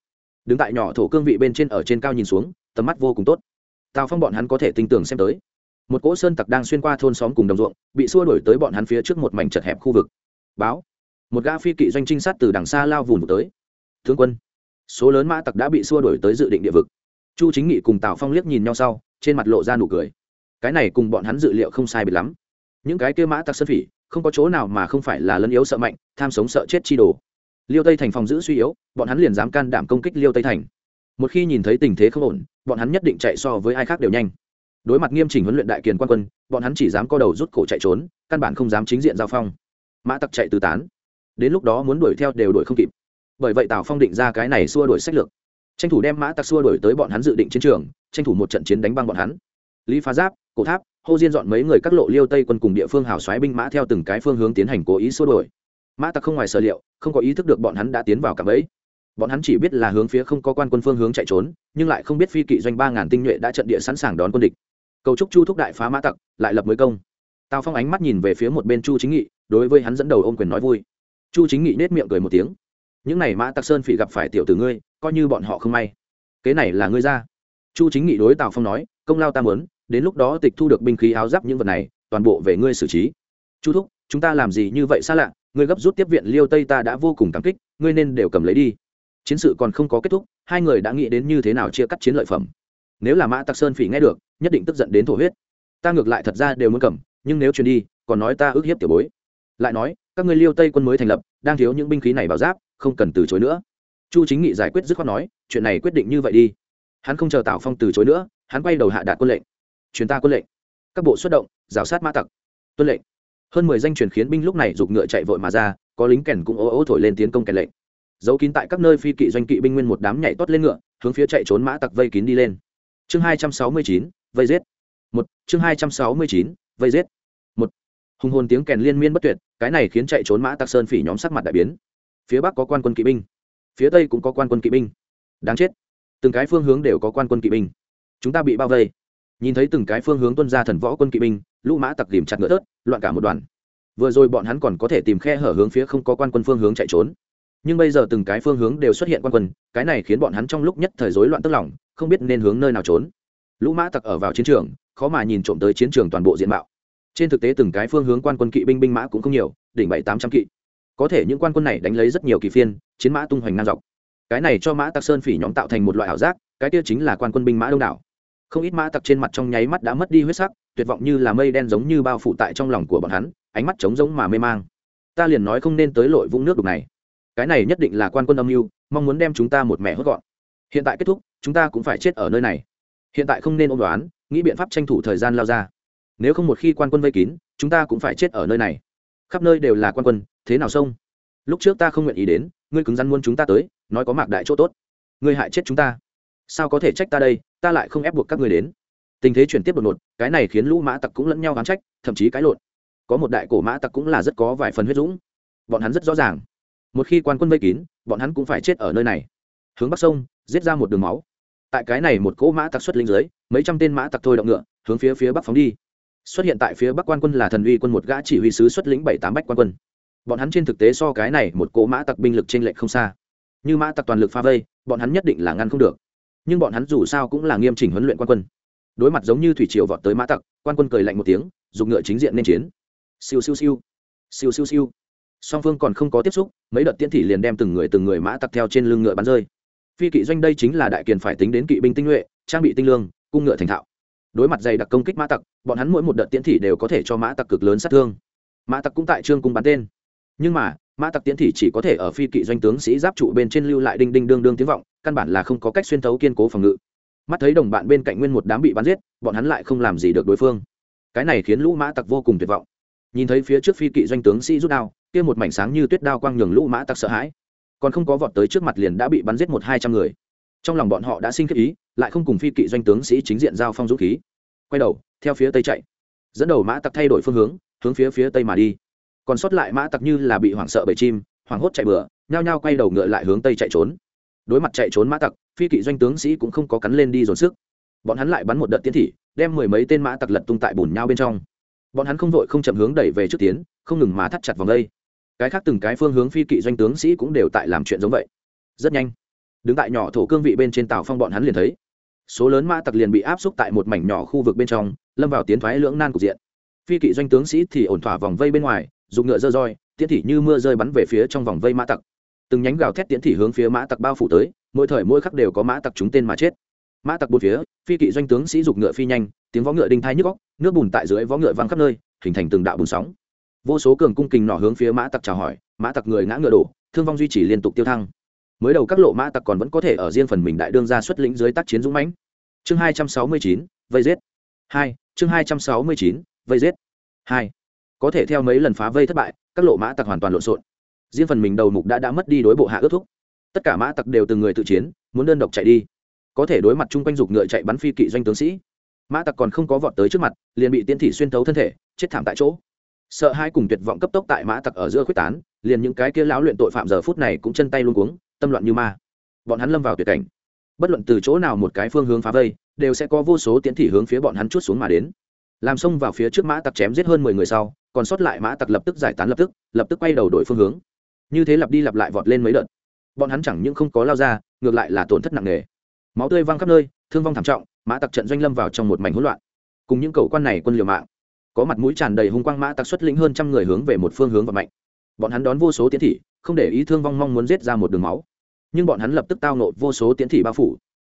Đứng tại nhỏ thổ cương vị bên trên ở trên cao nhìn xuống, tầm mắt vô cùng tốt. Tào phong bọn hắn có thể tin tưởng xem tới. Một cỗ sơn tặc đang xuyên qua thôn xóm cùng đồng ruộng, bị xua đổi tới bọn hắn phía trước một mảnh chật hẹp khu vực. Báo. Một gã phi kỵ doanh trinh sát từ đằng xa lao vùng tới thương quân. Số lớn mã tặc đã bị xua đổi tới dự định địa vực. Chu chính nghị cùng tào phong liếc nhìn nhau sau, trên mặt lộ ra nụ cười. Cái này cùng bọn hắn dự liệu không sai biệt lắm. Những cái kia mã tặc sơn phỉ, không có chỗ nào mà không phải là lân yếu sợ mạnh, tham sống sợ chết chi đồ. Liêu tây thành phòng giữ suy yếu, bọn hắn liền dám can đảm công kích liêu tây thành. Một khi nhìn thấy tình thế không ổn, bọn hắn nhất định chạy so với ai khác đều nhanh. Đối mặt nghiêm chỉnh huấn luyện đại kiền quan quân, bọn hắn chỉ dám co đầu rút cổ chạy trốn, căn bản không dám chính diện giao phong. Mã tặc chạy tứ tán. Đến lúc đó muốn đuổi theo đều đuổi không kịp bởi vậy tào phong định ra cái này xua đuổi sách lược. Tranh thủ đem mã tặc xua đuổi tới bọn hắn dự định chiến trường, tranh thủ một trận chiến đánh băng bọn hắn. Lý phá giáp, cổ tháp, hô diên dọn mấy người các lộ liêu tây quân cùng địa phương hảo xoáy binh mã theo từng cái phương hướng tiến hành cố ý xua đuổi. Mã tặc không ngoài sở liệu, không có ý thức được bọn hắn đã tiến vào cạm ấy bọn hắn chỉ biết là hướng phía không có quan quân phương hướng chạy trốn, nhưng lại không biết phi kỵ doanh ba ngàn tinh nhuệ đã trận địa sẵn sàng đón quân địch. Cầu chúc chu thúc đại phá mã tặc, lại lập mới công. Tào phong ánh mắt nhìn về phía một bên chu chính nghị, đối với hắn dẫn đầu ôm quyền nói vui. Chu chính nghị nết miệng cười một tiếng những n à y mã tặc sơn phỉ gặp phải tiểu tử ngươi, coi như bọn họ không may. Kế này là ngươi ra. Chu chính nghị đối tào phong nói, công lao ta mớn đến lúc đó tịch thu được binh khí áo giáp những vật này, toàn bộ về ngươi xử trí. Chu thúc, chúng ta làm gì như vậy xa lạ, ngươi gấp rút tiếp viện liêu tây ta đã vô cùng cảm kích, ngươi nên đều cầm lấy đi. Chiến sự còn không có kết thúc, hai người đã nghĩ đến như thế nào chia cắt chiến lợi phẩm. Nếu là mã tặc sơn phỉ nghe được, nhất định tức giận đến thổ huyết. Ta ngược lại thật ra đều muốn cầm, nhưng nếu truyền đi, còn nói ta ức hiếp tiểu bối. Lại nói, các ngươi liêu tây quân mới thành lập, đang thiếu những binh khí này bảo giáp không cần từ chối nữa. Chu chính nghị giải quyết dứt khoát nói, chuyện này quyết định như vậy đi. Hắn không chờ tào phong từ chối nữa, hắn quay đầu hạ đạt quân lệnh. Truyền ta quân lệnh. Các bộ xuất động, rào sát mã tặc. Tuân lệnh. Hơn mười danh truyền khiến binh lúc này giục ngựa chạy vội mà ra, có lính kèn cũng ố ố thổi lên tiến công kèn lệnh. Giấu kín tại các nơi phi kỵ doanh kỵ binh nguyên một đám nhảy tót lên ngựa, hướng phía chạy trốn mã tặc vây kín đi lên. Chương hai trăm sáu mươi chín, vây giết. Một, chương hai trăm sáu mươi chín, vây giết. Một, hùng hồn tiếng kèn liên miên bất tuyệt, cái này khiến chạy trốn mã tặc sơn phỉ nhóm sắc mặt đại biến phía bắc có quan quân kỵ binh, phía tây cũng có quan quân kỵ binh. Đáng chết, từng cái phương hướng đều có quan quân kỵ binh. Chúng ta bị bao vây. Nhìn thấy từng cái phương hướng tuân ra thần võ quân kỵ binh, lũ mã tặc tìm chặt ngựa tớt, loạn cả một đoàn. Vừa rồi bọn hắn còn có thể tìm khe hở hướng phía không có quan quân phương hướng chạy trốn. Nhưng bây giờ từng cái phương hướng đều xuất hiện quan quân, cái này khiến bọn hắn trong lúc nhất thời rối loạn tức lòng, không biết nên hướng nơi nào trốn. Lũ mã tặc ở vào chiến trường, khó mà nhìn trộm tới chiến trường toàn bộ diện mạo. Trên thực tế từng cái phương hướng quan quân kỵ binh binh mã cũng không nhiều, đỉnh bảy tám trăm kỵ có thể những quan quân này đánh lấy rất nhiều kỳ phiên, chiến mã tung hoành ngang dọc. Cái này cho mã tặc sơn phỉ nhóm tạo thành một loại ảo giác, cái kia chính là quan quân binh mã đông đảo. Không ít mã tặc trên mặt trong nháy mắt đã mất đi huyết sắc, tuyệt vọng như là mây đen giống như bao phủ tại trong lòng của bọn hắn, ánh mắt trống giống mà mê mang. Ta liền nói không nên tới lội vũng nước đục này. Cái này nhất định là quan quân âm mưu, mong muốn đem chúng ta một mẹ hốt gọn. Hiện tại kết thúc, chúng ta cũng phải chết ở nơi này. Hiện tại không nên ôm đoán, nghĩ biện pháp tranh thủ thời gian lao ra. Nếu không một khi quan quân vây kín, chúng ta cũng phải chết ở nơi này khắp nơi đều là quan quân, thế nào sông? Lúc trước ta không nguyện ý đến, ngươi cứng rắn muốn chúng ta tới, nói có mạc đại chỗ tốt. Ngươi hại chết chúng ta. Sao có thể trách ta đây, ta lại không ép buộc các ngươi đến. Tình thế chuyển tiếp đột ngột, cái này khiến lũ mã tặc cũng lẫn nhau gán trách, thậm chí cái lộn. Có một đại cổ mã tặc cũng là rất có vài phần huyết dũng. Bọn hắn rất rõ ràng. Một khi quan quân vây kín, bọn hắn cũng phải chết ở nơi này. Hướng bắc sông, giết ra một đường máu. Tại cái này một cỗ mã tặc xuất linh dưới, mấy trăm tên mã tặc thôi động ngựa, hướng phía phía bắc phóng đi xuất hiện tại phía bắc quan quân là thần uy quân một gã chỉ huy sứ xuất lĩnh bảy tám bách quan quân. Bọn hắn trên thực tế so cái này một cỗ mã tặc binh lực trên lệch không xa. Như mã tặc toàn lực pha vây, bọn hắn nhất định là ngăn không được. Nhưng bọn hắn dù sao cũng là nghiêm chỉnh huấn luyện quan quân. Đối mặt giống như thủy triều vọt tới mã tặc, quan quân cười lạnh một tiếng, dùng ngựa chính diện nên chiến. Siêu siêu siêu. Siêu siêu siêu. Song phương còn không có tiếp xúc, mấy đợt tiễn thị liền đem từng người từng người mã tặc theo trên lưng ngựa bắn rơi. Phi kỵ doanh đây chính là đại kiền phải tính đến kỵ binh tinh nhuệ, trang bị tinh lương, cung ngựa thành thạo đối mặt dày đặc công kích mã tặc, bọn hắn mỗi một đợt tiễn thị đều có thể cho mã tặc cực lớn sát thương. Mã tặc cũng tại trương cung bắn tên. Nhưng mà, mã tặc tiễn thị chỉ có thể ở phi kỵ doanh tướng sĩ giáp trụ bên trên lưu lại đinh đinh đương đương tiếng vọng, căn bản là không có cách xuyên thấu kiên cố phòng ngự. Mắt thấy đồng bạn bên cạnh nguyên một đám bị bắn giết, bọn hắn lại không làm gì được đối phương. Cái này khiến lũ mã tặc vô cùng tuyệt vọng. Nhìn thấy phía trước phi kỵ doanh tướng sĩ rút đao, kia một mảnh sáng như tuyết đao quang nhường lũ mã tặc sợ hãi. Còn không có vọt tới trước mặt liền đã bị bắn giết một hai trăm người trong lòng bọn họ đã sinh khiếp ý, lại không cùng phi kỵ doanh tướng sĩ chính diện giao phong dũng khí. Quay đầu, theo phía tây chạy. Dẫn đầu mã tặc thay đổi phương hướng hướng phía phía tây mà đi. Còn sót lại mã tặc như là bị hoảng sợ bởi chim, hoảng hốt chạy bừa, nhao nhao quay đầu ngựa lại hướng tây chạy trốn. Đối mặt chạy trốn mã tặc, phi kỵ doanh tướng sĩ cũng không có cắn lên đi dồn sức. Bọn hắn lại bắn một đợt tiến thị, đem mười mấy tên mã tặc lật tung tại bùn nhau bên trong. Bọn hắn không vội không chậm hướng đẩy về trước tiến, không ngừng mà thắt chặt vòng đây cái khác từng cái phương hướng phi kỵ doanh tướng sĩ cũng đều tại làm chuyện giống vậy. Rất nhanh đứng tại nhỏ thổ cương vị bên trên tàu phong bọn hắn liền thấy. Số lớn mã tặc liền bị áp xúc tại một mảnh nhỏ khu vực bên trong, lâm vào tiến thoái lưỡng nan cục diện. Phi kỵ doanh tướng sĩ thì ổn thỏa vòng vây bên ngoài, dùng ngựa dơ roi, tiễn thị như mưa rơi bắn về phía trong vòng vây mã tặc. Từng nhánh gào thét tiễn thị hướng phía mã tặc bao phủ tới, mỗi thời mỗi khắc đều có mã tặc trúng tên mà chết. Mã tặc bốn phía, phi kỵ doanh tướng sĩ dục ngựa phi nhanh, tiếng võ ngựa đinh thai nhức góc nước bùn tại dưới vó ngựa văng khắp nơi, hình thành từng đạo bùn sóng. Vô số cường cung kình nỏ hướng phía mã tặc chào hỏi, mã tặc người ngã ngựa đổ, thương vong duy trì liên tục tiêu thăng mới đầu các lộ mã tặc còn vẫn có thể ở riêng phần mình đại đương ra xuất lĩnh dưới tác chiến dũng mãnh. Chương hai trăm sáu mươi chín, vây giết. Hai, chương hai trăm sáu mươi chín, vây giết. Hai, có thể theo mấy lần phá vây thất bại, các lộ mã tặc hoàn toàn lộn xộn. Riêng phần mình đầu mục đã đã mất đi đối bộ hạ ước thúc. Tất cả mã tặc đều từng người tự chiến, muốn đơn độc chạy đi. Có thể đối mặt chung quanh dục ngựa chạy bắn phi kỵ doanh tướng sĩ. Mã tặc còn không có vọt tới trước mặt, liền bị tiến thị xuyên thấu thân thể, chết thảm tại chỗ. Sợ hai cùng tuyệt vọng cấp tốc tại mã tặc ở giữa khuyết tán, liền những cái kia lão luyện tội phạm giờ phút này cũng chân tay luôn cuống tâm loạn như ma. Bọn hắn lâm vào tuyệt cảnh. Bất luận từ chỗ nào một cái phương hướng phá vây, đều sẽ có vô số tiến thị hướng phía bọn hắn chút xuống mà đến. Làm xông vào phía trước mã tặc chém giết hơn mười người sau, còn sót lại mã tặc lập tức giải tán lập tức lập tức quay đầu đổi phương hướng. Như thế lặp đi lặp lại vọt lên mấy đợt. Bọn hắn chẳng những không có lao ra, ngược lại là tổn thất nặng nề. Máu tươi văng khắp nơi, thương vong thảm trọng, mã tặc trận doanh lâm vào trong một mảnh hỗn loạn. Cùng những cầu quan này quân liều mạng, có mặt mũi tràn đầy hung quang mã tặc xuất lĩnh hơn trăm người hướng về một phương hướng và mạnh bọn hắn đón vô số tiến thị, không để ý thương vong mong muốn giết ra một đường máu nhưng bọn hắn lập tức tao nộ vô số tiến thị bao phủ.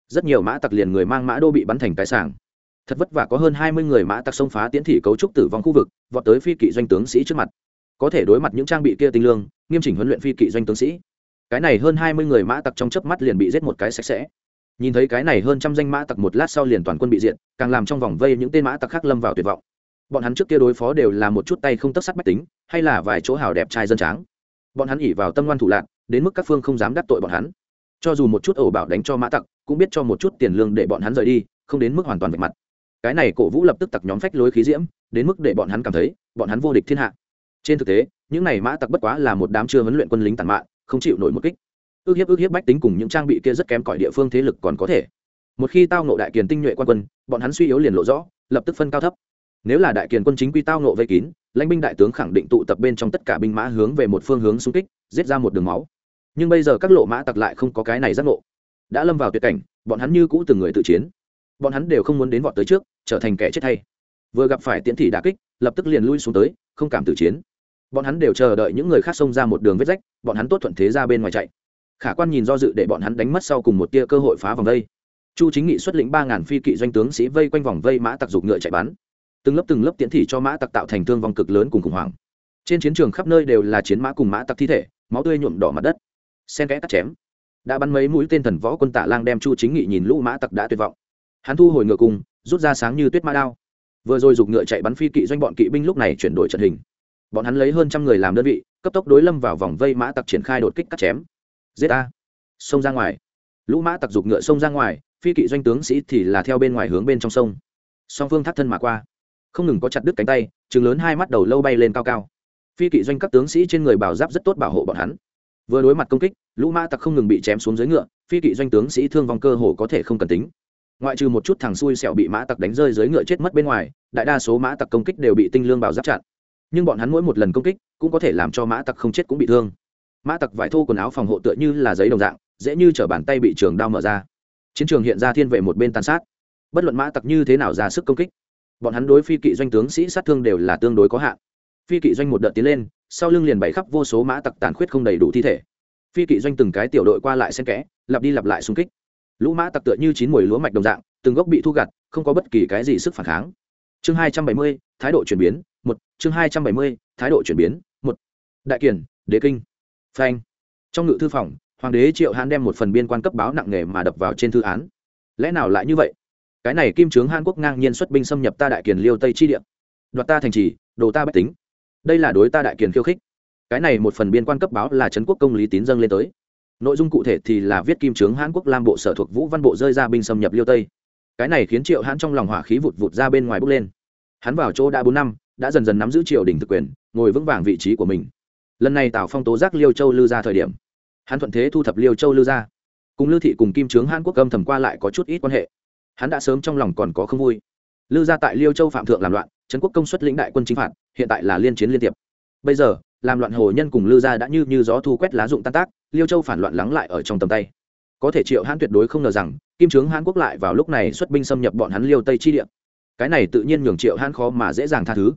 Rất nhiều mã tặc liền người mang mã đô bị bắn thành cái sàng thật vất vả có hơn hai mươi người mã tặc xông phá tiến thị cấu trúc tử vong khu vực, vọt tới phi kỵ doanh tướng sĩ trước mặt. Có thể đối mặt những trang bị kia tinh lương, nghiêm chỉnh huấn luyện phi kỵ doanh tướng sĩ. Cái này hơn hai mươi người mã tặc trong chớp mắt liền bị giết một cái sạch sẽ. Nhìn thấy cái này hơn trăm danh mã tặc một lát sau liền toàn quân bị diện càng làm trong vòng vây những tên mã tặc khác lâm vào tuyệt vọng. Bọn hắn trước kia đối phó đều là một chút tay không tất sắt bách tính, hay là vài chỗ hào đẹp trai dân tráng. Bọn hắn ỉ vào tâm ngoan thủ lạc đến mức các phương không dám đắc tội bọn hắn. Cho dù một chút ẩu bảo đánh cho mã tặc, cũng biết cho một chút tiền lương để bọn hắn rời đi, không đến mức hoàn toàn vạch mặt. Cái này cổ vũ lập tức tặc nhóm phách lối khí diễm, đến mức để bọn hắn cảm thấy, bọn hắn vô địch thiên hạ. Trên thực tế, những này mã tặc bất quá là một đám chưa huấn luyện quân lính tàn mạng không chịu nổi một kích. Ước hiếp ước hiếp bách tính cùng những trang bị kia rất kém cỏi địa phương thế lực còn có thể. Một khi tao nộ đại kiền tinh nhuệ quan quân, bọn hắn suy yếu liền lộ rõ, lập tức phân cao thấp. Nếu là đại kiền quân chính quy tao nộ vây kín, lãnh binh đại tướng khẳng định tụ tập bên trong tất cả binh mã hướng về một phương hướng xung kích, giết ra một đường máu nhưng bây giờ các lộ mã tặc lại không có cái này giác ngộ. Đã lâm vào tuyệt cảnh, bọn hắn như cũ từng người tự chiến. Bọn hắn đều không muốn đến vọt tới trước, trở thành kẻ chết thay vừa gặp phải tiễn thị đà kích, lập tức liền lui xuống tới, không cảm tự chiến. Bọn hắn đều chờ đợi những người khác xông ra một đường vết rách, bọn hắn tốt thuận thế ra bên ngoài chạy. Khả quan nhìn do dự để bọn hắn đánh mất sau cùng một tia cơ hội phá vòng vây. Chu chính nghị xuất lĩnh ba ngàn phi kỵ doanh tướng sĩ vây quanh vòng vây mã tặc dục ngựa chạy bắn. Từng lớp từng lớp tiễn thị cho mã tặc tạo thành thương vong cực lớn cùng khủng hoảng. Trên chiến trường khắp nơi đều là chiến mã cùng mã tặc thi thể, máu tươi nhuộm đỏ mặt đất sen kẽ cắt chém. Đã bắn mấy mũi tên thần võ quân tạ lang đem chu chính nghị nhìn lũ mã tặc đã tuyệt vọng. Hắn thu hồi ngựa cùng, rút ra sáng như tuyết mã đao. Vừa rồi giục ngựa chạy bắn phi kỵ doanh bọn kỵ binh lúc này chuyển đổi trận hình. Bọn hắn lấy hơn trăm người làm đơn vị, cấp tốc đối lâm vào vòng vây mã tặc triển khai đột kích cắt chém. Giết a xông ra ngoài. Lũ mã tặc giục ngựa xông ra ngoài, phi kỵ doanh tướng sĩ thì là theo bên ngoài hướng bên trong sông. Song phương thắt thân mà qua. Không ngừng có chặt đứt cánh tay chừng lớn hai mắt đầu lâu bay lên cao cao. Phi kỵ doanh các tướng sĩ trên người bảo giáp rất tốt bảo hộ bọn hắn vừa đối mặt công kích, lũ mã tặc không ngừng bị chém xuống dưới ngựa, phi kỵ doanh tướng sĩ thương vong cơ hồ có thể không cần tính. Ngoại trừ một chút thằng xui xẹo bị mã tặc đánh rơi dưới ngựa chết mất bên ngoài, đại đa số mã tặc công kích đều bị tinh lương bảo giáp chặn. Nhưng bọn hắn mỗi một lần công kích, cũng có thể làm cho mã tặc không chết cũng bị thương. Mã tặc vải thô quần áo phòng hộ tựa như là giấy đồng dạng, dễ như t bàn tay bị trường đao mở ra. Chiến trường hiện ra thiên vệ một bên tàn sát. Bất luận mã tặc như thế nào ra sức công kích, bọn hắn đối phi kỵ doanh tướng sĩ sát thương đều là tương đối có hạn. Phi kỵ doanh một đợt tiến lên sau lưng liền bày khắp vô số mã tặc tàn khuyết không đầy đủ thi thể. Phi kỵ doanh từng cái tiểu đội qua lại xen kẽ, lặp đi lặp lại xung kích. Lũ mã tặc tựa như chín mùi lúa mạch đồng dạng, từng gốc bị thu gặt, không có bất kỳ cái gì sức phản kháng. Chương hai trăm bảy mươi, thái độ chuyển biến, một. Chương hai trăm bảy mươi, thái độ chuyển biến, một. Đại kiển đế kinh. Phanh. Trong ngự thư phòng, hoàng đế triệu hãn đem một phần biên quan cấp báo nặng nề mà đập vào trên thư án. Lẽ nào lại như vậy? Cái này kim trướng hàn quốc ngang nhiên xuất binh xâm nhập ta đại kiền liêu tây chi địa. Đoạt ta thành trì, đồ ta bách tính đây là đối ta đại kiền khiêu khích. Cái này một phần biên quan cấp báo là trấn quốc công lý tín dâng lên tới. Nội dung cụ thể thì là viết kim trướng hãn quốc lam bộ sở thuộc vũ văn bộ rơi ra binh xâm nhập liêu tây. Cái này khiến triệu hãn trong lòng hỏa khí vụt vụt ra bên ngoài bốc lên. Hắn vào chỗ đã bốn năm, đã dần dần nắm giữ triều đình thực quyền, ngồi vững vàng vị trí của mình. Lần này tào phong tố giác liêu châu lư ra thời điểm, hắn thuận thế thu thập liêu châu lư ra. Cùng lư thị cùng kim trướng hãn quốc âm thầm qua lại có chút ít quan hệ. Hắn đã sớm trong lòng còn có không vui. Lư ra tại liêu châu phạm thượng làm loạn, trấn quốc công suất lĩnh đại quân chính phạt hiện tại là liên chiến liên tiệp. Bây giờ, làm loạn hồ nhân cùng lư gia đã như như gió thu quét lá dụng tan tác, liêu châu phản loạn lắng lại ở trong tầm tay. Có thể triệu hãn tuyệt đối không ngờ rằng, kim trướng hãn quốc lại vào lúc này xuất binh xâm nhập bọn hắn liêu tây chi địa. Cái này tự nhiên nhường triệu hãn khó mà dễ dàng tha thứ.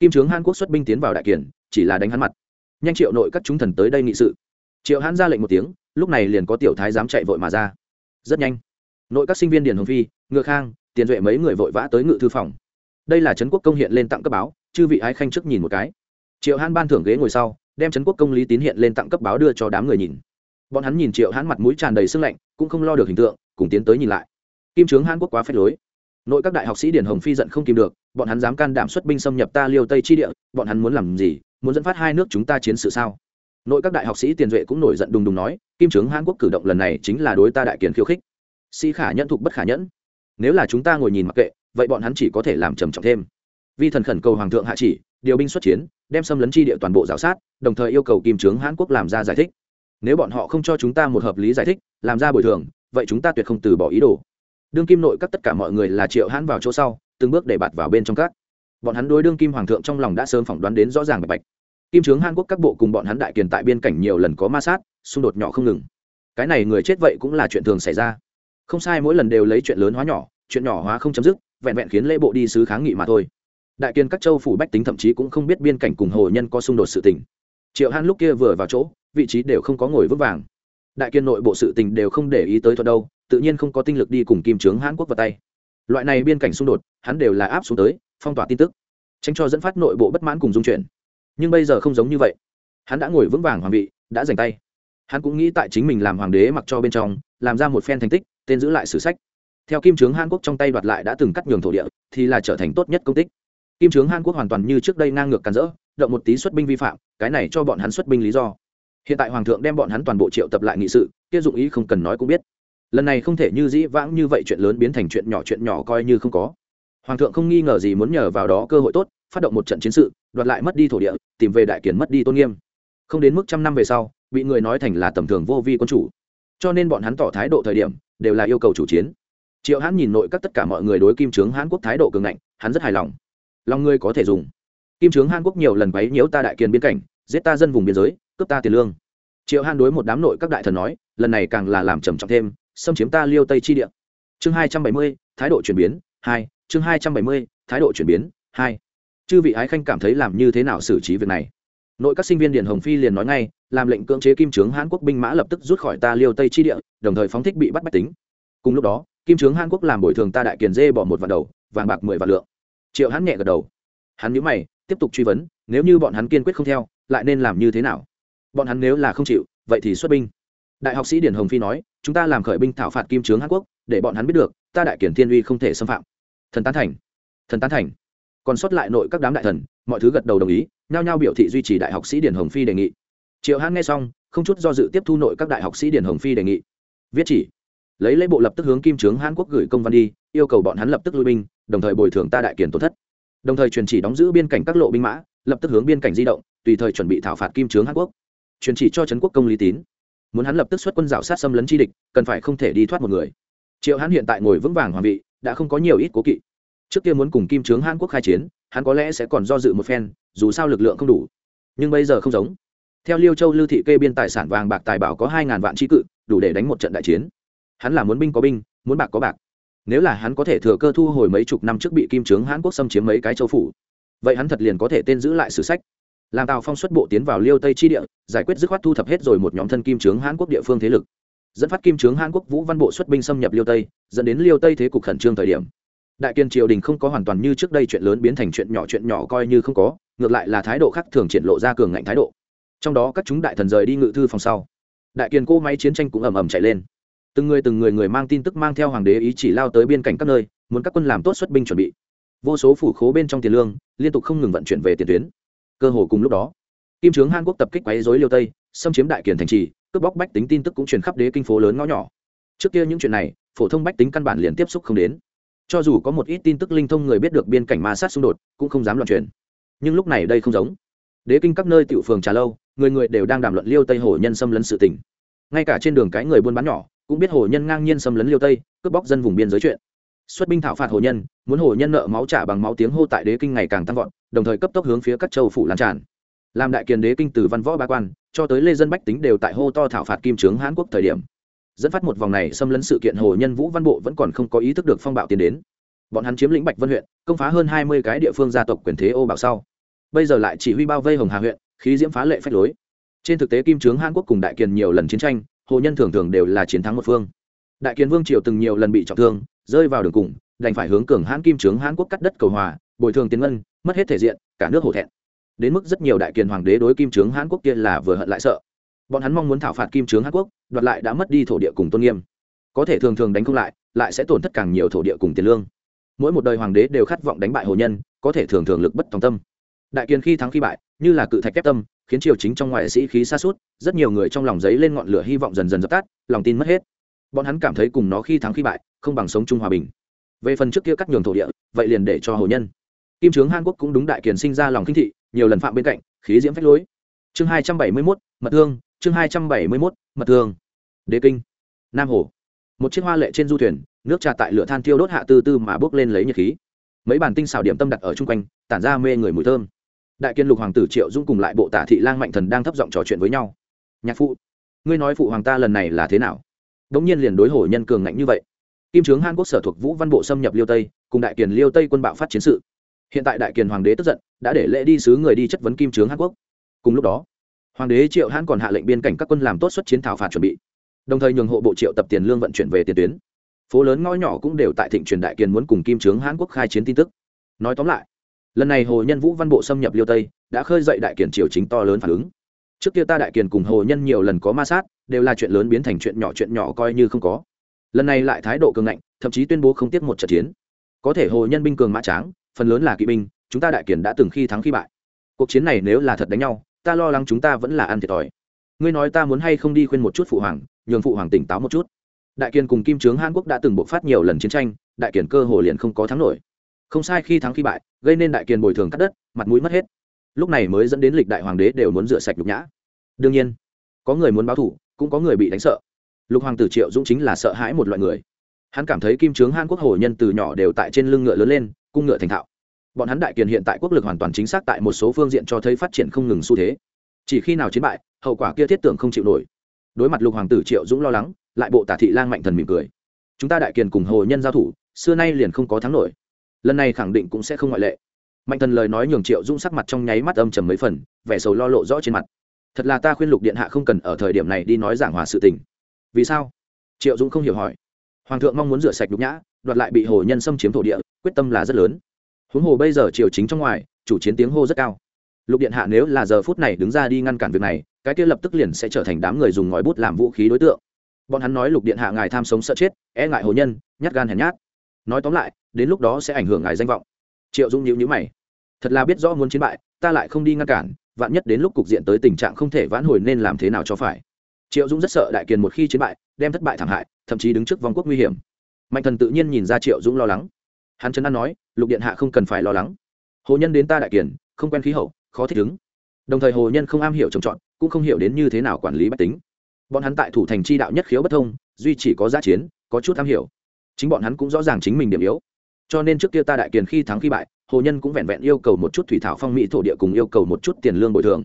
Kim trướng hãn quốc xuất binh tiến vào đại kiển, chỉ là đánh hắn mặt. Nhanh triệu nội các chúng thần tới đây nghị sự. Triệu hãn ra lệnh một tiếng, lúc này liền có tiểu thái dám chạy vội mà ra. Rất nhanh. Nội các sinh viên điền hồng phi, ngựa khang, tiền duệ mấy người vội vã tới ngự thư phòng. Đây là trấn quốc công hiện lên tặng cấp báo chư vị ái khanh trước nhìn một cái. Triệu hãn ban thưởng ghế ngồi sau, đem trấn quốc công lý tín hiện lên tặng cấp báo đưa cho đám người nhìn. Bọn hắn nhìn triệu hãn mặt mũi tràn đầy sưng lạnh, cũng không lo được hình tượng, cùng tiến tới nhìn lại. Kim trướng hán quốc quá phép lối. Nội các đại học sĩ điển hồng phi giận không kìm được, bọn hắn dám can đảm xuất binh xâm nhập ta liêu tây chi địa, bọn hắn muốn làm gì, muốn dẫn phát hai nước chúng ta chiến sự sao? Nội các đại học sĩ tiền duệ cũng nổi giận đùng đùng nói, kim trướng hán quốc cử động lần này chính là đối ta đại kiến khiêu khích. Sĩ khả nhẫn thục bất khả nhẫn. Nếu là chúng ta ngồi nhìn mặc kệ, vậy bọn hắn chỉ có thể làm trầm trọng thêm vi thần khẩn cầu hoàng thượng hạ chỉ, điều binh xuất chiến, đem xâm lấn chi địa toàn bộ giáo sát, đồng thời yêu cầu kim trướng hãn quốc làm ra giải thích. Nếu bọn họ không cho chúng ta một hợp lý giải thích, làm ra bồi thường, vậy chúng ta tuyệt không từ bỏ ý đồ. Đương kim nội các tất cả mọi người là triệu hãn vào chỗ sau, từng bước để bạt vào bên trong các. Bọn hắn đối đương kim hoàng thượng trong lòng đã sớm phỏng đoán đến rõ ràng bạch bạch. Kim trướng hàn quốc các bộ cùng bọn hắn đại kiền tại biên cảnh nhiều lần có ma sát, xung đột nhỏ không ngừng. Cái này người chết vậy cũng là chuyện thường xảy ra. Không sai, mỗi lần đều lấy chuyện lớn hóa nhỏ, chuyện nhỏ hóa không chấm dứt, vẹn vẹn khiến lễ bộ đi sứ kháng nghị mà thôi đại kiên các châu phủ bách tính thậm chí cũng không biết biên cảnh cùng hồ nhân có xung đột sự tình. Triệu hãn lúc kia vừa vào chỗ, vị trí đều không có ngồi vững vàng. Đại kiên nội bộ sự tình đều không để ý tới thuật đâu, tự nhiên không có tinh lực đi cùng kim trướng hãn quốc vào tay. Loại này biên cảnh xung đột, hắn đều là áp xuống tới, phong tỏa tin tức. Tránh cho dẫn phát nội bộ bất mãn cùng dung chuyển. Nhưng bây giờ không giống như vậy. Hắn đã ngồi vững vàng hoàng vị, đã giành tay. Hắn cũng nghĩ tại chính mình làm hoàng đế mặc cho bên trong, làm ra một phen thành tích, tên giữ lại sử sách. Theo kim trướng hàn quốc trong tay đoạt lại đã từng cắt nhường thổ địa, thì là trở thành tốt nhất công tích kim trướng hàn quốc hoàn toàn như trước đây ngang ngược càn rỡ, động một tí xuất binh vi phạm, cái này cho bọn hắn xuất binh lý do. Hiện tại hoàng thượng đem bọn hắn toàn bộ triệu tập lại nghị sự, kia dụng ý không cần nói cũng biết. Lần này không thể như dĩ vãng như vậy chuyện lớn biến thành chuyện nhỏ chuyện nhỏ coi như không có. Hoàng thượng không nghi ngờ gì muốn nhờ vào đó cơ hội tốt, phát động một trận chiến sự, đoạt lại mất đi thổ địa, tìm về đại kiến mất đi tôn nghiêm. Không đến mức trăm năm về sau, bị người nói thành là tầm thường vô vi quân chủ. Cho nên bọn hắn tỏ thái độ thời điểm, đều là yêu cầu chủ chiến. Triệu hãn nhìn nội các tất cả mọi người đối kim trướng hãn quốc thái độ cường ngạnh, hắn rất hài lòng lòng ngươi có thể dùng. Kim trướng hàn quốc nhiều lần quấy nhiễu ta đại kiền biên cảnh, giết ta dân vùng biên giới, cướp ta tiền lương. Triệu hàn đối một đám nội các đại thần nói, lần này càng là làm trầm trọng thêm, xâm chiếm ta liêu tây chi địa. Chương hai trăm bảy mươi, thái độ chuyển biến, hai, chương hai trăm bảy mươi, thái độ chuyển biến, hai. Chư vị ái khanh cảm thấy làm như thế nào xử trí việc này? Nội các sinh viên Điền hồng phi liền nói ngay, làm lệnh cưỡng chế kim trướng hàn quốc binh mã lập tức rút khỏi ta liêu tây chi địa, đồng thời phóng thích bị bắt bách tính. Cùng lúc đó, kim trướng hàn quốc làm bồi thường ta đại kiền dê bỏ một vạn đầu, vàng bạc mười vạn lượng triệu hắn nhẹ gật đầu. Hắn nhớ mày, tiếp tục truy vấn, nếu như bọn hắn kiên quyết không theo, lại nên làm như thế nào? Bọn hắn nếu là không chịu, vậy thì xuất binh. Đại học sĩ điển hồng phi nói, chúng ta làm khởi binh thảo phạt kim trướng hàn quốc, để bọn hắn biết được, ta đại kiển thiên uy không thể xâm phạm. Thần tán thành. Thần tán thành. Còn sót lại nội các đám đại thần, mọi thứ gật đầu đồng ý, nhao nhao biểu thị duy trì đại học sĩ điển hồng phi đề nghị. Triệu hãn nghe xong, không chút do dự tiếp thu nội các đại học sĩ điển hồng phi đề nghị. Viết chỉ. Lấy lễ bộ lập tức hướng kim trướng hàn quốc gửi công văn đi, yêu cầu bọn hắn lập tức lui binh đồng thời bồi thường ta đại kiền tổn thất. Đồng thời truyền chỉ đóng giữ biên cảnh các lộ binh mã, lập tức hướng biên cảnh di động, tùy thời chuẩn bị thảo phạt kim trướng hàn quốc. Truyền chỉ cho trấn quốc công lý tín. Muốn hắn lập tức xuất quân rào sát xâm lấn chi địch, cần phải không thể đi thoát một người. Triệu hắn hiện tại ngồi vững vàng hoàng vị, đã không có nhiều ít cố kỵ. Trước kia muốn cùng kim trướng hàn quốc khai chiến, hắn có lẽ sẽ còn do dự một phen, dù sao lực lượng không đủ. Nhưng bây giờ không giống. Theo liêu châu lưu thị kê biên tài sản vàng bạc tài bảo có hai ngàn vạn tri cự, đủ để đánh một trận đại chiến. Hắn là muốn binh có binh, muốn bạc có bạc nếu là hắn có thể thừa cơ thu hồi mấy chục năm trước bị kim trướng hãn quốc xâm chiếm mấy cái châu phủ, vậy hắn thật liền có thể tên giữ lại sử sách. Làm tào phong xuất bộ tiến vào liêu tây chi địa, giải quyết dứt khoát thu thập hết rồi một nhóm thân kim trướng hãn quốc địa phương thế lực. Dẫn phát kim trướng hãn quốc vũ văn bộ xuất binh xâm nhập liêu tây, dẫn đến liêu tây thế cục khẩn trương thời điểm. Đại kiên triều đình không có hoàn toàn như trước đây chuyện lớn biến thành chuyện nhỏ chuyện nhỏ coi như không có, ngược lại là thái độ khác thường triển lộ ra cường ngạnh thái độ. Trong đó các chúng đại thần rời đi ngự thư phòng sau. Đại kiên cô máy chiến tranh cũng ầm ầm chạy lên từng người từng người người mang tin tức mang theo hoàng đế ý chỉ lao tới biên cảnh các nơi, muốn các quân làm tốt xuất binh chuẩn bị. Vô số phủ khố bên trong tiền lương, liên tục không ngừng vận chuyển về tiền tuyến. Cơ hồ cùng lúc đó, kim trướng hàn quốc tập kích quấy dối liêu tây, xâm chiếm đại kiển thành trì, cướp bóc bách tính tin tức cũng truyền khắp đế kinh phố lớn ngõ nhỏ. Trước kia những chuyện này, phổ thông bách tính căn bản liền tiếp xúc không đến. Cho dù có một ít tin tức linh thông người biết được biên cảnh ma sát xung đột, cũng không dám loạn truyền. Nhưng lúc này đây không giống. Đế kinh các nơi tiểu phường trà lâu, người người đều đang đàm luận liêu tây hồ nhân xâm lấn sự tình. Ngay cả trên đường cái người buôn bán nhỏ cũng biết hồ nhân ngang nhiên xâm lấn liêu tây, cướp bóc dân vùng biên giới chuyện. Xuất binh thảo phạt hồ nhân, muốn hồ nhân nợ máu trả bằng máu tiếng hô tại đế kinh ngày càng tăng vọt, đồng thời cấp tốc hướng phía các châu phủ lan tràn. Làm đại kiền đế kinh từ văn võ ba quan, cho tới lê dân bách tính đều tại hô to thảo phạt kim trướng hán quốc thời điểm. Dẫn phát một vòng này xâm lấn sự kiện hồ nhân vũ văn bộ vẫn còn không có ý thức được phong bạo tiến đến. Bọn hắn chiếm lĩnh bạch vân huyện, công phá hơn hai mươi cái địa phương gia tộc quyền thế ô bảo sau. Bây giờ lại chỉ huy bao vây hồng hà huyện, khí diễm phá lệ phách lối. Trên thực tế kim trướng hàn quốc cùng đại kiền nhiều lần chiến tranh hồ nhân thường thường đều là chiến thắng một phương. Đại kiến vương triều từng nhiều lần bị trọng thương, rơi vào đường cùng, đành phải hướng cường hãn kim trướng hãn quốc cắt đất cầu hòa, bồi thường tiền ngân, mất hết thể diện, cả nước hổ thẹn. Đến mức rất nhiều đại kiền hoàng đế đối kim trướng hãn quốc kia là vừa hận lại sợ. Bọn hắn mong muốn thảo phạt kim trướng hãn quốc, đoạt lại đã mất đi thổ địa cùng tôn nghiêm. Có thể thường thường đánh không lại lại sẽ tổn thất càng nhiều thổ địa cùng tiền lương. Mỗi một đời hoàng đế đều khát vọng đánh bại hồ nhân, có thể thường thường lực bất tòng tâm. Đại kiền khi thắng khi bại, như là cự thạch kép tâm khiến triều chính trong ngoại sĩ khí xa suốt, rất nhiều người trong lòng giấy lên ngọn lửa hy vọng dần dần dập tắt, lòng tin mất hết. Bọn hắn cảm thấy cùng nó khi thắng khi bại, không bằng sống chung hòa bình. Về phần trước kia cắt nhường thổ địa, vậy liền để cho hồ nhân. Kim trướng hàn quốc cũng đúng đại kiền sinh ra lòng kinh thị, nhiều lần phạm bên cạnh, khí diễm phách lối. Chương hai trăm bảy mươi mốt, mật thương, chương hai trăm bảy mươi mốt, mật thương. Đế kinh. Nam hồ. Một chiếc hoa lệ trên du thuyền, nước trà tại lửa than thiêu đốt hạ tư tư mà bốc lên lấy nhiệt khí. Mấy bản tinh xào điểm tâm đặt ở chung quanh, tản ra mê người mùi thơm đại kiên lục hoàng tử triệu dung cùng lại bộ tả thị lang mạnh thần đang thấp giọng trò chuyện với nhau. Nhạc phụ, ngươi nói phụ hoàng ta lần này là thế nào? Đống nhiên liền đối hổ nhân cường ngạnh như vậy. Kim trướng hàn quốc sở thuộc vũ văn bộ xâm nhập liêu tây, cùng đại kiền liêu tây quân bạo phát chiến sự. Hiện tại đại kiền hoàng đế tức giận, đã để lễ đi sứ người đi chất vấn kim trướng hàn quốc. Cùng lúc đó, hoàng đế triệu hãn còn hạ lệnh biên cảnh các quân làm tốt xuất chiến thảo phạt chuẩn bị. Đồng thời nhường hộ bộ triệu tập tiền lương vận chuyển về tiền tuyến. Phố lớn ngõ nhỏ cũng đều tại thịnh truyền đại kiền muốn cùng kim trướng hàn quốc khai chiến tin tức. Nói tóm lại lần này hồ nhân vũ văn bộ xâm nhập liêu tây, đã khơi dậy đại kiền triều chính to lớn phản ứng. Trước kia ta đại kiền cùng hồ nhân nhiều lần có ma sát, đều là chuyện lớn biến thành chuyện nhỏ chuyện nhỏ coi như không có. Lần này lại thái độ cường ngạnh, thậm chí tuyên bố không tiếp một trận chiến. Có thể hồ nhân binh cường mã tráng, phần lớn là kỵ binh, chúng ta đại kiền đã từng khi thắng khi bại. Cuộc chiến này nếu là thật đánh nhau, ta lo lắng chúng ta vẫn là ăn thiệt thòi. Ngươi nói ta muốn hay không đi khuyên một chút phụ hoàng, nhường phụ hoàng tỉnh táo một chút. Đại kiền cùng kim trướng hàn quốc đã từng bộc phát nhiều lần chiến tranh, đại kiền cơ hồ liền không có thắng nổi không sai, khi thắng khi bại, gây nên đại kiền bồi thường cắt đất, mặt mũi mất hết. Lúc này mới dẫn đến lịch đại hoàng đế đều muốn rửa sạch nhục nhã. Đương nhiên, có người muốn báo thủ, cũng có người bị đánh sợ. Lục hoàng tử triệu dũng chính là sợ hãi một loại người. Hắn cảm thấy kim trướng hàn quốc hồ nhân từ nhỏ đều tại trên lưng ngựa lớn lên, cung ngựa thành thạo. Bọn hắn đại kiền hiện tại quốc lực hoàn toàn chính xác tại một số phương diện cho thấy phát triển không ngừng xu thế. Chỉ khi nào chiến bại, hậu quả kia thiết tưởng không chịu nổi. Đối mặt lục hoàng tử triệu dũng lo lắng, lại bộ tả thị lang mạnh thần mỉm cười. Chúng ta đại kiền cùng hồ nhân giao thủ, xưa nay liền không có thắng nổi lần này khẳng định cũng sẽ không ngoại lệ. Mạnh thần lời nói nhường triệu dũng sắc mặt trong nháy mắt âm trầm mấy phần, vẻ sầu lo lộ rõ trên mặt. Thật là ta khuyên lục điện hạ không cần ở thời điểm này đi nói giảng hòa sự tình. Vì sao? Triệu dũng không hiểu hỏi. Hoàng thượng mong muốn rửa sạch nhục nhã, đoạt lại bị hồ nhân xâm chiếm thổ địa, quyết tâm là rất lớn. Huống hồ bây giờ triều chính trong ngoài, chủ chiến tiếng hô rất cao. Lục điện hạ nếu là giờ phút này đứng ra đi ngăn cản việc này, cái kia lập tức liền sẽ trở thành đám người dùng ngòi bút làm vũ khí đối tượng. Bọn hắn nói lục điện hạ ngài tham sống sợ chết e ngại hồ nhân, nhát gan hèn nhát nói tóm lại, đến lúc đó sẽ ảnh hưởng ngài danh vọng. Triệu dung nhịu nhữ mày. Thật là biết rõ muốn chiến bại, ta lại không đi ngăn cản, vạn nhất đến lúc cục diện tới tình trạng không thể vãn hồi nên làm thế nào cho phải. Triệu dũng rất sợ đại kiền một khi chiến bại, đem thất bại thảm hại, thậm chí đứng trước vong quốc nguy hiểm. Mạnh thần tự nhiên nhìn ra triệu dũng lo lắng. Hắn trấn an nói, lục điện hạ không cần phải lo lắng. Hồ nhân đến ta đại kiền, không quen khí hậu, khó thích ứng. Đồng thời hồ nhân không am hiểu trồng trọt, cũng không hiểu đến như thế nào quản lý bách tính. Bọn hắn tại thủ thành chi đạo nhất khiếu bất thông, duy chỉ có giá chiến, có chút am hiểu chính bọn hắn cũng rõ ràng chính mình điểm yếu. Cho nên trước kia ta đại kiền khi thắng khi bại, hồ nhân cũng vẹn vẹn yêu cầu một chút thủy thảo phong mỹ thổ địa cùng yêu cầu một chút tiền lương bồi thường.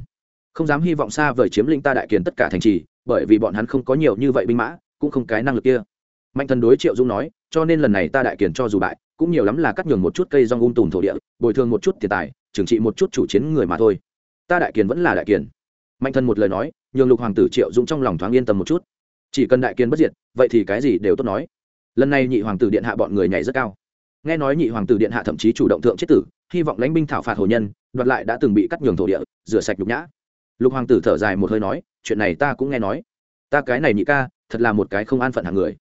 Không dám hy vọng xa vời chiếm lĩnh ta đại kiền tất cả thành trì, bởi vì bọn hắn không có nhiều như vậy binh mã, cũng không cái năng lực kia. Mạnh thần đối triệu dung nói, cho nên lần này ta đại kiền cho dù bại, cũng nhiều lắm là cắt nhường một chút cây rong ung tùm thổ địa, bồi thường một chút tiền tài, trừng trị một chút chủ chiến người mà thôi. Ta đại kiền vẫn là đại kiền. Mạnh thần một lời nói, nhường lục hoàng tử triệu dung trong lòng thoáng yên tâm một chút. Chỉ cần đại kiền bất diệt, vậy thì cái gì đều tốt nói lần này nhị hoàng tử điện hạ bọn người nhảy rất cao. Nghe nói nhị hoàng tử điện hạ thậm chí chủ động thượng chết tử, hy vọng lãnh binh thảo phạt hồ nhân, đoạt lại đã từng bị cắt nhường thổ địa, rửa sạch nhục nhã. Lục hoàng tử thở dài một hơi nói, chuyện này ta cũng nghe nói. Ta cái này nhị ca, thật là một cái không an phận hàng người.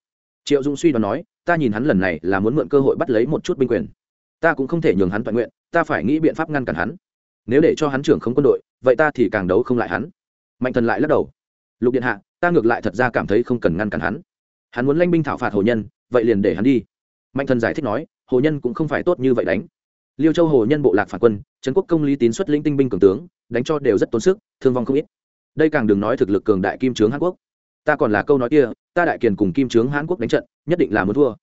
Triệu dũng suy đoán nói, ta nhìn hắn lần này là muốn mượn cơ hội bắt lấy một chút binh quyền. Ta cũng không thể nhường hắn toàn nguyện, ta phải nghĩ biện pháp ngăn cản hắn. Nếu để cho hắn trưởng không quân đội, vậy ta thì càng đấu không lại hắn. Mạnh thần lại lắc đầu. Lục điện hạ, ta ngược lại thật ra cảm thấy không cần ngăn cản hắn. Hắn muốn lanh binh thảo phạt hồ nhân vậy liền để hắn đi. Mạnh thần giải thích nói, hồ nhân cũng không phải tốt như vậy đánh. Liêu châu hồ nhân bộ lạc phản quân, trấn quốc công lý tín xuất lĩnh tinh binh cường tướng, đánh cho đều rất tốn sức, thương vong không ít. Đây càng đừng nói thực lực cường đại kim trướng hàn quốc. Ta còn là câu nói kia, ta đại kiền cùng kim trướng hàn quốc đánh trận, nhất định là muốn thua.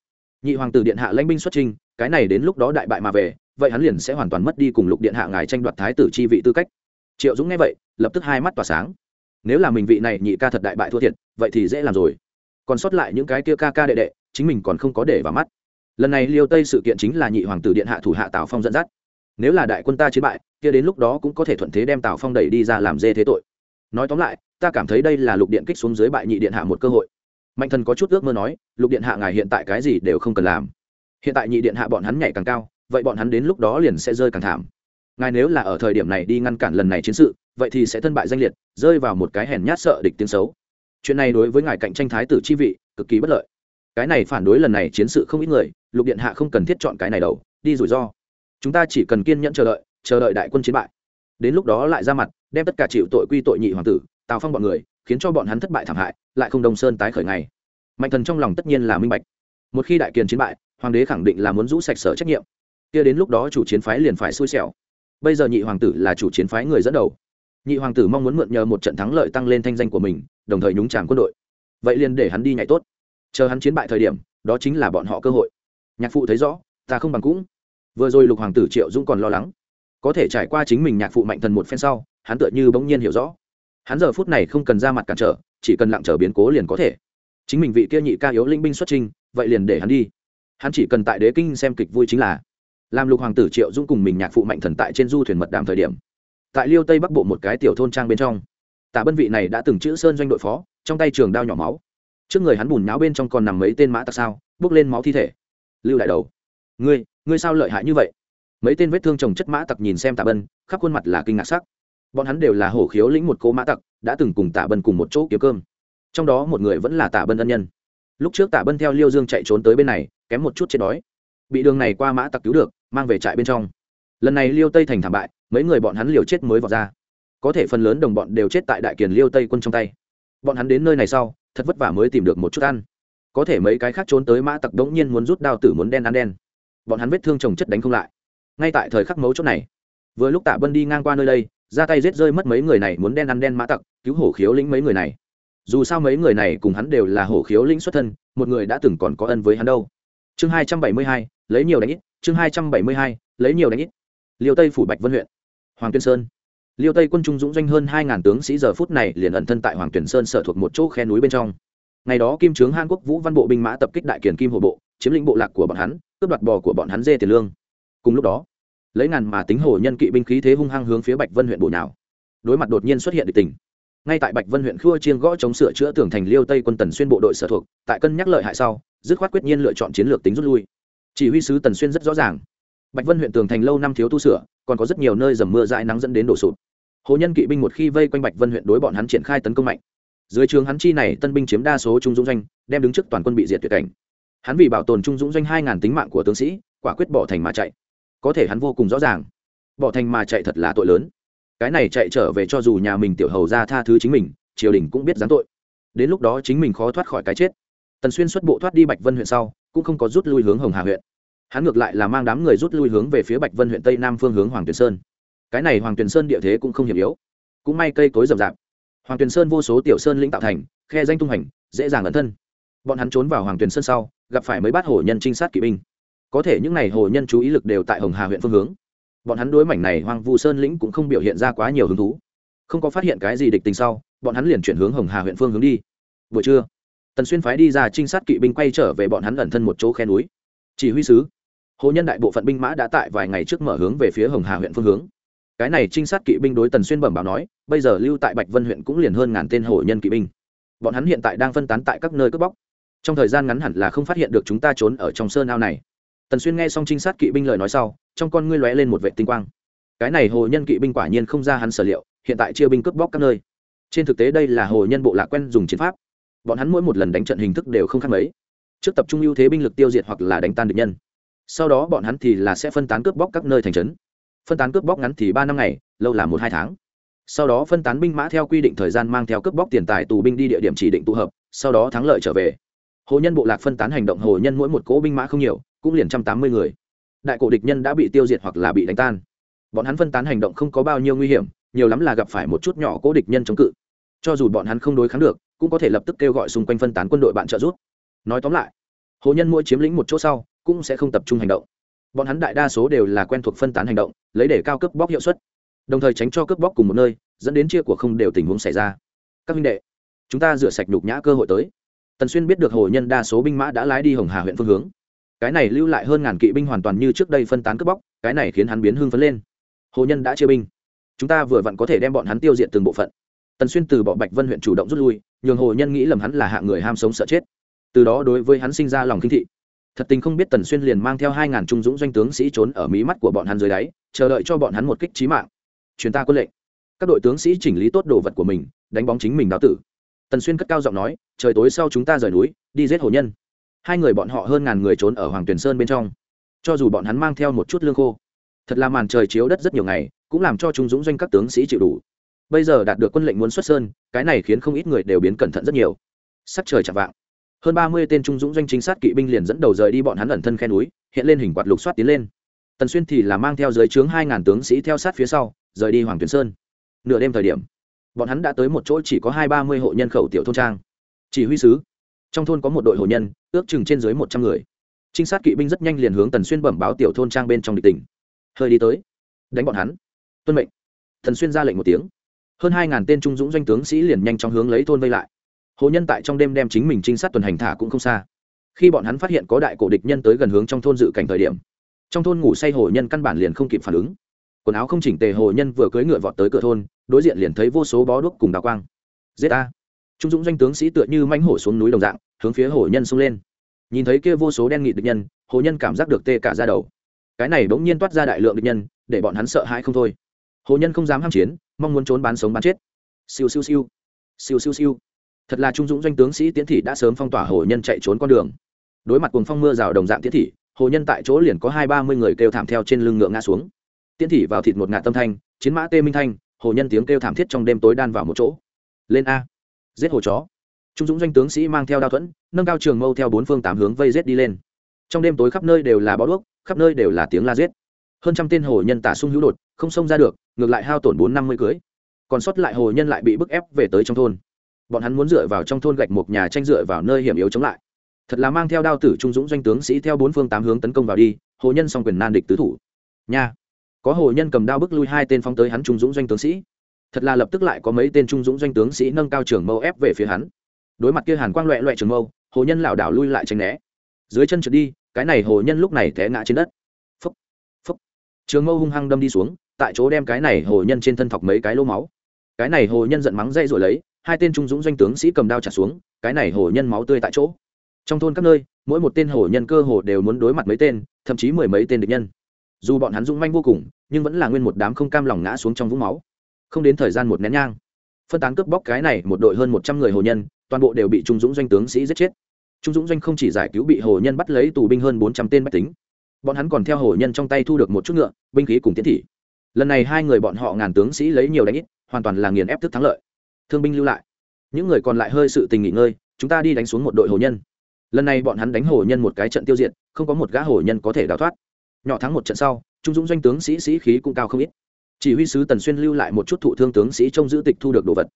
Nhị hoàng tử điện hạ lãnh binh xuất trình, cái này đến lúc đó đại bại mà về, vậy hắn liền sẽ hoàn toàn mất đi cùng lục điện hạ ngài tranh đoạt thái tử chi vị tư cách. Triệu dũng nghe vậy, lập tức hai mắt tỏa sáng. Nếu là mình vị này nhị ca thật đại bại thua thiệt, vậy thì dễ làm rồi. Còn sót lại những cái kia ca ca đệ đệ chính mình còn không có để vào mắt. Lần này liêu tây sự kiện chính là nhị hoàng tử điện hạ thủ hạ tào phong dẫn dắt. Nếu là đại quân ta chiến bại, kia đến lúc đó cũng có thể thuận thế đem tào phong đẩy đi ra làm dê thế tội. Nói tóm lại, ta cảm thấy đây là lục điện kích xuống dưới bại nhị điện hạ một cơ hội. Mạnh thần có chút ước mơ nói, lục điện hạ ngài hiện tại cái gì đều không cần làm. Hiện tại nhị điện hạ bọn hắn nhảy càng cao, vậy bọn hắn đến lúc đó liền sẽ rơi càng thảm. Ngài nếu là ở thời điểm này đi ngăn cản lần này chiến sự, vậy thì sẽ thân bại danh liệt, rơi vào một cái hèn nhát sợ địch tiếng xấu. Chuyện này đối với ngài cạnh tranh thái tử chi vị cực kỳ bất lợi cái này phản đối lần này chiến sự không ít người, lục điện hạ không cần thiết chọn cái này đầu đi rủi ro. Chúng ta chỉ cần kiên nhẫn chờ đợi chờ đợi đại quân chiến bại. Đến lúc đó lại ra mặt, đem tất cả chịu tội quy tội nhị hoàng tử, tào phong bọn người, khiến cho bọn hắn thất bại thảm hại, lại không đông sơn tái khởi ngày mạnh thần trong lòng tất nhiên là minh bạch. Một khi đại kiền chiến bại, hoàng đế khẳng định là muốn rũ sạch sở trách nhiệm. Kia đến lúc đó chủ chiến phái liền phải xui xẻo. Bây giờ nhị hoàng tử là chủ chiến phái người dẫn đầu. Nhị hoàng tử mong muốn mượn nhờ một trận thắng lợi tăng lên thanh danh của mình, đồng thời nhúng chàm quân đội. Vậy liền để hắn đi nhảy tốt chờ hắn chiến bại thời điểm, đó chính là bọn họ cơ hội. Nhạc phụ thấy rõ, ta không bằng cũng. Vừa rồi lục hoàng tử triệu dũng còn lo lắng. Có thể trải qua chính mình nhạc phụ mạnh thần một phen sau, hắn tựa như bỗng nhiên hiểu rõ. Hắn giờ phút này không cần ra mặt cản trở, chỉ cần lặng trở biến cố liền có thể. Chính mình vị kia nhị ca yếu linh binh xuất trình vậy liền để hắn đi. Hắn chỉ cần tại đế kinh xem kịch vui chính là. Làm lục hoàng tử triệu dũng cùng mình nhạc phụ mạnh thần tại trên du thuyền mật đàm thời điểm, tại liêu tây bắc bộ một cái tiểu thôn trang bên trong, tạ bân vị này đã từng chữ sơn doanh đội phó, trong tay trường đao nhỏ máu trước người hắn bùn nháo bên trong còn nằm mấy tên mã tặc sao, bước lên máu thi thể. Lưu đại đầu, ngươi ngươi sao lợi hại như vậy? Mấy tên vết thương chồng chất mã tặc nhìn xem tạ bân, khắp khuôn mặt là kinh ngạc sắc. Bọn hắn đều là hổ khiếu lĩnh một cố mã tặc, đã từng cùng tạ bân cùng một chỗ kiếm cơm. Trong đó một người vẫn là tạ bân ân nhân. Lúc trước tạ bân theo liêu dương chạy trốn tới bên này, kém một chút chết đói. Bị đường này qua mã tặc cứu được, mang về trại bên trong. Lần này liêu tây thành thảm bại, mấy người bọn hắn liều chết mới vào ra. Có thể phần lớn đồng bọn đều chết tại đại kiền liêu tây quân trong tay. Bọn hắn đến nơi này sau thật vất vả mới tìm được một chút ăn. Có thể mấy cái khác trốn tới mã tặc đống nhiên muốn rút đao tử muốn đen ăn đen. Bọn hắn vết thương trồng chất đánh không lại. Ngay tại thời khắc mấu chốt này, vừa lúc tạ bân đi ngang qua nơi đây, ra tay giết rơi mất mấy người này muốn đen ăn đen mã tặc, cứu hổ khiếu lĩnh mấy người này. Dù sao mấy người này cùng hắn đều là hổ khiếu lĩnh xuất thân, một người đã từng còn có ân với hắn đâu. Chương hai trăm bảy mươi hai, lấy nhiều đánh ít, chương hai trăm bảy mươi hai, lấy nhiều đánh ít. Liêu tây phủ bạch vân huyện, hoàng tuyên sơn liêu tây quân trung dũng doanh hơn hai ngàn tướng sĩ giờ phút này liền ẩn thân tại hoàng tuyển sơn sở thuộc một chỗ khe núi bên trong. Ngày đó kim trướng hàn quốc vũ văn bộ binh mã tập kích đại kiển kim hồ bộ, chiếm lĩnh bộ lạc của bọn hắn, cướp đoạt bò của bọn hắn dê tiền lương. Cùng lúc đó, lấy ngàn mà tính hồ nhân kỵ binh khí thế hung hăng hướng phía bạch vân huyện bộ nào đối mặt đột nhiên xuất hiện địch tình, ngay tại bạch vân huyện khua chiên gõ chống sửa chữa tường thành liêu tây quân tần xuyên bộ đội sở thuộc, tại cân nhắc lợi hại sau, dứt khoát quyết nhiên lựa chọn chiến lược tính rút lui. Chỉ huy sứ tần xuyên rất rõ ràng, bạch vân huyện tường thành lâu năm thiếu tu sửa, còn có rất nhiều nơi dầm mưa dãi nắng dẫn đến đổ sụp hồ nhân kỵ binh một khi vây quanh bạch vân huyện đối bọn hắn triển khai tấn công mạnh. Dưới trường hắn chi này tân binh chiếm đa số trung dũng doanh, đem đứng trước toàn quân bị diệt tuyệt cảnh. Hắn vì bảo tồn trung dũng doanh hai ngàn tính mạng của tướng sĩ, quả quyết bỏ thành mà chạy. Có thể hắn vô cùng rõ ràng, bỏ thành mà chạy thật là tội lớn. Cái này chạy trở về cho dù nhà mình tiểu hầu ra tha thứ chính mình, triều đình cũng biết giáng tội. Đến lúc đó chính mình khó thoát khỏi cái chết. Tần xuyên xuất bộ thoát đi bạch vân huyện sau, cũng không có rút lui hướng hồng hà huyện. Hắn ngược lại là mang đám người rút lui hướng về phía bạch vân huyện tây nam phương hướng hoàng tuyền sơn cái này hoàng tuyền sơn địa thế cũng không hiểm yếu cũng may cây cối rậm rạp hoàng tuyền sơn vô số tiểu sơn lĩnh tạo thành khe danh tung hành dễ dàng ẩn thân bọn hắn trốn vào hoàng tuyền sơn sau gặp phải mấy bát hồ nhân trinh sát kỵ binh có thể những n à y hồ nhân chú ý lực đều tại hồng hà huyện phương hướng bọn hắn đối mảnh này hoàng vu sơn lĩnh cũng không biểu hiện ra quá nhiều hứng thú không có phát hiện cái gì địch tình sau bọn hắn liền chuyển hướng hồng hà huyện phương hướng đi buổi trưa tần xuyên phái đi ra trinh sát kỵ binh quay trở về bọn hắn ẩn thân một chỗ khe núi chỉ huy sứ hồ nhân đại bộ phận binh mã đã tại vài ngày trước mở hướng về phía hồng hà huyện phương hướng cái này trinh sát kỵ binh đối tần xuyên bẩm báo nói, bây giờ lưu tại bạch vân huyện cũng liền hơn ngàn tên hồ nhân kỵ binh. Bọn hắn hiện tại đang phân tán tại các nơi cướp bóc. Trong thời gian ngắn hẳn là không phát hiện được chúng ta trốn ở trong sơn ao này. Tần xuyên nghe xong trinh sát kỵ binh lời nói sau, trong con ngươi lóe lên một vệ tinh quang. Cái này hồ nhân kỵ binh quả nhiên không ra hắn sở liệu, hiện tại chia binh cướp bóc các nơi. Trên thực tế đây là hồ nhân bộ lạc quen dùng chiến pháp. Bọn hắn mỗi một lần đánh trận hình thức đều không khác mấy. Trước tập trung ưu thế binh lực tiêu diệt hoặc là đánh tan địch nhân. Sau đó bọn hắn thì là sẽ phân tán cướp bóc các nơi thành trấn phân tán cướp bóc ngắn thì ba năm ngày, lâu là một hai tháng. Sau đó phân tán binh mã theo quy định thời gian mang theo cướp bóc tiền tài tù binh đi địa điểm chỉ định tụ hợp, sau đó thắng lợi trở về. Hồ nhân bộ lạc phân tán hành động hồ nhân mỗi một cỗ binh mã không nhiều, cũng liền trăm tám mươi người. Đại cổ địch nhân đã bị tiêu diệt hoặc là bị đánh tan. Bọn hắn phân tán hành động không có bao nhiêu nguy hiểm, nhiều lắm là gặp phải một chút nhỏ cố địch nhân chống cự. Cho dù bọn hắn không đối kháng được, cũng có thể lập tức kêu gọi xung quanh phân tán quân đội bạn trợ giúp. Nói tóm lại, hồ nhân mỗi chiếm lĩnh một chỗ sau, cũng sẽ không tập trung hành động bọn hắn đại đa số đều là quen thuộc phân tán hành động, lấy để cao cướp bóc hiệu suất, đồng thời tránh cho cướp bóc cùng một nơi, dẫn đến chia của không đều tình huống xảy ra. Các minh đệ, chúng ta rửa sạch nhục nhã cơ hội tới. Tần xuyên biết được hồ nhân đa số binh mã đã lái đi hồng hà huyện phương hướng. Cái này lưu lại hơn ngàn kỵ binh hoàn toàn như trước đây phân tán cướp bóc, cái này khiến hắn biến hưng phấn lên. Hồ nhân đã chia binh. Chúng ta vừa vặn có thể đem bọn hắn tiêu diệt từng bộ phận. Tần xuyên từ bỏ bạch vân huyện chủ động rút lui, nhường hồ nhân nghĩ lầm hắn là hạng người ham sống sợ chết. Từ đó đối với hắn sinh ra lòng kinh thị thật tình không biết tần xuyên liền mang theo hai ngàn trung dũng doanh tướng sĩ trốn ở mí mắt của bọn hắn dưới đáy, chờ đợi cho bọn hắn một kích trí mạng. Chuyến ta quân lệnh. Các đội tướng sĩ chỉnh lý tốt đồ vật của mình, đánh bóng chính mình đáo tử. Tần xuyên cất cao giọng nói, trời tối sau chúng ta rời núi, đi giết hồ nhân. Hai người bọn họ hơn ngàn người trốn ở hoàng tuyền sơn bên trong. Cho dù bọn hắn mang theo một chút lương khô, thật là màn trời chiếu đất rất nhiều ngày, cũng làm cho trung dũng doanh các tướng sĩ chịu đủ. Bây giờ đạt được quân lệnh muốn xuất sơn, cái này khiến không ít người đều biến cẩn thận rất nhiều. Sắc trời chạm vạng hơn ba mươi tên trung dũng doanh chính sát kỵ binh liền dẫn đầu rời đi bọn hắn ẩn thân khe núi, hiện lên hình quạt lục soát tiến lên. Tần xuyên thì là mang theo dưới trướng hai ngàn tướng sĩ theo sát phía sau, rời đi hoàng tuyền sơn. Nửa đêm thời điểm, bọn hắn đã tới một chỗ chỉ có hai ba mươi hộ nhân khẩu tiểu thôn trang. Chỉ huy sứ, trong thôn có một đội hộ nhân, ước chừng trên dưới một trăm người. Trinh sát kỵ binh rất nhanh liền hướng tần xuyên bẩm báo tiểu thôn trang bên trong địch tỉnh. Hơi đi tới, đánh bọn hắn. Tuân mệnh. Thần xuyên ra lệnh một tiếng. Hơn hai ngàn tên trung dũng doanh tướng sĩ liền nhanh chóng hướng lấy thôn vây lại hồ nhân tại trong đêm đem chính mình trinh sát tuần hành thả cũng không xa. Khi bọn hắn phát hiện có đại cổ địch nhân tới gần hướng trong thôn dự cảnh thời điểm, trong thôn ngủ say hồ nhân căn bản liền không kịp phản ứng. Quần áo không chỉnh tề hồ nhân vừa cưỡi ngựa vọt tới cửa thôn, đối diện liền thấy vô số bó đuốc cùng đào quang. Giết a trung dũng doanh tướng sĩ tựa như manh hổ xuống núi đồng dạng, hướng phía hồ nhân xông lên. Nhìn thấy kia vô số đen nghị địch nhân, hồ nhân cảm giác được tê cả ra đầu. Cái này bỗng nhiên toát ra đại lượng địch nhân, để bọn hắn sợ hãi không thôi. Hồ nhân không dám ham chiến, mong muốn trốn bán sống bán chết. Siêu siêu siêu. Siêu siêu siêu thật là trung dũng doanh tướng sĩ tiến thị đã sớm phong tỏa hồ nhân chạy trốn con đường. Đối mặt cùng phong mưa rào đồng dạng tiến thị, hồ nhân tại chỗ liền có hai ba mươi người kêu thảm theo trên lưng ngựa ngã xuống. Tiến thị vào thịt một ngạ tâm thanh, chiến mã tê minh thanh, hồ nhân tiếng kêu thảm thiết trong đêm tối đan vào một chỗ. Lên a. Giết hồ chó. Trung dũng doanh tướng sĩ mang theo đao thuẫn, nâng cao trường mâu theo bốn phương tám hướng vây giết đi lên. Trong đêm tối khắp nơi đều là bó đuốc, khắp nơi đều là tiếng la giết. Hơn trăm tên hồ nhân tả sung hữu đột, không xông ra được, ngược lại hao tổn bốn năm mươi cưới. Còn sót lại hồ nhân lại bị bức ép về tới trong thôn bọn hắn muốn dựa vào trong thôn gạch một nhà tranh dựa vào nơi hiểm yếu chống lại. Thật là mang theo đao tử trung dũng doanh tướng sĩ theo bốn phương tám hướng tấn công vào đi, hồ nhân song quyền nan địch tứ thủ. Nha! Có hồ nhân cầm đao bức lui hai tên phóng tới hắn trung dũng doanh tướng sĩ. Thật là lập tức lại có mấy tên trung dũng doanh tướng sĩ nâng cao trường mâu ép về phía hắn. Đối mặt kia hàn quang loẹ loẹ trường mâu, hồ nhân lảo đảo lui lại tránh né. Dưới chân trượt đi, cái này hồ nhân lúc này té ngã trên đất. Phấp phấp trường mâu hung hăng đâm đi xuống, tại chỗ đem cái này hồ nhân trên thân thọc mấy cái lỗ máu. Cái này hồ nhân giận mắng dây rồi lấy hai tên trung dũng doanh tướng sĩ cầm đao trả xuống, cái này hồ nhân máu tươi tại chỗ. Trong thôn các nơi, mỗi một tên hồ nhân cơ hồ đều muốn đối mặt mấy tên, thậm chí mười mấy tên địch nhân. Dù bọn hắn dũng manh vô cùng, nhưng vẫn là nguyên một đám không cam lòng ngã xuống trong vũng máu. Không đến thời gian một nén nhang, phân tán cướp bóc cái này một đội hơn một trăm người hồ nhân, toàn bộ đều bị trung dũng doanh tướng sĩ giết chết. Trung dũng doanh không chỉ giải cứu bị hồ nhân bắt lấy tù binh hơn bốn trăm tên bách tính, bọn hắn còn theo hồ nhân trong tay thu được một chút ngựa, binh khí cùng tiến thị. Lần này hai người bọn họ ngàn tướng sĩ lấy nhiều đánh ít, hoàn toàn là nghiền ép thức thắng lợi thương binh lưu lại. Những người còn lại hơi sự tình nghỉ ngơi, chúng ta đi đánh xuống một đội hồ nhân. Lần này bọn hắn đánh hồ nhân một cái trận tiêu diệt, không có một gã hồ nhân có thể đào thoát. Nhỏ thắng một trận sau, trung dũng doanh tướng sĩ sĩ khí cũng cao không ít. Chỉ huy sứ tần xuyên lưu lại một chút thụ thương tướng sĩ trông giữ tịch thu được đồ vật.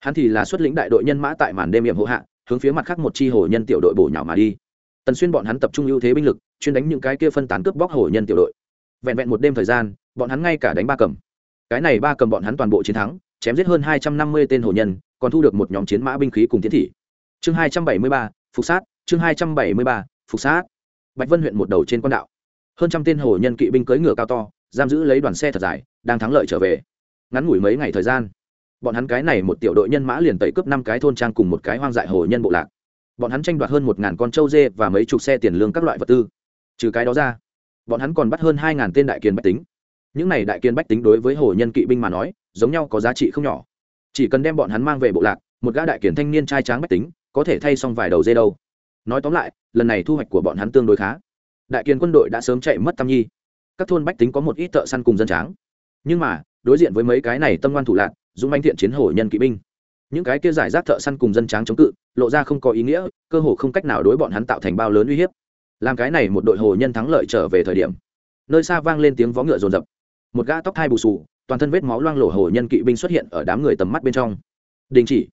Hắn thì là xuất lĩnh đại đội nhân mã tại màn đêm hiểm hộ hạ, hướng phía mặt khác một chi hồ nhân tiểu đội bổ nhào mà đi. Tần xuyên bọn hắn tập trung ưu thế binh lực, chuyên đánh những cái kia phân tán cướp bóc hồ nhân tiểu đội. Vẹn vẹn một đêm thời gian, bọn hắn ngay cả đánh ba cầm. Cái này ba cầm bọn hắn toàn bộ chiến thắng chém giết hơn hai trăm năm mươi tên hồ nhân, còn thu được một nhóm chiến mã binh khí cùng tiến thị. Chương hai trăm bảy mươi ba, phục sát. Chương hai trăm bảy mươi ba, phục sát. Bạch vân huyện một đầu trên quan đạo. Hơn trăm tên hồ nhân kỵ binh cưỡi ngựa cao to, giam giữ lấy đoàn xe thật dài, đang thắng lợi trở về. Ngắn ngủi mấy ngày thời gian, bọn hắn cái này một tiểu đội nhân mã liền tẩy cướp năm cái thôn trang cùng một cái hoang dại hồ nhân bộ lạc. Bọn hắn tranh đoạt hơn một ngàn con trâu dê và mấy chục xe tiền lương các loại vật tư. Trừ cái đó ra, bọn hắn còn bắt hơn hai ngàn tên đại kiền bách tính. Những này đại kiền bách tính đối với hồ nhân kỵ binh mà nói giống nhau có giá trị không nhỏ. Chỉ cần đem bọn hắn mang về bộ lạc, một gã đại kiền thanh niên trai tráng bách tính, có thể thay xong vài đầu dê đâu. Nói tóm lại, lần này thu hoạch của bọn hắn tương đối khá. Đại kiền quân đội đã sớm chạy mất tâm nhi. Các thôn bách tính có một ít thợ săn cùng dân tráng. Nhưng mà, đối diện với mấy cái này tâm ngoan thủ lạc, dũng manh thiện chiến hổ nhân kỵ binh. Những cái kia giải rác thợ săn cùng dân tráng chống cự, lộ ra không có ý nghĩa, cơ hồ không cách nào đối bọn hắn tạo thành bao lớn uy hiếp. Làm cái này một đội hồ nhân thắng lợi trở về thời điểm, nơi xa vang lên tiếng vó ngựa rồn rập một gã tóc hai bù sù toàn thân vết máu loang lổ hồ nhân kỵ binh xuất hiện ở đám người tầm mắt bên trong. Đình chỉ.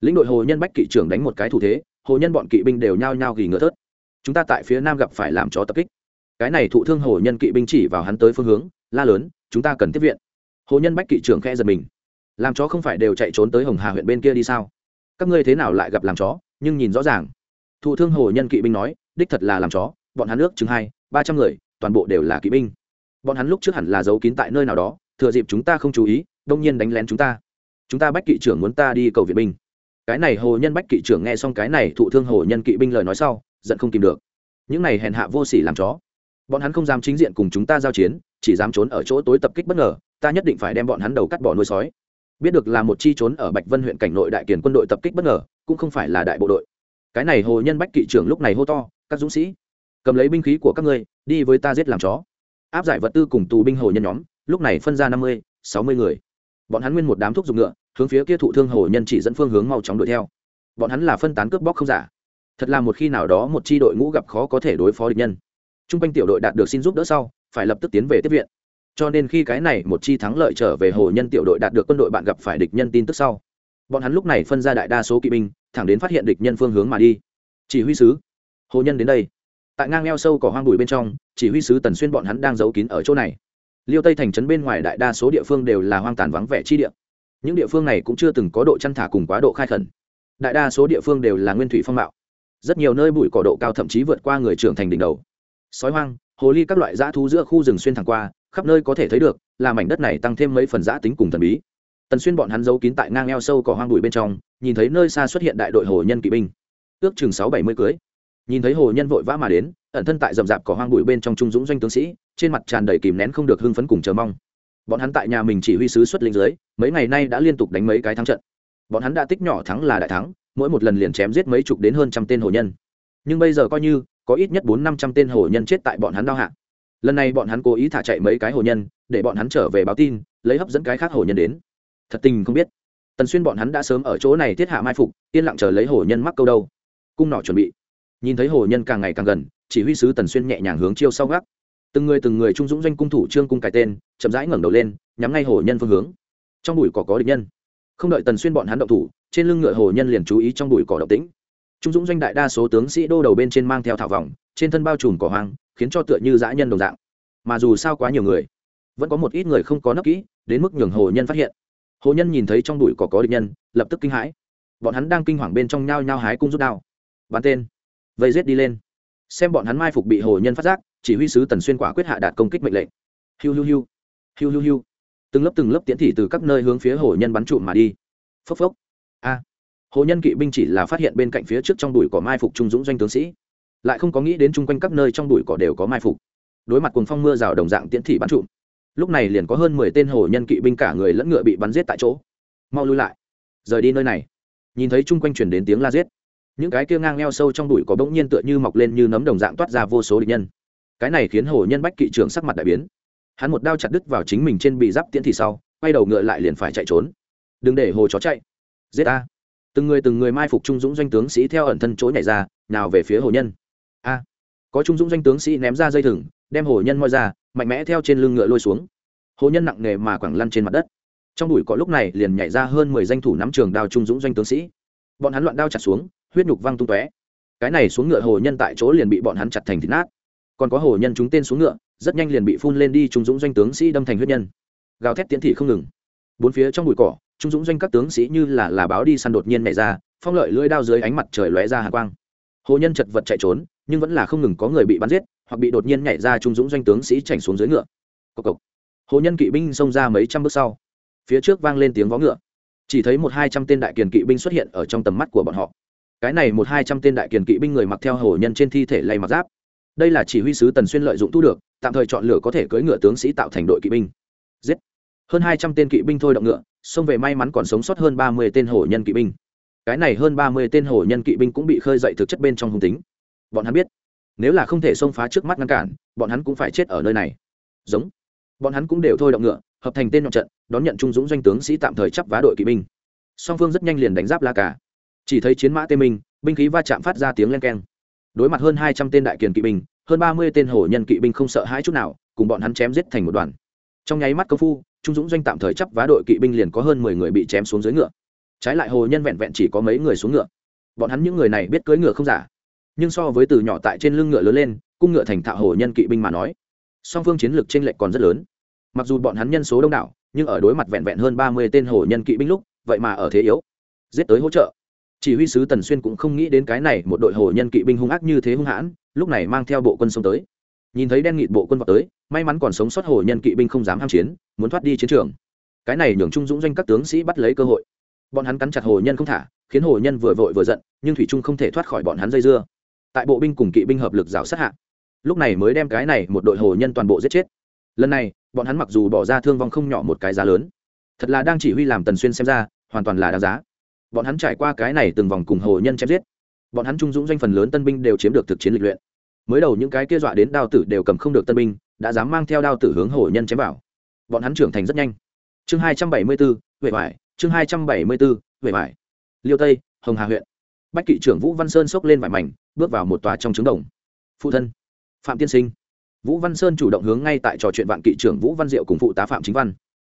Lĩnh đội hồ nhân bách kỵ trưởng đánh một cái thủ thế, hồ nhân bọn kỵ binh đều nhao nhao gỉ ngựa thớt. Chúng ta tại phía nam gặp phải làm chó tập kích. Cái này thụ thương hồ nhân kỵ binh chỉ vào hắn tới phương hướng, la lớn, chúng ta cần tiếp viện. Hồ nhân bách kỵ trưởng khe giật mình. Làm chó không phải đều chạy trốn tới hồng hà huyện bên kia đi sao? Các ngươi thế nào lại gặp làm chó, nhưng nhìn rõ ràng. Thụ thương hồ nhân kỵ binh nói, đích thật là làm chó, bọn hắn nước chừng hai, ba trăm người, toàn bộ đều là kỵ binh. Bọn hắn lúc trước hẳn là giấu kín tại nơi nào đó thừa dịp chúng ta không chú ý, đông nhiên đánh lén chúng ta. Chúng ta bách kỵ trưởng muốn ta đi cầu viện binh. Cái này hồ nhân bách kỵ trưởng nghe xong cái này thụ thương hồ nhân kỵ binh lời nói sau, giận không kìm được. Những này hèn hạ vô sỉ làm chó. Bọn hắn không dám chính diện cùng chúng ta giao chiến, chỉ dám trốn ở chỗ tối tập kích bất ngờ, ta nhất định phải đem bọn hắn đầu cắt bỏ nuôi sói. Biết được là một chi trốn ở bạch vân huyện cảnh nội đại kiển quân đội tập kích bất ngờ, cũng không phải là đại bộ đội. Cái này hồ nhân bách kỵ trưởng lúc này hô to, các dũng sĩ, cầm lấy binh khí của các ngươi, đi với ta giết làm chó. Áp giải vật tư cùng tù binh hồ nhân nhóm lúc này phân ra năm mươi, sáu mươi người. Bọn hắn nguyên một đám thuốc dùng ngựa, hướng phía kia thụ thương hồ nhân chỉ dẫn phương hướng mau chóng đuổi theo. Bọn hắn là phân tán cướp bóc không giả. Thật là một khi nào đó một chi đội ngũ gặp khó có thể đối phó địch nhân. T r u n g quanh tiểu đội đạt được xin giúp đỡ sau, phải lập tức tiến về tiếp viện. Cho nên khi cái này một chi thắng lợi trở về hồ nhân tiểu đội đạt được quân đội bạn gặp phải địch nhân tin tức sau, bọn hắn lúc này phân ra đại đa số kỵ binh, thẳng đến phát hiện địch nhân phương hướng mà đi. Chỉ huy sứ, hồ nhân đến đây. Tại ngang eo sâu cỏ hoang bụi bên trong, chỉ huy sứ tần xuyên bọn hắn đang giấu kín ở chỗ này liêu tây thành trấn bên ngoài đại đa số địa phương đều là hoang tàn vắng vẻ chi địa. Những địa phương này cũng chưa từng có độ chăn thả cùng quá độ khai khẩn. Đại đa số địa phương đều là nguyên thủy phong mạo. Rất nhiều nơi bụi cỏ độ cao thậm chí vượt qua người trưởng thành đỉnh đầu. Sói hoang, hồ ly các loại dã thú giữa khu rừng xuyên thẳng qua, khắp nơi có thể thấy được, là mảnh đất này tăng thêm mấy phần dã tính cùng thần bí. Tần xuyên bọn hắn giấu kín tại ngang eo sâu cỏ hoang bụi bên trong, nhìn thấy nơi xa xuất hiện đại đội hồ nhân kỵ binh. Ước chừng sáu bảy mươi cưới. Nhìn thấy hồ nhân vội vã mà đến ẩn thân tại rậm rạp cỏ hoang bụi bên trong trung dũng doanh tướng sĩ, trên mặt tràn đầy kìm nén không được hưng phấn cùng chờ mong. Bọn hắn tại nhà mình chỉ huy sứ xuất lĩnh dưới, mấy ngày nay đã liên tục đánh mấy cái thắng trận. Bọn hắn đã tích nhỏ thắng là đại thắng, mỗi một lần liền chém giết mấy chục đến hơn trăm tên hồ nhân. Nhưng bây giờ coi như, có ít nhất bốn năm trăm tên hồ nhân chết tại bọn hắn đao hạ. Lần này bọn hắn cố ý thả chạy mấy cái hồ nhân, để bọn hắn trở về báo tin, lấy hấp dẫn cái khác hồ nhân đến. Thật tình không biết. Tần xuyên bọn hắn đã sớm ở chỗ này thiết hạ mai phục, yên lặng chờ lấy hồ nhân mắc câu đâu. Cung nỏ chuẩn bị. Nhìn thấy hồ nhân càng ngày càng gần chỉ huy sứ tần xuyên nhẹ nhàng hướng chiêu sau gác. Từng người từng người trung dũng doanh cung thủ trương cung cài tên, chậm rãi ngẩng đầu lên, nhắm ngay hồ nhân phương hướng. Trong bụi cỏ có địch nhân. Không đợi tần xuyên bọn hắn động thủ, trên lưng ngựa hồ nhân liền chú ý trong bụi cỏ động tĩnh. Trung dũng doanh đại đa số tướng sĩ đô đầu bên trên mang theo thảo vòng, trên thân bao trùm cỏ hoang, khiến cho tựa như dã nhân đồng dạng. Mà dù sao quá nhiều người, vẫn có một ít người không có nấp kỹ, đến mức nhường hồ nhân phát hiện. Hồ nhân nhìn thấy trong bụi cỏ có địch nhân, lập tức kinh hãi. Bọn hắn đang kinh hoàng bên trong nhao nhao hái cung rút đao. Bắn tên. Vây rết đi lên xem bọn hắn mai phục bị hồ nhân phát giác, chỉ huy sứ tần xuyên quả quyết hạ đạt công kích mệnh lệnh. Hiu hiu hiu hiu hiu hiu. Từng lớp từng lớp tiễn thị từ các nơi hướng phía hồ nhân bắn trụm mà đi. Phốc phốc. A. Hồ nhân kỵ binh chỉ là phát hiện bên cạnh phía trước trong đùi cỏ mai phục trung dũng doanh tướng sĩ. Lại không có nghĩ đến chung quanh các nơi trong đùi cỏ đều có mai phục. Đối mặt cùng phong mưa rào đồng dạng tiễn thị bắn trụm lúc này liền có hơn mười tên hồ nhân kỵ binh cả người lẫn ngựa bị bắn giết tại chỗ. Mau lui lại. Rời đi nơi này. Nhìn thấy chung quanh chuyển đến tiếng la giết những cái kia ngang neo sâu trong đùi có bỗng nhiên tựa như mọc lên như nấm đồng dạng toát ra vô số địch nhân. Cái này khiến hồ nhân bách kỵ trưởng sắc mặt đại biến. Hắn một đao chặt đứt vào chính mình trên bị giáp tiễn thì sau, quay đầu ngựa lại liền phải chạy trốn. Đừng để hồ chó chạy. Giết a từng người từng người mai phục trung dũng doanh tướng sĩ theo ẩn thân chỗ nhảy ra nào về phía hồ nhân. A. Có trung dũng doanh tướng sĩ ném ra dây thừng, đem hồ nhân moi ra, mạnh mẽ theo trên lưng ngựa lôi xuống. Hồ nhân nặng nề mà quẳng lăn trên mặt đất. Trong đùi có lúc này liền nhảy ra hơn mười danh thủ nắm trường đao trung dũng doanh tướng sĩ. Bọn hắn loạn đao chặt xuống huyết nhục văng tung tóe. Cái này xuống ngựa hồ nhân tại chỗ liền bị bọn hắn chặt thành thịt nát. Còn có hồ nhân chúng tên xuống ngựa, rất nhanh liền bị phun lên đi trung dũng doanh tướng sĩ đâm thành huyết nhân. Gào thét tiến thị không ngừng. Bốn phía trong bụi cỏ trung dũng doanh các tướng sĩ như là là báo đi săn đột nhiên nhảy ra, phong lợi lưỡi đao dưới ánh mặt trời lóe ra hạ quang. Hồ nhân chật vật chạy trốn, nhưng vẫn là không ngừng có người bị bắn giết, hoặc bị đột nhiên nhảy ra trung dũng doanh tướng sĩ chảnh xuống dưới ngựa. Cộc cộc. Hồ nhân kỵ binh xông ra mấy trăm bước sau. Phía trước vang lên tiếng vó ngựa. Chỉ thấy một hai trăm tên đại kiền kỵ binh xuất hiện ở trong tầm mắt của bọn họ cái này một hai trăm tên đại kiền kỵ binh người mặc theo hổ nhân trên thi thể lay mặc giáp. Đây là chỉ huy sứ tần xuyên lợi dụng thu được, tạm thời chọn lựa có thể cưỡi ngựa tướng sĩ tạo thành đội kỵ binh. Giết. Hơn hai trăm tên kỵ binh thôi động ngựa, xông về may mắn còn sống sót hơn ba mươi tên hổ nhân kỵ binh. Cái này hơn ba mươi tên hổ nhân kỵ binh cũng bị khơi dậy thực chất bên trong hung tính. Bọn hắn biết, nếu là không thể xông phá trước mắt ngăn cản, bọn hắn cũng phải chết ở nơi này. Giống. Bọn hắn cũng đều thôi động ngựa, hợp thành tên nhọn trận, đón nhận trung dũng doanh tướng sĩ tạm thời chấp vá đội kỵ binh. Song phương rất nhanh liền đánh giáp la cả chỉ thấy chiến mã tê minh, binh khí va chạm phát ra tiếng len keng. Đối mặt hơn hai trăm tên đại kiền kỵ binh, hơn ba mươi tên hổ nhân kỵ binh không sợ hãi chút nào, cùng bọn hắn chém giết thành một đoàn. Trong nháy mắt công phu, trung dũng doanh tạm thời chấp vá đội kỵ binh liền có hơn mười người bị chém xuống dưới ngựa. Trái lại hồ nhân vẹn vẹn chỉ có mấy người xuống ngựa. Bọn hắn những người này biết cưỡi ngựa không giả. Nhưng so với từ nhỏ tại trên lưng ngựa lớn lên, cung ngựa thành thạo hồ nhân kỵ binh mà nói, song phương chiến lược t r lệch còn rất lớn. Mặc dù bọn hắn nhân số đông đảo, nhưng ở đối mặt vẹn vẹn hơn ba mươi tên hồ nhân kỵ binh lúc, vậy mà ở thế yếu. Giết tới hỗ trợ chỉ huy sứ tần xuyên cũng không nghĩ đến cái này một đội hồ nhân kỵ binh hung ác như thế hung hãn, lúc này mang theo bộ quân xông tới. Nhìn thấy đen nghịt bộ quân vào tới, may mắn còn sống sót hồ nhân kỵ binh không dám ham chiến, muốn thoát đi chiến trường. Cái này nhường trung dũng doanh các tướng sĩ bắt lấy cơ hội. Bọn hắn cắn chặt hồ nhân không thả, khiến hồ nhân vừa vội vừa giận, nhưng thủy trung không thể thoát khỏi bọn hắn dây dưa. Tại bộ binh cùng kỵ binh hợp lực rào sát hạ, lúc này mới đem cái này một đội hồ nhân toàn bộ giết chết. Lần này, bọn hắn mặc dù bỏ ra thương vong không nhỏ một cái giá lớn, thật là đang chỉ huy làm tần xuyên xem ra, hoàn toàn là đáng giá bọn hắn trải qua cái này từng vòng cùng hồ nhân chém giết. Bọn hắn trung dũng doanh phần lớn tân binh đều chiếm được thực chiến lịch luyện. Mới đầu những cái kia dọa đến đao tử đều cầm không được tân binh, đã dám mang theo đao tử hướng hồ nhân chém vào. Bọn hắn trưởng thành rất nhanh. Chương hai trăm bảy mươi bốn, huệ vải, chương hai trăm bảy mươi bốn, huệ vải. Liêu tây, hồng hà huyện. Bách kỵ trưởng vũ văn sơn xốc lên vải mảnh, bước vào một tòa trong trứng đồng. Phụ thân, phạm tiên sinh. Vũ văn sơn chủ động hướng ngay tại trò chuyện vạn kỵ trưởng vũ văn diệu cùng phụ tá phạm chính văn.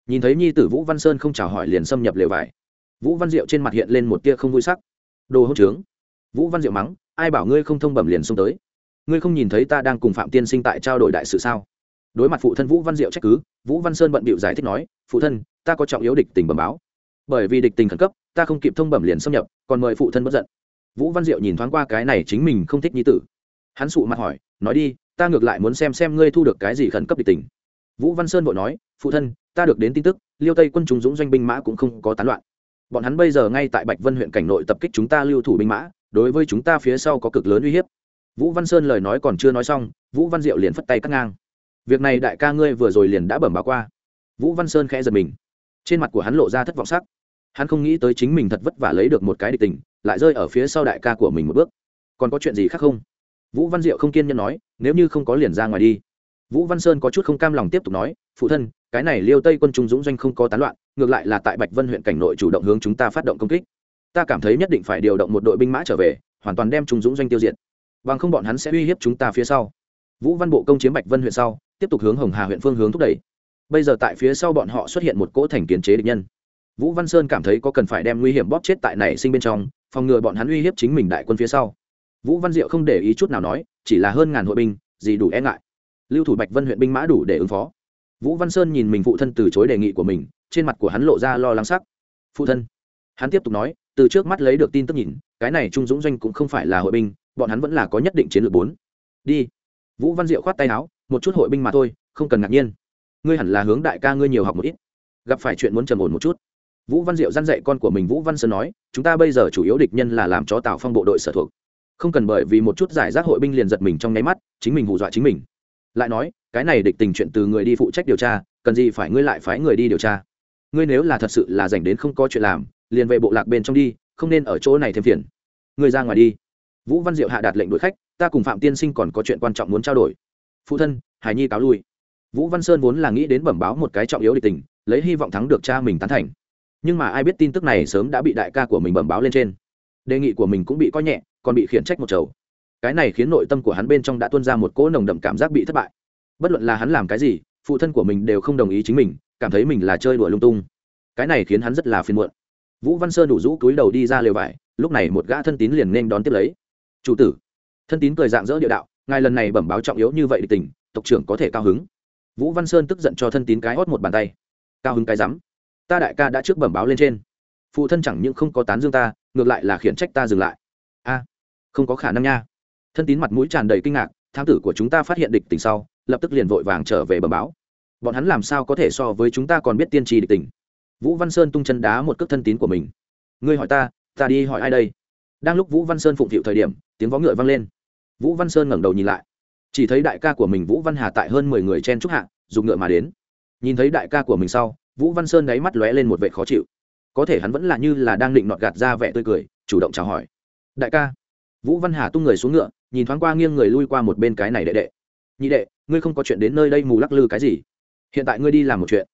Nhìn thấy nhi tử vũ văn sơn không chào hỏi liền xâm nhập lều vải vũ văn diệu trên mặt hiện lên một tia không vui sắc. Đồ hỗn trướng. Vũ văn diệu mắng, ai bảo ngươi không thông bẩm liền xông tới? Ngươi không nhìn thấy ta đang cùng phạm tiên sinh tại trao đổi đại sự sao? Đối mặt phụ thân vũ văn diệu trách cứ, vũ văn sơn bận bịu giải thích nói, phụ thân, ta có trọng yếu địch tình bẩm báo. Bởi vì địch tình khẩn cấp, ta không kịp thông bẩm liền xâm nhập, còn mời phụ thân bất giận. Vũ văn diệu nhìn thoáng qua cái này chính mình không thích nhi tử. Hắn sụ mặt hỏi, nói đi, ta ngược lại muốn xem xem ngươi thu được cái gì khẩn cấp địch tình. Vũ văn sơn vội nói, phụ thân, ta được đến tin tức, liêu tây quân chúng dũng doanh binh mã cũng không có tán loạn bọn hắn bây giờ ngay tại bạch vân huyện cảnh nội tập kích chúng ta lưu thủ binh mã, đối với chúng ta phía sau có cực lớn uy hiếp. Vũ văn sơn lời nói còn chưa nói xong, vũ văn diệu liền phất tay cắt ngang. Việc này đại ca ngươi vừa rồi liền đã bẩm báo qua. Vũ văn sơn khẽ giật mình. Trên mặt của hắn lộ ra thất vọng sắc. Hắn không nghĩ tới chính mình thật vất vả lấy được một cái địch tình, lại rơi ở phía sau đại ca của mình một bước. Còn có chuyện gì khác không? Vũ văn diệu không kiên nhẫn nói, nếu như không có liền ra ngoài đi. Vũ văn sơn có chút không cam lòng tiếp tục nói, phụ thân cái này liêu tây quân trung dũng doanh không có tán loạn, ngược lại là tại bạch vân huyện cảnh nội chủ động hướng chúng ta phát động công kích. Ta cảm thấy nhất định phải điều động một đội binh mã trở về, hoàn toàn đem trung dũng doanh tiêu diệt. Bằng không bọn hắn sẽ uy hiếp chúng ta phía sau. Vũ văn bộ công chiếm bạch vân huyện sau, tiếp tục hướng hồng hà huyện phương hướng thúc đẩy. Bây giờ tại phía sau bọn họ xuất hiện một cỗ thành kiến chế địch nhân. Vũ văn sơn cảm thấy có cần phải đem nguy hiểm bóp chết tại nảy sinh bên trong, phòng ngừa bọn hắn uy hiếp chính mình đại quân phía sau. Vũ văn diệu không để ý chút nào nói, chỉ là hơn ngàn hội binh, gì đủ e ngại. Lưu thủ bạch vân huyện binh mã đủ để ứng phó vũ văn sơn nhìn mình phụ thân từ chối đề nghị của mình, trên mặt của hắn lộ ra lo lắng sắc. Phụ thân, hắn tiếp tục nói, từ trước mắt lấy được tin tức nhìn, cái này trung dũng doanh cũng không phải là hội binh, bọn hắn vẫn là có nhất định chiến lược bốn. Đi. Vũ văn diệu khoát tay áo, một chút hội binh mà thôi, không cần ngạc nhiên. Ngươi hẳn là hướng đại ca ngươi nhiều học một ít. Gặp phải chuyện muốn trầm ổn một chút. Vũ văn diệu dăn dạy con của mình vũ văn sơn nói, chúng ta bây giờ chủ yếu địch nhân là làm cho tào phong bộ đội sở thuộc. Không cần bởi vì một chút giải rác hội binh liền giật mình trong nháy mắt, chính mình hù dọa chính mình. Lại nói cái này địch tình chuyện từ người đi phụ trách điều tra, cần gì phải ngươi lại phái người đi điều tra? Ngươi nếu là thật sự là dành đến không có chuyện làm, liền về bộ lạc bên trong đi, không nên ở chỗ này thêm phiền. Ngươi ra ngoài đi. Vũ văn diệu hạ đạt lệnh đuổi khách, ta cùng phạm tiên sinh còn có chuyện quan trọng muốn trao đổi. Phụ thân, hải nhi cáo lui. Vũ văn sơn vốn là nghĩ đến bẩm báo một cái trọng yếu địch tình, lấy hy vọng thắng được cha mình tán thành. Nhưng mà ai biết tin tức này sớm đã bị đại ca của mình bẩm báo lên trên. Đề nghị của mình cũng bị coi nhẹ, còn bị khiển trách một chầu. Cái này khiến nội tâm của hắn bên trong đã tuôn ra một cỗ nồng đậm cảm giác bị thất bại bất luận là hắn làm cái gì, phụ thân của mình đều không đồng ý chính mình, cảm thấy mình là chơi đùa lung tung. Cái này khiến hắn rất là phiền muộn. Vũ văn sơn đủ rũ túi đầu đi ra lều vải, lúc này một gã thân tín liền nên đón tiếp lấy. Chủ tử. Thân tín cười dạng dỡ địa đạo, ngài lần này bẩm báo trọng yếu như vậy địch tình, tộc trưởng có thể cao hứng. Vũ văn sơn tức giận cho thân tín cái hót một bàn tay. Cao hứng cái rắm. Ta đại ca đã trước bẩm báo lên trên. Phụ thân chẳng những không có tán dương ta, ngược lại là khiển trách ta dừng lại. A, không có khả năng nha. Thân tín mặt mũi tràn đầy kinh ngạc, thám tử của chúng ta phát hiện địch tình sau lập tức liền vội vàng trở về bẩm báo. Bọn hắn làm sao có thể so với chúng ta còn biết tiên tri địch tình? Vũ văn sơn tung chân đá một cước thân tín của mình. Ngươi hỏi ta ta đi hỏi ai đây? Đang lúc vũ văn sơn phụng phịu thời điểm, tiếng vó ngựa vang lên. Vũ văn sơn ngẩng đầu nhìn lại. Chỉ thấy đại ca của mình vũ văn hà tại hơn mười người chen trúc hạ, dùng ngựa mà đến. Nhìn thấy đại ca của mình sau, vũ văn sơn đáy mắt lóe lên một vệ khó chịu. Có thể hắn vẫn là như là đang định nọt gạt ra vẻ tươi cười, chủ động chào hỏi. Đại ca. Vũ văn hà tung người xuống ngựa, nhìn thoáng qua nghiêng người lui qua một bên cái này đệ đệ nhị đệ, ngươi không có chuyện đến nơi đây mù lắc lư cái gì? Hiện tại ngươi đi làm một chuyện.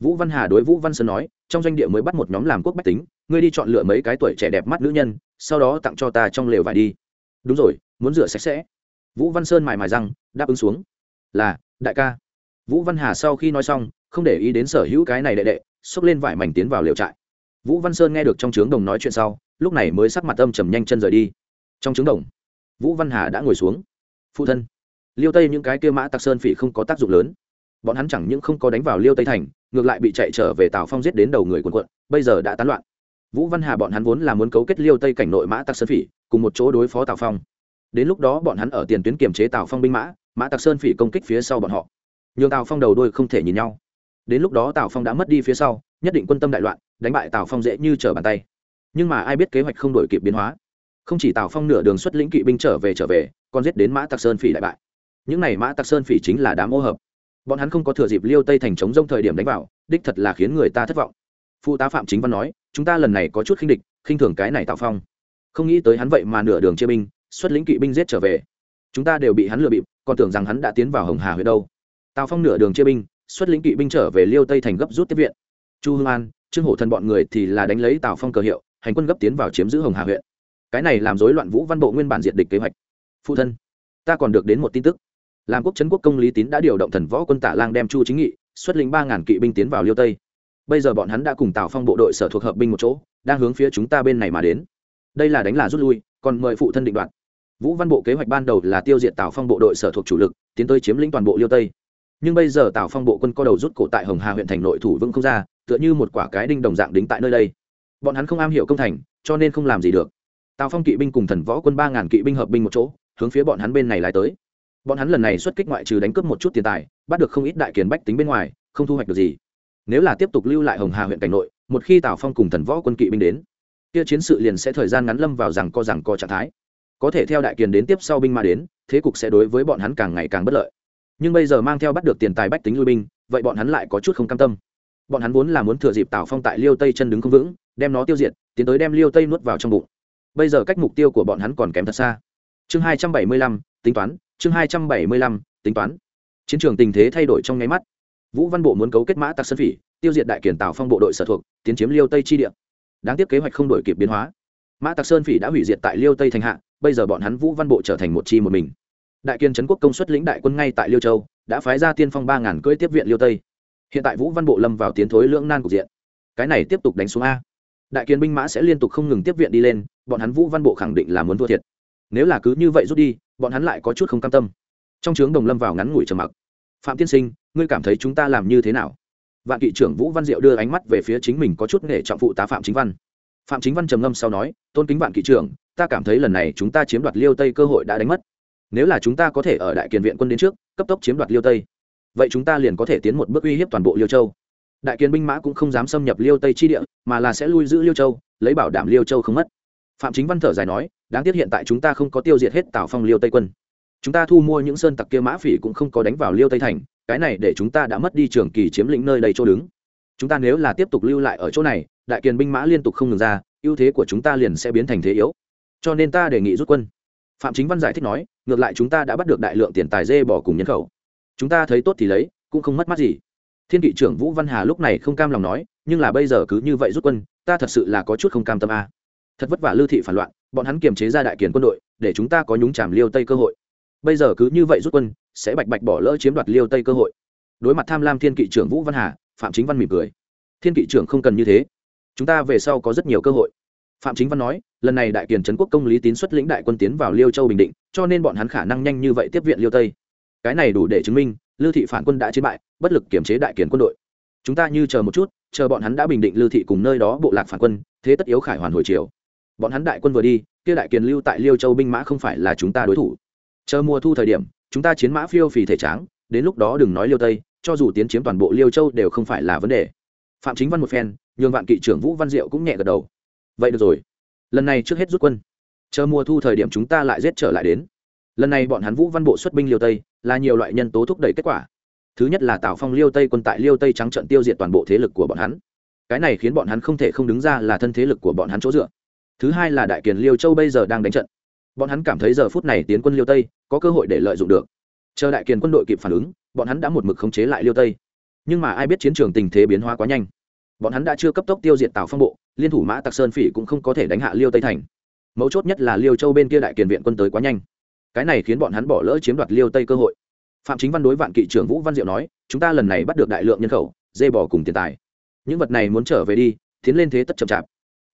Vũ văn hà đối vũ văn sơn nói, trong doanh địa mới bắt một nhóm làm quốc bách tính, ngươi đi chọn lựa mấy cái tuổi trẻ đẹp mắt nữ nhân, sau đó tặng cho ta trong lều vải đi. Đúng rồi, muốn rửa sạch sẽ. Vũ văn sơn mài mài răng, đáp ứng xuống. Là, đại ca. Vũ văn hà sau khi nói xong, không để ý đến sở hữu cái này đệ đệ, xốc lên vải mảnh tiến vào lều trại. Vũ văn sơn nghe được trong trướng đồng nói chuyện sau, lúc này mới sắc mặt âm trầm nhanh chân rời đi. Trong trướng đồng, vũ văn hà đã ngồi xuống. Phụ thân liêu tây những cái kia mã tặc sơn phỉ không có tác dụng lớn. Bọn hắn chẳng những không có đánh vào liêu tây thành, ngược lại bị chạy trở về tào phong giết đến đầu người quần quận bây giờ đã tán loạn. Vũ văn hà bọn hắn vốn là muốn cấu kết liêu tây cảnh nội mã tặc sơn phỉ, cùng một chỗ đối phó tào phong. Đến lúc đó bọn hắn ở tiền tuyến kiềm chế tào phong binh mã mã tặc sơn phỉ công kích phía sau bọn họ. Nhường tào phong đầu đôi không thể nhìn nhau. Đến lúc đó tào phong đã mất đi phía sau, nhất định quân tâm đại loạn, đánh bại tào phong dễ như trở bàn tay. Nhưng mà ai biết kế hoạch không đổi kịp biến hóa. Không chỉ tào phong nửa đường xuất lĩnh kỵ binh trở về trở về, còn giết đến mã tặc sơn phỉ đại bại những này mã tặc sơn phỉ chính là đám ô hợp. Bọn hắn không có thừa dịp liêu tây thành chống rông thời điểm đánh vào, đích thật là khiến người ta thất vọng. Phụ tá phạm chính văn nói, chúng ta lần này có chút khinh địch, khinh thường cái này tào phong. Không nghĩ tới hắn vậy mà nửa đường chia binh, xuất lĩnh kỵ binh giết trở về. Chúng ta đều bị hắn lừa bịp, còn tưởng rằng hắn đã tiến vào hồng hà huyện đâu. Tào phong nửa đường chia binh, xuất lĩnh kỵ binh trở về liêu tây thành gấp rút tiếp viện. Chu hương an, trương hổ thần bọn người thì là đánh lấy tào phong cờ hiệu, hành quân gấp tiến vào chiếm giữ hồng hà huyện. Cái này làm rối loạn vũ văn bộ nguyên bản diệt địch kế hoạch. Phụ thân, ta còn được đến một tin tức làm quốc trấn quốc công lý tín đã điều động thần võ quân tạ lang đem chu chính nghị, xuất lĩnh ba ngàn kỵ binh tiến vào liêu tây. Bây giờ bọn hắn đã cùng tào phong bộ đội sở thuộc hợp binh một chỗ, đang hướng phía chúng ta bên này mà đến. Đây là đánh là rút lui, còn mời phụ thân định đoạt. Vũ văn bộ kế hoạch ban đầu là tiêu diệt tào phong bộ đội sở thuộc chủ lực, tiến tới chiếm lĩnh toàn bộ liêu tây. Nhưng bây giờ tào phong bộ quân co đầu rút cổ tại hồng hà huyện thành nội thủ vững không ra, tựa như một quả cái đinh đồng dạng đính tại nơi đây. Bọn hắn không am hiểu công thành, cho nên không làm gì được. Tào phong kỵ binh cùng thần võ quân ba ngàn kỵ binh hợp binh một chỗ, hướng phía bọn hắn bên này lại tới bọn hắn lần này xuất kích ngoại trừ đánh cướp một chút tiền tài, bắt được không ít đại kiền bách tính bên ngoài, không thu hoạch được gì. Nếu là tiếp tục lưu lại hồng hà huyện cảnh nội, một khi tào phong cùng thần võ quân kỵ binh đến, kia chiến sự liền sẽ thời gian ngắn lâm vào rằng co rằng co trạng thái. Có thể theo đại kiền đến tiếp sau binh mà đến, thế cục sẽ đối với bọn hắn càng ngày càng bất lợi. Nhưng bây giờ mang theo bắt được tiền tài bách tính lui binh, vậy bọn hắn lại có chút không cam tâm. Bọn hắn vốn là muốn thừa dịp tào phong tại liêu tây chân đứng không vững, đem nó tiêu diệt, tiến tới đem liêu tây nuốt vào trong bụng. Bây giờ cách mục tiêu của bọn hắn còn kém thật xa. Chương hai trăm bảy mươi lăm, tính toán chương hai trăm bảy mươi lăm, tính toán. Chiến trường tình thế thay đổi trong nháy mắt. Vũ văn bộ muốn cấu kết mã tặc sơn phỉ, tiêu diệt đại kiển tào phong bộ đội sở thuộc, tiến chiếm liêu tây chi địa. Đáng tiếc kế hoạch không đổi kịp biến hóa. Mã tặc sơn phỉ đã hủy diệt tại liêu tây thành hạ, bây giờ bọn hắn vũ văn bộ trở thành một chi một mình. Đại kiên trấn quốc công suất lĩnh đại quân ngay tại liêu châu, đã phái ra tiên phong ba ngàn cưỡi tiếp viện liêu tây. Hiện tại vũ văn bộ lâm vào tiến thối lưỡng nan cục diện. Cái này tiếp tục đánh xuống a. Đại kiên binh mã sẽ liên tục không ngừng tiếp viện đi lên, bọn hắn vũ văn bộ khẳng định là muốn thua thiệt. Nếu là cứ như vậy rút đi bọn hắn lại có chút không cam tâm. Trong trướng đồng lâm vào ngắn ngủi trầm mặc. Phạm tiên sinh, ngươi cảm thấy chúng ta làm như thế nào? Vạn kỵ trưởng vũ văn diệu đưa ánh mắt về phía chính mình có chút nghề trọng phụ tá phạm chính văn. Phạm chính văn trầm ngâm sau nói, tôn kính vạn kỵ trưởng, ta cảm thấy lần này chúng ta chiếm đoạt liêu tây cơ hội đã đánh mất. Nếu là chúng ta có thể ở đại kiền viện quân đến trước, cấp tốc chiếm đoạt liêu tây, vậy chúng ta liền có thể tiến một bước uy hiếp toàn bộ liêu châu. Đại kiền binh mã cũng không dám xâm nhập liêu tây chi địa, mà là sẽ lui giữ liêu châu, lấy bảo đảm liêu châu không mất. Phạm chính văn thở dài nói đáng tiếc hiện tại chúng ta không có tiêu diệt hết tào phong liêu tây quân. Chúng ta thu mua những sơn tặc kia mã phỉ cũng không có đánh vào liêu tây thành, cái này để chúng ta đã mất đi trường kỳ chiếm lĩnh nơi đây chỗ đứng. Chúng ta nếu là tiếp tục lưu lại ở chỗ này, đại kiền binh mã liên tục không ngừng ra, ưu thế của chúng ta liền sẽ biến thành thế yếu. Cho nên ta đề nghị rút quân. Phạm chính văn giải thích nói, ngược lại chúng ta đã bắt được đại lượng tiền tài dê bỏ cùng nhân khẩu. Chúng ta thấy tốt thì lấy, cũng không mất mát gì. Thiên kỵ trưởng vũ văn hà lúc này không cam lòng nói, nhưng là bây giờ cứ như vậy rút quân, ta thật sự là có chút không cam tâm a. Thật vất vả lưu thị phản loạn bọn hắn kiềm chế ra đại kiền quân đội, để chúng ta có nhúng chàm liêu tây cơ hội. Bây giờ cứ như vậy rút quân, sẽ bạch bạch bỏ lỡ chiếm đoạt liêu tây cơ hội. Đối mặt tham lam thiên kỵ trưởng vũ văn hà, phạm chính văn mỉm cười. Thiên kỵ trưởng không cần như thế. Chúng ta về sau có rất nhiều cơ hội. Phạm chính văn nói, lần này đại kiền trấn quốc công lý tín xuất lĩnh đại quân tiến vào liêu châu bình định, cho nên bọn hắn khả năng nhanh như vậy tiếp viện liêu tây. Cái này đủ để chứng minh, lưu thị phản quân đã chiến bại, bất lực kiểm chế đại kiền quân đội. Chúng ta như chờ một chút, chờ bọn hắn đã bình định lưu thị cùng nơi đó bộ lạc phản quân, thế tất yếu khải hoàn hồi chiều bọn hắn đại quân vừa đi, kia đại kiền lưu tại liêu châu binh mã không phải là chúng ta đối thủ. Chờ mùa thu thời điểm, chúng ta chiến mã phiêu phì thể tráng, đến lúc đó đừng nói liêu tây, cho dù tiến chiếm toàn bộ liêu châu đều không phải là vấn đề. Phạm chính văn một phen, nhường vạn kỵ trưởng vũ văn diệu cũng nhẹ gật đầu. Vậy được rồi. Lần này trước hết rút quân. Chờ mùa thu thời điểm chúng ta lại giết trở lại đến. Lần này bọn hắn vũ văn bộ xuất binh liêu tây, là nhiều loại nhân tố thúc đẩy kết quả. Thứ nhất là tạo phong liêu tây quân tại liêu tây trắng trận tiêu diệt toàn bộ thế lực của bọn hắn. Cái này khiến bọn hắn không thể không đứng ra là thân thế lực của bọn hắn chỗ dựa thứ hai là đại kiền liêu châu bây giờ đang đánh trận. Bọn hắn cảm thấy giờ phút này tiến quân liêu tây có cơ hội để lợi dụng được. Chờ đại kiền quân đội kịp phản ứng, bọn hắn đã một mực khống chế lại liêu tây. Nhưng mà ai biết chiến trường tình thế biến hóa quá nhanh. Bọn hắn đã chưa cấp tốc tiêu diệt tào phong bộ, liên thủ mã tặc sơn phỉ cũng không có thể đánh hạ liêu tây thành. Mấu chốt nhất là liêu châu bên kia đại kiền viện quân tới quá nhanh. Cái này khiến bọn hắn bỏ lỡ chiếm đoạt liêu tây cơ hội. Phạm chính văn đối vạn kỵ trưởng vũ văn diệu nói, chúng ta lần này bắt được đại lượng nhân khẩu, dê bỏ cùng tiền tài. Những vật này muốn trở về đi, tiến lên thế tất chậm chạp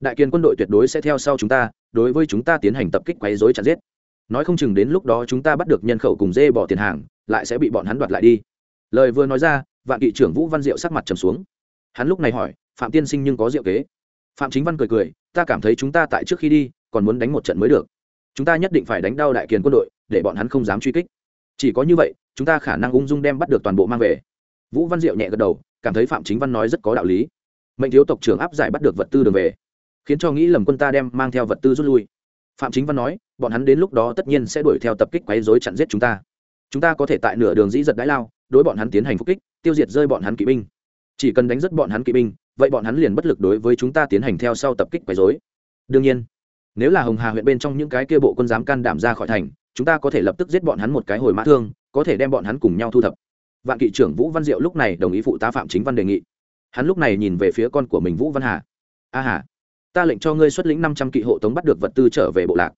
đại kiền quân đội tuyệt đối sẽ theo sau chúng ta, đối với chúng ta tiến hành tập kích quấy dối chặt giết. Nói không chừng đến lúc đó chúng ta bắt được nhân khẩu cùng dê bỏ tiền hàng, lại sẽ bị bọn hắn đoạt lại đi. Lời vừa nói ra, vạn kỵ trưởng vũ văn diệu sắc mặt trầm xuống. Hắn lúc này hỏi, phạm tiên sinh nhưng có diệu kế? Phạm chính văn cười cười, ta cảm thấy chúng ta tại trước khi đi, còn muốn đánh một trận mới được. Chúng ta nhất định phải đánh đau đại kiền quân đội, để bọn hắn không dám truy kích. Chỉ có như vậy, chúng ta khả năng ung dung đem bắt được toàn bộ mang về. Vũ văn diệu nhẹ gật đầu, cảm thấy phạm chính văn nói rất có đạo lý. Mệnh thiếu tộc trưởng áp giải bắt được vật tư đường về khiến cho nghĩ lầm quân ta đem mang theo vật tư rút lui. Phạm chính văn nói, bọn hắn đến lúc đó tất nhiên sẽ đuổi theo tập kích quấy dối chặn giết chúng ta. Chúng ta có thể tại nửa đường dĩ giật đái lao, đối bọn hắn tiến hành phục kích, tiêu diệt rơi bọn hắn kỵ binh. Chỉ cần đánh rất bọn hắn kỵ binh, vậy bọn hắn liền bất lực đối với chúng ta tiến hành theo sau tập kích quấy dối đương nhiên, nếu là hồng hà huyện bên trong những cái kia bộ quân dám can đảm ra khỏi thành, chúng ta có thể lập tức giết bọn hắn một cái hồi mã thương, có thể đem bọn hắn cùng nhau thu thập. Vạn kỵ trưởng vũ văn diệu lúc này đồng ý phụ tá phạm chính văn đề nghị. Hắn lúc này nhìn về phía con của mình vũ văn hà. A hà ta lệnh cho ngươi xuất lĩnh năm trăm kỵ hộ tống bắt được vật tư trở về bộ lạc.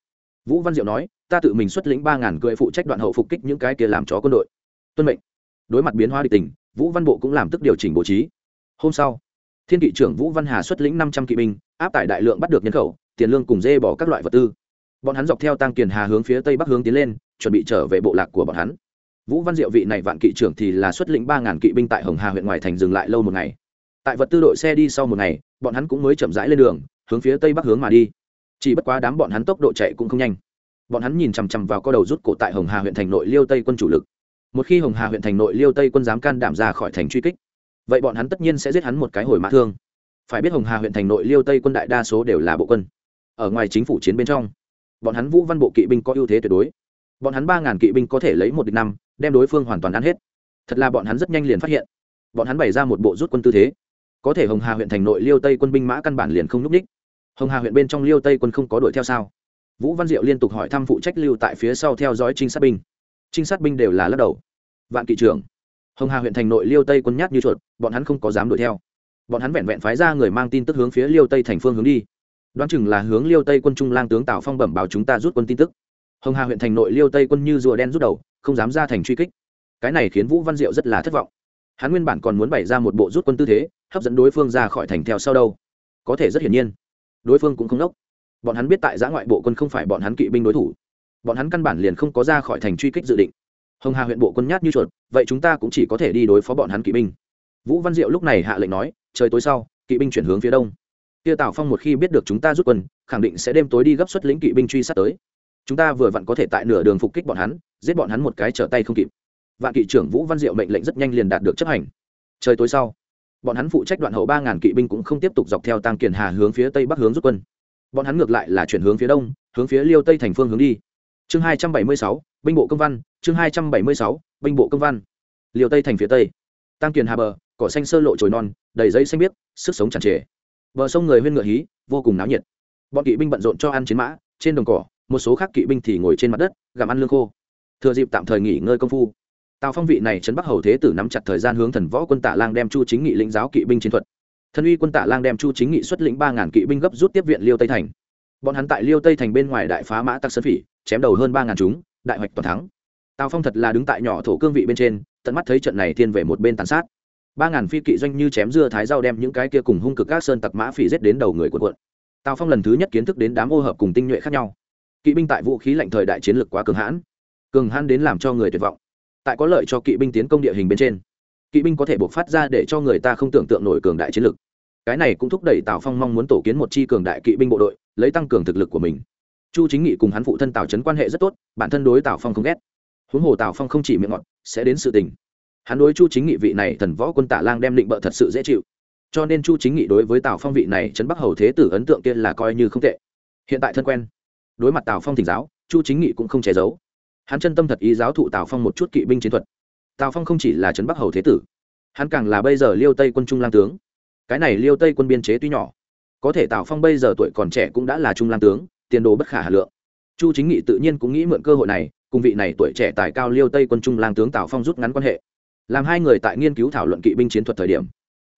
Vũ văn diệu nói, ta tự mình xuất lĩnh ba ngàn cưỡi phụ trách đoạn hậu phục kích những cái kia làm chó quân đội. Tuân mệnh. Đối mặt biến hóa địch tình, vũ văn bộ cũng làm tức điều chỉnh bố trí. Hôm sau, thiên kỵ trưởng vũ văn hà xuất lĩnh năm trăm kỵ binh, áp tải đại lượng bắt được nhân khẩu, tiền lương cùng dê bỏ các loại vật tư. Bọn hắn dọc theo tăng kiền hà hướng phía tây bắc hướng tiến lên, chuẩn bị trở về bộ lạc của bọn hắn. Vũ văn diệu vị này vạn kỵ trưởng thì là xuất lĩnh ba ngàn kỵ binh tại hồng hà huyện ngoài thành dừng lại lâu một ngày. Tại vật tư đội xe đi sau một ngày, bọn hắn cũng mới chậm rãi lên đường hướng phía tây bắc hướng mà đi. Chỉ bất quá đám bọn hắn tốc độ chạy cũng không nhanh. Bọn hắn nhìn chằm chằm vào co đầu rút cổ tại hồng hà huyện thành nội liêu tây quân chủ lực. Một khi hồng hà huyện thành nội liêu tây quân dám can đảm ra khỏi thành truy kích, vậy bọn hắn tất nhiên sẽ giết hắn một cái hồi mã thương. Phải biết hồng hà huyện thành nội liêu tây quân đại đa số đều là bộ quân. Ở ngoài chính phủ chiến bên trong, bọn hắn vũ văn bộ kỵ binh có ưu thế tuyệt đối. Bọn hắn ba ngàn kỵ binh có thể lấy một địch năm, đem đối phương hoàn toàn ăn hết. Thật là bọn hắn rất nhanh liền phát hiện. Bọn hắn bày ra một bộ rút quân tư thế. Có thể hồng hà huyện thành nội liêu tây quân binh mã căn bản liền không n ú c ních hồng hà huyện bên trong liêu tây quân không có đuổi theo sao? Vũ văn diệu liên tục hỏi thăm phụ trách lưu tại phía sau theo dõi trinh sát binh. Trinh sát binh đều là lắc đầu. Vạn kỵ trưởng, hồng hà huyện thành nội liêu tây quân nhát như chuột, bọn hắn không có dám đuổi theo. Bọn hắn vẹn vẹn phái ra người mang tin tức hướng phía liêu tây thành phương hướng đi. Đoán chừng là hướng liêu tây quân trung lang tướng tào phong bẩm báo chúng ta rút quân tin tức. Hồng hà huyện thành nội liêu tây quân như rùa đen rút đầu, không dám ra thành truy kích. Cái này khiến vũ văn diệu rất là thất vọng. Hắn nguyên bản còn muốn bày ra một bộ rút quân tư thế, hấp dẫn đối phương ra khỏi thành theo sau đâu. Có thể rất hiển nhiên đối phương cũng không đốc bọn hắn biết tại giã ngoại bộ quân không phải bọn hắn kỵ binh đối thủ. Bọn hắn căn bản liền không có ra khỏi thành truy kích dự định. Hồng hà huyện bộ quân nhát như chuột, vậy chúng ta cũng chỉ có thể đi đối phó bọn hắn kỵ binh. Vũ văn diệu lúc này hạ lệnh nói, trời tối sau, kỵ binh chuyển hướng phía đông. Kia tào phong một khi biết được chúng ta rút quân, khẳng định sẽ đêm tối đi gấp xuất lĩnh kỵ binh truy sát tới. Chúng ta vừa vặn có thể tại nửa đường phục kích bọn hắn, giết bọn hắn một cái trở tay không kịp. Vạn kỵ trưởng vũ văn diệu mệnh lệnh rất nhanh liền đạt được chấp hành. Trời tối sau bọn hắn phụ trách đoạn hậu ba ngàn kỵ binh cũng không tiếp tục dọc theo tăng kiền hà hướng phía tây bắc hướng rút quân. Bọn hắn ngược lại là chuyển hướng phía đông, hướng phía liêu tây thành phương hướng đi. Chương hai trăm bảy mươi sáu, binh bộ công văn, chương hai trăm bảy mươi sáu, binh bộ công văn. Liêu tây thành phía tây. Tăng kiền hà bờ, cỏ xanh sơ lộ trồi non, đầy giấy xanh biếc, sức sống tràn trề. Bờ sông người huyên ngựa hí, vô cùng náo nhiệt. Bọn kỵ binh bận rộn cho ăn chiến mã, trên đồng cỏ, một số khác kỵ binh thì ngồi trên mặt đất, gặm ăn lương khô. Thừa dịp tạm thời nghỉ ngơi công phu tào phong vị này trấn bắc hầu thế tử nắm chặt thời gian hướng thần võ quân tạ lang đem chu chính nghị lĩnh giáo kỵ binh chiến thuật. Thân uy quân tạ lang đem chu chính nghị xuất lĩnh ba ngàn kỵ binh gấp rút tiếp viện liêu tây thành. Bọn hắn tại liêu tây thành bên ngoài đại phá mã tặc sơn phỉ, chém đầu hơn ba ngàn chúng, đại hoạch toàn thắng. Tào phong thật là đứng tại nhỏ thổ cương vị bên trên, tận mắt thấy trận này thiên về một bên tàn sát. ba ngàn phi kỵ doanh như chém dưa thái dao đem những cái kia cùng hung cực các sơn tặc mã phỉ giết đến đầu người quần quận tào phong lần thứ nhất kiến thức đến đám ô hợp cùng tinh nhuệ khác nhau. Kỵ binh tại vũ khí lạnh thời đại chiến lược quá cường hãn. Cường hãn đến làm cho người tuyệt vọng tại có lợi cho kỵ binh tiến công địa hình bên trên. Kỵ binh có thể buộc phát ra để cho người ta không tưởng tượng nổi cường đại chiến lược cái này cũng thúc đẩy tào phong mong muốn tổ kiến một chi cường đại kỵ binh bộ đội, lấy tăng cường thực lực của mình. Chu chính nghị cùng hắn phụ thân tào trấn quan hệ rất tốt, bản thân đối tào phong không ghét. Huống hồ tào phong không chỉ miệng ngọt, sẽ đến sự tình. Hắn đối chu chính nghị vị này thần võ quân tạ lang đem định bợ thật sự dễ chịu. Cho nên chu chính nghị đối với tào phong vị này trấn bắc hầu thế tử ấn tượng kia là coi như không tệ. Hiện tại thân quen. Đối mặt tào phong thỉnh giáo, chu chính nghị cũng không che giấu hắn chân tâm thật ý giáo thụ tào phong một chút kỵ binh chiến thuật. Tào phong không chỉ là trấn bắc hầu thế tử, hắn càng là bây giờ liêu tây quân trung lang tướng. Cái này liêu tây quân biên chế tuy nhỏ, có thể tào phong bây giờ tuổi còn trẻ cũng đã là trung lang tướng, tiền đồ bất khả hà lượng. Chu chính nghị tự nhiên cũng nghĩ mượn cơ hội này, cùng vị này tuổi trẻ tài cao liêu tây quân trung lang tướng tào phong rút ngắn quan hệ. Làm hai người tại nghiên cứu thảo luận kỵ binh chiến thuật thời điểm,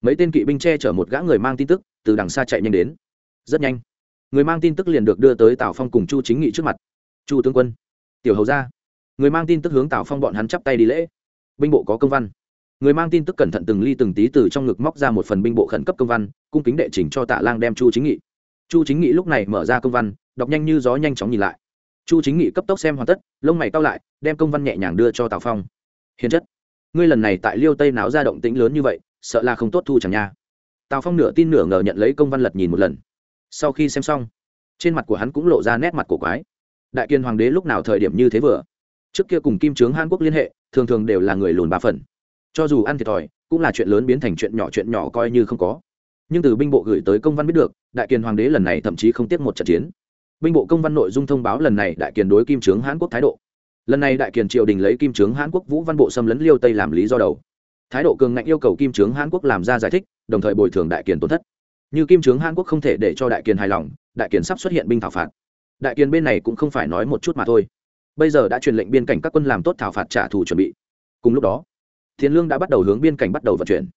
mấy tên kỵ binh che chở một gã người mang tin tức, từ đằng xa chạy nhanh đến. Rất nhanh, người mang tin tức liền được đưa tới tào phong cùng chu chính nghị trước mặt. Chu tướng quân, tiểu hầu ra người mang tin tức hướng tào phong bọn hắn chắp tay đi lễ. Binh bộ có công văn. Người mang tin tức cẩn thận từng ly từng tí từ trong ngực móc ra một phần binh bộ khẩn cấp công văn, cung kính đệ trình cho tạ lang đem chu chính nghị. Chu chính nghị lúc này mở ra công văn, đọc nhanh như gió nhanh chóng nhìn lại. Chu chính nghị cấp tốc xem hoàn tất, lông mày cao lại, đem công văn nhẹ nhàng đưa cho tào phong. Hiền chất, ngươi lần này tại liêu tây náo ra động tĩnh lớn như vậy, sợ là không tốt thu chẳng nha. Tào phong nửa tin nửa ngờ nhận lấy công văn lật nhìn một lần. Sau khi xem xong, trên mặt của hắn cũng lộ ra nét mặt cổ quái. Đại kiên hoàng đế lúc nào thời điểm như thế vừa? Trước kia cùng kim trướng hàn quốc liên hệ, thường thường đều là người lùn ba phần. Cho dù ăn thiệt thòi, cũng là chuyện lớn biến thành chuyện nhỏ chuyện nhỏ coi như không có. Nhưng từ binh bộ gửi tới công văn biết được, đại Kiền hoàng đế lần này thậm chí không tiếp một trận chiến. Binh bộ công văn nội dung thông báo lần này đại kiền đối kim trướng Hàn quốc thái độ. Lần này đại kiền triều đình lấy kim trướng Hàn quốc vũ văn bộ xâm lấn liêu tây làm lý do đầu. Thái độ cường ngạnh yêu cầu kim trướng Hàn quốc làm ra giải thích, đồng thời bồi thường đại kiền tổn thất. Như kim trướng Hàn quốc không thể để cho đại kiền hài lòng, đại kiền sắp xuất hiện binh thảo phạt. Đại kiền bên này cũng không phải nói một chút mà thôi bây giờ đã truyền lệnh biên cảnh các quân làm tốt thảo phạt trả thù chuẩn bị. Cùng lúc đó thiên lương đã bắt đầu hướng biên cảnh bắt đầu vận chuyển.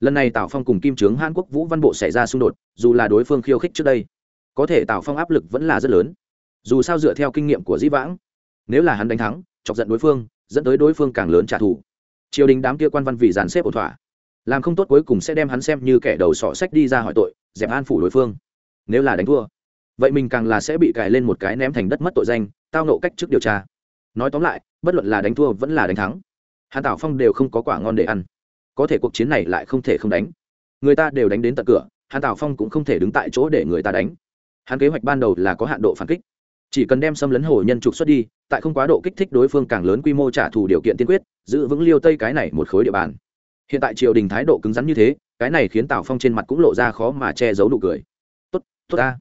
Lần này tào phong cùng kim trướng hàn quốc vũ văn bộ xảy ra xung đột, dù là đối phương khiêu khích trước đây, có thể tào phong áp lực vẫn là rất lớn. Dù sao dựa theo kinh nghiệm của dĩ vãng, nếu là hắn đánh thắng, chọc giận đối phương, dẫn tới đối phương càng lớn trả thù. Triều đình đám kia quan văn vì dàn xếp ổn thỏa, làm không tốt cuối cùng sẽ đem hắn xem như kẻ đầu sọ sách đi ra hỏi tội, dẹp an phủ đối phương. Nếu là đánh thua vậy mình càng là sẽ bị cài lên một cái ném thành đất mất tội danh, tao nộ cách trước điều tra. Nói tóm lại, bất luận là đánh thua vẫn là đánh thắng, hàn tảo phong đều không có quả ngon để ăn. Có thể cuộc chiến này lại không thể không đánh. Người ta đều đánh đến tận cửa, hàn tảo phong cũng không thể đứng tại chỗ để người ta đánh. Hắn kế hoạch ban đầu là có hạn độ phản kích. Chỉ cần đem xâm lấn hồ nhân trục xuất đi, tại không quá độ kích thích đối phương càng lớn quy mô trả thù điều kiện tiên quyết, giữ vững liêu tây cái này một khối địa bàn. Hiện tại triều đình thái độ cứng rắn như thế, cái này khiến tào phong trên mặt cũng lộ ra khó mà che giấu nụ cười. Tốt tốt ta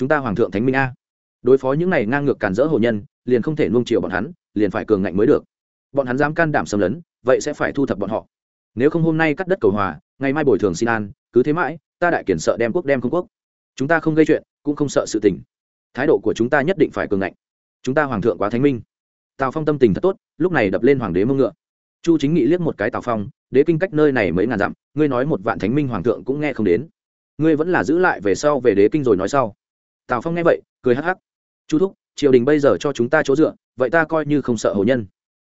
chúng ta hoàng thượng thánh minh a. Đối phó những này ngang ngược càn rỡ hồ nhân, liền không thể nuông chiều bọn hắn, liền phải cường ngạnh mới được. Bọn hắn dám can đảm xâm lấn, vậy sẽ phải thu thập bọn họ. Nếu không hôm nay cắt đất cầu hòa, ngày mai bồi thường xin an, cứ thế mãi, ta đại kiển sợ đem quốc đem không quốc. Chúng ta không gây chuyện, cũng không sợ sự tình. Thái độ của chúng ta nhất định phải cường ngạnh. Chúng ta hoàng thượng quá thánh minh. Tào phong tâm tình thật tốt, lúc này đập lên hoàng đế mông ngựa. Chu chính nghị liếc một cái tào phong, đế kinh cách nơi này mấy ngàn dặm, ngươi nói một vạn thánh minh hoàng thượng cũng nghe không đến. Ngươi vẫn là giữ lại về sau về đế kinh rồi nói sau tào phong nghe vậy, cười hắc hắc. Chu thúc, triều đình bây giờ cho chúng ta chỗ dựa, vậy ta coi như không sợ hồ nhân.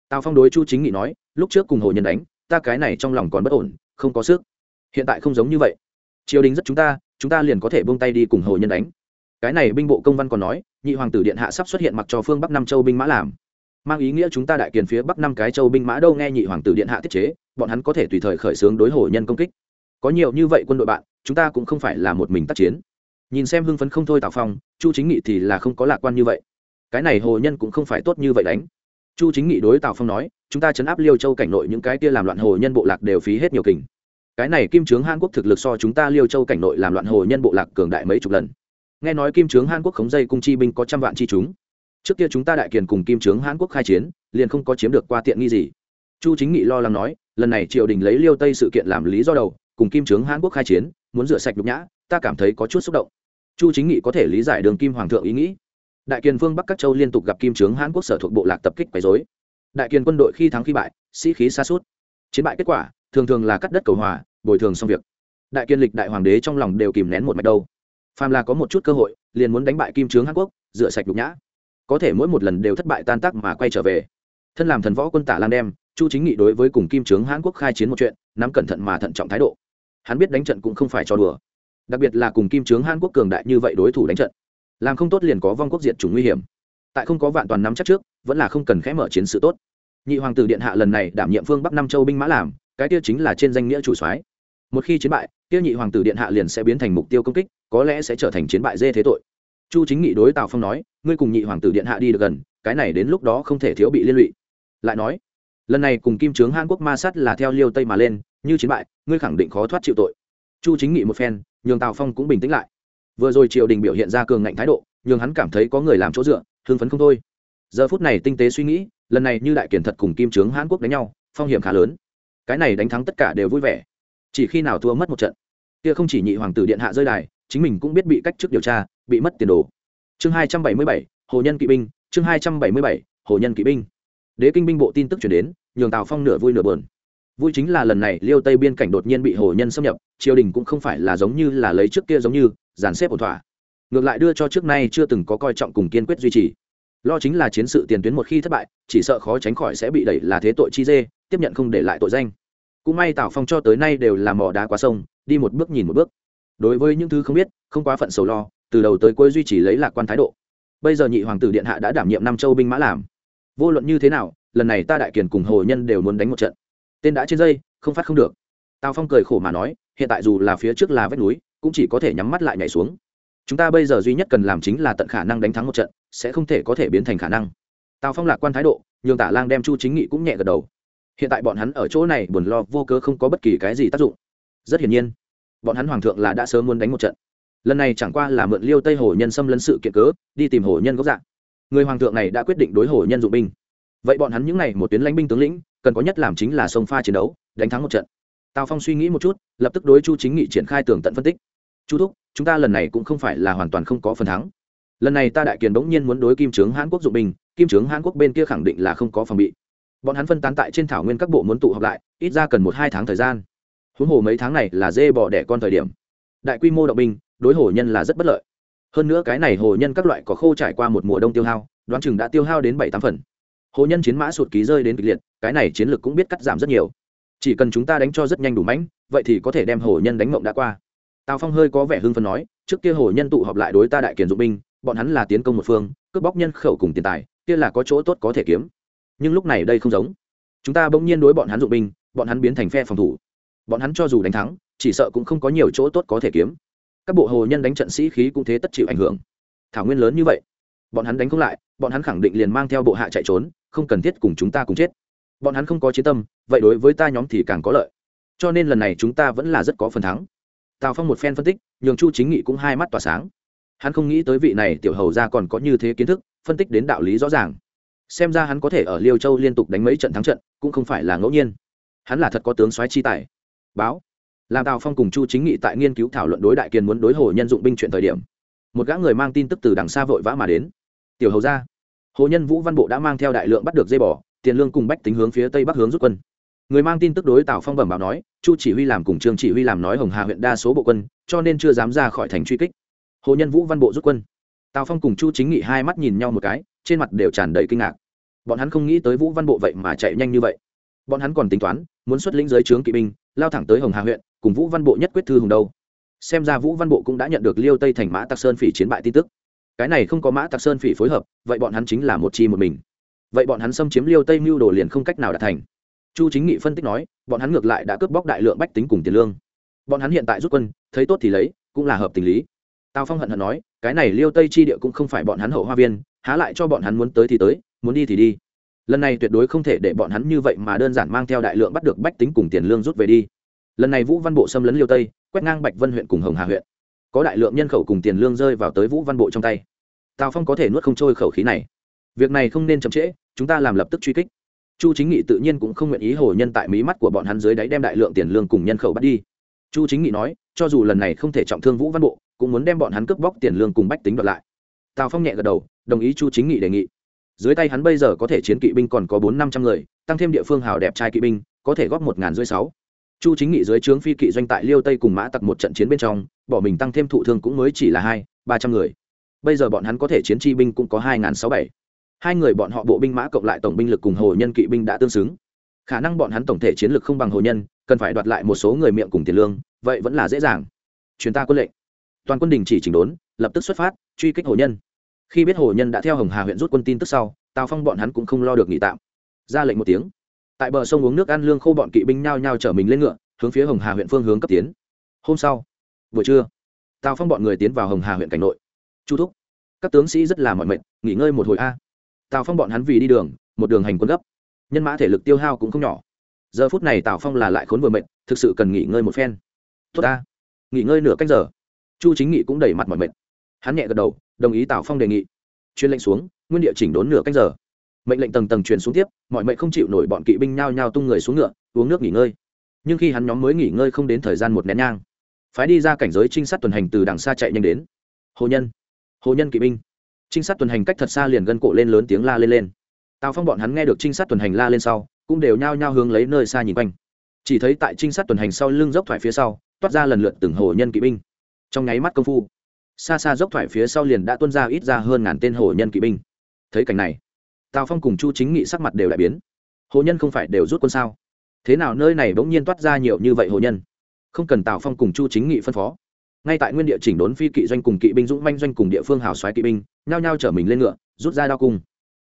Tào phong đối chu chính nghị nói, lúc trước cùng hồ nhân đánh, ta cái này trong lòng còn bất ổn, không có sức. Hiện tại không giống như vậy. Triều đình rất chúng ta chúng ta liền có thể buông tay đi cùng hồ nhân đánh. Cái này binh bộ công văn còn nói, nhị hoàng tử điện hạ sắp xuất hiện mặc cho phương bắc nam châu binh mã làm. Mang ý nghĩa chúng ta đại kiền phía bắc năm cái châu binh mã đâu nghe nhị hoàng tử điện hạ tiết chế, bọn hắn có thể tùy thời khởi xướng đối hồ nhân công kích. Có nhiều như vậy quân đội bạn, chúng ta cũng không phải là một mình tác chiến nhìn xem hưng phấn không thôi tào phong, chu chính nghị thì là không có lạc quan như vậy. Cái này hồ nhân cũng không phải tốt như vậy đánh. Chu chính nghị đối tào phong nói, chúng ta chấn áp liêu châu cảnh nội những cái kia làm loạn hồ nhân bộ lạc đều phí hết nhiều kình. Cái này kim trướng hàn quốc thực lực so chúng ta liêu châu cảnh nội làm loạn hồ nhân bộ lạc cường đại mấy chục lần. Nghe nói kim trướng hàn quốc khống dây cung chi binh có trăm vạn chi chúng. Trước kia chúng ta đại kiền cùng kim trướng hàn quốc khai chiến, liền không có chiếm được qua tiện nghi gì. Chu chính nghị lo lắng nói, lần này triều đình lấy liêu tây sự kiện làm lý do đầu, cùng kim trướng hàn quốc khai chiến, muốn rửa sạch nhục nhã, ta cảm thấy có chút xúc động chu chính nghị có thể lý giải đường kim hoàng thượng ý nghĩ. Đại kiền phương bắc các châu liên tục gặp kim trướng hãn quốc sở thuộc bộ lạc tập kích quấy dối đại kiền quân đội khi thắng khi bại, sĩ khí xa suốt chiến bại kết quả, thường thường là cắt đất cầu hòa, bồi thường xong việc. Đại kiên lịch đại hoàng đế trong lòng đều kìm nén một mạch đâu. Phàm là có một chút cơ hội, liền muốn đánh bại kim trướng hàn quốc, rửa sạch nhục nhã. Có thể mỗi một lần đều thất bại tan tác mà quay trở về. Thân làm thần võ quân tả lan đem, chu chính nghị đối với cùng kim trướng hàn quốc khai chiến một chuyện, nắm cẩn thận mà thận trọng thái độ. Hắn biết đánh trận cũng không phải cho đùa đặc biệt là cùng kim trướng hàn quốc cường đại như vậy đối thủ đánh trận làm không tốt liền có vong quốc diệt chủng nguy hiểm tại không có vạn toàn nắm chắc trước vẫn là không cần khẽ mở chiến sự tốt nhị hoàng tử điện hạ lần này đảm nhiệm phương bắc nam châu binh mã làm cái tiêu chính là trên danh nghĩa chủ soái một khi chiến bại tiêu nhị hoàng tử điện hạ liền sẽ biến thành mục tiêu công kích có lẽ sẽ trở thành chiến bại dê thế tội chu chính nghị đối tào phong nói ngươi cùng nhị hoàng tử điện hạ đi được gần cái này đến lúc đó không thể thiếu bị liên lụy lại nói lần này cùng kim trướng hàn quốc ma sát là theo liêu tây mà lên như chiến bại ngươi khẳng định khó thoát chịu tội chu chính nghị một phen nhường tào phong cũng bình tĩnh lại vừa rồi triều đình biểu hiện ra cường ngạnh thái độ nhường hắn cảm thấy có người làm chỗ dựa hưng phấn không thôi giờ phút này tinh tế suy nghĩ lần này như đại kiển thật cùng kim trướng hãn quốc đánh nhau phong hiểm khá lớn cái này đánh thắng tất cả đều vui vẻ chỉ khi nào thua mất một trận kia không chỉ nhị hoàng tử điện hạ rơi đài chính mình cũng biết bị cách chức điều tra bị mất tiền đồ chương hai trăm bảy mươi bảy hồ nhân kỵ binh chương hai trăm bảy mươi bảy hồ nhân kỵ binh đế kinh binh bộ tin tức chuyển đến nhường tào phong nửa vui nửa bờn vui chính là lần này liêu tây biên cảnh đột nhiên bị hồ nhân xâm nhập, triều đình cũng không phải là giống như là lấy trước kia giống như, dàn xếp ổn thỏa. Ngược lại đưa cho trước nay chưa từng có coi trọng cùng kiên quyết duy trì. Lo chính là chiến sự tiền tuyến một khi thất bại, chỉ sợ khó tránh khỏi sẽ bị đẩy là thế tội chi dê, tiếp nhận không để lại tội danh. Cũng may tào phong cho tới nay đều là mỏ đá quá sông, đi một bước nhìn một bước. Đối với những thứ không biết, không quá phận sầu lo, từ đầu tới cuối duy trì lấy lạc quan thái độ. Bây giờ nhị hoàng tử điện hạ đã đảm nhiệm năm châu binh mã làm. Vô luận như thế nào, lần này ta đại kiền cùng hồ nhân đều muốn đánh một trận tên đã trên dây, không phát không được. Tào phong cười khổ mà nói, hiện tại dù là phía trước là vách núi, cũng chỉ có thể nhắm mắt lại nhảy xuống. Chúng ta bây giờ duy nhất cần làm chính là tận khả năng đánh thắng một trận, sẽ không thể có thể biến thành khả năng. Tào phong lạc quan thái độ, nhường tả lang đem chu chính nghị cũng nhẹ gật đầu. Hiện tại bọn hắn ở chỗ này buồn lo vô cớ không có bất kỳ cái gì tác dụng. Rất hiển nhiên, bọn hắn hoàng thượng là đã sớm muốn đánh một trận. Lần này chẳng qua là mượn liêu tây hồ nhân xâm lấn sự kiện cớ, đi tìm hồ nhân gốc dạng người hoàng thượng này đã quyết định đối hồ nhân dụng binh. Vậy bọn hắn những n à y một tuyến lãnh binh tướng lĩnh cần có nhất làm chính là sông pha chiến đấu, đánh thắng một trận. Tào phong suy nghĩ một chút, lập tức đối chu chính nghị triển khai tường tận phân tích. Chu thúc, chúng ta lần này cũng không phải là hoàn toàn không có phần thắng. Lần này ta đại kiền bỗng nhiên muốn đối kim trướng hàn quốc dụng binh, kim trướng hàn quốc bên kia khẳng định là không có phòng bị. Bọn hắn phân tán tại trên thảo nguyên các bộ muốn tụ họp lại, ít ra cần một hai tháng thời gian. Huống hồ mấy tháng này là dê bỏ đẻ con thời điểm. Đại quy mô động binh, đối hồ nhân là rất bất lợi. Hơn nữa cái này hồ nhân các loại có khô trải qua một mùa đông tiêu hao, đoán chừng đã tiêu hao đến bảy tám phần hồ nhân chiến mã sụt ký rơi đến kịch liệt, cái này chiến lược cũng biết cắt giảm rất nhiều. Chỉ cần chúng ta đánh cho rất nhanh đủ mãnh, vậy thì có thể đem hồ nhân đánh mộng đã qua. Tào phong hơi có vẻ hưng phấn nói, trước kia hồ nhân tụ họp lại đối ta đại kiền dụng binh, bọn hắn là tiến công một phương, cướp bóc nhân khẩu cùng tiền tài, kia là có chỗ tốt có thể kiếm. Nhưng lúc này đây không giống. Chúng ta bỗng nhiên đối bọn hắn dụng binh, bọn hắn biến thành phe phòng thủ. Bọn hắn cho dù đánh thắng, chỉ sợ cũng không có nhiều chỗ tốt có thể kiếm. Các bộ hồ nhân đánh trận sĩ khí cũng thế tất chịu ảnh hưởng. Thảo nguyên lớn như vậy, bọn hắn đánh không lại bọn hắn khẳng định liền mang theo bộ hạ chạy trốn, không cần thiết cùng chúng ta cùng chết. Bọn hắn không có chiến tâm, vậy đối với ta nhóm thì càng có lợi. Cho nên lần này chúng ta vẫn là rất có phần thắng. Tào phong một phen phân tích, nhường chu chính nghị cũng hai mắt tỏa sáng. Hắn không nghĩ tới vị này tiểu hầu ra còn có như thế kiến thức, phân tích đến đạo lý rõ ràng. Xem ra hắn có thể ở liêu châu liên tục đánh mấy trận thắng trận, cũng không phải là ngẫu nhiên. Hắn là thật có tướng soái chi tài. Báo. Làm tào phong cùng chu chính nghị tại nghiên cứu thảo luận đối đại kiên muốn đối hồ nhân dụng binh chuyện thời điểm, một gã người mang tin tức từ đằng xa vội vã mà đến. Tiểu hầu ra hồ nhân vũ văn bộ đã mang theo đại lượng bắt được dây bò, tiền lương cùng bách tính hướng phía tây bắc hướng rút quân. Người mang tin tức đối tào phong bẩm báo nói, chu chỉ huy làm cùng trương chỉ huy làm nói hồng hà huyện đa số bộ quân, cho nên chưa dám ra khỏi thành truy kích. Hồ nhân vũ văn bộ rút quân. Tào phong cùng chu chính nghị hai mắt nhìn nhau một cái, trên mặt đều tràn đầy kinh ngạc. Bọn hắn không nghĩ tới vũ văn bộ vậy mà chạy nhanh như vậy. Bọn hắn còn tính toán, muốn xuất lĩnh giới trướng kỵ binh, lao thẳng tới hồng hà huyện, cùng vũ văn bộ nhất quyết thư hùng đâu. Xem ra vũ văn bộ cũng đã nhận được liêu tây thành mã tạc sơn phỉ chiến bại tin tức cái này không có mã tặc sơn phỉ phối hợp, vậy bọn hắn chính là một chi một mình. Vậy bọn hắn xâm chiếm liêu tây mưu đồ liền không cách nào đạt thành. Chu chính nghị phân tích nói, bọn hắn ngược lại đã cướp bóc đại lượng bách tính cùng tiền lương. Bọn hắn hiện tại rút quân, thấy tốt thì lấy, cũng là hợp tình lý. Tào phong hận hận nói, cái này liêu tây chi địa cũng không phải bọn hắn hậu hoa viên, há lại cho bọn hắn muốn tới thì tới, muốn đi thì đi. Lần này tuyệt đối không thể để bọn hắn như vậy mà đơn giản mang theo đại lượng bắt được bách tính cùng tiền lương rút về đi. Lần này vũ văn bộ xâm lấn liêu tây, quét ngang bạch vân huyện cùng hồng hà huyện có đại lượng nhân khẩu cùng tiền lương rơi vào tới vũ văn bộ trong tay. Tào phong có thể nuốt không trôi khẩu khí này. Việc này không nên chậm trễ, chúng ta làm lập tức truy kích. Chu chính nghị tự nhiên cũng không nguyện ý hồ nhân tại mí mắt của bọn hắn dưới đáy đem đại lượng tiền lương cùng nhân khẩu bắt đi. Chu chính nghị nói, cho dù lần này không thể trọng thương vũ văn bộ, cũng muốn đem bọn hắn cướp bóc tiền lương cùng bách tính đoạt lại. Tào phong nhẹ gật đầu, đồng ý chu chính nghị đề nghị. Dưới tay hắn bây giờ có thể chiến kỵ binh còn có bốn năm trăm người, tăng thêm địa phương hào đẹp trai kỵ binh, có thể góp một ngàn rưỡi sáu. Chu chính nghị dưới trướng phi kỵ doanh tại liêu tây cùng mã tặc một trận chiến bên trong bỏ mình tăng thêm thụ thương cũng mới chỉ là hai, ba trăm người. Bây giờ bọn hắn có thể chiến chi binh cũng có hai ngàn sáu bảy. Hai người bọn họ bộ binh mã cộng lại tổng binh lực cùng hồ nhân kỵ binh đã tương xứng. Khả năng bọn hắn tổng thể chiến lược không bằng hồ nhân, cần phải đoạt lại một số người miệng cùng tiền lương, vậy vẫn là dễ dàng. Chuyến ta quân lệnh. Toàn quân đình chỉ chỉnh đốn, lập tức xuất phát, truy kích hồ nhân. Khi biết hồ nhân đã theo hồng hà huyện rút quân tin tức sau, tào phong bọn hắn cũng không lo được nghỉ tạm. Ra lệnh một tiếng. Tại bờ sông uống nước ăn lương khô bọn kỵ binh nhao nhao chở mình lên ngựa, hướng phía hồng hà huyện phương hướng cấp tiến. Hôm sau buổi trưa, tào phong bọn người tiến vào hồng hà huyện cảnh nội. Chu thúc, các tướng sĩ rất là mọi mệt, nghỉ ngơi một hồi a. Tào phong bọn hắn vì đi đường, một đường hành quân gấp. Nhân mã thể lực tiêu hao cũng không nhỏ. Giờ phút này tào phong là lại khốn vừa mệt, thực sự cần nghỉ ngơi một phen. Tốt ta nghỉ ngơi nửa canh giờ. Chu chính nghị cũng đẩy mặt mọi mệt. Hắn nhẹ gật đầu, đồng ý tào phong đề nghị. Chuyên lệnh xuống, nguyên địa chỉnh đốn nửa canh giờ. Mệnh lệnh tầng tầng truyền xuống tiếp, mọi mệnh không chịu nổi bọn kỵ binh nhao nhao tung người xuống ngựa, uống nước nghỉ ngơi. Nhưng khi hắn nhóm mới nghỉ ngơi không đến thời gian một nén nhang phái đi ra cảnh giới trinh sát tuần hành từ đằng xa chạy nhanh đến. Hồ nhân hồ nhân kỵ binh. Trinh sát tuần hành cách thật xa liền gân cổ lên lớn tiếng la lên lên. Tào phong bọn hắn nghe được trinh sát tuần hành la lên sau, cũng đều nhao nhao hướng lấy nơi xa nhìn quanh. Chỉ thấy tại trinh sát tuần hành sau lưng dốc thoải phía sau, toát ra lần lượt từng hồ nhân kỵ binh. Trong nháy mắt công phu, xa xa dốc thoải phía sau liền đã tuân ra ít ra hơn ngàn tên hồ nhân kỵ binh. Thấy cảnh này, tào phong cùng chu chính nghị sắc mặt đều đại biến. Hồ nhân không phải đều rút quân sao? Thế nào nơi này bỗng nhiên toát ra nhiều như vậy hồ nhân? Không cần tào phong cùng chu chính nghị phân phó ngay tại nguyên địa chỉnh đốn phi kỵ doanh cùng kỵ binh dũng manh doanh cùng địa phương hào xoáy kỵ binh nhao nhao chở mình lên ngựa rút ra đao cung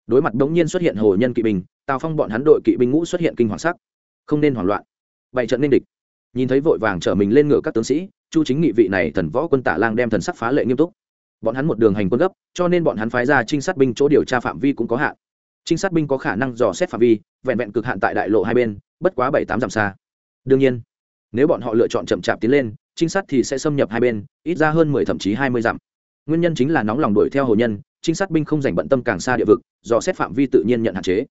đối mặt bỗng nhiên xuất hiện hồ nhân kỵ binh tào phong bọn hắn đội kỵ binh ngũ xuất hiện kinh hoàng sắc không nên hoảng loạn bày trận nên địch nhìn thấy vội vàng chở mình lên ngựa các tướng sĩ chu chính nghị vị này thần võ quân tả lang đem thần sắc phá lệ nghiêm túc bọn hắn một đường hành quân gấp cho nên bọn hắn phái ra trinh sát binh chỗ điều tra phạm vi cũng có hạn trinh sát binh có khả năng dò xét phạm vi vẹn vẹn cực hạn tại đại lộ hai bên bất quá bảy tám dặm xa đương nhiên nếu bọn họ lựa chọn chậm chạp tiến lên, trinh sát thì sẽ xâm nhập hai bên, ít ra hơn mười, thậm chí hai mươi dặm. Nguyên nhân chính là nóng lòng đuổi theo hồ nhân, trinh sát binh không dành bận tâm càng xa địa vực, do xét phạm vi tự nhiên nhận hạn chế.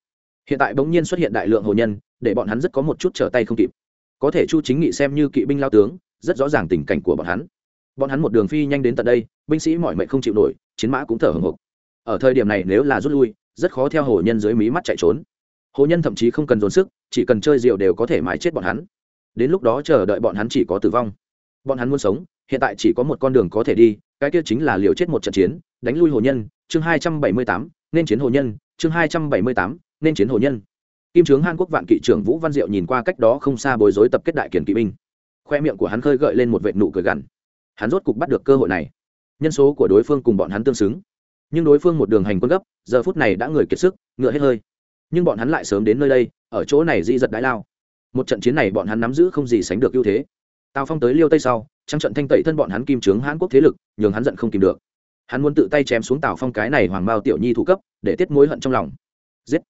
Hiện tại bỗng nhiên xuất hiện đại lượng hồ nhân, để bọn hắn rất có một chút trở tay không kịp. Có thể chu chính nghị xem như kỵ binh lao tướng, rất rõ ràng tình cảnh của bọn hắn. Bọn hắn một đường phi nhanh đến tận đây, binh sĩ mọi mệnh không chịu nổi, chiến mã cũng thở hồng hộc. Ở thời điểm này nếu là rút lui, rất khó theo hồ nhân dưới mí mắt chạy trốn. Hồ nhân thậm chí không cần dồn sức, chỉ cần chơi rượu đều có thể mái chết bọn hắn đến lúc đó chờ đợi bọn hắn chỉ có tử vong. Bọn hắn muốn sống, hiện tại chỉ có một con đường có thể đi, cái kia chính là liều chết một trận chiến, đánh lui hồ nhân, chương hai trăm bảy mươi tám, nên chiến hồ nhân, chương hai trăm bảy mươi tám, nên chiến hồ nhân. Kim trướng hàn quốc vạn kỵ trưởng vũ văn diệu nhìn qua cách đó không xa bối rối tập kết đại kiển kỵ binh. Khoe miệng của hắn khơi gợi lên một vệ nụ cười gằn. Hắn rốt cục bắt được cơ hội này. Nhân số của đối phương cùng bọn hắn tương xứng. Nhưng đối phương một đường hành quân gấp, giờ phút này đã người kiệt sức, ngựa hết hơi. Nhưng bọn hắn lại sớm đến nơi đây, ở chỗ này di giật đái lao một trận chiến này bọn hắn nắm giữ không gì sánh được ưu thế. Tào phong tới liêu tây sau trăng trận thanh tẩy thân bọn hắn kim trướng hãn quốc thế lực, nhường hắn giận không kìm được. Hắn muốn tự tay chém xuống tào phong cái này hoàng bao tiểu nhi thủ cấp, để tiết mối hận trong lòng. Giết!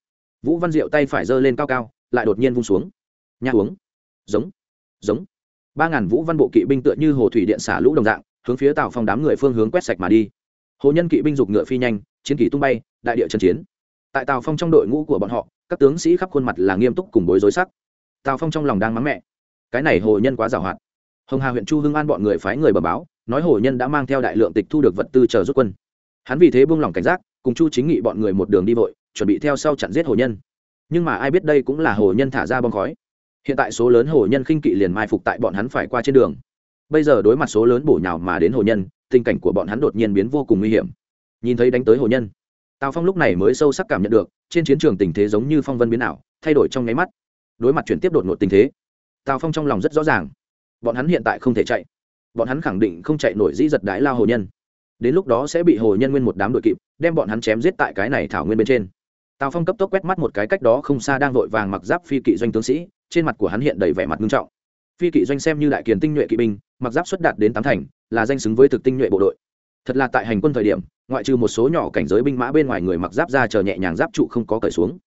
Vũ văn diệu tay phải giơ lên cao cao, lại đột nhiên vung xuống. Nhà uống! Giống! Giống! Ba ngàn vũ văn bộ kỵ binh tựa như hồ thủy điện xả lũ đồng dạng, hướng phía tào phong đám người phương hướng quét sạch mà đi. Hồ nhân kỵ binh giục ngựa phi nhanh, chiến kỳ tung bay, đại địa trần chiến. Tại tào phong trong đội ngũ của bọn họ, các tướng sĩ khắp khuôn mặt là nghiêm túc cùng bối rối sắc tào phong trong lòng đang mắng mẹ. Cái này hồ nhân quá giàu hoạt hồng hà huyện chu hưng an bọn người phái người bờ báo, nói hồ nhân đã mang theo đại lượng tịch thu được vật tư chờ rút quân. Hắn vì thế buông lỏng cảnh giác, cùng chu chính nghị bọn người một đường đi vội, chuẩn bị theo sau chặn giết hồ nhân. Nhưng mà ai biết đây cũng là hồ nhân thả ra bom khói. Hiện tại số lớn hồ nhân khinh kỵ liền mai phục tại bọn hắn phải qua trên đường. Bây giờ đối mặt số lớn bổ nhào mà đến hồ nhân, tình cảnh của bọn hắn đột nhiên biến vô cùng nguy hiểm. Nhìn thấy đánh tới hồ nhân, tào phong lúc này mới sâu sắc cảm nhận được, trên chiến trường tình thế giống như phong vân biến ảo, thay đổi trong nháy mắt đối mặt chuyển tiếp đột ngột tình thế. Tào phong trong lòng rất rõ ràng. Bọn hắn hiện tại không thể chạy. Bọn hắn khẳng định không chạy nổi dĩ giật đái lao hồ nhân. Đến lúc đó sẽ bị hồ nhân nguyên một đám đội kịp, đem bọn hắn chém giết tại cái này thảo nguyên bên trên. Tào phong cấp tốc quét mắt một cái cách đó không xa đang vội vàng mặc giáp phi kỵ doanh tướng sĩ, trên mặt của hắn hiện đầy vẻ mặt nghiêm trọng. Phi kỵ doanh xem như đại kiền tinh nhuệ kỵ binh, mặc giáp xuất đạt đến tám thành, là danh xứng với thực tinh nhuệ bộ đội. Thật là tại hành quân thời điểm, ngoại trừ một số nhỏ cảnh giới binh mã bên ngoài người mặc giáp ra chờ nhẹ nhàng giáp trụ không có cởi xuống.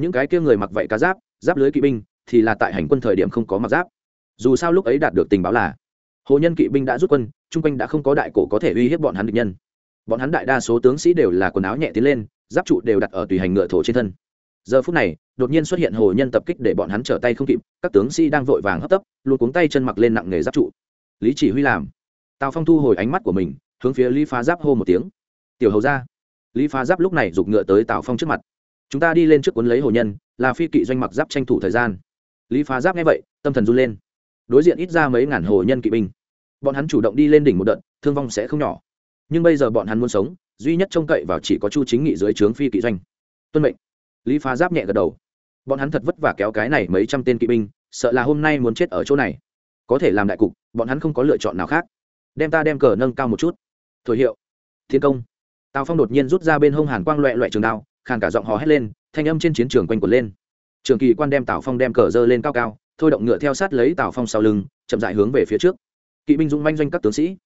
Những cái kia người mặc vậy cá giáp giáp lưới kỵ binh thì là tại hành quân thời điểm không có mặc giáp. Dù sao lúc ấy đạt được tình báo là, hồ nhân kỵ binh đã rút quân, chung quanh đã không có đại cổ có thể uy hiếp bọn hắn địch nhân. Bọn hắn đại đa số tướng sĩ đều là quần áo nhẹ tiến lên, giáp trụ đều đặt ở tùy hành ngựa thổ trên thân. Giờ phút này, đột nhiên xuất hiện hồ nhân tập kích để bọn hắn trở tay không kịp, các tướng sĩ đang vội vàng hấp tấp, luôn cuống tay chân mặc lên nặng nghề giáp trụ. Lý chỉ huy làm, tào phong thu hồi ánh mắt của mình, hướng phía lý phá giáp hô một tiếng. Tiểu hầu ra. Lý phá giáp lúc này giục ngựa tới tào phong trước mặt chúng ta đi lên trước cuốn lấy hồ nhân, là phi kỵ doanh mặc giáp tranh thủ thời gian. Lý phá giáp nghe vậy, tâm thần run lên. Đối diện ít ra mấy ngàn hồ nhân kỵ binh. Bọn hắn chủ động đi lên đỉnh một đợt, thương vong sẽ không nhỏ. Nhưng bây giờ bọn hắn muốn sống, duy nhất trông cậy vào chỉ có chu chính nghị dưới trướng phi kỵ doanh. Tuân mệnh. Lý phá giáp nhẹ gật đầu. Bọn hắn thật vất vả kéo cái này mấy trăm tên kỵ binh, sợ là hôm nay muốn chết ở chỗ này. Có thể làm đại cục, bọn hắn không có lựa chọn nào khác. Đem ta đem cờ nâng cao một chút. Thổi hiệu. Thiên công. Tào phong đột nhiên rút ra bên hông hàn quang loẹ loẹ trường đao khàn cả giọng hò hét lên, thanh âm trên chiến trường quanh quẩn lên. Trường kỳ quan đem tào phong đem cờ dơ lên cao cao, thôi động ngựa theo sát lấy tào phong sau lưng, chậm dại hướng về phía trước. Kỵ binh dũng manh doanh các tướng sĩ,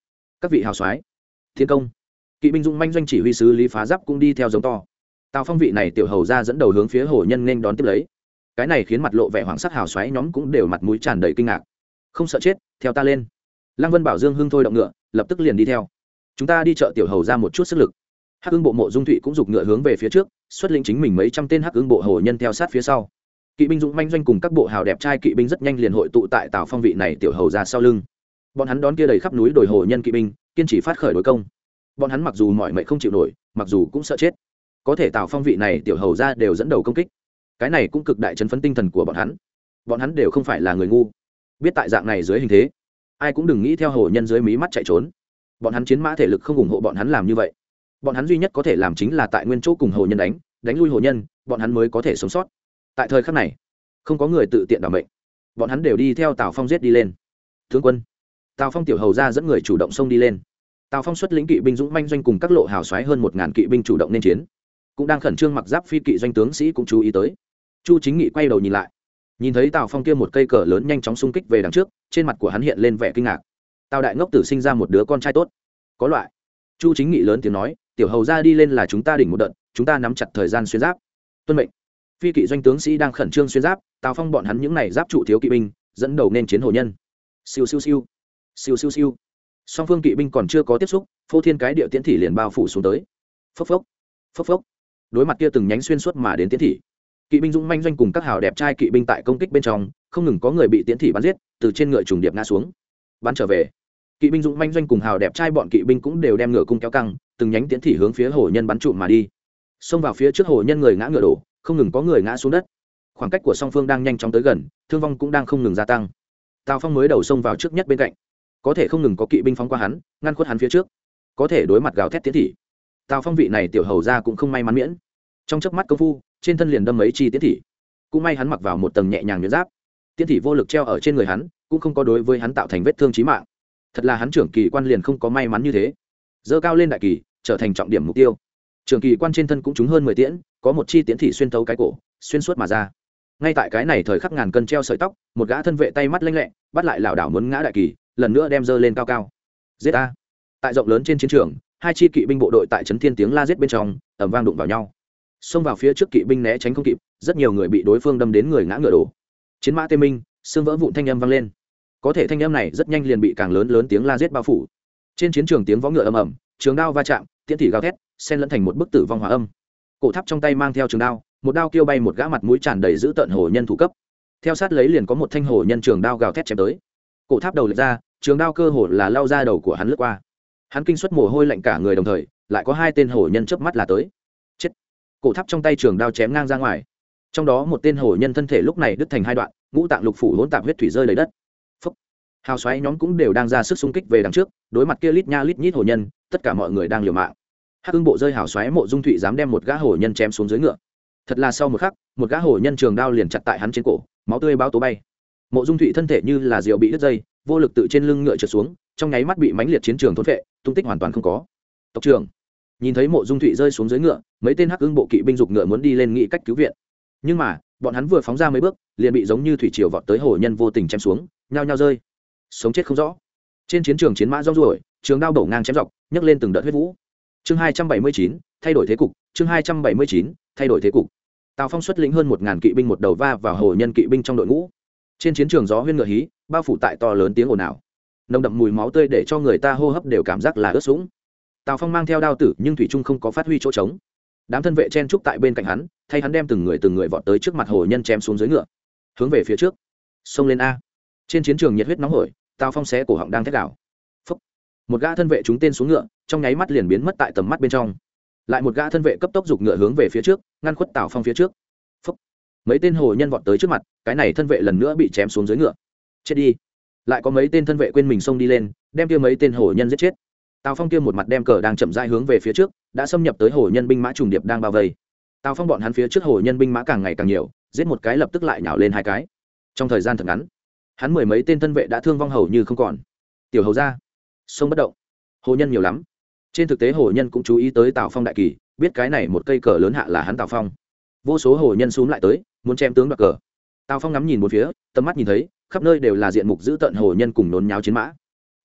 các vị hào soái thiên công. Kỵ binh dũng manh doanh chỉ huy sứ lý phá giáp cũng đi theo giống to. Tào phong vị này tiểu hầu ra dẫn đầu hướng phía hồ nhân nên đón tiếp lấy. Cái này khiến mặt lộ vẻ hoảng sắc hào xoáy nhóm cũng đều mặt mũi tràn đầy kinh ngạc. Không sợ chết, theo ta lên. Lăng vân bảo dương hưng thôi động ngựa, lập tức liền đi theo. Chúng ta đi chợ tiểu hầu ra một chút sức lực. Hắc hưng bộ mộ dung thụy cũng giục ngựa hướng về phía trước xuất lĩnh chính mình mấy trăm tên hắc ứng bộ hồ nhân theo sát phía sau. Kỵ binh dũng manh doanh cùng các bộ hào đẹp trai kỵ binh rất nhanh liền hội tụ tại tào phong vị này tiểu hầu ra sau lưng. Bọn hắn đón kia đầy khắp núi đồi hồ nhân kỵ binh, kiên trì phát khởi đối công. Bọn hắn mặc dù mọi mệnh không chịu nổi, mặc dù cũng sợ chết. Có thể tào phong vị này tiểu hầu ra đều dẫn đầu công kích. Cái này cũng cực đại chấn phấn tinh thần của bọn hắn. Bọn hắn đều không phải là người ngu. Biết tại dạng này dưới hình thế, ai cũng đừng nghĩ theo hồ nhân dưới mí mắt chạy trốn. Bọn hắn chiến mã thể lực không ủng hộ bọn hắn làm như vậy bọn hắn duy nhất có thể làm chính là tại nguyên chỗ cùng hồ nhân đánh đánh lui hồ nhân, bọn hắn mới có thể sống sót. Tại thời khắc này, không có người tự tiện đảm mệnh. Bọn hắn đều đi theo tào phong giết đi lên. Thương quân, tào phong tiểu hầu ra dẫn người chủ động xông đi lên. Tào phong xuất lĩnh kỵ binh dũng manh doanh cùng các lộ hào xoáy hơn một ngàn kỵ binh chủ động nên chiến. Cũng đang khẩn trương mặc giáp phi kỵ doanh tướng sĩ cũng chú ý tới. Chu chính nghị quay đầu nhìn lại. Nhìn thấy tào phong kia một cây cờ lớn nhanh chóng xung kích về đằng trước, trên mặt của hắn hiện lên vẻ kinh ngạc. Tào đại ngốc tử sinh ra một đứa con trai tốt. Có loại. Chu chính nghị lớn tiếng nói tiểu hầu ra đi lên là chúng ta đỉnh một đợt, chúng ta nắm chặt thời gian xuyên giáp. Tuân mệnh. Phi kỵ doanh tướng sĩ đang khẩn trương xuyên giáp, tào phong bọn hắn những n à y giáp trụ thiếu kỵ binh, dẫn đầu nên chiến hồ nhân. Siêu siêu siêu. Siêu siêu siêu. Song phương kỵ binh còn chưa có tiếp xúc, phô thiên cái điệu tiễn thị liền bao phủ xuống tới. Phốc phốc. Phốc phốc. Đối mặt kia từng nhánh xuyên suốt mà đến tiễn thị, kỵ binh dũng manh doanh cùng các hào đẹp trai kỵ binh tại công kích bên trong, không ngừng có người bị tiễn thị bắn giết, từ trên ngựa trùng điệp ngã xuống. Bắn trở về, kỵ binh dũng manh doanh cùng hào đẹp trai bọn kỵ binh cũng đều đem ngựa cung kéo căng từng nhánh tiễn thị hướng phía hồ nhân bắn trụm mà đi. Xông vào phía trước hồ nhân người ngã ngựa đổ, không ngừng có người ngã xuống đất. Khoảng cách của song phương đang nhanh chóng tới gần, thương vong cũng đang không ngừng gia tăng. Tào phong mới đầu xông vào trước nhất bên cạnh. Có thể không ngừng có kỵ binh phóng qua hắn, ngăn khuất hắn phía trước. Có thể đối mặt gào thét tiến thị. Tào phong vị này tiểu hầu ra cũng không may mắn miễn. Trong chớp mắt công phu, trên thân liền đâm mấy chi tiến thị. Cũng may hắn mặc vào một tầng nhẹ nhàng nhuyễn giáp. Tiến thị vô lực treo ở trên người hắn, cũng không có đối với hắn tạo thành vết thương trí mạng. Thật là hắn trưởng kỳ quan liền không có may mắn như thế dơ cao lên đại kỳ, trở thành trọng điểm mục tiêu. Trưởng kỳ quan trên thân cũng trúng hơn mười tiễn, có một chi tiễn thị xuyên tấu cái cổ, xuyên suốt mà ra. Ngay tại cái này thời khắc ngàn cân treo sợi tóc, một gã thân vệ tay mắt lanh lẹ, bắt lại lảo đảo muốn ngã đại kỳ, lần nữa đem dơ lên cao cao. Giết a tại rộng lớn trên chiến trường, hai chi kỵ binh bộ đội tại trấn thiên tiếng la giết bên trong ẩm vang đụng vào nhau. Xông vào phía trước kỵ binh né tránh không kịp, rất nhiều người bị đối phương đâm đến người ngã ngựa đổ. Chiến mã tê minh, xương vỡ vụn thanh âm vang lên. Có thể thanh âm này rất nhanh liền bị càng lớn lớn tiếng la giết bao phủ trên chiến trường tiếng võ ngựa ầm ầm, trường đao va chạm, tiễn thị gào thét, xen lẫn thành một bức tử vong hòa âm. Cổ tháp trong tay mang theo trường đao, một đao kêu bay một gã mặt mũi tràn đầy giữ tợn hồ nhân thủ cấp. Theo sát lấy liền có một thanh hồ nhân trường đao gào thét chém tới. Cổ tháp đầu lệch ra, trường đao cơ hồ là lao ra đầu của hắn lướt qua. Hắn kinh xuất mồ hôi lạnh cả người đồng thời, lại có hai tên hồ nhân chớp mắt là tới. Chết! Cổ tháp trong tay trường đao chém ngang ra ngoài. Trong đó một tên hồ nhân thân thể lúc này đứt thành hai đoạn, ngũ tạng lục phủ hỗn tạp huyết thủy rơi lấy đất hào xoáy nhóm cũng đều đang ra sức xung kích về đằng trước, đối mặt kia lít nha lít nhít hồ nhân, tất cả mọi người đang liều mạng. Hắc ưng bộ rơi hào xoáy mộ dung thụy dám đem một gã hồ nhân chém xuống dưới ngựa. Thật là sau một khắc, một gã hồ nhân trường đao liền chặt tại hắn trên cổ, máu tươi bao tố bay. Mộ dung thụy thân thể như là rượu bị đứt dây, vô lực tự trên lưng ngựa trượt xuống, trong nháy mắt bị mánh liệt chiến trường thốn vệ tung tích hoàn toàn không có. Tộc trưởng, nhìn thấy mộ dung thụy rơi xuống dưới ngựa, mấy tên hắc ưng bộ kỵ binh dục ngựa muốn đi lên nghị cách cứu viện. Nhưng mà, bọn hắn vừa phóng ra mấy bước, liền bị giống như thủy triều vọt tới hồ nhân vô tình chém xuống, nhao nhao rơi sống chết không rõ. Trên chiến trường chiến mã rong ruổi, trường đao đổ ngang chém dọc, nhấc lên từng đợt huyết vũ. Chương hai trăm bảy mươi chín, thay đổi thế cục, chương hai trăm bảy mươi chín, thay đổi thế cục. Tào phong xuất lĩnh hơn một ngàn kỵ binh một đầu va vào hồ nhân kỵ binh trong đội ngũ. Trên chiến trường gió huyên ngựa hí, bao phủ tại to lớn tiếng ồn ào. Nồng đậm mùi máu tươi để cho người ta hô hấp đều cảm giác là ướt sũng. Tào phong mang theo đao tử, nhưng thủy trung không có phát huy chỗ trống. Đám thân vệ chen trúc tại bên cạnh hắn, thay hắn đem từng người từng người vọt tới trước mặt hồ nhân chém xuống dưới ngựa. Hướng về phía trước. Xông lên a trên chiến trường nhiệt huyết nóng hổi, tào phong xé cổ họng đang thét đảo Phúc. một gã thân vệ chúng tên xuống ngựa, trong nháy mắt liền biến mất tại tầm mắt bên trong. Lại một gã thân vệ cấp tốc giục ngựa hướng về phía trước, ngăn khuất tào phong phía trước. Phúc. mấy tên hồ nhân vọt tới trước mặt, cái này thân vệ lần nữa bị chém xuống dưới ngựa. Chết đi. Lại có mấy tên thân vệ quên mình xông đi lên, đem kia mấy tên hồ nhân giết chết. Tào phong kia một mặt đem cờ đang chậm dai hướng về phía trước, đã xâm nhập tới hồ nhân binh mã trùng điệp đang bao vây. Tào phong bọn hắn phía trước hồ nhân binh mã càng ngày càng nhiều, giết một cái lập tức lại nhào lên hai cái. Trong thời gian thật ngắn hắn mười mấy tên thân vệ đã thương vong hầu như không còn. Tiểu hầu ra sông bất động. Hồ nhân nhiều lắm. Trên thực tế hồ nhân cũng chú ý tới tào phong đại kỳ, biết cái này một cây cờ lớn hạ là hắn tào phong. Vô số hồ nhân xúm lại tới, muốn chém tướng đoạt cờ. Tào phong ngắm nhìn một phía, tầm mắt nhìn thấy, khắp nơi đều là diện mục giữ tận hồ nhân cùng nôn nháo chiến mã.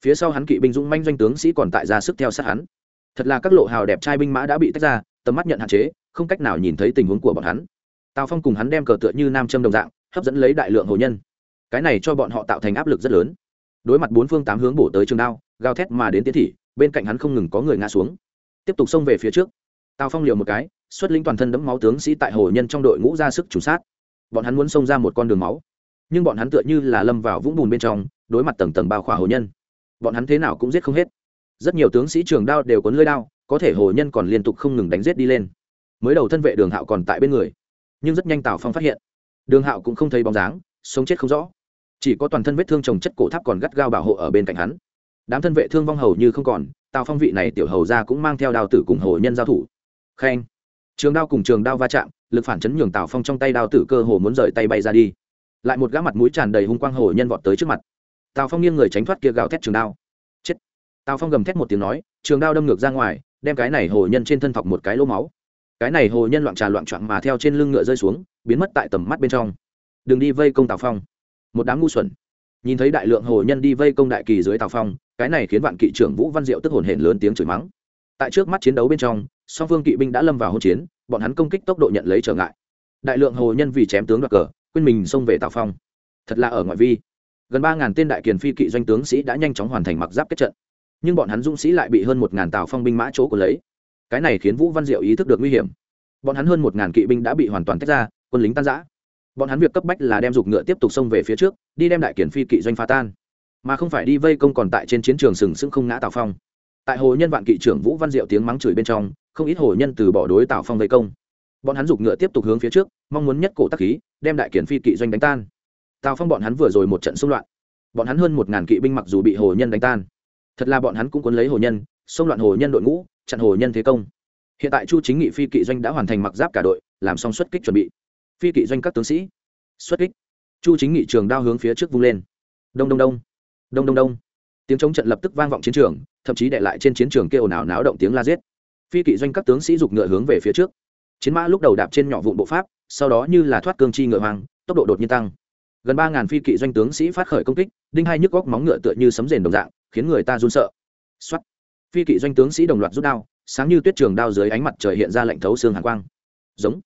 Phía sau hắn kỵ binh dũng manh doanh tướng sĩ còn tại ra sức theo sát hắn. Thật là các lộ hào đẹp trai binh mã đã bị tách ra, tầm mắt nhận hạn chế, không cách nào nhìn thấy tình huống của bọn hắn. Tào phong cùng hắn đem cờ tựa như nam châm đồng dạng, hấp dẫn lấy đại lượng hồ nhân cái này cho bọn họ tạo thành áp lực rất lớn. Đối mặt bốn phương tám hướng bổ tới trường đao, gào thét mà đến tiến thị, bên cạnh hắn không ngừng có người ngã xuống. Tiếp tục xông về phía trước. Tào phong liều một cái, xuất lĩnh toàn thân đẫm máu tướng sĩ tại hồ nhân trong đội ngũ ra sức chủ sát. Bọn hắn muốn xông ra một con đường máu. Nhưng bọn hắn tựa như là lâm vào vũng bùn bên trong, đối mặt tầng tầng bao khỏa hồ nhân. Bọn hắn thế nào cũng giết không hết. Rất nhiều tướng sĩ trường đao đều cuốn lơi đao, có thể hồ nhân còn liên tục không ngừng đánh giết đi lên. Mới đầu thân vệ đường hạo còn tại bên người, nhưng rất nhanh tào phong phát hiện. Đường hạo cũng không thấy bóng dáng, sống chết không rõ chỉ có toàn thân vết thương trồng chất cổ tháp còn gắt gao bảo hộ ở bên cạnh hắn. Đám thân vệ thương vong hầu như không còn, tào phong vị này tiểu hầu ra cũng mang theo đao tử cùng hồ nhân giao thủ. Khen. Trường đao cùng trường đao va chạm, lực phản chấn nhường tào phong trong tay đao tử cơ hồ muốn rời tay bay ra đi. Lại một gã mặt mũi tràn đầy hung quang hồ nhân vọt tới trước mặt. Tào phong nghiêng người tránh thoát kia gào thét trường đao. Chết. Tào phong gầm thét một tiếng nói, trường đao đâm ngược ra ngoài, đem cái này hồ nhân trên thân thọc một cái lỗ máu. Cái này hồ nhân loạn trà loạn trọn mà theo trên lưng ngựa rơi xuống, biến mất tại tầm mắt bên trong. Đừng đi vây công tào phong một đám ngu xuẩn. Nhìn thấy đại lượng hồ nhân đi vây công đại kỳ dưới tào phong, cái này khiến vạn kỵ trưởng vũ văn diệu tức hồn hển lớn tiếng chửi mắng. Tại trước mắt chiến đấu bên trong, song phương kỵ binh đã lâm vào hỗn chiến, bọn hắn công kích tốc độ nhận lấy trở ngại. Đại lượng hồ nhân vì chém tướng đoạt cờ, quên mình xông về tào phong. Thật là ở ngoại vi. Gần ba ngàn tên đại kiền phi kỵ doanh tướng sĩ đã nhanh chóng hoàn thành mặc giáp kết trận. Nhưng bọn hắn dũng sĩ lại bị hơn một ngàn tàu phong binh mã chỗ của lấy. Cái này khiến vũ văn diệu ý thức được nguy hiểm. Bọn hắn hơn một ngàn kỵ binh đã bị hoàn toàn tách ra, quân lính tan giã bọn hắn việc cấp bách là đem dục ngựa tiếp tục xông về phía trước, đi đem đại kiển phi kỵ doanh phá tan. Mà không phải đi vây công còn tại trên chiến trường sừng sững không ngã tào phong. Tại hồ nhân vạn kỵ trưởng vũ văn diệu tiếng mắng chửi bên trong, không ít hồ nhân từ bỏ đối tào phong vây công. Bọn hắn dục ngựa tiếp tục hướng phía trước, mong muốn nhất cổ tắc khí, đem đại kiển phi kỵ doanh đánh tan. Tào phong bọn hắn vừa rồi một trận xung loạn. Bọn hắn hơn một ngàn kỵ binh mặc dù bị hồ nhân đánh tan, thật là bọn hắn cũng cuốn lấy hồ nhân, xông loạn hồ nhân đội ngũ, chặn hồ nhân thế công. Hiện tại chu chính nghị phi kỵ doanh đã hoàn thành mặc giáp cả đội, làm xong xuất kích chuẩn bị phi kỵ doanh các tướng sĩ. Xuất kích. Chu chính nghị trường đao hướng phía trước vung lên. Đông đông đông. Đông đông đông. Tiếng chống trận lập tức vang vọng chiến trường, thậm chí đệ lại trên chiến trường kêu nào náo động tiếng la giết. Phi kỵ doanh các tướng sĩ giục ngựa hướng về phía trước. Chiến mã lúc đầu đạp trên nhỏ vụn bộ pháp, sau đó như là thoát cương chi ngựa hoang, tốc độ đột nhiên tăng. Gần ba ngàn phi kỵ doanh tướng sĩ phát khởi công kích, đinh hai nhức góc móng ngựa tựa như sấm rền đồng dạng, khiến người ta run sợ. Xuất phi kỵ doanh tướng sĩ đồng loạt rút đao, sáng như tuyết trường đao dưới ánh mặt trời hiện ra lạnh thấu xương hàn quang. Giống.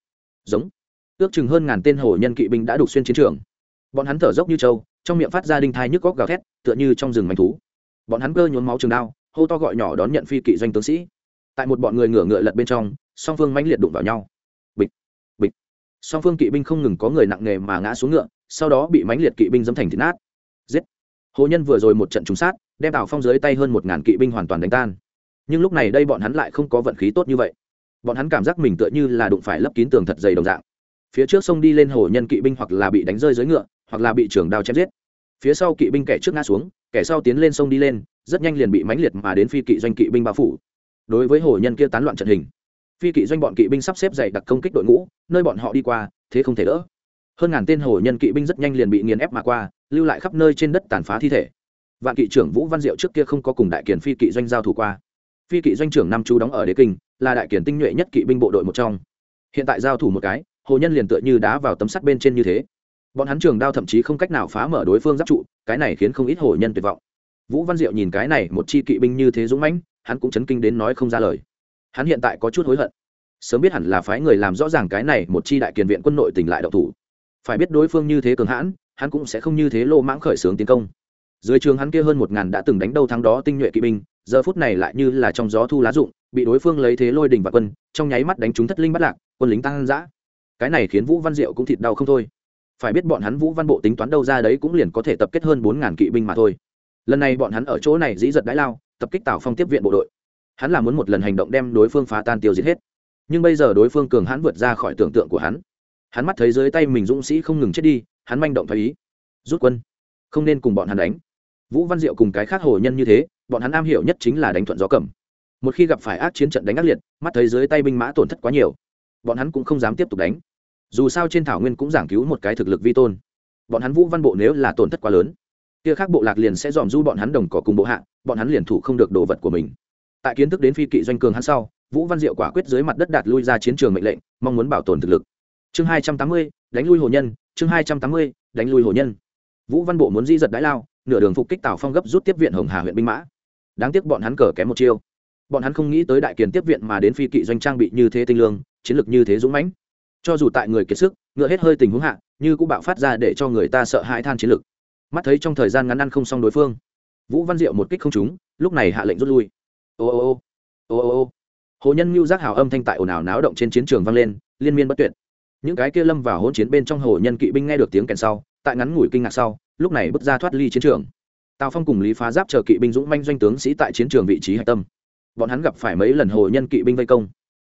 Giống ước chừng hơn ngàn tên hổ nhân kỵ binh đã đục xuyên chiến trường. Bọn hắn thở dốc như trâu, trong miệng phát ra đinh thai nhức góc gào thét, tựa như trong rừng manh thú. Bọn hắn cơ nhốn máu trường đao, hô to gọi nhỏ đón nhận phi kỵ doanh tướng sĩ. Tại một bọn người ngửa ngựa lật bên trong, song phương mãnh liệt đụng vào nhau. Bịch bịch. Song phương kỵ binh không ngừng có người nặng nghề mà ngã xuống ngựa, sau đó bị mãnh liệt kỵ binh dẫm thành thịt nát. Giết. Hồ nhân vừa rồi một trận trúng sát, đem tào phong dưới tay hơn một ngàn kỵ binh hoàn toàn đánh tan. Nhưng lúc này đây bọn hắn lại không có vận khí tốt như vậy. Bọn hắn cảm giác mình tựa như là đụng phải lấp kín tường thật dày đồng dạng phía trước sông đi lên hồ nhân kỵ binh hoặc là bị đánh rơi dưới ngựa, hoặc là bị trường đao chém giết. Phía sau kỵ binh kẻ trước ngã xuống, kẻ sau tiến lên sông đi lên, rất nhanh liền bị mãnh liệt mà đến phi kỵ doanh kỵ binh bao phủ. Đối với hồ nhân kia tán loạn trận hình, phi kỵ doanh bọn kỵ binh sắp xếp dày đặc công kích đội ngũ, nơi bọn họ đi qua, thế không thể đỡ. Hơn ngàn tên hồ nhân kỵ binh rất nhanh liền bị nghiền ép mà qua, lưu lại khắp nơi trên đất tàn phá thi thể. Vạn kỵ trưởng vũ văn diệu trước kia không có cùng đại kiền phi kỵ doanh giao thủ qua. Phi kỵ doanh trưởng năm chú đóng ở đế kinh, là đại kiền tinh nhuệ nhất kỵ binh bộ đội một trong. Hiện tại giao thủ một cái hồ nhân liền tựa như đá vào tấm sắt bên trên như thế. Bọn hắn trường đao thậm chí không cách nào phá mở đối phương giáp trụ, cái này khiến không ít hồ nhân tuyệt vọng. Vũ văn diệu nhìn cái này, một chi kỵ binh như thế dũng mãnh, hắn cũng chấn kinh đến nói không ra lời. Hắn hiện tại có chút hối hận. Sớm biết hẳn là phái người làm rõ ràng cái này, một chi đại kiền viện quân nội tỉnh lại độc thủ. Phải biết đối phương như thế cường hãn, hắn cũng sẽ không như thế lô mãng khởi xướng tiến công. Dưới trường hắn kia hơn một ngàn đã từng đánh đâu thắng đó tinh nhuệ kỵ binh, giờ phút này lại như là trong gió thu lá rụng, bị đối phương lấy thế lôi đình và quân, trong nháy mắt đánh trúng thất linh bắt lạc, quân lính tăng dã cái này khiến vũ văn diệu cũng thịt đau không thôi. Phải biết bọn hắn vũ văn bộ tính toán đâu ra đấy cũng liền có thể tập kết hơn bốn ngàn kỵ binh mà thôi. Lần này bọn hắn ở chỗ này dĩ giật đãi lao, tập kích tào phong tiếp viện bộ đội. Hắn là muốn một lần hành động đem đối phương phá tan tiêu diệt hết. Nhưng bây giờ đối phương cường hắn vượt ra khỏi tưởng tượng của hắn. Hắn mắt thấy dưới tay mình dũng sĩ không ngừng chết đi, hắn manh động thấy ý. Rút quân. Không nên cùng bọn hắn đánh. Vũ văn diệu cùng cái khác hồ nhân như thế, bọn hắn am hiểu nhất chính là đánh thuận gió cầm. Một khi gặp phải ác chiến trận đánh ác liệt, mắt thấy dưới tay binh mã tổn thất quá nhiều, bọn hắn cũng không dám tiếp tục đánh dù sao trên thảo nguyên cũng giảng cứu một cái thực lực vi tôn. Bọn hắn vũ văn bộ nếu là tổn thất quá lớn, kia khác bộ lạc liền sẽ dòm du bọn hắn đồng cỏ cùng bộ hạ, bọn hắn liền thủ không được đồ vật của mình. Tại kiến thức đến phi kỵ doanh cường hắn sau, vũ văn diệu quả quyết dưới mặt đất đạt lui ra chiến trường mệnh lệnh, mong muốn bảo tồn thực lực. Chương hai trăm tám mươi, đánh lui hồ nhân, chương hai trăm tám mươi, đánh lui hồ nhân. Vũ văn bộ muốn di giật đái lao, nửa đường phục kích tào phong gấp rút tiếp viện hồng hà huyện binh mã. Đáng tiếc bọn hắn cờ kém một chiêu. Bọn hắn không nghĩ tới đại kiền tiếp viện mà đến phi kỵ doanh trang bị như thế tinh lương, chiến lược như thế dũng mãnh cho dù tại người kiệt sức, ngựa hết hơi tình huống hạ, như cũng bạo phát ra để cho người ta sợ hãi than chiến lực. mắt thấy trong thời gian ngắn ăn không xong đối phương, vũ văn diệu một kích không trúng, lúc này hạ lệnh rút lui. Ô ô ô ô ô ô. Hồ nhân mưu giác hào âm thanh tại ồn ào náo động trên chiến trường vang lên, liên miên bất tuyệt. Những cái kia lâm vào hỗn chiến bên trong hồ nhân kỵ binh nghe được tiếng kèn sau, tại ngắn ngủi kinh ngạc sau, lúc này bước ra thoát ly chiến trường. Tào phong cùng lý phá giáp chờ kỵ binh dũng manh doanh tướng sĩ tại chiến trường vị trí hạch tâm. Bọn hắn gặp phải mấy lần hồ nhân kỵ binh vây công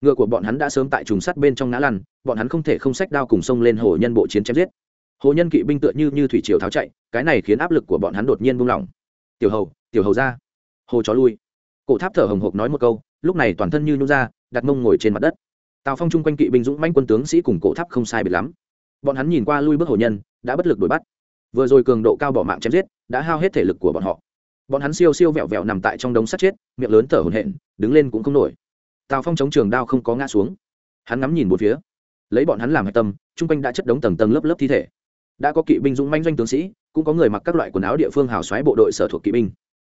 ngựa của bọn hắn đã sớm tại trùng sắt bên trong ngã lăn, bọn hắn không thể không sách đao cùng sông lên hồ nhân bộ chiến chém giết. Hồ nhân kỵ binh tựa như như thủy triều tháo chạy, cái này khiến áp lực của bọn hắn đột nhiên buông lỏng. Tiểu hầu tiểu hầu ra. Hồ chó lui. Cổ tháp thở hồng hộc nói một câu, lúc này toàn thân như nhún ra, đặt mông ngồi trên mặt đất. Tào phong chung quanh kỵ binh dũng manh quân tướng sĩ cùng cổ tháp không sai biệt lắm. Bọn hắn nhìn qua lui bước hồ nhân, đã bất lực đuổi bắt. Vừa rồi cường độ cao bỏ mạng chém giết, đã hao hết thể lực của bọn họ. Bọn hắn siêu siêu vẹo vẹo nằm tại trong đống sắt chết, miệng lớn thở hổn hển, đứng lên cũng không nổi tào phong chống trường đao không có ngã xuống hắn ngắm nhìn một phía lấy bọn hắn làm hạch tâm chung quanh đã chất đống tầng tầng lớp lớp thi thể đã có kỵ binh dũng manh doanh tướng sĩ cũng có người mặc các loại quần áo địa phương hào xoáy bộ đội sở thuộc kỵ binh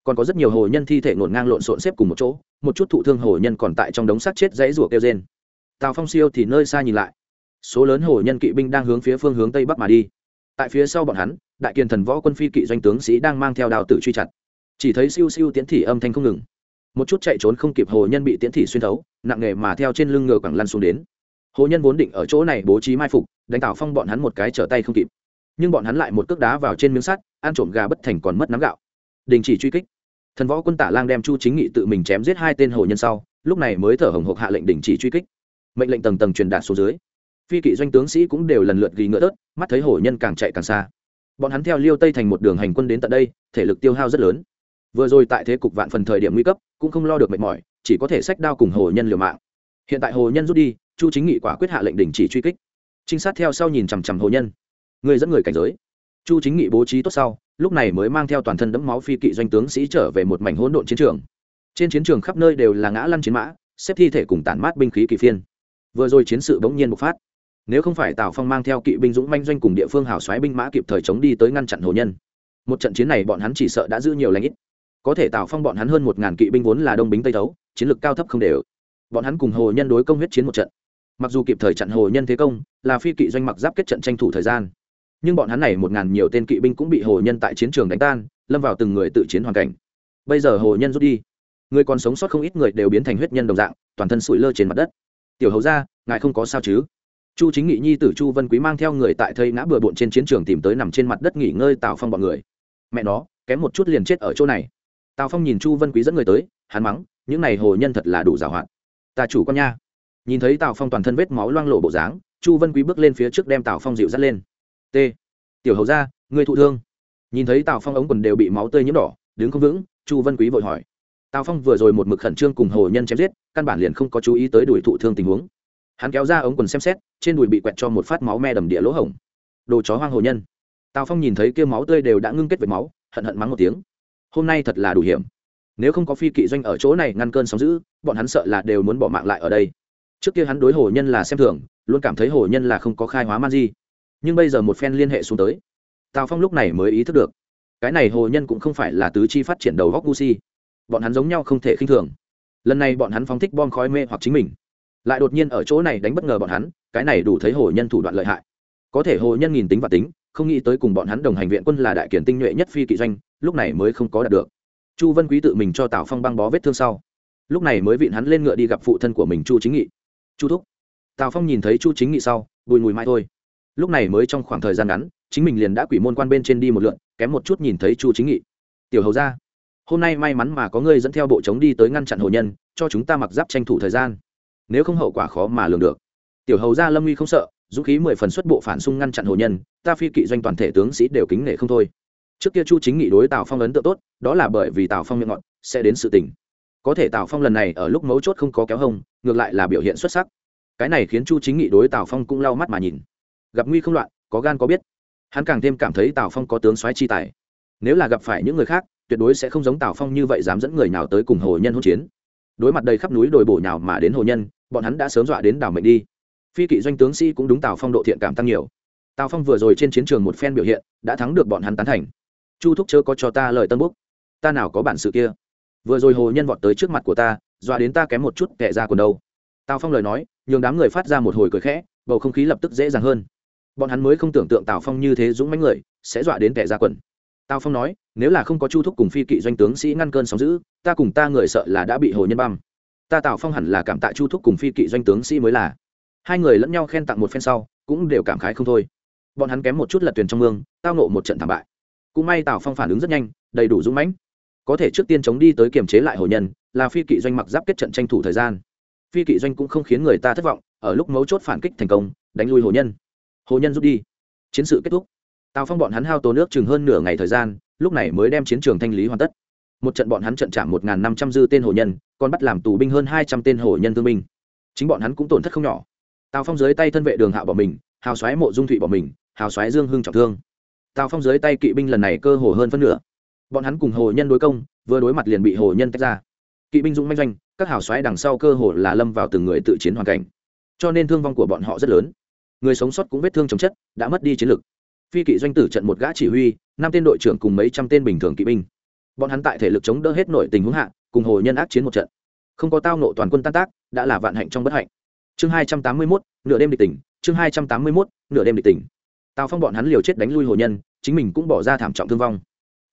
còn có rất nhiều hồ nhân thi thể ngổn ngang lộn xộn xếp cùng một chỗ một chút thụ thương hồ nhân còn tại trong đống xác chết dãy rủa kêu trên tào phong siêu thì nơi xa nhìn lại số lớn hồ nhân kỵ binh đang hướng phía phương hướng tây bắc mà đi tại phía sau bọn hắn đại kiền thần võ quân phi kỵ doanh tướng sĩ đang mang theo đào tử truy chặt chỉ thấy siêu siêu tiến thị âm thanh không ngừng một chút chạy trốn không kịp hồ nhân bị tiễn thị xuyên thấu, nặng nề mà theo trên lưng ngựa quẳng lăn xuống đến. Hồ nhân vốn định ở chỗ này bố trí mai phục, đánh tào phong bọn hắn một cái trở tay không kịp. Nhưng bọn hắn lại một cước đá vào trên miếng sắt, ăn trộm gà bất thành còn mất nắm gạo. Đình chỉ truy kích. Thần võ quân tả lang đem chu chính nghị tự mình chém giết hai tên hồ nhân sau, lúc này mới thở hồng hộc hạ lệnh đình chỉ truy kích. Mệnh lệnh tầng tầng truyền đạt xuống dưới. Phi kỵ doanh tướng sĩ cũng đều lần lượt ghi ngựa tớt, mắt thấy hồ nhân càng chạy càng xa. Bọn hắn theo liêu tây thành một đường hành quân đến tận đây, thể lực tiêu hao rất lớn. Vừa rồi tại thế cục vạn phần thời điểm nguy cấp cũng không lo được mệt mỏi, chỉ có thể sách đao cùng hồ nhân liều mạng. Hiện tại hồ nhân rút đi, chu chính nghị quả quyết hạ lệnh đình chỉ truy kích. Trinh sát theo sau nhìn chằm chằm hồ nhân. Người dẫn người cảnh giới. Chu chính nghị bố trí tốt sau, lúc này mới mang theo toàn thân đẫm máu phi kỵ doanh tướng sĩ trở về một mảnh hỗn độn chiến trường. Trên chiến trường khắp nơi đều là ngã lăn chiến mã, xếp thi thể cùng tản mát binh khí kỳ phiên. Vừa rồi chiến sự bỗng nhiên bộc phát. Nếu không phải tào phong mang theo kỵ binh dũng manh doanh cùng địa phương hào xoáy binh mã kịp thời chống đi tới ngăn chặn hồ nhân, một trận chiến này bọn hắn chỉ sợ đã giữ nhiều lãnh ít có thể tào phong bọn hắn hơn một ngàn kỵ binh vốn là đông bính tây thấu, chiến lược cao thấp không đều. Bọn hắn cùng hồ nhân đối công huyết chiến một trận. Mặc dù kịp thời chặn hồ nhân thế công, là phi kỵ doanh mặc giáp kết trận tranh thủ thời gian. Nhưng bọn hắn này một ngàn nhiều tên kỵ binh cũng bị hồ nhân tại chiến trường đánh tan, lâm vào từng người tự chiến hoàn cảnh. Bây giờ hồ nhân rút đi, người còn sống sót không ít người đều biến thành huyết nhân đồng dạng, toàn thân sụi lơ trên mặt đất. Tiểu hầu ra ngài không có sao chứ? Chu chính nghị, nhi tử chu vân quý mang theo người tại thây ngã bừa bộn trên chiến trường tìm tới nằm trên mặt đất nghỉ ngơi tào phong bọn người. Mẹ nó, kém một chút liền chết ở chỗ này tào phong nhìn chu vân quý dẫn người tới, hắn mắng, những này hồ nhân thật là đủ giàu hoạn. ta chủ con nha. Nhìn thấy tào phong toàn thân vết máu loang lộ bộ dáng, chu vân quý bước lên phía trước đem tào phong dịu dắt lên. T, tiểu hầu ra người thụ thương. Nhìn thấy tào phong ống quần đều bị máu tươi nhiễm đỏ, đứng không vững, chu vân quý vội hỏi. Tào phong vừa rồi một mực khẩn trương cùng hồ nhân chém giết, căn bản liền không có chú ý tới đuổi thụ thương tình huống. Hắn kéo ra ống quần xem xét, trên đùi bị quẹt cho một phát máu me đầm địa lỗ hổng. Đồ chó hoang hồ nhân. Tào phong nhìn thấy kia máu tươi đều đã ngưng kết với máu, hận hận mắng một tiếng hôm nay thật là đủ hiểm. Nếu không có phi kỵ doanh ở chỗ này ngăn cơn sóng giữ bọn hắn sợ là đều muốn bỏ mạng lại ở đây. Trước kia hắn đối hồ nhân là xem thường, luôn cảm thấy hồ nhân là không có khai hóa man di. Nhưng bây giờ một phen liên hệ xuống tới, tào phong lúc này mới ý thức được, cái này hồ nhân cũng không phải là tứ chi phát triển đầu góc gu si. Bọn hắn giống nhau không thể khinh thường. Lần này bọn hắn phóng thích bom khói mê hoặc chính mình. Lại đột nhiên ở chỗ này đánh bất ngờ bọn hắn, cái này đủ thấy hồ nhân thủ đoạn lợi hại. Có thể hồ nhân nghìn tính và tính không nghĩ tới cùng bọn hắn đồng hành viện quân là đại kiển tinh nhuệ nhất phi kỵ doanh, lúc này mới không có đạt được. Chu vân quý tự mình cho tào phong băng bó vết thương sau. Lúc này mới vịn hắn lên ngựa đi gặp phụ thân của mình chu chính nghị. Chu thúc. Tào phong nhìn thấy chu chính nghị sau, bùi mùi mai thôi. Lúc này mới trong khoảng thời gian ngắn, chính mình liền đã quỷ môn quan bên trên đi một lượn, kém một chút nhìn thấy chu chính nghị. Tiểu hầu ra hôm nay may mắn mà có ngươi dẫn theo bộ chống đi tới ngăn chặn hồ nhân, cho chúng ta mặc giáp tranh thủ thời gian. Nếu không hậu quả khó mà lường được. Tiểu hầu ra lâm uy không sợ dũng khí mười phần xuất bộ phản xung ngăn chặn hồ nhân, ta phi kỵ doanh toàn thể tướng sĩ đều kính nể không thôi. Trước kia chu chính nghị đối tào phong ấn tượng tốt, đó là bởi vì tào phong miệng ngọt, sẽ đến sự tình. Có thể tào phong lần này ở lúc mấu chốt không có kéo hông, ngược lại là biểu hiện xuất sắc. Cái này khiến chu chính nghị đối tào phong cũng lau mắt mà nhìn. Gặp nguy không loạn, có gan có biết. Hắn càng thêm cảm thấy tào phong có tướng soái chi tài. Nếu là gặp phải những người khác, tuyệt đối sẽ không giống tào phong như vậy dám dẫn người nào tới cùng hồ nhân hỗn chiến. Đối mặt đầy khắp núi đồi bổ nhào mà đến hồ nhân, bọn hắn đã sớm dọa đến đảo mệnh đi phi kỵ doanh tướng sĩ cũng đúng tào phong độ thiện cảm tăng nhiều. Tào phong vừa rồi trên chiến trường một phen biểu hiện, đã thắng được bọn hắn tán thành. Chu thúc chớ có cho ta lời tân búc. Ta nào có bản sự kia? Vừa rồi hồ nhân vọt tới trước mặt của ta, dọa đến ta kém một chút kệ ra quần đâu. Tào phong lời nói, nhường đám người phát ra một hồi cười khẽ, bầu không khí lập tức dễ dàng hơn. Bọn hắn mới không tưởng tượng tào phong như thế dũng mãnh người, sẽ dọa đến kẻ ra quần. Tào phong nói, nếu là không có chu thúc cùng phi kỵ doanh tướng sĩ ngăn cơn sóng giữ ta cùng ta người sợ là đã bị hồ nhân băm. Ta tào phong hẳn là cảm tạ chu thúc cùng phi kỵ doanh tướng sĩ mới là hai người lẫn nhau khen tặng một phen sau, cũng đều cảm khái không thôi. Bọn hắn kém một chút lật thuyền trong mương, tao nộ một trận thảm bại. Cũng may tào phong phản ứng rất nhanh, đầy đủ dũng mãnh. Có thể trước tiên chống đi tới kiềm chế lại hồ nhân, là phi kỵ doanh mặc giáp kết trận tranh thủ thời gian. Phi kỵ doanh cũng không khiến người ta thất vọng, ở lúc mấu chốt phản kích thành công, đánh lui hồ nhân. Hồ nhân rút đi. Chiến sự kết thúc. Tào phong bọn hắn hao tố nước chừng hơn nửa ngày thời gian, lúc này mới đem chiến trường thanh lý hoàn tất. Một trận bọn hắn trận chạm một năm trăm dư tên hồ nhân, còn bắt làm tù binh hơn hai trăm tên hồ nhân thương binh. Chính bọn hắn cũng tổn thất không nhỏ tào phong dưới tay thân vệ đường hạo bỏ mình, hào xoáy mộ dung thụy bỏ mình, hào xoáy dương hưng trọng thương. Tào phong dưới tay kỵ binh lần này cơ hồ hơn phân nửa. Bọn hắn cùng hồ nhân đối công, vừa đối mặt liền bị hồ nhân tách ra. Kỵ binh dũng manh doanh, các hào xoáy đằng sau cơ hồ là lâm vào từng người tự chiến hoàn cảnh. Cho nên thương vong của bọn họ rất lớn. Người sống sót cũng vết thương chồng chất, đã mất đi chiến lực. Phi kỵ doanh tử trận một gã chỉ huy, năm tên đội trưởng cùng mấy trăm tên bình thường kỵ binh. Bọn hắn tại thể lực chống đỡ hết nội tình huống hạ, cùng hồ nhân ác chiến một trận. Không có tao nộ toàn quân tan tác, đã là vạn hạnh trong bất hạnh chương hai trăm tám mươi mốt, nửa đêm địch tỉnh. Chương hai trăm tám mươi mốt, nửa đêm địch tỉnh. Tào phong bọn hắn liều chết đánh lui hồ nhân, chính mình cũng bỏ ra thảm trọng thương vong.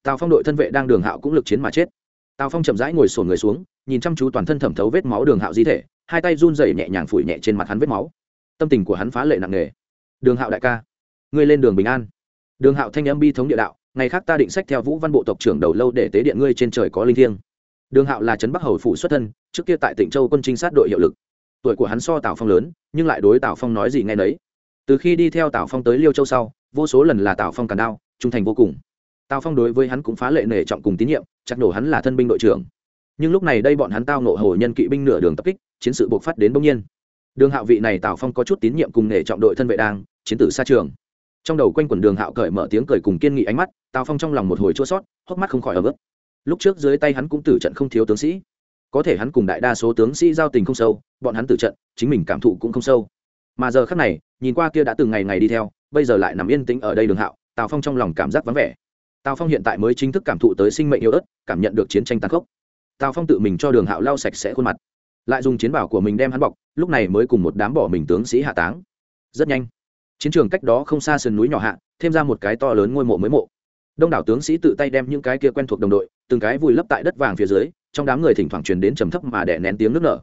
Tào phong đội thân vệ đang đường hạo cũng lực chiến mà chết. Tào phong chậm rãi ngồi sổn người xuống, nhìn chăm chú toàn thân thẩm thấu vết máu đường hạo di thể, hai tay run rẩy nhẹ nhàng phủi nhẹ trên mặt hắn vết máu. Tâm tình của hắn phá lệ nặng nề. Đường hạo đại ca, ngươi lên đường bình an. Đường hạo thanh âm bi thống địa đạo, ngày khác ta định sách theo vũ văn bộ tộc trưởng đầu lâu để tế điện ngươi trên trời có linh thiêng. Đường hạo là trấn bắc hầu phủ xuất thân, trước kia tại tỉnh châu quân trinh sát đội hiệu lực tuổi của hắn so tào phong lớn, nhưng lại đối tào phong nói gì nghe nấy. Từ khi đi theo tào phong tới liêu châu sau, vô số lần là tào phong càn đao, trung thành vô cùng. Tào phong đối với hắn cũng phá lệ nể trọng cùng tín nhiệm, chắc nổ hắn là thân binh đội trưởng. Nhưng lúc này đây bọn hắn tao nộ hồ nhân kỵ binh nửa đường tập kích, chiến sự buộc phát đến bỗng nhiên. Đường hạo vị này tào phong có chút tín nhiệm cùng nể trọng đội thân vệ đang, chiến tử xa trường. Trong đầu quanh quần đường hạo cởi mở tiếng cười cùng kiên nghị ánh mắt, tào phong trong lòng một hồi chua sót hốc mắt không khỏi ở bước lúc trước dưới tay hắn cũng tử trận không thiếu tướng sĩ có thể hắn cùng đại đa số tướng sĩ giao tình không sâu, bọn hắn tử trận, chính mình cảm thụ cũng không sâu. Mà giờ khắc này, nhìn qua kia đã từng ngày ngày đi theo, bây giờ lại nằm yên tĩnh ở đây đường hạo, tào phong trong lòng cảm giác vắng vẻ. Tào phong hiện tại mới chính thức cảm thụ tới sinh mệnh yêu ớt, cảm nhận được chiến tranh tàn khốc. Tào phong tự mình cho đường hạo lau sạch sẽ khuôn mặt, lại dùng chiến bảo của mình đem hắn bọc, lúc này mới cùng một đám bỏ mình tướng sĩ hạ táng. Rất nhanh, chiến trường cách đó không xa sườn núi nhỏ hạ, thêm ra một cái to lớn ngôi mộ mới mộ đông đảo tướng sĩ tự tay đem những cái kia quen thuộc đồng đội, từng cái vùi lấp tại đất vàng phía dưới, trong đám người thỉnh thoảng truyền đến trầm thấp mà đè nén tiếng nước nở.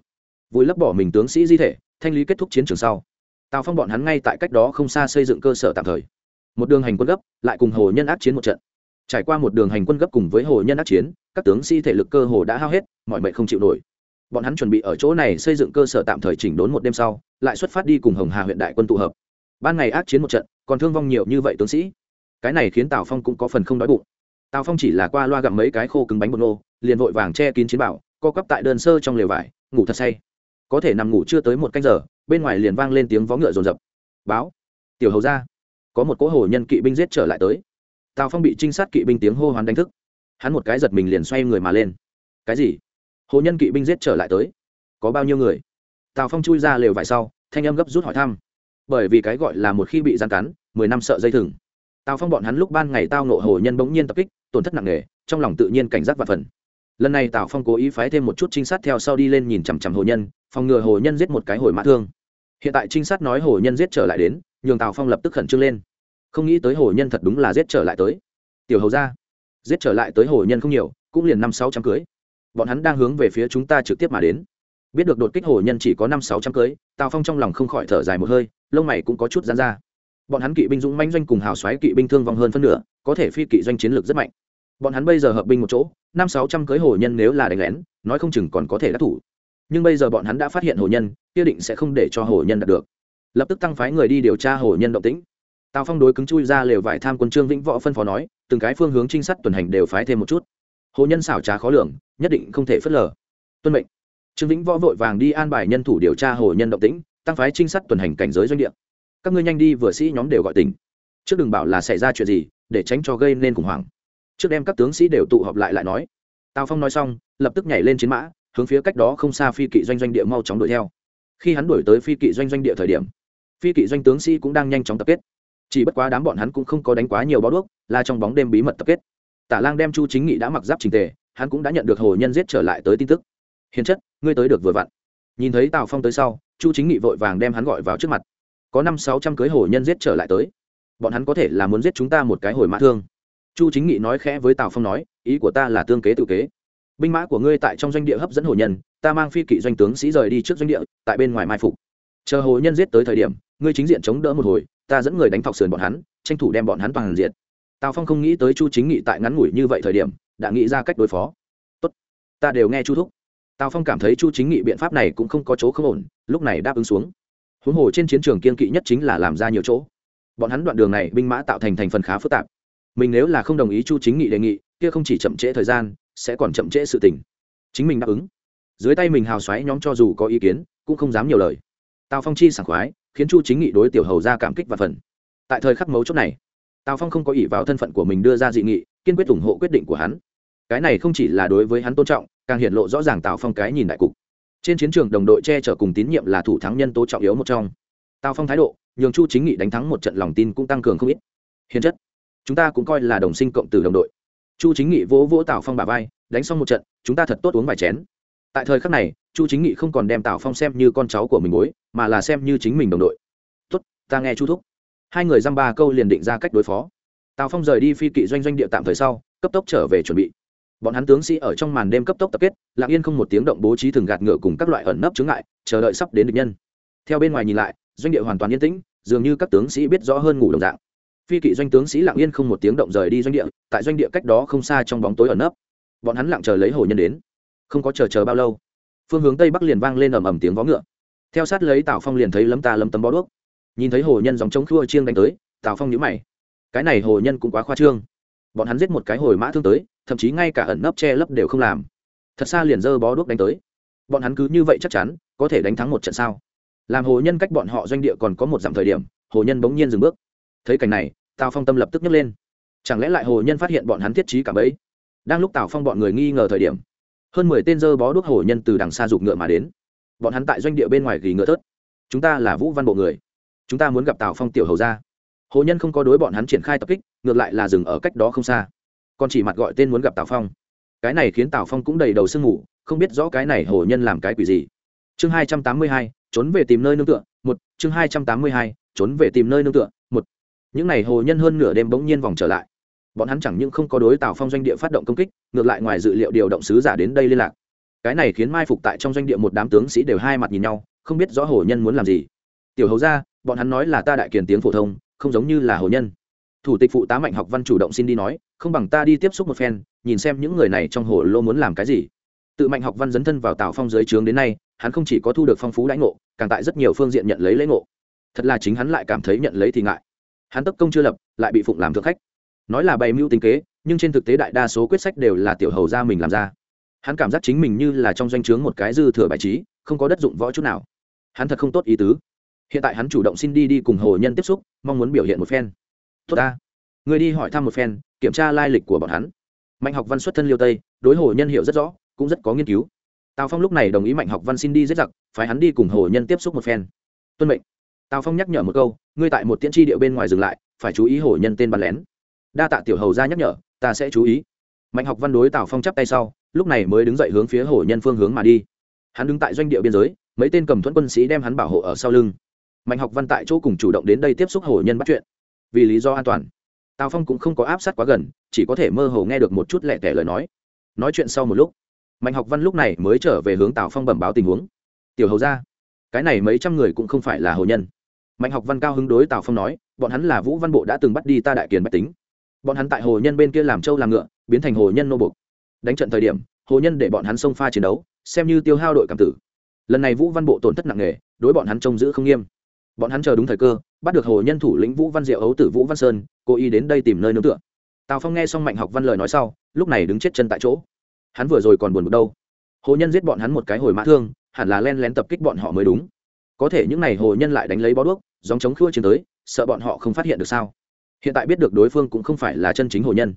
Vùi lấp bỏ mình tướng sĩ di thể, thanh lý kết thúc chiến trường sau. Tào phong bọn hắn ngay tại cách đó không xa xây dựng cơ sở tạm thời. Một đường hành quân gấp, lại cùng hồ nhân ác chiến một trận. Trải qua một đường hành quân gấp cùng với hồ nhân ác chiến, các tướng sĩ thể lực cơ hồ đã hao hết, mọi mệnh không chịu nổi. Bọn hắn chuẩn bị ở chỗ này xây dựng cơ sở tạm thời chỉnh đốn một đêm sau, lại xuất phát đi cùng hồng hà huyện đại quân tụ hợp. Ban ngày ác chiến một trận, còn thương vong nhiều như vậy tướng sĩ cái này khiến tào phong cũng có phần không đói bụng tào phong chỉ là qua loa gặm mấy cái khô cứng bánh bột nô, liền vội vàng che kín chiến bảo, co cắp tại đơn sơ trong lều vải, ngủ thật say. Có thể nằm ngủ chưa tới một canh giờ, bên ngoài liền vang lên tiếng vó ngựa rồn rập báo, tiểu hầu ra có một cỗ hồ nhân kỵ binh giết trở lại tới. Tào phong bị trinh sát kỵ binh tiếng hô hoán đánh thức. Hắn một cái giật mình liền xoay người mà lên. Cái gì? Hồ nhân kỵ binh giết trở lại tới? Có bao nhiêu người? Tào phong chui ra lều vải sau, thanh âm gấp rút hỏi thăm. Bởi vì cái gọi là một khi bị gian cắn, mười năm sợ dây thừng tào phong bọn hắn lúc ban ngày tao nộ hồ nhân bỗng nhiên tập kích, tổn thất nặng nề, trong lòng tự nhiên cảnh giác và phần. Lần này tào phong cố ý phái thêm một chút trinh sát theo sau đi lên nhìn chằm chằm hồ nhân, phòng ngừa hồ nhân giết một cái hồi mã thương. Hiện tại trinh sát nói hồ nhân giết trở lại đến, nhường tào phong lập tức khẩn trương lên. Không nghĩ tới hồ nhân thật đúng là giết trở lại tới. Tiểu hầu ra giết trở lại tới hồ nhân không nhiều, cũng liền năm sáu trăm cưới. Bọn hắn đang hướng về phía chúng ta trực tiếp mà đến. Biết được đột kích hồ nhân chỉ có năm sáu trăm cưới, tào phong trong lòng không khỏi thở dài một hơi, lông mày cũng có chút dán ra bọn hắn kỵ binh dũng manh doanh cùng hào xoáy kỵ binh thương vong hơn phân nửa, có thể phi kỵ doanh chiến lược rất mạnh. Bọn hắn bây giờ hợp binh một chỗ, năm sáu trăm cưới hồ nhân nếu là đánh lén, nói không chừng còn có thể đắc thủ. Nhưng bây giờ bọn hắn đã phát hiện hồ nhân, kia định sẽ không để cho hồ nhân đạt được. Lập tức tăng phái người đi điều tra hồ nhân động tĩnh. Tào phong đối cứng chui ra lều vải tham quân trương vĩnh võ phân phó nói, từng cái phương hướng trinh sát tuần hành đều phái thêm một chút. Hồ nhân xảo trá khó lường, nhất định không thể phớt lờ. Tuân mệnh. Trương vĩnh võ vội vàng đi an bài nhân thủ điều tra hồ nhân động tĩnh, tăng phái trinh sát tuần hành cảnh giới doanh địa các ngươi nhanh đi, vừa sĩ nhóm đều gọi tỉnh. Trước đừng bảo là xảy ra chuyện gì, để tránh cho gây nên khủng hoảng. Trước đem các tướng sĩ đều tụ họp lại lại nói. Tào phong nói xong, lập tức nhảy lên chiến mã, hướng phía cách đó không xa phi kỵ doanh doanh địa mau chóng đuổi theo. Khi hắn đuổi tới phi kỵ doanh doanh địa thời điểm, phi kỵ doanh tướng sĩ cũng đang nhanh chóng tập kết. Chỉ bất quá đám bọn hắn cũng không có đánh quá nhiều bó đuốc, là trong bóng đêm bí mật tập kết. Tả lang đem chu chính nghị đã mặc giáp trình tề, hắn cũng đã nhận được hồ nhân giết trở lại tới tin tức. Hiền chất, ngươi tới được vừa vặn. Nhìn thấy tào phong tới sau, chu chính nghị vội vàng đem hắn gọi vào trước mặt có năm sáu trăm cưới hồ nhân giết trở lại tới. Bọn hắn có thể là muốn giết chúng ta một cái hồi mã thương. Chu chính nghị nói khẽ với tào phong nói, ý của ta là tương kế tự kế. Binh mã của ngươi tại trong doanh địa hấp dẫn hồ nhân, ta mang phi kỵ doanh tướng sĩ rời đi trước doanh địa, tại bên ngoài mai phục. Chờ hồ nhân giết tới thời điểm, ngươi chính diện chống đỡ một hồi, ta dẫn người đánh thọc sườn bọn hắn, tranh thủ đem bọn hắn toàn diện tào phong không nghĩ tới chu chính nghị tại ngắn ngủi như vậy thời điểm, đã nghĩ ra cách đối phó. Tốt, ta đều nghe chu thúc. Tào phong cảm thấy chu chính nghị biện pháp này cũng không có chỗ không ổn, lúc này đáp ứng xuống huống hồ trên chiến trường kiên kỵ nhất chính là làm ra nhiều chỗ. Bọn hắn đoạn đường này binh mã tạo thành thành phần khá phức tạp. Mình nếu là không đồng ý chu chính nghị đề nghị, kia không chỉ chậm trễ thời gian, sẽ còn chậm trễ sự tình. Chính mình đáp ứng. Dưới tay mình hào xoáy nhóm cho dù có ý kiến, cũng không dám nhiều lời. Tào phong chi sảng khoái, khiến chu chính nghị đối tiểu hầu ra cảm kích và phần. Tại thời khắc mấu chốt này, tào phong không có ỷ vào thân phận của mình đưa ra dị nghị, kiên quyết ủng hộ quyết định của hắn. Cái này không chỉ là đối với hắn tôn trọng, càng hiện lộ rõ ràng tào phong cái nhìn đại cục trên chiến trường đồng đội che chở cùng tín nhiệm là thủ thắng nhân tố trọng yếu một trong. Tào phong thái độ, nhường chu chính nghị đánh thắng một trận lòng tin cũng tăng cường không ít. Hiền chất. Chúng ta cũng coi là đồng sinh cộng từ đồng đội. Chu chính nghị vỗ vỗ tào phong bà vai, đánh xong một trận, chúng ta thật tốt uống vài chén. Tại thời khắc này, chu chính nghị không còn đem tào phong xem như con cháu của mình bối, mà là xem như chính mình đồng đội. Tốt, ta nghe chu thúc. Hai người dăm ba câu liền định ra cách đối phó. Tào phong rời đi phi kỵ doanh doanh địa tạm thời sau, cấp tốc trở về chuẩn bị bọn hắn tướng sĩ ở trong màn đêm cấp tốc tập kết, lặng yên không một tiếng động bố trí thường gạt ngựa cùng các loại ẩn nấp chướng ngại, chờ đợi sắp đến địch nhân. Theo bên ngoài nhìn lại, doanh địa hoàn toàn yên tĩnh, dường như các tướng sĩ biết rõ hơn ngủ đồng dạng. Phi kỵ doanh tướng sĩ lặng yên không một tiếng động rời đi doanh địa, tại doanh địa cách đó không xa trong bóng tối ẩn nấp. Bọn hắn lặng chờ lấy hồ nhân đến. Không có chờ chờ bao lâu, phương hướng tây bắc liền vang lên ầm ầm tiếng vó ngựa. Theo sát lấy tào phong liền thấy lấm ta lấm tấm bó đuốc. Nhìn thấy hồ nhân dòng trống khua chiêng đánh tới, tào phong nhíu mày. Cái này hồ nhân cũng quá khoa trương. Bọn hắn giết một cái hồi mã thương tới thậm chí ngay cả ẩn nấp che lấp đều không làm. Thật xa liền dơ bó đuốc đánh tới. Bọn hắn cứ như vậy chắc chắn, có thể đánh thắng một trận sao? Làm hồ nhân cách bọn họ doanh địa còn có một dặm thời điểm, hồ nhân bỗng nhiên dừng bước. Thấy cảnh này, tào phong tâm lập tức nhấc lên. Chẳng lẽ lại hồ nhân phát hiện bọn hắn thiết trí cả bấy đang lúc tào phong bọn người nghi ngờ thời điểm, hơn mười tên dơ bó đuốc hồ nhân từ đằng xa giục ngựa mà đến. Bọn hắn tại doanh địa bên ngoài ghi ngựa thớt. Chúng ta là vũ văn bộ người. Chúng ta muốn gặp tào phong tiểu hầu ra hồ nhân không có đối bọn hắn triển khai tập kích, ngược lại là dừng ở cách đó không xa còn chỉ mặt gọi tên muốn gặp tào phong. Cái này khiến tào phong cũng đầy đầu sương ngủ, không biết rõ cái này hồ nhân làm cái quỷ gì. Chương hai trăm tám mươi hai trốn về tìm nơi nương tựa một chương hai trăm tám mươi hai trốn về tìm nơi nương tựa một. Những n à y hồ nhân hơn nửa đêm bỗng nhiên vòng trở lại. Bọn hắn chẳng những không có đối tào phong doanh địa phát động công kích ngược lại ngoài dự liệu điều động sứ giả đến đây liên lạc. Cái này khiến mai phục tại trong doanh địa một đám tướng sĩ đều hai mặt nhìn nhau không biết rõ hồ nhân muốn làm gì. Tiểu hầu ra bọn hắn nói là ta đại kiền tiếng phổ thông không giống như là hồ nhân thủ tịch phụ tá mạnh học văn chủ động xin đi nói, không bằng ta đi tiếp xúc một phen, nhìn xem những người này trong hồ lô muốn làm cái gì. Tự mạnh học văn dấn thân vào tào phong dưới trướng đến nay, hắn không chỉ có thu được phong phú lãnh ngộ, càng tại rất nhiều phương diện nhận lấy lễ ngộ. Thật là chính hắn lại cảm thấy nhận lấy thì ngại. Hắn tấp công chưa lập, lại bị phụng làm thượng khách. Nói là bày mưu tính kế, nhưng trên thực tế đại đa số quyết sách đều là tiểu hầu ra mình làm ra. Hắn cảm giác chính mình như là trong doanh trướng một cái dư thừa bài trí, không có đất dụng võ chút nào. Hắn thật không tốt ý tứ. Hiện tại hắn chủ động xin đi đi cùng hồ nhân tiếp xúc, mong muốn biểu hiện một phen tốt ta. Người đi hỏi thăm một phen, kiểm tra lai lịch của bọn hắn. Mạnh học văn xuất thân liêu tây, đối hồ nhân hiểu rất rõ, cũng rất có nghiên cứu. Tào phong lúc này đồng ý mạnh học văn xin đi giết giặc phải hắn đi cùng hồ nhân tiếp xúc một phen. Tuân mệnh. Tào phong nhắc nhở một câu, ngươi tại một tiễn tri địa bên ngoài dừng lại, phải chú ý hồ nhân tên bắn lén. Đa tạ tiểu hầu ra nhắc nhở, ta sẽ chú ý. Mạnh học văn đối tào phong chắp tay sau, lúc này mới đứng dậy hướng phía hồ nhân phương hướng mà đi. Hắn đứng tại doanh địa biên giới, mấy tên cầm thuẫn quân sĩ đem hắn bảo hộ ở sau lưng. Mạnh học văn tại chỗ cùng chủ động đến đây tiếp xúc hồ nhân bắt chuyện vì lý do an toàn. Tào phong cũng không có áp sát quá gần, chỉ có thể mơ hồ nghe được một chút lẹ tẻ lời nói. Nói chuyện sau một lúc, mạnh học văn lúc này mới trở về hướng tào phong bẩm báo tình huống. Tiểu hầu ra cái này mấy trăm người cũng không phải là hồ nhân. Mạnh học văn cao hứng đối tào phong nói, bọn hắn là vũ văn bộ đã từng bắt đi ta đại kiền bách tính. Bọn hắn tại hồ nhân bên kia làm trâu làm ngựa, biến thành hồ nhân nô bục đánh trận thời điểm, hồ nhân để bọn hắn xông pha chiến đấu, xem như tiêu hao đội cảm tử. Lần này vũ văn bộ tổn thất nặng nề, đối bọn hắn trông giữ không nghiêm bọn hắn chờ đúng thời cơ, bắt được hồ nhân thủ lĩnh vũ văn diệu ấu tử vũ văn sơn, cố ý đến đây tìm nơi nương tựa. Tào phong nghe xong mạnh học văn lời nói sau, lúc này đứng chết chân tại chỗ. Hắn vừa rồi còn buồn bực đâu. Hồ nhân giết bọn hắn một cái hồi mã thương, hẳn là len lén tập kích bọn họ mới đúng. Có thể những n à y hồ nhân lại đánh lấy bó đuốc dòng chống khua chiến tới, sợ bọn họ không phát hiện được sao? Hiện tại biết được đối phương cũng không phải là chân chính hồ nhân.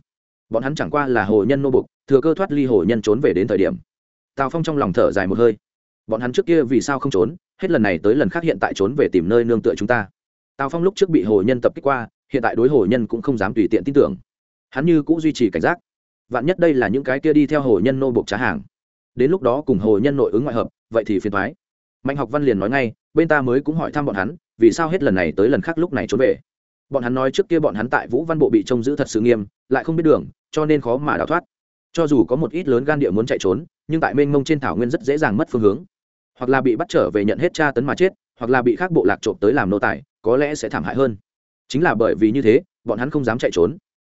Bọn hắn chẳng qua là hồ nhân nô bục, thừa cơ thoát ly hồ nhân trốn về đến thời điểm. Tào phong trong lòng thở dài một hơi bọn hắn trước kia vì sao không trốn? Hết lần này tới lần khác hiện tại trốn về tìm nơi nương tựa chúng ta. Tào phong lúc trước bị hồ nhân tập kích qua, hiện tại đối hồ nhân cũng không dám tùy tiện tin tưởng. Hắn như cũng duy trì cảnh giác. Vạn nhất đây là những cái kia đi theo hồ nhân nô bộc trá hàng. Đến lúc đó cùng hồ nhân nội ứng ngoại hợp, vậy thì phiền thoái mạnh học văn liền nói ngay, bên ta mới cũng hỏi thăm bọn hắn, vì sao hết lần này tới lần khác lúc này trốn về? Bọn hắn nói trước kia bọn hắn tại vũ văn bộ bị trông giữ thật sự nghiêm, lại không biết đường, cho nên khó mà đào thoát. Cho dù có một ít lớn gan địa muốn chạy trốn, nhưng tại mênh mông trên thảo nguyên rất dễ dàng mất phương hướng hoặc là bị bắt trở về nhận hết tra tấn mà chết, hoặc là bị khác bộ lạc trộm tới làm nô tài, có lẽ sẽ thảm hại hơn. Chính là bởi vì như thế, bọn hắn không dám chạy trốn.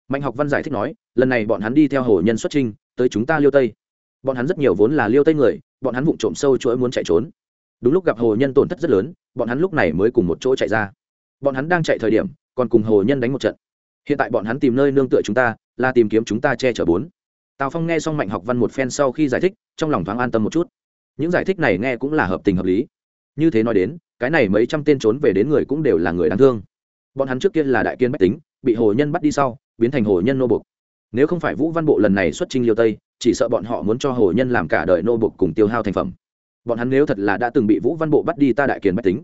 Mạnh học văn giải thích nói, lần này bọn hắn đi theo hồ nhân xuất trinh, tới chúng ta liêu tây. Bọn hắn rất nhiều vốn là liêu tây người, bọn hắn vụng trộm sâu chuỗi muốn chạy trốn. Đúng lúc gặp hồ nhân tổn thất rất lớn, bọn hắn lúc này mới cùng một chỗ chạy ra. Bọn hắn đang chạy thời điểm, còn cùng hồ nhân đánh một trận. Hiện tại bọn hắn tìm nơi nương tựa chúng ta, là tìm kiếm chúng ta che chở bốn. Tào phong nghe xong mạnh học văn một phen sau khi giải thích, trong lòng thoáng an tâm một chút những giải thích này nghe cũng là hợp tình hợp lý. Như thế nói đến, cái này mấy trăm tên trốn về đến người cũng đều là người đáng thương. Bọn hắn trước kia là đại kiên bách tính, bị hồ nhân bắt đi sau, biến thành hồ nhân nô bục nếu không phải vũ văn bộ lần này xuất trinh liêu tây, chỉ sợ bọn họ muốn cho hồ nhân làm cả đời nô bục cùng tiêu hao thành phẩm. Bọn hắn nếu thật là đã từng bị vũ văn bộ bắt đi ta đại kiền bách tính.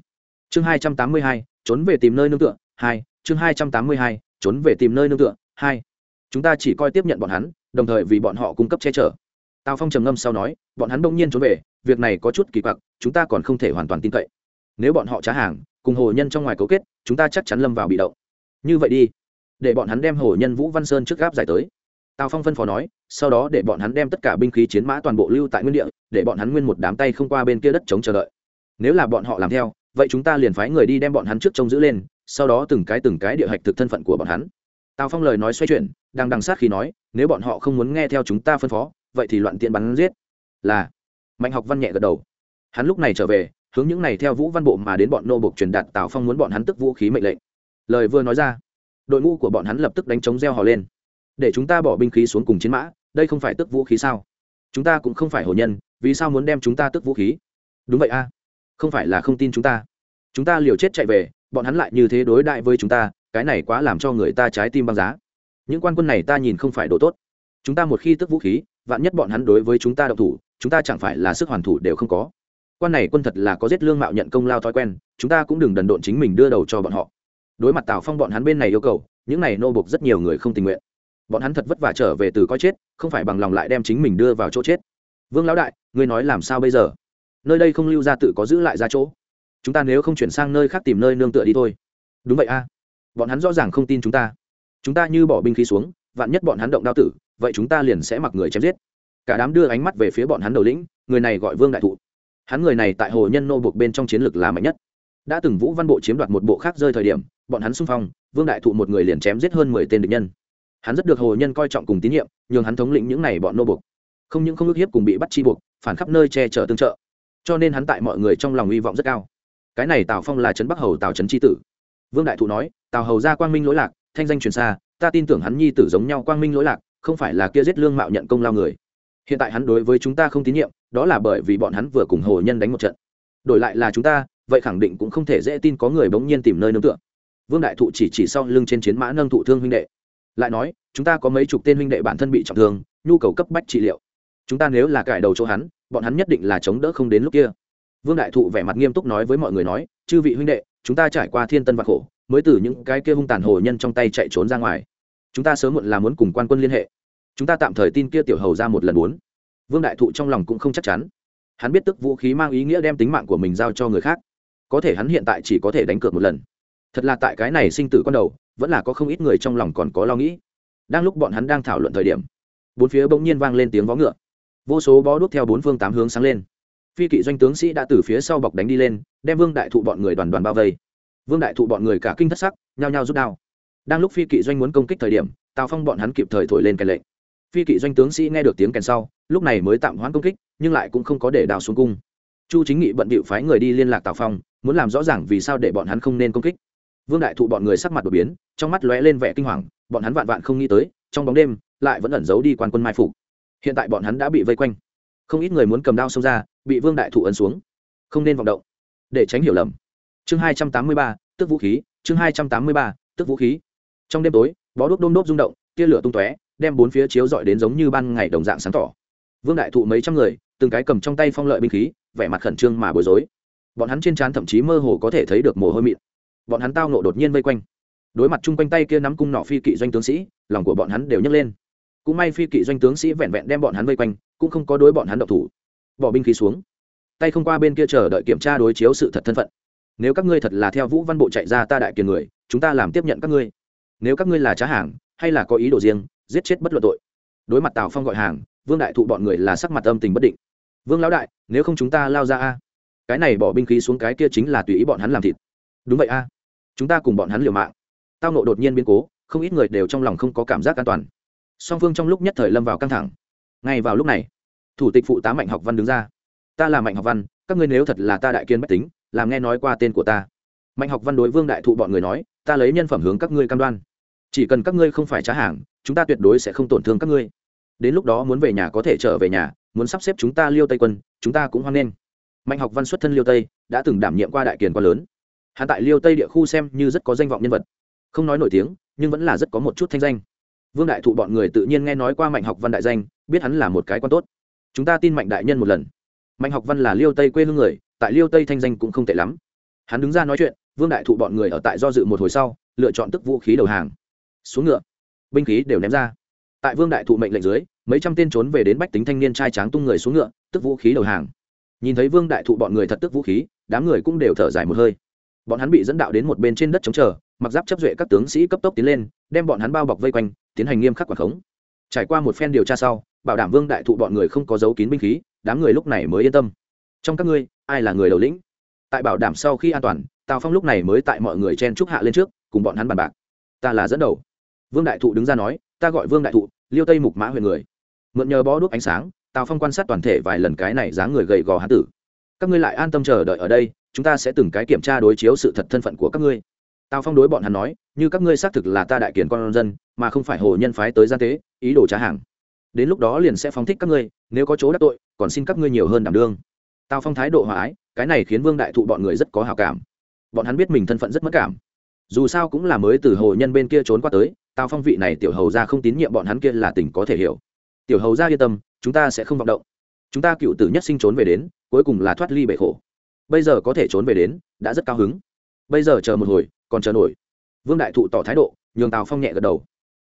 Chương hai trăm tám mươi hai, trốn về tìm nơi nương tựa, hai, chương hai trăm tám mươi hai, trốn về tìm nơi nương tựa, hai. Chúng ta chỉ coi tiếp nhận bọn hắn, đồng thời vì bọn họ cung cấp che chở tào phong trầm ngâm sau nói, bọn hắn đông nhiên trốn về, việc này có chút kỳ quặc, chúng ta còn không thể hoàn toàn tin cậy. Nếu bọn họ trá hàng, cùng hồ nhân trong ngoài cấu kết, chúng ta chắc chắn lâm vào bị động. Như vậy đi, để bọn hắn đem hồ nhân vũ văn sơn trước gáp giải tới. Tào phong phân phó nói, sau đó để bọn hắn đem tất cả binh khí chiến mã toàn bộ lưu tại nguyên địa, để bọn hắn nguyên một đám tay không qua bên kia đất chống chờ đợi. Nếu là bọn họ làm theo, vậy chúng ta liền phái người đi đem bọn hắn trước trông giữ lên, sau đó từng cái từng cái địa hạch thực thân phận của bọn hắn. Tào phong lời nói xoay chuyển đang đằng sát khi nói, nếu bọn họ không muốn nghe theo chúng ta phân phó vậy thì loạn tiện bắn giết. Là. Mạnh học văn nhẹ gật đầu. Hắn lúc này trở về, hướng những này theo vũ văn bộ mà đến bọn nô bộc truyền đạt tào phong muốn bọn hắn tức vũ khí mệnh lệnh. Lời vừa nói ra, đội ngũ của bọn hắn lập tức đánh chống reo hò lên. Để chúng ta bỏ binh khí xuống cùng chiến mã, đây không phải tức vũ khí sao? Chúng ta cũng không phải hồ nhân, vì sao muốn đem chúng ta tức vũ khí? Đúng vậy a, không phải là không tin chúng ta. Chúng ta liều chết chạy về, bọn hắn lại như thế đối đại với chúng ta, cái này quá làm cho người ta trái tim băng giá. Những quan quân này ta nhìn không phải đồ tốt. Chúng ta một khi tức vũ khí vạn nhất bọn hắn đối với chúng ta độc thủ, chúng ta chẳng phải là sức hoàn thủ đều không có. Quan này quân thật là có giết lương mạo nhận công lao thói quen, chúng ta cũng đừng đần độn chính mình đưa đầu cho bọn họ. Đối mặt tào phong bọn hắn bên này yêu cầu, những này nô bục rất nhiều người không tình nguyện. Bọn hắn thật vất vả trở về từ coi chết, không phải bằng lòng lại đem chính mình đưa vào chỗ chết. Vương lão đại, ngươi nói làm sao bây giờ? Nơi đây không lưu ra tự có giữ lại ra chỗ. Chúng ta nếu không chuyển sang nơi khác tìm nơi nương tựa đi thôi. Đúng vậy a. Bọn hắn rõ ràng không tin chúng ta. Chúng ta như bỏ binh khí xuống, vạn nhất bọn hắn động đao tử vậy chúng ta liền sẽ mặc người chém giết. Cả đám đưa ánh mắt về phía bọn hắn đầu lĩnh, người này gọi vương đại thụ. Hắn người này tại hồ nhân nô buộc bên trong chiến lược là mạnh nhất. Đã từng vũ văn bộ chiếm đoạt một bộ khác rơi thời điểm, bọn hắn xung phong, vương đại thụ một người liền chém giết hơn mười tên địch nhân. Hắn rất được hồ nhân coi trọng cùng tín nhiệm, nhường hắn thống lĩnh những n à y bọn nô buộc. Không những không ước hiếp cùng bị bắt chi buộc, phản khắp nơi che chở tương trợ. Cho nên hắn tại mọi người trong lòng hy vọng rất cao. Cái này tào phong là trấn bắc hầu, tào trấn tri tử. Vương đại thụ nói, tào hầu ra quang minh lỗi lạc, thanh danh truyền xa, ta tin tưởng hắn nhi tử giống nhau quang minh lỗi lạc không phải là kia giết lương mạo nhận công lao người. Hiện tại hắn đối với chúng ta không tín nhiệm, đó là bởi vì bọn hắn vừa cùng hồ nhân đánh một trận. Đổi lại là chúng ta, vậy khẳng định cũng không thể dễ tin có người bỗng nhiên tìm nơi nương tựa. Vương đại thụ chỉ chỉ sau lưng trên chiến mã nâng thụ thương huynh đệ. Lại nói, chúng ta có mấy chục tên huynh đệ bản thân bị trọng thương, nhu cầu cấp bách trị liệu. Chúng ta nếu là cải đầu chỗ hắn, bọn hắn nhất định là chống đỡ không đến lúc kia. Vương đại thụ vẻ mặt nghiêm túc nói với mọi người nói, chư vị huynh đệ, chúng ta trải qua thiên tân và khổ, mới từ những cái kia hung tàn hồ nhân trong tay chạy trốn ra ngoài chúng ta sớm muộn là muốn cùng quan quân liên hệ. Chúng ta tạm thời tin kia tiểu hầu ra một lần muốn. Vương đại thụ trong lòng cũng không chắc chắn. Hắn biết tức vũ khí mang ý nghĩa đem tính mạng của mình giao cho người khác. Có thể hắn hiện tại chỉ có thể đánh cược một lần. Thật là tại cái này sinh tử con đầu, vẫn là có không ít người trong lòng còn có lo nghĩ. Đang lúc bọn hắn đang thảo luận thời điểm, bốn phía bỗng nhiên vang lên tiếng vó ngựa. Vô số bó đuốc theo bốn phương tám hướng sáng lên. Phi kỵ doanh tướng sĩ đã từ phía sau bọc đánh đi lên, đem vương đại thụ bọn người đoàn đoàn bao vây. Vương đại thụ bọn người cả kinh thất sắc, nhao nhao rút đao đang lúc phi kỵ doanh muốn công kích thời điểm, tào phong bọn hắn kịp thời thổi lên kèn lệnh. Phi kỵ doanh tướng sĩ nghe được tiếng kèn sau, lúc này mới tạm hoãn công kích, nhưng lại cũng không có để đào xuống cung. Chu chính nghị bận bịu phái người đi liên lạc tào phong, muốn làm rõ ràng vì sao để bọn hắn không nên công kích. Vương đại thụ bọn người sắc mặt đột biến, trong mắt lóe lên vẻ kinh hoàng, bọn hắn vạn vạn không nghĩ tới, trong bóng đêm, lại vẫn ẩn giấu đi quan quân mai phục. Hiện tại bọn hắn đã bị vây quanh. Không ít người muốn cầm đao xông ra, bị vương đại thụ ấn xuống. Không nên vọng động. Để tránh hiểu lầm. Chương hai trăm tám mươi ba, tức vũ khí, chương hai trăm tám mươi ba, tức vũ khí trong đêm tối, bó đuốc đôm đốp rung động, tia lửa tung tóe, đem bốn phía chiếu dọi đến giống như ban ngày đồng dạng sáng tỏ. Vương đại thụ mấy trăm người, từng cái cầm trong tay phong lợi binh khí, vẻ mặt khẩn trương mà bối rối. Bọn hắn trên trán thậm chí mơ hồ có thể thấy được mồ hôi mịn. Bọn hắn tao nộ đột nhiên vây quanh. Đối mặt chung quanh tay kia nắm cung nọ phi kỵ doanh tướng sĩ, lòng của bọn hắn đều nhấc lên. Cũng may phi kỵ doanh tướng sĩ vẹn vẹn đem bọn hắn vây quanh, cũng không có đối bọn hắn độc thủ. Bỏ binh khí xuống. Tay không qua bên kia chờ đợi kiểm tra đối chiếu sự thật thân phận. Nếu các ngươi thật là theo vũ văn bộ chạy ra ta đại kiền người, chúng ta làm tiếp nhận các ngươi nếu các ngươi là trá hàng, hay là có ý đồ riêng, giết chết bất luận tội. Đối mặt tào phong gọi hàng, vương đại thụ bọn người là sắc mặt âm tình bất định. Vương lão đại, nếu không chúng ta lao ra a? Cái này bỏ binh khí xuống cái kia chính là tùy ý bọn hắn làm thịt. Đúng vậy a. Chúng ta cùng bọn hắn liều mạng. Tao nộ đột nhiên biến cố, không ít người đều trong lòng không có cảm giác an toàn. Song phương trong lúc nhất thời lâm vào căng thẳng. Ngay vào lúc này, thủ tịch phụ tá mạnh học văn đứng ra. Ta là mạnh học văn, các ngươi nếu thật là ta đại kiên bách tính, làm nghe nói qua tên của ta. Mạnh học văn đối vương đại thụ bọn người nói ta lấy nhân phẩm hướng các ngươi cam đoan. Chỉ cần các ngươi không phải trả hàng, chúng ta tuyệt đối sẽ không tổn thương các ngươi. Đến lúc đó muốn về nhà có thể trở về nhà, muốn sắp xếp chúng ta liêu tây quân, chúng ta cũng hoan nghênh. Mạnh học văn xuất thân liêu tây, đã từng đảm nhiệm qua đại kiền quá lớn. Hạ tại liêu tây địa khu xem như rất có danh vọng nhân vật. Không nói nổi tiếng, nhưng vẫn là rất có một chút thanh danh. Vương đại thụ bọn người tự nhiên nghe nói qua mạnh học văn đại danh, biết hắn là một cái quan tốt. Chúng ta tin mạnh đại nhân một lần. Mạnh học văn là liêu tây quê hương người, tại liêu tây thanh danh cũng không tệ lắm. Hắn đứng ra nói chuyện vương đại thụ bọn người ở tại do dự một hồi sau, lựa chọn tức vũ khí đầu hàng. Xuống ngựa. Binh khí đều ném ra. Tại vương đại thụ mệnh lệnh dưới, mấy trăm tên trốn về đến bách tính thanh niên trai tráng tung người xuống ngựa, tức vũ khí đầu hàng. Nhìn thấy vương đại thụ bọn người thật tức vũ khí, đám người cũng đều thở dài một hơi. Bọn hắn bị dẫn đạo đến một bên trên đất chống chờ, mặc giáp chấp duệ các tướng sĩ cấp tốc tiến lên, đem bọn hắn bao bọc vây quanh, tiến hành nghiêm khắc quản khống. Trải qua một phen điều tra sau, bảo đảm vương đại thụ bọn người không có dấu kín binh khí, đám người lúc này mới yên tâm. Trong các ngươi, ai là người đầu lĩnh? Tại bảo đảm sau khi an toàn tào phong lúc này mới tại mọi người chen trúc hạ lên trước, cùng bọn hắn bàn bạc. Ta là dẫn đầu. Vương đại thụ đứng ra nói, ta gọi vương đại thụ, liêu tây mục mã huyện người. Mượn nhờ bó đuốc ánh sáng, tào phong quan sát toàn thể vài lần cái này dáng người gầy gò hán tử. Các ngươi lại an tâm chờ đợi ở đây, chúng ta sẽ từng cái kiểm tra đối chiếu sự thật thân phận của các ngươi. Tào phong đối bọn hắn nói, như các ngươi xác thực là ta đại kiển con dân, mà không phải hồ nhân phái tới gian tế, ý đồ trả hàng. Đến lúc đó liền sẽ phóng thích các ngươi, nếu có chỗ đắc tội, còn xin các ngươi nhiều hơn đảm đương. Tào phong thái độ hòa ái, cái này khiến vương đại thụ bọn người rất có hào cảm bọn hắn biết mình thân phận rất mất cảm. Dù sao cũng là mới từ hồ nhân bên kia trốn qua tới tào phong vị này tiểu hầu ra không tín nhiệm bọn hắn kia là tình có thể hiểu. Tiểu hầu ra yên tâm, chúng ta sẽ không vọng động. Chúng ta cựu tử nhất sinh trốn về đến, cuối cùng là thoát ly bể khổ. Bây giờ có thể trốn về đến, đã rất cao hứng. Bây giờ chờ một hồi, còn chờ nổi. Vương đại thụ tỏ thái độ, nhường tào phong nhẹ gật đầu.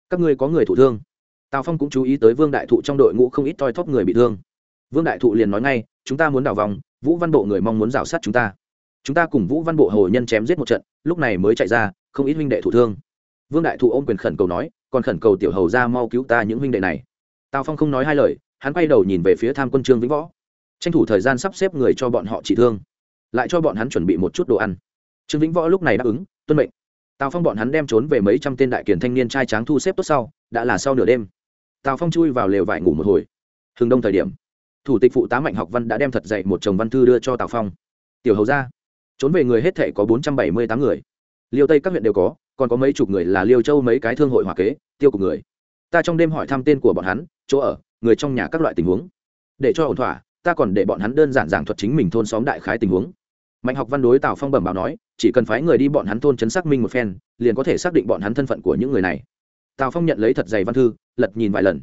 Các ngươi có người thụ thương. Tào phong cũng chú ý tới vương đại thụ trong đội ngũ không ít toi thóp người bị thương. Vương đại thụ liền nói ngay, chúng ta muốn đào vòng, vũ văn bộ người mong muốn rào sát chúng ta chúng ta cùng vũ văn bộ hồ nhân chém giết một trận, lúc này mới chạy ra, không ít huynh đệ thụ thương. Vương đại thụ ôm quyền khẩn cầu nói, còn khẩn cầu tiểu hầu ra mau cứu ta những huynh đệ này. Tào phong không nói hai lời, hắn quay đầu nhìn về phía tham quân trương vĩnh võ. Tranh thủ thời gian sắp xếp người cho bọn họ trị thương, lại cho bọn hắn chuẩn bị một chút đồ ăn. Trương vĩnh võ lúc này đáp ứng, tuân mệnh. Tào phong bọn hắn đem trốn về mấy trăm tên đại kiền thanh niên trai tráng thu xếp tốt sau, đã là sau nửa đêm. Tào phong chui vào lều vải ngủ một hồi. Hừng đông thời điểm, thủ tịch phụ tá mạnh học văn đã đem thật dạy một chồng văn thư đưa cho tào phong. Tiểu hầu ra trốn về người hết thể có bốn trăm bảy mươi tám người. Liêu tây các huyện đều có, còn có mấy chục người là liêu châu mấy cái thương hội hòa kế, tiêu cục người. Ta trong đêm hỏi thăm tên của bọn hắn, chỗ ở, người trong nhà các loại tình huống. Để cho ổn thỏa, ta còn để bọn hắn đơn giản giảng thuật chính mình thôn xóm đại khái tình huống. Mạnh học văn đối tào phong bẩm báo nói, chỉ cần phái người đi bọn hắn thôn chấn xác minh một phen, liền có thể xác định bọn hắn thân phận của những người này. Tào phong nhận lấy thật dày văn thư, lật nhìn vài lần.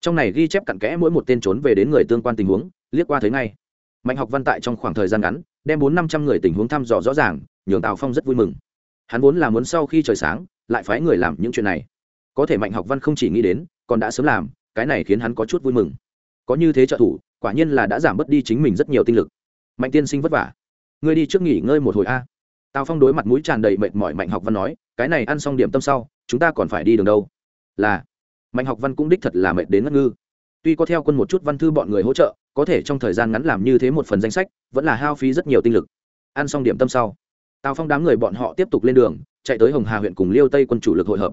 Trong này ghi chép cặn kẽ mỗi một tên trốn về đến người tương quan tình huống, liếc qua thấy ngay. Mạnh học văn tại trong khoảng thời gian ngắn đem bốn năm trăm người tình huống thăm dò rõ ràng, nhường tào phong rất vui mừng. Hắn vốn là muốn sau khi trời sáng, lại phái người làm những chuyện này. Có thể mạnh học văn không chỉ nghĩ đến, còn đã sớm làm, cái này khiến hắn có chút vui mừng. Có như thế trợ thủ, quả nhiên là đã giảm bớt đi chính mình rất nhiều tinh lực. Mạnh tiên sinh vất vả. Ngươi đi trước nghỉ ngơi một hồi a. Tào phong đối mặt mũi tràn đầy mệt mỏi mạnh học văn nói, cái này ăn xong điểm tâm sau, chúng ta còn phải đi đường đâu? Là. Mạnh học văn cũng đích thật là mệt đến ngất ngư. Tuy có theo quân một chút văn thư bọn người hỗ trợ có thể trong thời gian ngắn làm như thế một phần danh sách, vẫn là hao phí rất nhiều tinh lực. Ăn xong điểm tâm sau, tào phong đám người bọn họ tiếp tục lên đường, chạy tới hồng hà huyện cùng liêu tây quân chủ lực hội hợp.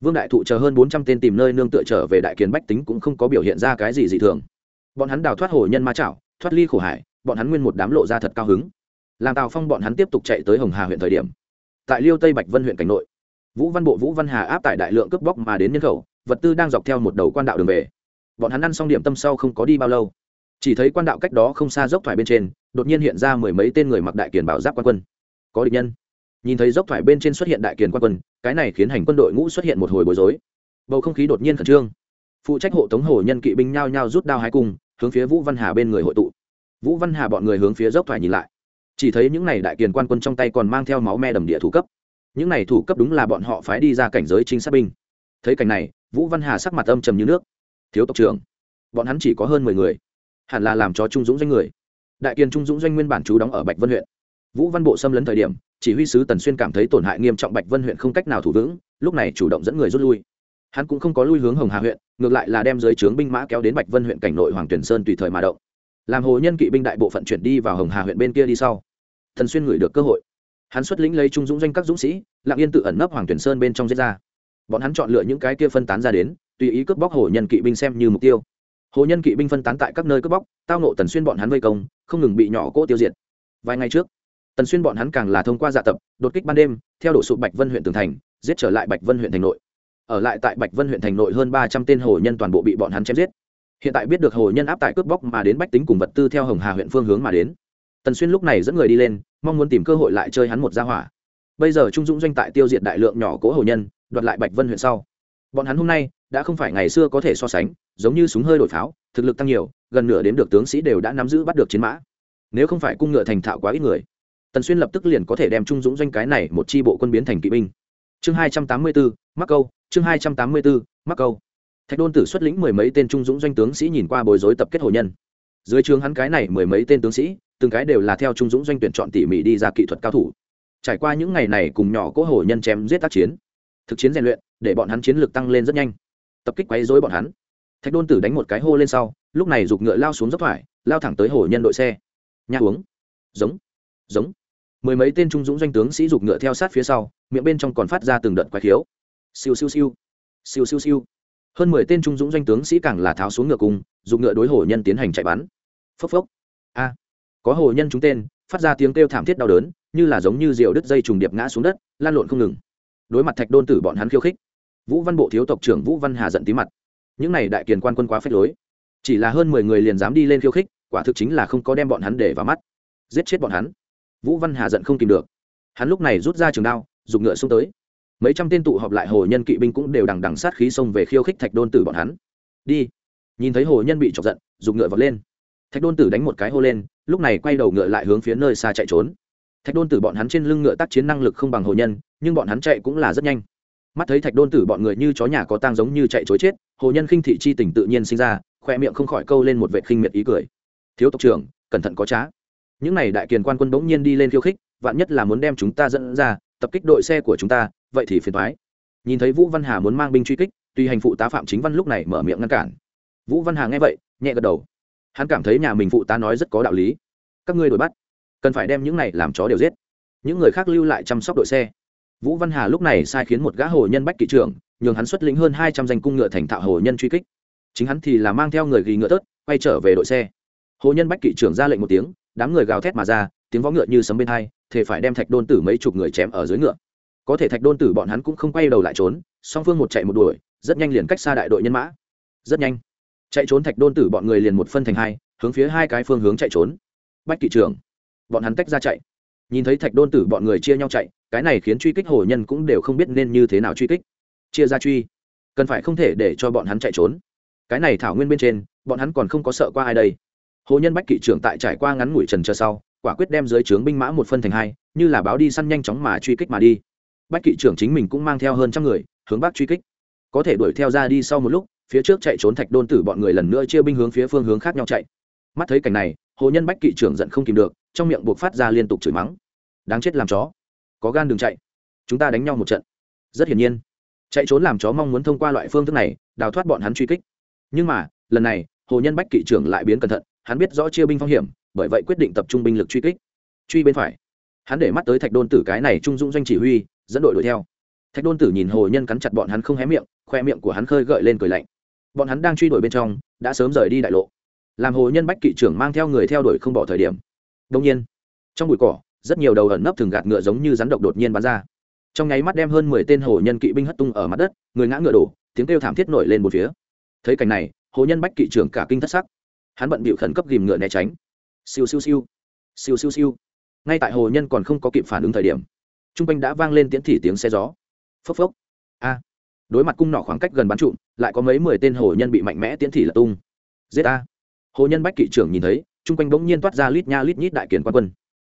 Vương đại thụ chờ hơn bốn trăm tên tìm nơi nương tựa trở về đại kiến bách tính cũng không có biểu hiện ra cái gì dị thường. Bọn hắn đào thoát hồ nhân ma chảo, thoát ly khổ hải, bọn hắn nguyên một đám lộ ra thật cao hứng. Làm tào phong bọn hắn tiếp tục chạy tới hồng hà huyện thời điểm, tại liêu tây bạch vân huyện cảnh nội, vũ văn bộ, vũ văn hà áp tải đại lượng cướp bóc mà đến nhân khẩu, vật tư đang dọc theo một đầu quan đạo đường về. Bọn hắn ăn xong điểm tâm sau không có đi bao lâu chỉ thấy quan đạo cách đó không xa dốc thoải bên trên, đột nhiên hiện ra mười mấy tên người mặc đại kiền bảo giáp quan quân. Có địch nhân. Nhìn thấy dốc thoải bên trên xuất hiện đại kiền quan quân, cái này khiến hành quân đội ngũ xuất hiện một hồi bối rối. Bầu không khí đột nhiên khẩn trương. Phụ trách hộ tống hồ nhân kỵ binh nhao nhao rút đao hai cung, hướng phía vũ văn hà bên người hội tụ. Vũ văn hà bọn người hướng phía dốc thoải nhìn lại. Chỉ thấy những n à y đại kiền quan quân trong tay còn mang theo máu me đầm địa thủ cấp. Những n à y thủ cấp đúng là bọn họ phái đi ra cảnh giới trinh sát binh. Thấy cảnh này, vũ văn hà sắc mặt âm trầm như nước. Thiếu tộc trưởng, bọn hắn chỉ có hơn mười người hẳn là làm cho trung dũng doanh người. Đại kiên trung dũng doanh nguyên bản chú đóng ở bạch vân huyện. Vũ văn bộ xâm lấn thời điểm, chỉ huy sứ tần xuyên cảm thấy tổn hại nghiêm trọng bạch vân huyện không cách nào thủ vững, lúc này chủ động dẫn người rút lui. Hắn cũng không có lui hướng hồng hà huyện, ngược lại là đem giới trướng binh mã kéo đến bạch vân huyện cảnh nội hoàng tuyển sơn tùy thời mà động. Làm hồ nhân kỵ binh đại bộ phận chuyển đi vào hồng hà huyện bên kia đi sau. Thần xuyên gửi được cơ hội. Hắn xuất lĩnh lấy trung dũng doanh các dũng sĩ, lặng yên tự ẩn nấp hoàng tuyển sơn bên trong giết ra. Bọn hắn chọn lựa những cái kia phân tán ra đến, tùy ý cướp bóc hồ nhân kỵ binh xem như mục tiêu hồ nhân kỵ binh phân tán tại các nơi cướp bóc, tao nộ tần xuyên bọn hắn vây công, không ngừng bị nhỏ cỗ tiêu diệt. Vài ngày trước, tần xuyên bọn hắn càng là thông qua dạ tập, đột kích ban đêm, theo đổ sụp bạch vân huyện tường thành, giết trở lại bạch vân huyện thành nội. Ở lại tại bạch vân huyện thành nội hơn ba trăm tên hồ nhân toàn bộ bị bọn hắn chém giết. Hiện tại biết được hồ nhân áp tại cướp bóc mà đến bách tính cùng vật tư theo hồng hà huyện phương hướng mà đến. Tần xuyên lúc này dẫn người đi lên, mong muốn tìm cơ hội lại chơi hắn một gia hỏa. Bây giờ trung dũng doanh tại tiêu diệt đại lượng nhỏ cố hồ nhân, đoạt lại bạch vân huyện sau bọn hắn hôm nay, đã không phải ngày xưa có thể so sánh, giống như súng hơi đổi pháo, thực lực tăng nhiều, gần nửa đến được tướng sĩ đều đã nắm giữ bắt được chiến mã. Nếu không phải cung ngựa thành thạo quá ít người, tần xuyên lập tức liền có thể đem trung dũng doanh cái này một chi bộ quân biến thành kỵ binh. Chương hai trăm tám mươi bốn mắc câu, chương hai trăm tám mươi bốn mắc câu. Thạch đôn tử xuất lĩnh mười mấy tên trung dũng doanh tướng sĩ nhìn qua bối rối tập kết hồ nhân. Dưới trường hắn cái này mười mấy tên tướng sĩ, từng cái đều là theo trung dũng doanh tuyển chọn tỉ mỉ đi ra kỹ thuật cao thủ. Trải qua những ngày này cùng nhỏ cỗ hồ nhân chém giết tác chiến, thực chiến rèn luyện để bọn hắn chiến lược tăng lên rất nhanh. Tập kích quấy dối bọn hắn. Thạch đôn tử đánh một cái hô lên sau, lúc này giục ngựa lao xuống dốc thoải lao thẳng tới hổ nhân đội xe. Nhà uống. Giống. Giống. Mười mấy tên trung dũng doanh tướng sĩ giục ngựa theo sát phía sau, miệng bên trong còn phát ra từng đợt quái khiếu. Siêu siêu siêu. Siêu siêu siêu. Hơn mười tên trung dũng doanh tướng sĩ càng là tháo xuống ngựa cùng dùng ngựa đối hổ nhân tiến hành chạy bắn. Phốc phốc. A. Có hổ nhân chúng tên, phát ra tiếng kêu thảm thiết đau đớn, như là giống như rượu đứt dây trùng điệp ngã xuống đất, lan lộn không ngừng. Đối mặt thạch đôn tử bọn hắn khiêu khích vũ văn bộ thiếu tộc trưởng vũ văn hà giận tí mặt. Những này đại kiền quan quân quá phép lối. Chỉ là hơn mười người liền dám đi lên khiêu khích, quả thực chính là không có đem bọn hắn để vào mắt. Giết chết bọn hắn. Vũ văn hà giận không tìm được. Hắn lúc này rút ra trường đao dùng ngựa xông tới. Mấy trăm tên tụ họp lại hồ nhân kỵ binh cũng đều đằng đằng sát khí xông về khiêu khích thạch đôn tử bọn hắn. Đi. Nhìn thấy hồ nhân bị chọc giận dùng ngựa vọt lên. Thạch đôn tử đánh một cái hô lên, lúc này quay đầu ngựa lại hướng phía nơi xa chạy trốn. Thạch đôn tử bọn hắn trên lưng ngựa tác chiến năng lực không bằng hồ nhân, nhưng bọn hắn chạy cũng là rất nhanh mắt thấy thạch đôn tử bọn người như chó nhà có tang giống như chạy chối chết, hồ nhân khinh thị chi tình tự nhiên sinh ra, khoe miệng không khỏi câu lên một vệ khinh miệt ý cười. Thiếu tộc trưởng, cẩn thận có trá. Những n à y đại kiền quan quân bỗng nhiên đi lên khiêu khích, vạn nhất là muốn đem chúng ta dẫn ra, tập kích đội xe của chúng ta, vậy thì phiền thoái nhìn thấy vũ văn hà muốn mang binh truy kích, tuy hành phụ tá phạm chính văn lúc này mở miệng ngăn cản. Vũ văn hà nghe vậy, nhẹ gật đầu. Hắn cảm thấy nhà mình phụ tá nói rất có đạo lý. Các ngươi đuổi bắt. Cần phải đem những này làm chó đều giết. Những người khác lưu lại chăm sóc đội xe vũ văn hà lúc này sai khiến một gã hồ nhân bách kỵ trưởng, nhường hắn xuất lĩnh hơn hai trăm danh cung ngựa thành thạo hồ nhân truy kích. Chính hắn thì là mang theo người ghi ngựa tớt, quay trở về đội xe. Hồ nhân bách kỵ trưởng ra lệnh một tiếng, đám người gào thét mà ra, tiếng võ ngựa như sấm bên hai thể phải đem thạch đôn tử mấy chục người chém ở dưới ngựa. Có thể thạch đôn tử bọn hắn cũng không quay đầu lại trốn, song phương một chạy một đuổi, rất nhanh liền cách xa đại đội nhân mã. Rất nhanh, chạy trốn thạch đôn tử bọn người liền một phân thành hai, hướng phía hai cái phương hướng chạy trốn. Bách kỵ trưởng, bọn hắn tách ra chạy. Nhìn thấy thạch đôn tử bọn người chia nhau chạy cái này khiến truy kích hồ nhân cũng đều không biết nên như thế nào truy kích. Chia ra truy. Cần phải không thể để cho bọn hắn chạy trốn. Cái này thảo nguyên bên trên, bọn hắn còn không có sợ qua ai đây. Hồ nhân bách kỵ trưởng tại trải qua ngắn ngủi trần chờ sau, quả quyết đem dưới trướng binh mã một phân thành hai, như là báo đi săn nhanh chóng mà truy kích mà đi. Bách kỵ trưởng chính mình cũng mang theo hơn trăm người, hướng bắc truy kích. Có thể đuổi theo ra đi sau một lúc, phía trước chạy trốn thạch đôn tử bọn người lần nữa chia binh hướng phía phương hướng khác nhau chạy. Mắt thấy cảnh này, hồ nhân bách kỵ trưởng giận không kìm được, trong miệng buộc phát ra liên tục chửi mắng. Đáng chết làm chó có gan đừng chạy. Chúng ta đánh nhau một trận. Rất hiển nhiên. Chạy trốn làm chó mong muốn thông qua loại phương thức này, đào thoát bọn hắn truy kích. Nhưng mà, lần này, hồ nhân bách kỵ trưởng lại biến cẩn thận, hắn biết rõ chia binh phong hiểm, bởi vậy quyết định tập trung binh lực truy kích. Truy bên phải. Hắn để mắt tới thạch đôn tử cái này trung dũng doanh chỉ huy, dẫn đội đuổi theo. Thạch đôn tử nhìn hồ nhân cắn chặt bọn hắn không hé miệng, khoe miệng của hắn khơi gợi lên cười lạnh. Bọn hắn đang truy đuổi bên trong, đã sớm rời đi đại lộ. Làm hồ nhân bách kỵ trưởng mang theo người theo đuổi không bỏ thời điểm. Đông nhiên, trong bụi cỏ rất nhiều đầu ẩn nấp thường gạt ngựa giống như rắn độc đột nhiên bắn ra. Trong nháy mắt đem hơn mười tên hồ nhân kỵ binh hất tung ở mặt đất, người ngã ngựa đổ, tiếng kêu thảm thiết nổi lên một phía. Thấy cảnh này, hồ nhân bách kỵ trưởng cả kinh thất sắc. Hắn bận bịu khẩn cấp ghìm ngựa né tránh. Siêu siêu siêu. Siêu siêu siêu. Ngay tại hồ nhân còn không có kịp phản ứng thời điểm t r u n g quanh đã vang lên tiếng thị tiếng xe gió. Phốc phốc. A. Đối mặt cung nỏ khoảng cách gần bắn trụm, lại có mấy mười tên hồ nhân bị mạnh mẽ tiến thị lật tung. Giết a. Hồ nhân bách kỵ trưởng nhìn thấy t r u n g quanh bỗng nhiên toát ra lít nha lít nhít đại kiền quan quân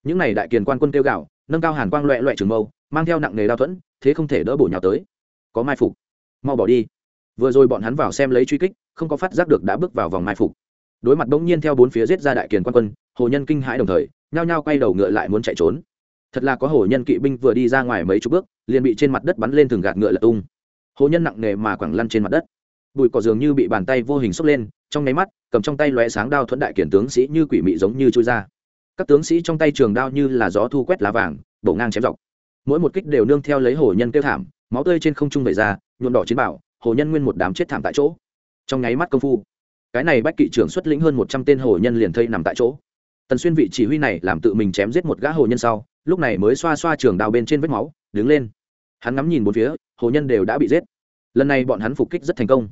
những này đại kiền quan quân kêu gạo nâng cao hàn quang loẹ loẹ trường mâu, mang theo nặng nghề đao thuẫn, thế không thể đỡ bổ nhào tới. Có mai phục, mau bỏ đi. Vừa rồi bọn hắn vào xem lấy truy kích, không có phát giác được đã bước vào vòng mai phục. Đối mặt bỗng nhiên theo bốn phía giết ra đại kiền quan quân, hồ nhân kinh hãi đồng thời, nhao nhao quay đầu ngựa lại muốn chạy trốn. Thật là có hồ nhân kỵ binh vừa đi ra ngoài mấy chục bước, liền bị trên mặt đất bắn lên thường gạt ngựa lật tung. Hồ nhân nặng nề mà quẳng lăn trên mặt đất. Bụi cỏ dường như bị bàn tay vô hình xốc lên, trong nháy mắt, cầm trong tay lóe sáng đao thuẫn đại kiển tướng sĩ như quỷ mị giống như chui ra các tướng sĩ trong tay trường đao như là gió thu quét lá vàng, bổ ngang chém dọc. Mỗi một kích đều nương theo lấy hổ nhân kêu thảm, máu tươi trên không trung vẩy ra, nhuộm đỏ chiến bảo hổ nhân nguyên một đám chết thảm tại chỗ. Trong nháy mắt công phu, cái này bách kỵ trưởng xuất lĩnh hơn một trăm tên hổ nhân liền thây nằm tại chỗ. Tần xuyên vị chỉ huy này làm tự mình chém giết một gã hổ nhân sau, lúc này mới xoa xoa trường đao bên trên vết máu, đứng lên. Hắn ngắm nhìn bốn phía hổ nhân đều đã bị giết. Lần này bọn hắn phục kích rất thành công.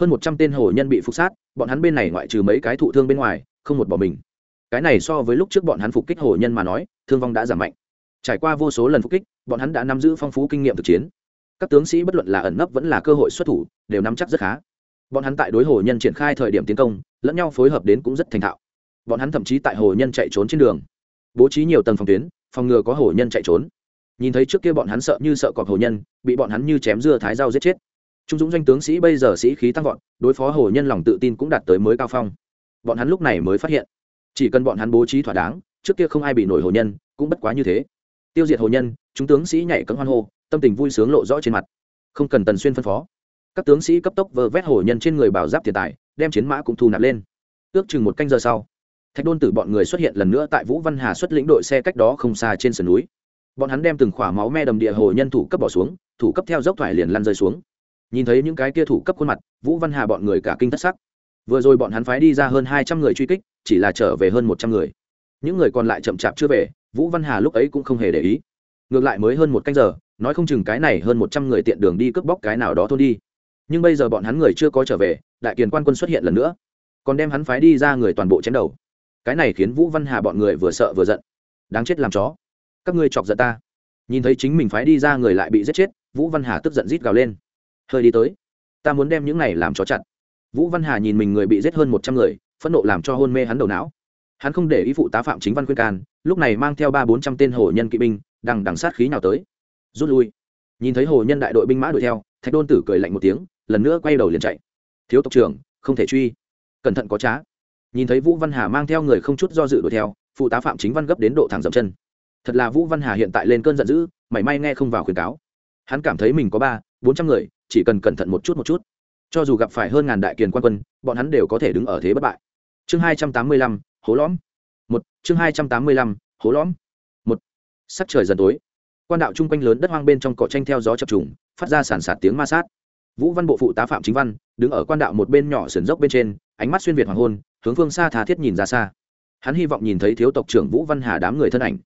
Hơn một trăm tên hổ nhân bị phục sát, bọn hắn bên này ngoại trừ mấy cái thụ thương bên ngoài, không một bỏ mình cái này so với lúc trước bọn hắn phục kích hồ nhân mà nói, thương vong đã giảm mạnh. Trải qua vô số lần phục kích, bọn hắn đã nắm giữ phong phú kinh nghiệm thực chiến. Các tướng sĩ bất luận là ẩn nấp vẫn là cơ hội xuất thủ, đều nắm chắc rất khá. Bọn hắn tại đối hồ nhân triển khai thời điểm tiến công, lẫn nhau phối hợp đến cũng rất thành thạo. Bọn hắn thậm chí tại hồ nhân chạy trốn trên đường, bố trí nhiều tầng phòng tuyến, phòng ngừa có hồ nhân chạy trốn. Nhìn thấy trước kia bọn hắn sợ như sợ cọp hồ nhân, bị bọn hắn như chém dưa thái dao giết chết. Trung dũng doanh tướng sĩ bây giờ sĩ khí tăng vọt, đối phó hồ nhân lòng tự tin cũng đạt tới mới cao phong. Bọn hắn lúc này mới phát hiện chỉ cần bọn hắn bố trí thỏa đáng, trước kia không ai bị nổi hồ nhân, cũng bất quá như thế. Tiêu diệt hồ nhân, chúng tướng sĩ nhảy cấm hoan hô, tâm tình vui sướng lộ rõ trên mặt. Không cần tần xuyên phân phó. Các tướng sĩ cấp tốc vơ vét hồ nhân trên người bảo giáp tiền tài, đem chiến mã cũng thu nạp lên. Ước chừng một canh giờ sau, thạch đôn tử bọn người xuất hiện lần nữa tại vũ văn hà xuất lĩnh đội xe cách đó không xa trên sườn núi. Bọn hắn đem từng khỏa máu me đầm địa hồ nhân thủ cấp bỏ xuống, thủ cấp theo dốc thoải liền lăn rơi xuống. Nhìn thấy những cái kia thủ cấp khuôn mặt, vũ văn hà bọn người cả kinh thất sắc vừa rồi bọn hắn phái đi ra hơn hai trăm người truy kích, chỉ là trở về hơn một trăm người. Những người còn lại chậm chạp chưa về, vũ văn hà lúc ấy cũng không hề để ý. Ngược lại mới hơn một canh giờ, nói không chừng cái này hơn một trăm người tiện đường đi cướp bóc cái nào đó thôn đi. Nhưng bây giờ bọn hắn người chưa có trở về, đại kiền quan quân xuất hiện lần nữa. Còn đem hắn phái đi ra người toàn bộ chém đầu. Cái này khiến vũ văn hà bọn người vừa sợ vừa giận. Đáng chết làm chó. Các ngươi chọc giận ta. Nhìn thấy chính mình phái đi ra người lại bị giết chết, vũ văn hà tức giận rít gào lên. Hơi đi tới. Ta muốn đem những này làm chó chặt vũ văn hà nhìn mình người bị giết hơn một trăm người, phẫn nộ làm cho hôn mê hắn đầu não. Hắn không để ý phụ tá phạm chính văn khuyên can, lúc này mang theo ba bốn trăm tên hồ nhân kỵ binh, đằng đằng sát khí nào tới. Rút lui. Nhìn thấy hồ nhân đại đội binh mã đuổi theo, thạch đôn tử cười lạnh một tiếng, lần nữa quay đầu liền chạy. Thiếu tộc trưởng, không thể truy. Cẩn thận có trá. Nhìn thấy vũ văn hà mang theo người không chút do dự đuổi theo, phụ tá phạm chính văn gấp đến độ thẳng dậm chân. Thật là vũ văn hà hiện tại lên cơn giận dữ, mảy may nghe không vào khuyến cáo. Hắn cảm thấy mình có ba, bốn trăm người, chỉ cần cẩn thận một chút một chút cho dù gặp phải hơn ngàn đại kiền quan quân, bọn hắn đều có thể đứng ở thế bất bại. Chương hai trăm tám mươi lăm, hố lõm. Một, chương hai trăm tám mươi lăm, hố lõm. Một, sắc trời dần tối. Quan đạo chung quanh lớn đất hoang bên trong cỏ tranh theo gió chập trùng, phát ra sản sạt tiếng ma sát. Vũ văn bộ phụ tá phạm chính văn đứng ở quan đạo một bên nhỏ sườn dốc bên trên, ánh mắt xuyên việt hoàng hôn, hướng phương xa thà thiết nhìn ra xa. Hắn hy vọng nhìn thấy thiếu tộc trưởng vũ văn hà đám người thân ảnh.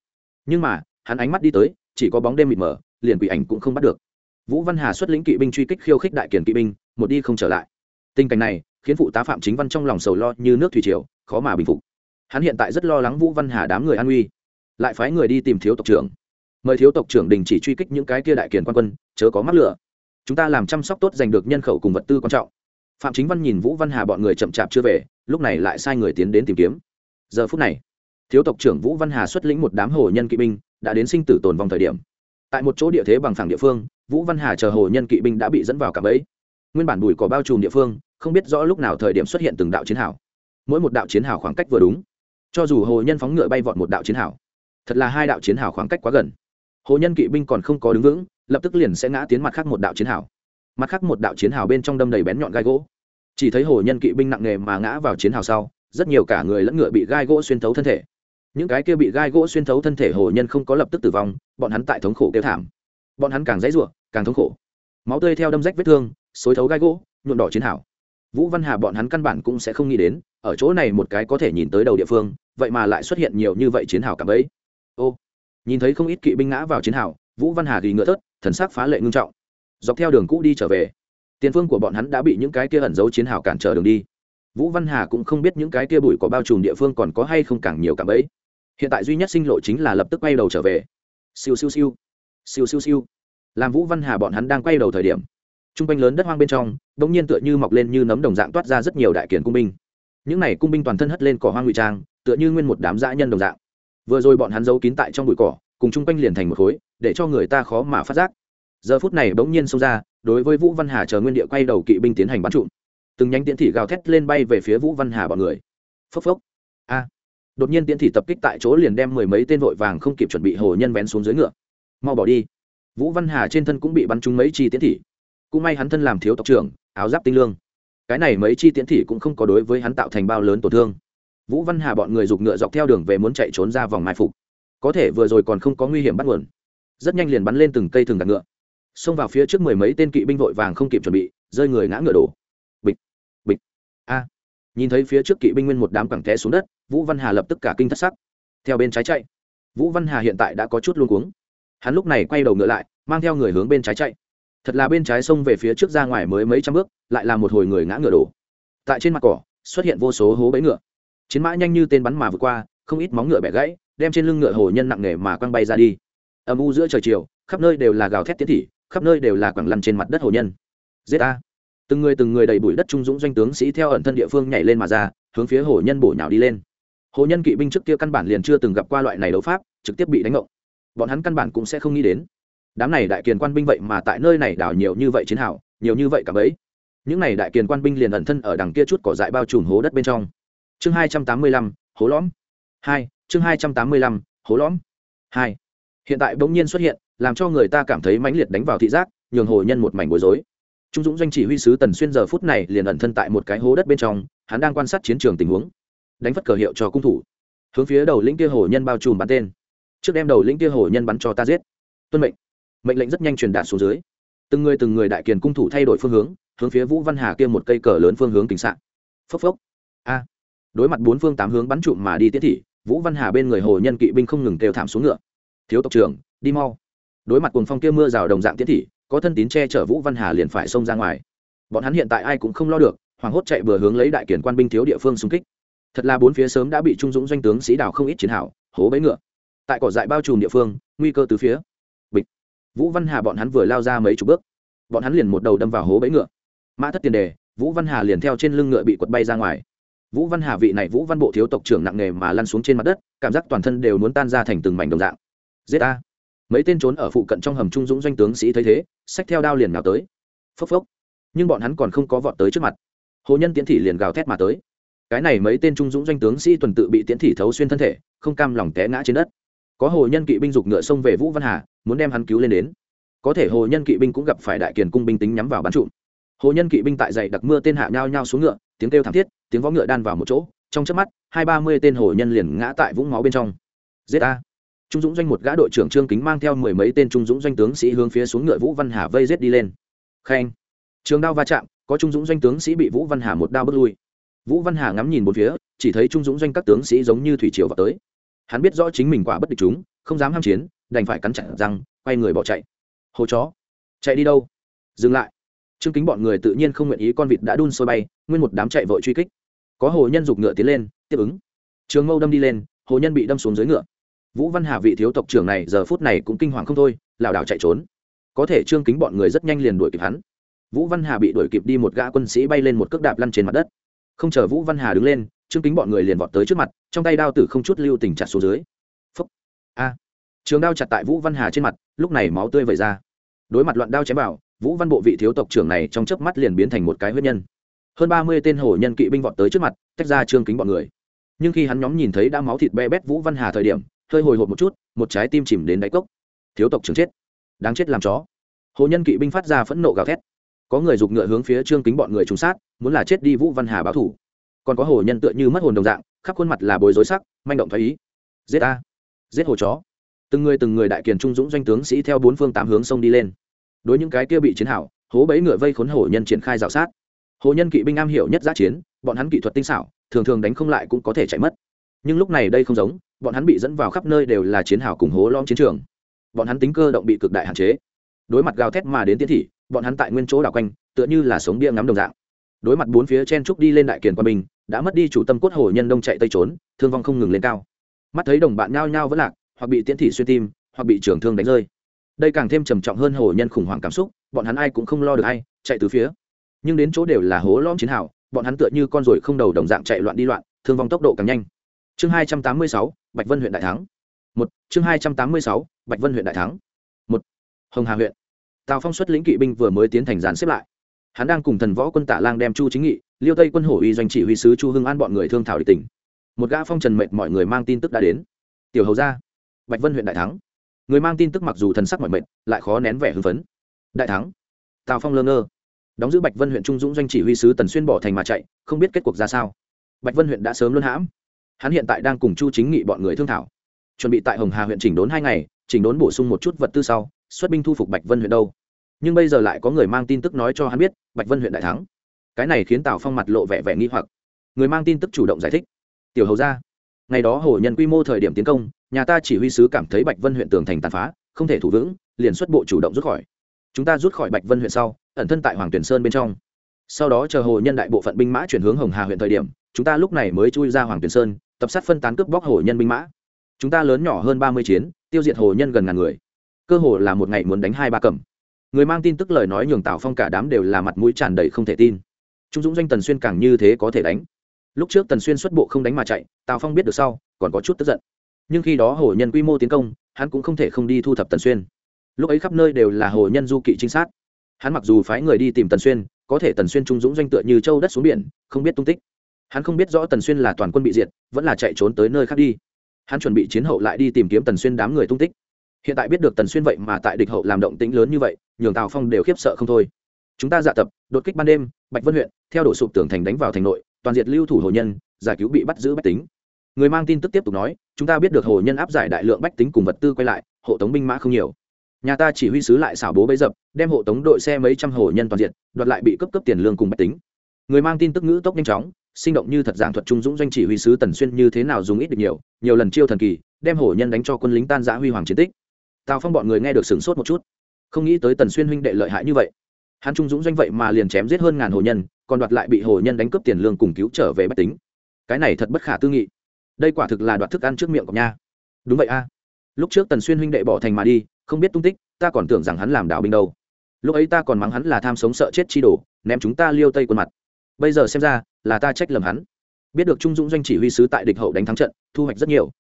Nhưng mà, hắn ánh mắt đi tới, chỉ có bóng đêm mịt mờ, liền quỷ ảnh cũng không bắt được. Vũ văn hà xuất lĩnh kỵ binh truy kích khiêu khích đại kiền kỵ binh một đi không trở lại. Tình cảnh này khiến phụ tá phạm chính văn trong lòng sầu lo như nước thủy triều, khó mà bình phục. Hắn hiện tại rất lo lắng vũ văn hà đám người an uy, lại phái người đi tìm thiếu tộc trưởng. Mời thiếu tộc trưởng đình chỉ truy kích những cái kia đại kiền quan quân, chớ có mắc lửa. Chúng ta làm chăm sóc tốt giành được nhân khẩu cùng vật tư quan trọng. Phạm chính văn nhìn vũ văn hà bọn người chậm chạp chưa về, lúc này lại sai người tiến đến tìm kiếm. Giờ phút này, thiếu tộc trưởng vũ văn hà xuất lĩnh một đám hồ nhân kỵ binh, đã đến sinh tử tồn vong thời điểm. Tại một chỗ địa thế bằng phẳng địa phương, vũ văn hà chờ hồ nhân kỵ binh đã bị dẫn vào cả bẫy nguyên bản bùi cỏ bao trùm địa phương, không biết rõ lúc nào thời điểm xuất hiện từng đạo chiến hào. Mỗi một đạo chiến hào khoảng cách vừa đúng. Cho dù hồ nhân phóng ngựa bay vọt một đạo chiến hào, thật là hai đạo chiến hào khoảng cách quá gần. Hồ nhân kỵ binh còn không có đứng vững, lập tức liền sẽ ngã tiến mặt khác một đạo chiến hào. Mặt khác một đạo chiến hào bên trong đâm đầy bén nhọn gai gỗ. Chỉ thấy hồ nhân kỵ binh nặng nề mà ngã vào chiến hào sau, rất nhiều cả người lẫn ngựa bị gai gỗ xuyên thấu thân thể. Những cái kia bị gai gỗ xuyên thấu thân thể hồ nhân không có lập tức tử vong, bọn hắn tại thống khổ kêu thảm. Bọn hắn càng dãy ruộng càng thống khổ. Máu tươi theo đâm rách vết thương xối thấu gai gỗ, nhuộm đỏ chiến hào. Vũ văn hà bọn hắn căn bản cũng sẽ không nghĩ đến, ở chỗ này một cái có thể nhìn tới đầu địa phương, vậy mà lại xuất hiện nhiều như vậy chiến hào cảm ấy ô, nhìn thấy không ít kỵ binh ngã vào chiến hào, vũ văn hà ghi ngựa thớt, thần sắc phá lệ ngưng trọng. Dọc theo đường cũ đi trở về, tiền phương của bọn hắn đã bị những cái kia ẩn giấu chiến hào cản trở đường đi. Vũ văn hà cũng không biết những cái kia bụi có bao trùm địa phương còn có hay không càng nhiều cảm ấy hiện tại duy nhất sinh lộ chính là lập tức quay đầu trở về. Siêu siêu siêu. Siêu siêu siêu. Làm vũ văn hà bọn hắn đang quay đầu thời điểm t r u n g quanh lớn đất hoang bên trong đ ỗ n g nhiên tựa như mọc lên như nấm đồng dạng toát ra rất nhiều đại kiển cung binh. Những này cung binh toàn thân hất lên cỏ hoang ngụy trang, tựa như nguyên một đám dã nhân đồng dạng. Vừa rồi bọn hắn giấu kín tại trong bụi cỏ, cùng trung quanh liền thành một khối, để cho người ta khó mà phát giác. Giờ phút này bỗng nhiên xông ra, đối với vũ văn hà chờ nguyên địa quay đầu kỵ binh tiến hành bắn trụm. Từng nhánh tiễn thị gào thét lên bay về phía vũ văn hà bọn người. Phốc phốc. A. Đột nhiên tiễn thị tập kích tại chỗ liền đem mười mấy tên vội vàng không kịp chuẩn bị hồ nhân vén xuống dưới ngựa. Mau bỏ đi. Vũ văn hà trên thân cũng bị bắn trúng mấy chi tiễn thị cũng may hắn thân làm thiếu tộc trưởng, áo giáp tinh lương. Cái này mấy chi tiễn thị cũng không có đối với hắn tạo thành bao lớn tổn thương. Vũ văn hà bọn người giục ngựa dọc theo đường về muốn chạy trốn ra vòng mai phục. Có thể vừa rồi còn không có nguy hiểm bắt nguồn. Rất nhanh liền bắn lên từng cây thường gạt ngựa. Xông vào phía trước mười mấy tên kỵ binh vội vàng không kịp chuẩn bị, rơi người ngã ngựa đổ. Bịch bịch, a. Nhìn thấy phía trước kỵ binh nguyên một đám cẳng té xuống đất, vũ văn hà lập tức cả kinh thất sắc. Theo bên trái chạy. Vũ văn hà hiện tại đã có chút luôn cuống. Hắn lúc này quay đầu ngựa lại, mang theo người hướng bên trái chạy thật là bên trái sông về phía trước ra ngoài mới mấy trăm bước, lại là một hồi người ngã ngựa đổ. Tại trên mặt cỏ, xuất hiện vô số hố bẫy ngựa. Chiến mã nhanh như tên bắn mà vượt qua, không ít móng ngựa bẻ gãy, đem trên lưng ngựa hồ nhân nặng nề mà quăng bay ra đi. Âm u giữa trời chiều, khắp nơi đều là gào thét tiến thị, khắp nơi đều là quẳng lăn trên mặt đất hồ nhân. Giết a từng người từng người đầy bụi đất trung dũng doanh tướng sĩ theo ẩn thân địa phương nhảy lên mà ra, hướng phía hồ nhân bổ nhào đi lên. Hồ nhân kỵ binh trước kia căn bản liền chưa từng gặp qua loại này đấu pháp, trực tiếp bị đánh ngộng. Bọn hắn căn bản cũng sẽ không nghĩ đến đám này đại kiền quan binh vậy mà tại nơi này đảo nhiều như vậy chiến hào, nhiều như vậy cả bấy. Những này đại kiền quan binh liền ẩn thân ở đằng kia chút cỏ dại bao trùm hố đất bên trong. Chương hai trăm tám mươi lăm, hố lõm. Hai, chương hai trăm tám mươi lăm, hố lõm. Hai. Hiện tại bỗng nhiên xuất hiện, làm cho người ta cảm thấy mãnh liệt đánh vào thị giác, nhường hồ nhân một mảnh bối rối. Trung dũng doanh chỉ huy sứ tần xuyên giờ phút này liền ẩn thân tại một cái hố đất bên trong, hắn đang quan sát chiến trường tình huống. Đánh phất cờ hiệu cho cung thủ. Hướng phía đầu lĩnh kia hồ nhân bao trùm bắn tên. Trước đem đầu lĩnh kia hồ nhân bắn cho ta giết. Tuân mệnh mệnh lệnh rất nhanh truyền đạt xuống dưới. Từng người từng người đại kiền cung thủ thay đổi phương hướng hướng phía vũ văn hà kia một cây cờ lớn phương hướng kính sạn. Phốc phốc. A. À. Đối mặt bốn phương tám hướng bắn trụm mà đi tiết thị, vũ văn hà bên người hồ nhân kỵ binh không ngừng kêu thảm xuống ngựa. Thiếu tộc trưởng, đi mau. Đối mặt cuồng phong kia mưa rào đồng dạng tiết thị, có thân tín che chở vũ văn hà liền phải xông ra ngoài. Bọn hắn hiện tại ai cũng không lo được hoàng hốt chạy vừa hướng lấy đại kiển quan binh thiếu địa phương xung kích. Thật là bốn phía sớm đã bị trung dũng doanh tướng sĩ đào không ít chiến hảo hố bấy ngựa. Tại cỏ dại bao trùm địa phương, nguy cơ từ phía vũ văn hà bọn hắn vừa lao ra mấy chục bước. Bọn hắn liền một đầu đâm vào hố bẫy ngựa. Mã thất tiền đề, vũ văn hà liền theo trên lưng ngựa bị quật bay ra ngoài. Vũ văn hà vị này vũ văn bộ thiếu tộc trưởng nặng nề mà lăn xuống trên mặt đất, cảm giác toàn thân đều muốn tan ra thành từng mảnh đồng dạng. Giết a mấy tên trốn ở phụ cận trong hầm trung dũng doanh tướng sĩ thấy thế, xách theo đao liền nào tới. Phốc phốc. Nhưng bọn hắn còn không có vọt tới trước mặt. Hồ nhân tiễn thị liền gào thét mà tới. Cái này mấy tên trung dũng doanh tướng sĩ tuần tự bị tiễn thị thấu xuyên thân thể, không cam lòng té ngã trên đất có hồ nhân kỵ binh dục ngựa xông về vũ văn hà, muốn đem hắn cứu lên đến. Có thể hồ nhân kỵ binh cũng gặp phải đại kiền cung binh tính nhắm vào bắn trụm hồ nhân kỵ binh tại dậy đặc mưa tên hạ nhao nhao xuống ngựa, tiếng kêu thảm thiết, tiếng võ ngựa đan vào một chỗ, trong chớp mắt, hai ba mươi tên hồ nhân liền ngã tại vũng máu bên trong. Giết a trung dũng doanh một gã đội trưởng trương kính mang theo mười mấy tên trung dũng doanh tướng sĩ hướng phía xuống ngựa vũ văn hà vây giết đi lên. Khen. Trường đao va chạm, có trung dũng doanh tướng sĩ bị vũ văn hà một đao bước lui. Vũ văn hà ngắm nhìn một phía, chỉ thấy trung dũng doanh các tướng sĩ giống như thủy triều vào tới hắn biết rõ chính mình quả bất địch chúng, không dám ham chiến, đành phải cắn chặt răng, quay người bỏ chạy. Hồ chó, chạy đi đâu? Dừng lại. Chương kính bọn người tự nhiên không nguyện ý con vịt đã đun sôi bay, nguyên một đám chạy vội truy kích. Có hồ nhân giục ngựa tiến lên, tiếp ứng. Trường mâu đâm đi lên, hồ nhân bị đâm xuống dưới ngựa. Vũ văn hà vị thiếu tộc trưởng này giờ phút này cũng kinh hoàng không thôi, lảo đảo chạy trốn. Có thể trương kính bọn người rất nhanh liền đuổi kịp hắn. Vũ văn hà bị đuổi kịp đi một gã quân sĩ bay lên một cước đạp lăn trên mặt đất. Không chờ vũ văn hà đứng lên trương kính bọn người liền vọt tới trước mặt, trong tay đao tử không chút lưu tình chặt xuống dưới. Phúc. A. Trường đao chặt tại vũ văn hà trên mặt, lúc này máu tươi vẩy ra. Đối mặt loạn đao chém vào, vũ văn bộ vị thiếu tộc trưởng này trong chớp mắt liền biến thành một cái huyết nhân. Hơn ba mươi tên hổ nhân kỵ binh vọt tới trước mặt, tách ra trương kính bọn người. Nhưng khi hắn nhóm nhìn thấy đã máu thịt be bét vũ văn hà thời điểm, hơi hồi hộp một chút, một trái tim chìm đến đáy cốc. Thiếu tộc trưởng chết. Đáng chết làm chó. Hồ nhân kỵ binh phát ra phẫn nộ gào thét. Có người giục ngựa hướng phía trương kính bọn người trúng sát, muốn là chết đi vũ văn hà báo thủ còn có hồ nhân tựa như mất hồn đồng dạng, khắp khuôn mặt là bối rối sắc, manh động thái ý. Giết a giết hồ chó! Từng người từng người đại kiền trung dũng doanh tướng sĩ theo bốn phương tám hướng sông đi lên. Đối những cái kia bị chiến hảo, hố bẫy ngựa vây khốn hổ nhân triển khai rào sát. Hồ nhân kỵ binh am hiểu nhất giã chiến, bọn hắn kỹ thuật tinh xảo, thường thường đánh không lại cũng có thể chạy mất. Nhưng lúc này đây không giống, bọn hắn bị dẫn vào khắp nơi đều là chiến hào cùng hố lom chiến trường. Bọn hắn tính cơ động bị cực đại hạn chế. Đối mặt gào thét mà đến tiến thị, bọn hắn tại nguyên chỗ đảo quanh, tựa như là sống bia ngắm đồng dạng. Đối mặt bốn phía chen trúc đi lên đại kiền quân bình đã mất đi chủ tâm cốt hồ nhân đông chạy tây trốn, thương vong không ngừng lên cao. Mắt thấy đồng bạn nhao nhao vẫn lạc, hoặc bị tiễn thị xuyên tim, hoặc bị trưởng thương đánh rơi. Đây càng thêm trầm trọng hơn hồ nhân khủng hoảng cảm xúc, bọn hắn ai cũng không lo được ai, chạy từ phía. Nhưng đến chỗ đều là hố lõm chiến hào, bọn hắn tựa như con ruồi không đầu đồng dạng chạy loạn đi loạn, thương vong tốc độ càng nhanh. Chương hai trăm tám mươi sáu, bạch vân huyện đại thắng. Một, chương hai trăm tám mươi sáu, bạch vân huyện đại thắng. Một, hồng hà huyện. Tào phong xuất lĩnh kỵ binh vừa mới tiến thành dàn xếp lại. Hắn đang cùng thần võ quân tạ lang đem chu chính nghị liêu tây quân hổ uy doanh chỉ huy sứ chu hưng an bọn người thương thảo địch tỉnh một gã phong trần mệt mọi người mang tin tức đã đến. Tiểu hầu ra bạch vân huyện đại thắng. Người mang tin tức mặc dù thần sắc mọi mệt, lại khó nén vẻ hưng phấn. Đại thắng, tào phong lơ ngơ. Đóng giữ bạch vân huyện trung dũng doanh chỉ huy sứ tần xuyên bỏ thành mà chạy, không biết kết cuộc ra sao. Bạch vân huyện đã sớm luân hãm. Hắn hiện tại đang cùng chu chính nghị bọn người thương thảo. Chuẩn bị tại hồng hà huyện chỉnh đốn hai ngày, chỉnh đốn bổ sung một chút vật tư sau, xuất binh thu phục bạch vân huyện đâu. Nhưng bây giờ lại có người mang tin tức nói cho hắn biết, bạch vân huyện đại thắng cái này khiến tào phong mặt lộ vẻ vẻ nghi hoặc. Người mang tin tức chủ động giải thích. Tiểu hầu ra ngày đó hồ nhân quy mô thời điểm tiến công, nhà ta chỉ huy sứ cảm thấy bạch vân huyện tường thành tàn phá, không thể thủ vững, liền xuất bộ chủ động rút khỏi. Chúng ta rút khỏi bạch vân huyện sau, ẩn thân tại hoàng tuyển sơn bên trong. Sau đó chờ hồ nhân đại bộ phận binh mã chuyển hướng hồng hà huyện thời điểm, chúng ta lúc này mới chui ra hoàng tuyển sơn, tập sát phân tán cướp bóc hồ nhân binh mã. Chúng ta lớn nhỏ hơn ba mươi chiến, tiêu diệt hồ nhân gần ngàn người. Cơ hồ là một ngày muốn đánh hai ba cầm. Người mang tin tức lời nói nhường tào phong cả đám đều là mặt mũi tràn đầy không thể tin trung dũng doanh tần xuyên càng như thế có thể đánh. Lúc trước tần xuyên xuất bộ không đánh mà chạy, tào phong biết được sau, còn có chút tức giận. Nhưng khi đó hồ nhân quy mô tiến công, hắn cũng không thể không đi thu thập tần xuyên. Lúc ấy khắp nơi đều là hồ nhân du kỵ trinh sát. Hắn mặc dù phái người đi tìm tần xuyên, có thể tần xuyên trung dũng doanh tựa như châu đất xuống biển, không biết tung tích. Hắn không biết rõ tần xuyên là toàn quân bị diệt, vẫn là chạy trốn tới nơi khác đi. Hắn chuẩn bị chiến hậu lại đi tìm kiếm tần xuyên đám người tung tích. Hiện tại biết được tần xuyên vậy mà tại địch hậu làm động tĩnh lớn như vậy, nhường tào phong đều khiếp sợ không thôi chúng ta dạ tập, đột kích ban đêm, bạch vân huyện, theo đổ sụp tường thành đánh vào thành nội, toàn diệt lưu thủ hồ nhân, giải cứu bị bắt giữ bách tính. Người mang tin tức tiếp tục nói, chúng ta biết được hồ nhân áp giải đại lượng bách tính cùng vật tư quay lại, hộ tống binh mã không nhiều. Nhà ta chỉ huy sứ lại xảo bố bấy dập, đem hộ tống đội xe mấy trăm hồ nhân toàn diện đoạt lại bị cấp cấp tiền lương cùng bách tính. Người mang tin tức ngữ tốc nhanh chóng, sinh động như thật giảng thuật trung dũng doanh chỉ huy sứ tần xuyên như thế nào dùng ít được nhiều nhiều lần chiêu thần kỳ, đem hổ nhân đánh cho quân lính tan giã huy hoàng chiến tích. Tào phong bọn người nghe được sửng sốt một chút. Không nghĩ tới tần xuyên huynh đệ lợi hại như vậy hắn trung dũng doanh vậy mà liền chém giết hơn ngàn hồ nhân, còn đoạt lại bị hồ nhân đánh cướp tiền lương cùng cứu trở về bách tính. Cái này thật bất khả tư nghị. Đây quả thực là đoạt thức ăn trước miệng của nha. Đúng vậy a. Lúc trước tần xuyên huynh đệ bỏ thành mà đi, không biết tung tích, ta còn tưởng rằng hắn làm đạo binh đâu. Lúc ấy ta còn mắng hắn là tham sống sợ chết chi đổ ném chúng ta liêu tây quân mặt. Bây giờ xem ra, là ta trách lầm hắn. Biết được trung dũng doanh chỉ huy sứ tại địch hậu đánh thắng trận, thu hoạch rất nhiều.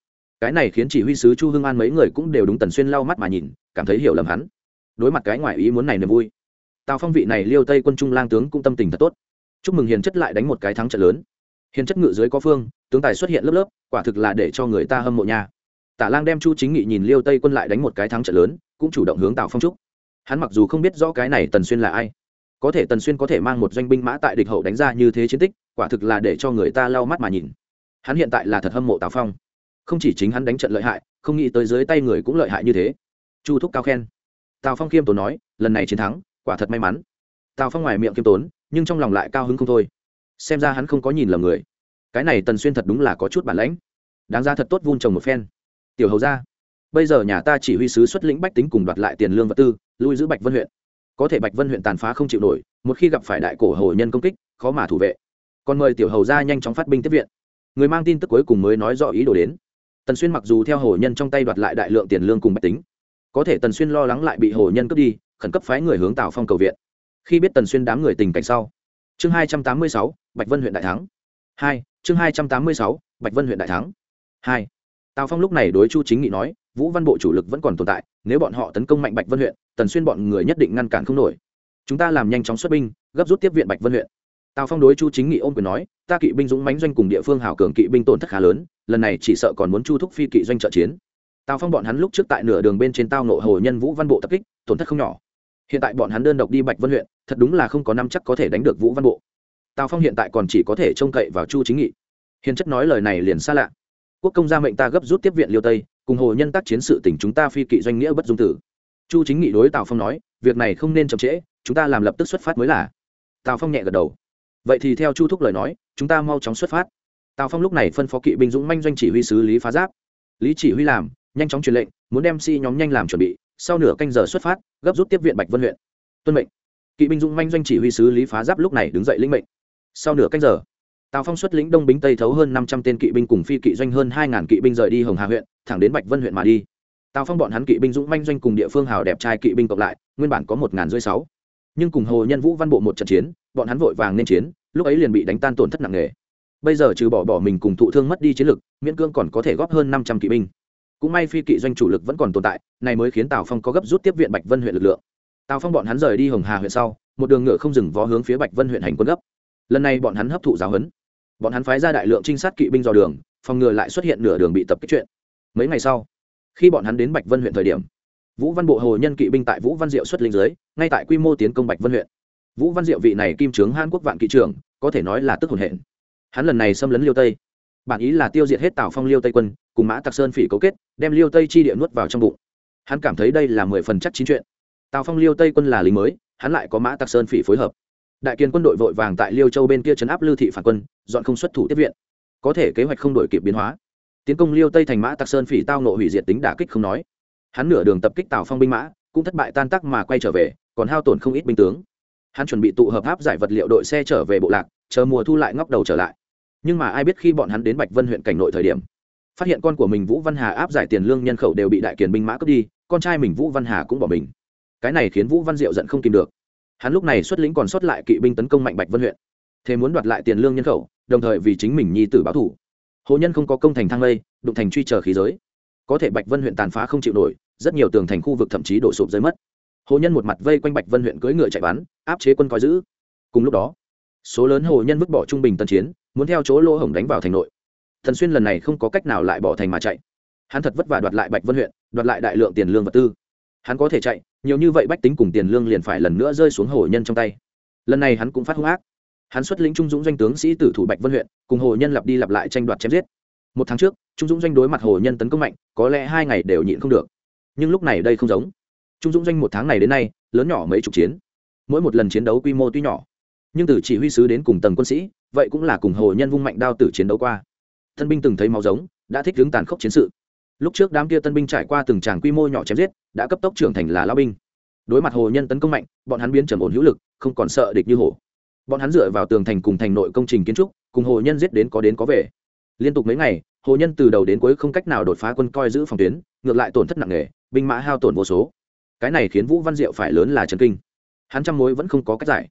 Cái này khiến chỉ huy sứ chu hương an mấy người cũng đều đúng tần xuyên lau mắt mà nhìn, cảm thấy hiểu lầm hắn. Đối mặt cái ngoại ý muốn này niềm vui tào phong vị này liêu tây quân trung lang tướng cũng tâm tình thật tốt chúc mừng hiền chất lại đánh một cái thắng trận lớn hiền chất ngự dưới có phương tướng tài xuất hiện lớp lớp quả thực là để cho người ta hâm mộ nha tả lang đem chu chính nghị nhìn liêu tây quân lại đánh một cái thắng trận lớn cũng chủ động hướng tào phong trúc hắn mặc dù không biết rõ cái này tần xuyên là ai có thể tần xuyên có thể mang một doanh binh mã tại địch hậu đánh ra như thế chiến tích quả thực là để cho người ta lau mắt mà nhìn hắn hiện tại là thật hâm mộ tào phong không chỉ chính hắn đánh trận lợi hại không nghĩ tới dưới tay người cũng lợi hại như thế chu thúc cao khen tào phong khiêm tốn nói lần này chiến thắng quả thật may mắn. Tào phong ngoài miệng khiêm tốn, nhưng trong lòng lại cao hứng không thôi. Xem ra hắn không có nhìn lầm người. Cái này tần xuyên thật đúng là có chút bản lãnh. Đáng ra thật tốt vun trồng một phen. Tiểu hầu ra bây giờ nhà ta chỉ huy sứ xuất lĩnh bách tính cùng đoạt lại tiền lương vật tư, lui giữ bạch vân huyện. Có thể bạch vân huyện tàn phá không chịu nổi, một khi gặp phải đại cổ hồ nhân công kích, khó mà thủ vệ. Còn mời tiểu hầu ra nhanh chóng phát binh tiếp viện. Người mang tin tức cuối cùng mới nói rõ ý đồ đến. Tần xuyên mặc dù theo hồ nhân trong tay đoạt lại đại lượng tiền lương cùng bách tính, có thể tần xuyên lo lắng lại bị hồ nhân cướp đi khẩn cấp phái người hướng tào phong cầu viện. Khi biết tần xuyên đám người tình cảnh sau, chương hai trăm tám mươi sáu, bạch vân huyện đại thắng. Hai, chương hai trăm tám mươi sáu, bạch vân huyện đại thắng. Hai, tào phong lúc này đối chu chính nghị nói, vũ văn bộ chủ lực vẫn còn tồn tại, nếu bọn họ tấn công mạnh bạch vân huyện, tần xuyên bọn người nhất định ngăn cản không nổi. Chúng ta làm nhanh chóng xuất binh, gấp rút tiếp viện bạch vân huyện. Tào phong đối chu chính nghị ôm quyền nói, ta kỵ binh dũng mánh doanh cùng địa phương hảo cường kỵ binh tổn thất khá lớn, lần này chỉ sợ còn muốn chu thúc phi kỵ doanh trợ chiến. Tào phong bọn hắn lúc trước tại nửa đường bên trên tao nộ hồ nhân vũ văn bộ tập kích tổn thất không nhỏ. Hiện tại bọn hắn đơn độc đi bạch vân huyện, thật đúng là không có năm chắc có thể đánh được vũ văn bộ. Tào phong hiện tại còn chỉ có thể trông cậy vào chu chính nghị. Hiền chất nói lời này liền xa lạ. Quốc công gia mệnh ta gấp rút tiếp viện liêu tây, cùng hồ nhân tác chiến sự tỉnh chúng ta phi kỵ doanh nghĩa bất dung tử. Chu chính nghị đối tào phong nói, việc này không nên chậm trễ, chúng ta làm lập tức xuất phát mới là. Tào phong nhẹ gật đầu. Vậy thì theo chu thúc lời nói, chúng ta mau chóng xuất phát. Tào phong lúc này phân phó kỵ binh dũng manh doanh chỉ huy sứ lý phá giáp. Lý chỉ huy làm, nhanh chóng truyền lệnh, muốn đem si nhóm nhanh làm chuẩn bị sau nửa canh giờ xuất phát, gấp rút tiếp viện bạch vân huyện. Tuân mệnh. Kỵ binh dũng manh doanh chỉ huy sứ lý phá giáp lúc này đứng dậy lĩnh mệnh. Sau nửa canh giờ, tào phong xuất lĩnh đông binh tây thấu hơn năm trăm tên kỵ binh cùng phi kỵ doanh hơn hai ngàn kỵ binh rời đi hồng hà huyện, thẳng đến bạch vân huyện mà đi. Tào phong bọn hắn kỵ binh dũng manh doanh cùng địa phương hào đẹp trai kỵ binh cộng lại, nguyên bản có một ngàn rưỡi sáu. Nhưng cùng hồ nhân vũ văn bộ một trận chiến, bọn hắn vội vàng nên chiến, lúc ấy liền bị đánh tan tổn thất nặng nề. Bây giờ trừ bỏ bỏ mình cùng thụ thương mất đi chiến lực, miễn cương còn có thể góp hơn năm trăm kỵ binh cũng may phi kỵ doanh chủ lực vẫn còn tồn tại, này mới khiến tào phong có gấp rút tiếp viện bạch vân huyện lực lượng. Tào phong bọn hắn rời đi hồng hà huyện sau, một đường ngựa không dừng vó hướng phía bạch vân huyện hành quân gấp. Lần này bọn hắn hấp thụ giáo huấn. Bọn hắn phái ra đại lượng trinh sát kỵ binh dò đường, phòng ngừa lại xuất hiện nửa đường bị tập kích chuyện. Mấy ngày sau, khi bọn hắn đến bạch vân huyện thời điểm, vũ văn bộ hồ nhân kỵ binh tại vũ văn diệu xuất linh giới ngay tại quy mô tiến công bạch vân huyện. Vũ văn diệu vị này kim trướng hàn quốc vạn kỵ trưởng, có thể nói là tức hồn hển. Hắn lần này xâm lấn liêu tây. Bản ý là tiêu diệt hết tào phong liêu tây quân cùng mã tặc sơn phỉ cấu kết, đem liêu tây chi địa nuốt vào trong bụng. Hắn cảm thấy đây là mười phần chắc chín chuyện. Tào phong liêu tây quân là lính mới, hắn lại có mã tặc sơn phỉ phối hợp. Đại kiên quân đội vội vàng tại liêu châu bên kia chấn áp lưu thị phản quân, dọn không xuất thủ tiếp viện. Có thể kế hoạch không đổi kịp biến hóa. Tiến công liêu tây thành mã tặc sơn phỉ tao nộ hủy diệt tính đả kích không nói. Hắn nửa đường tập kích tào phong binh mã, cũng thất bại tan tác mà quay trở về, còn hao tổn không ít binh tướng. Hắn chuẩn bị tụ hợp áp giải vật liệu đội xe trở về bộ lạc, chờ mùa thu lại ngóc đầu trở lại. Nhưng mà ai biết khi bọn hắn đến bạch vân huyện cảnh nội thời điểm phát hiện con của mình vũ văn hà áp giải tiền lương nhân khẩu đều bị đại kiền binh mã cướp đi, con trai mình vũ văn hà cũng bỏ mình. Cái này khiến vũ văn diệu giận không kìm được. Hắn lúc này xuất lĩnh còn sót lại kỵ binh tấn công mạnh bạch vân huyện. Thế muốn đoạt lại tiền lương nhân khẩu, đồng thời vì chính mình nhi tử báo thủ hồ nhân không có công thành thang lây, đụng thành truy chờ khí giới. Có thể bạch vân huyện tàn phá không chịu nổi, rất nhiều tường thành khu vực thậm chí đổ sụp rơi mất. Hồ nhân một mặt vây quanh bạch vân huyện cưỡi ngựa chạy bắn, áp chế quân coi giữ. Cùng lúc đó, số lớn hồ nhân vứt bỏ trung bình tân chiến, muốn theo chỗ lỗ hổng đánh vào thành nội thần xuyên lần này không có cách nào lại bỏ thành mà chạy. Hắn thật vất vả đoạt lại bạch vân huyện, đoạt lại đại lượng tiền lương vật tư. Hắn có thể chạy, nhiều như vậy bách tính cùng tiền lương liền phải lần nữa rơi xuống hồ nhân trong tay. Lần này hắn cũng phát hung ác. Hắn xuất lĩnh trung dũng doanh tướng sĩ tử thủ bạch vân huyện, cùng hồ nhân lặp đi lặp lại tranh đoạt chém giết. Một tháng trước, trung dũng doanh đối mặt hồ nhân tấn công mạnh, có lẽ hai ngày đều nhịn không được. Nhưng lúc này đây không giống. Trung dũng doanh một tháng này đến nay, lớn nhỏ mấy chục chiến. Mỗi một lần chiến đấu quy mô tuy nhỏ, nhưng từ chỉ huy sứ đến cùng tầng quân sĩ, vậy cũng là cùng hồ nhân vung mạnh đao tử chiến đấu qua thân binh từng thấy máu giống, đã thích hướng tàn khốc chiến sự. Lúc trước đám kia tân binh trải qua từng tràng quy mô nhỏ chém giết, đã cấp tốc trưởng thành là lao binh. Đối mặt hồ nhân tấn công mạnh, bọn hắn biến trầm ổn hữu lực, không còn sợ địch như hổ. Bọn hắn dựa vào tường thành cùng thành nội công trình kiến trúc, cùng hồ nhân giết đến có đến có về. Liên tục mấy ngày, hồ nhân từ đầu đến cuối không cách nào đột phá quân coi giữ phòng tuyến, ngược lại tổn thất nặng nề, binh mã hao tổn vô số. Cái này khiến vũ văn diệu phải lớn là trần kinh. Hắn trăm mối vẫn không có cách giải.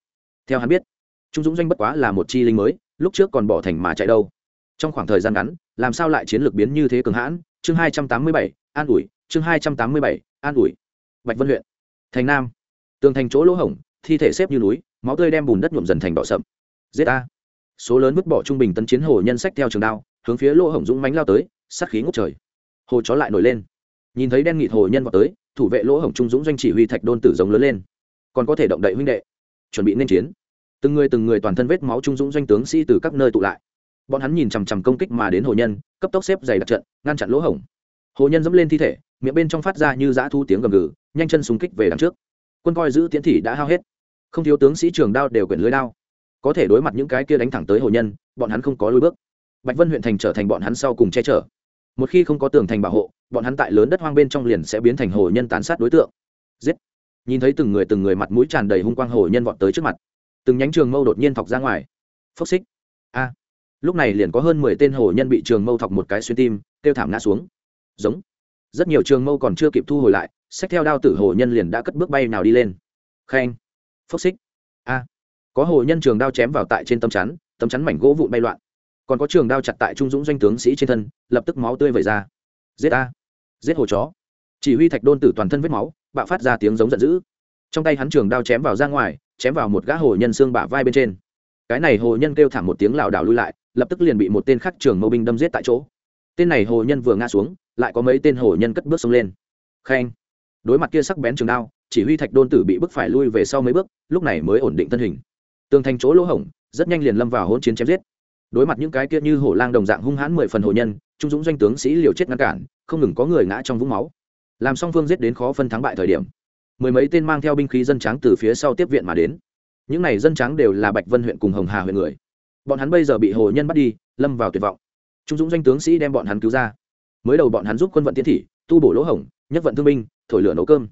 Theo hắn biết, trung dũng doanh bất quá là một chi linh mới, lúc trước còn bỏ thành mà chạy đâu trong khoảng thời gian ngắn, làm sao lại chiến lược biến như thế cường hãn? Chương hai trăm tám mươi bảy, an ủi. Chương hai trăm tám mươi bảy, an ủi. Bạch vân huyện. Thành nam. Tường thành chỗ lỗ hổng, thi thể xếp như núi, máu tươi đem bùn đất nhuộm dần thành đỏ sậm. Giết a. Số lớn vứt bỏ trung bình tấn chiến hồ nhân sách theo trường đao, hướng phía lỗ hổng dũng mánh lao tới, sát khí ngút trời. Hồ chó lại nổi lên. Nhìn thấy đen nghịt hồ nhân vào tới, thủ vệ lỗ hổng trung dũng doanh chỉ huy thạch đôn tử giống lớn lên. Còn có thể động đậy huynh đệ. Chuẩn bị nên chiến. Từng người từng người toàn thân vết máu trung dũng doanh tướng sĩ từ các nơi tụ lại bọn hắn nhìn chằm chằm công kích mà đến hồ nhân, cấp tốc xếp dày đặc trận, ngăn chặn lỗ hổng. Hồ nhân dẫm lên thi thể, miệng bên trong phát ra như dã thu tiếng gầm gừ, nhanh chân súng kích về đằng trước. Quân coi giữ tiến thị đã hao hết. Không thiếu tướng sĩ trường đao đều quyển lưới đao. Có thể đối mặt những cái kia đánh thẳng tới hồ nhân, bọn hắn không có lối bước. Bạch vân huyện thành trở thành bọn hắn sau cùng che chở. Một khi không có tường thành bảo hộ, bọn hắn tại lớn đất hoang bên trong liền sẽ biến thành hồ nhân tán sát đối tượng. Giết! Nhìn thấy từng người từng người mặt mũi tràn đầy hung quang hồ nhân vọt tới trước mặt. Từng nhánh trường mâu đột nhiên thọc ra ngoài. Phốc xích! A! Lúc này liền có hơn mười tên hồ nhân bị trường mâu thọc một cái xuyên tim, kêu thảm ngã xuống. Giống. Rất nhiều trường mâu còn chưa kịp thu hồi lại xét theo đao tử hồ nhân liền đã cất bước bay nào đi lên. Khen phốc xích. A. Có hồ nhân trường đao chém vào tại trên tấm chắn tấm chắn mảnh gỗ vụn bay loạn. Còn có trường đao chặt tại trung dũng doanh tướng sĩ trên thân, lập tức máu tươi vẩy ra. Giết a. Giết hồ chó. Chỉ huy thạch đôn tử toàn thân vết máu, bạo phát ra tiếng giống giận dữ. Trong tay hắn trường đao chém vào ra ngoài, chém vào một gã hồ nhân xương bả vai bên trên. Cái này hồ nhân kêu thảm một tiếng lảo đảo lui lại lập tức liền bị một tên khắc trường mâu binh đâm giết tại chỗ. Tên này hồ nhân vừa ngã xuống, lại có mấy tên hồ nhân cất bước xông lên. Khen. Đối mặt kia sắc bén trường đao, chỉ huy thạch đôn tử bị bức phải lui về sau mấy bước, lúc này mới ổn định thân hình. Tường thành chỗ lỗ hổng, rất nhanh liền lâm vào hỗn chiến chém giết. Đối mặt những cái kia như hổ lang đồng dạng hung hãn mười phần hồ nhân, trung dũng doanh tướng sĩ liều chết ngăn cản, không ngừng có người ngã trong vũng máu. Làm song phương giết đến khó phân thắng bại thời điểm, mười mấy tên mang theo binh khí dân tráng từ phía sau tiếp viện mà đến. Những này dân tráng đều là bạch vân huyện cùng hồng hà huyện người bọn hắn bây giờ bị hồ nhân bắt đi, lâm vào tuyệt vọng. Trung dũng doanh tướng sĩ đem bọn hắn cứu ra. Mới đầu bọn hắn giúp quân vận tiến thị, tu bổ lỗ hổng, nhất vận thương binh, thổi lửa nấu cơm.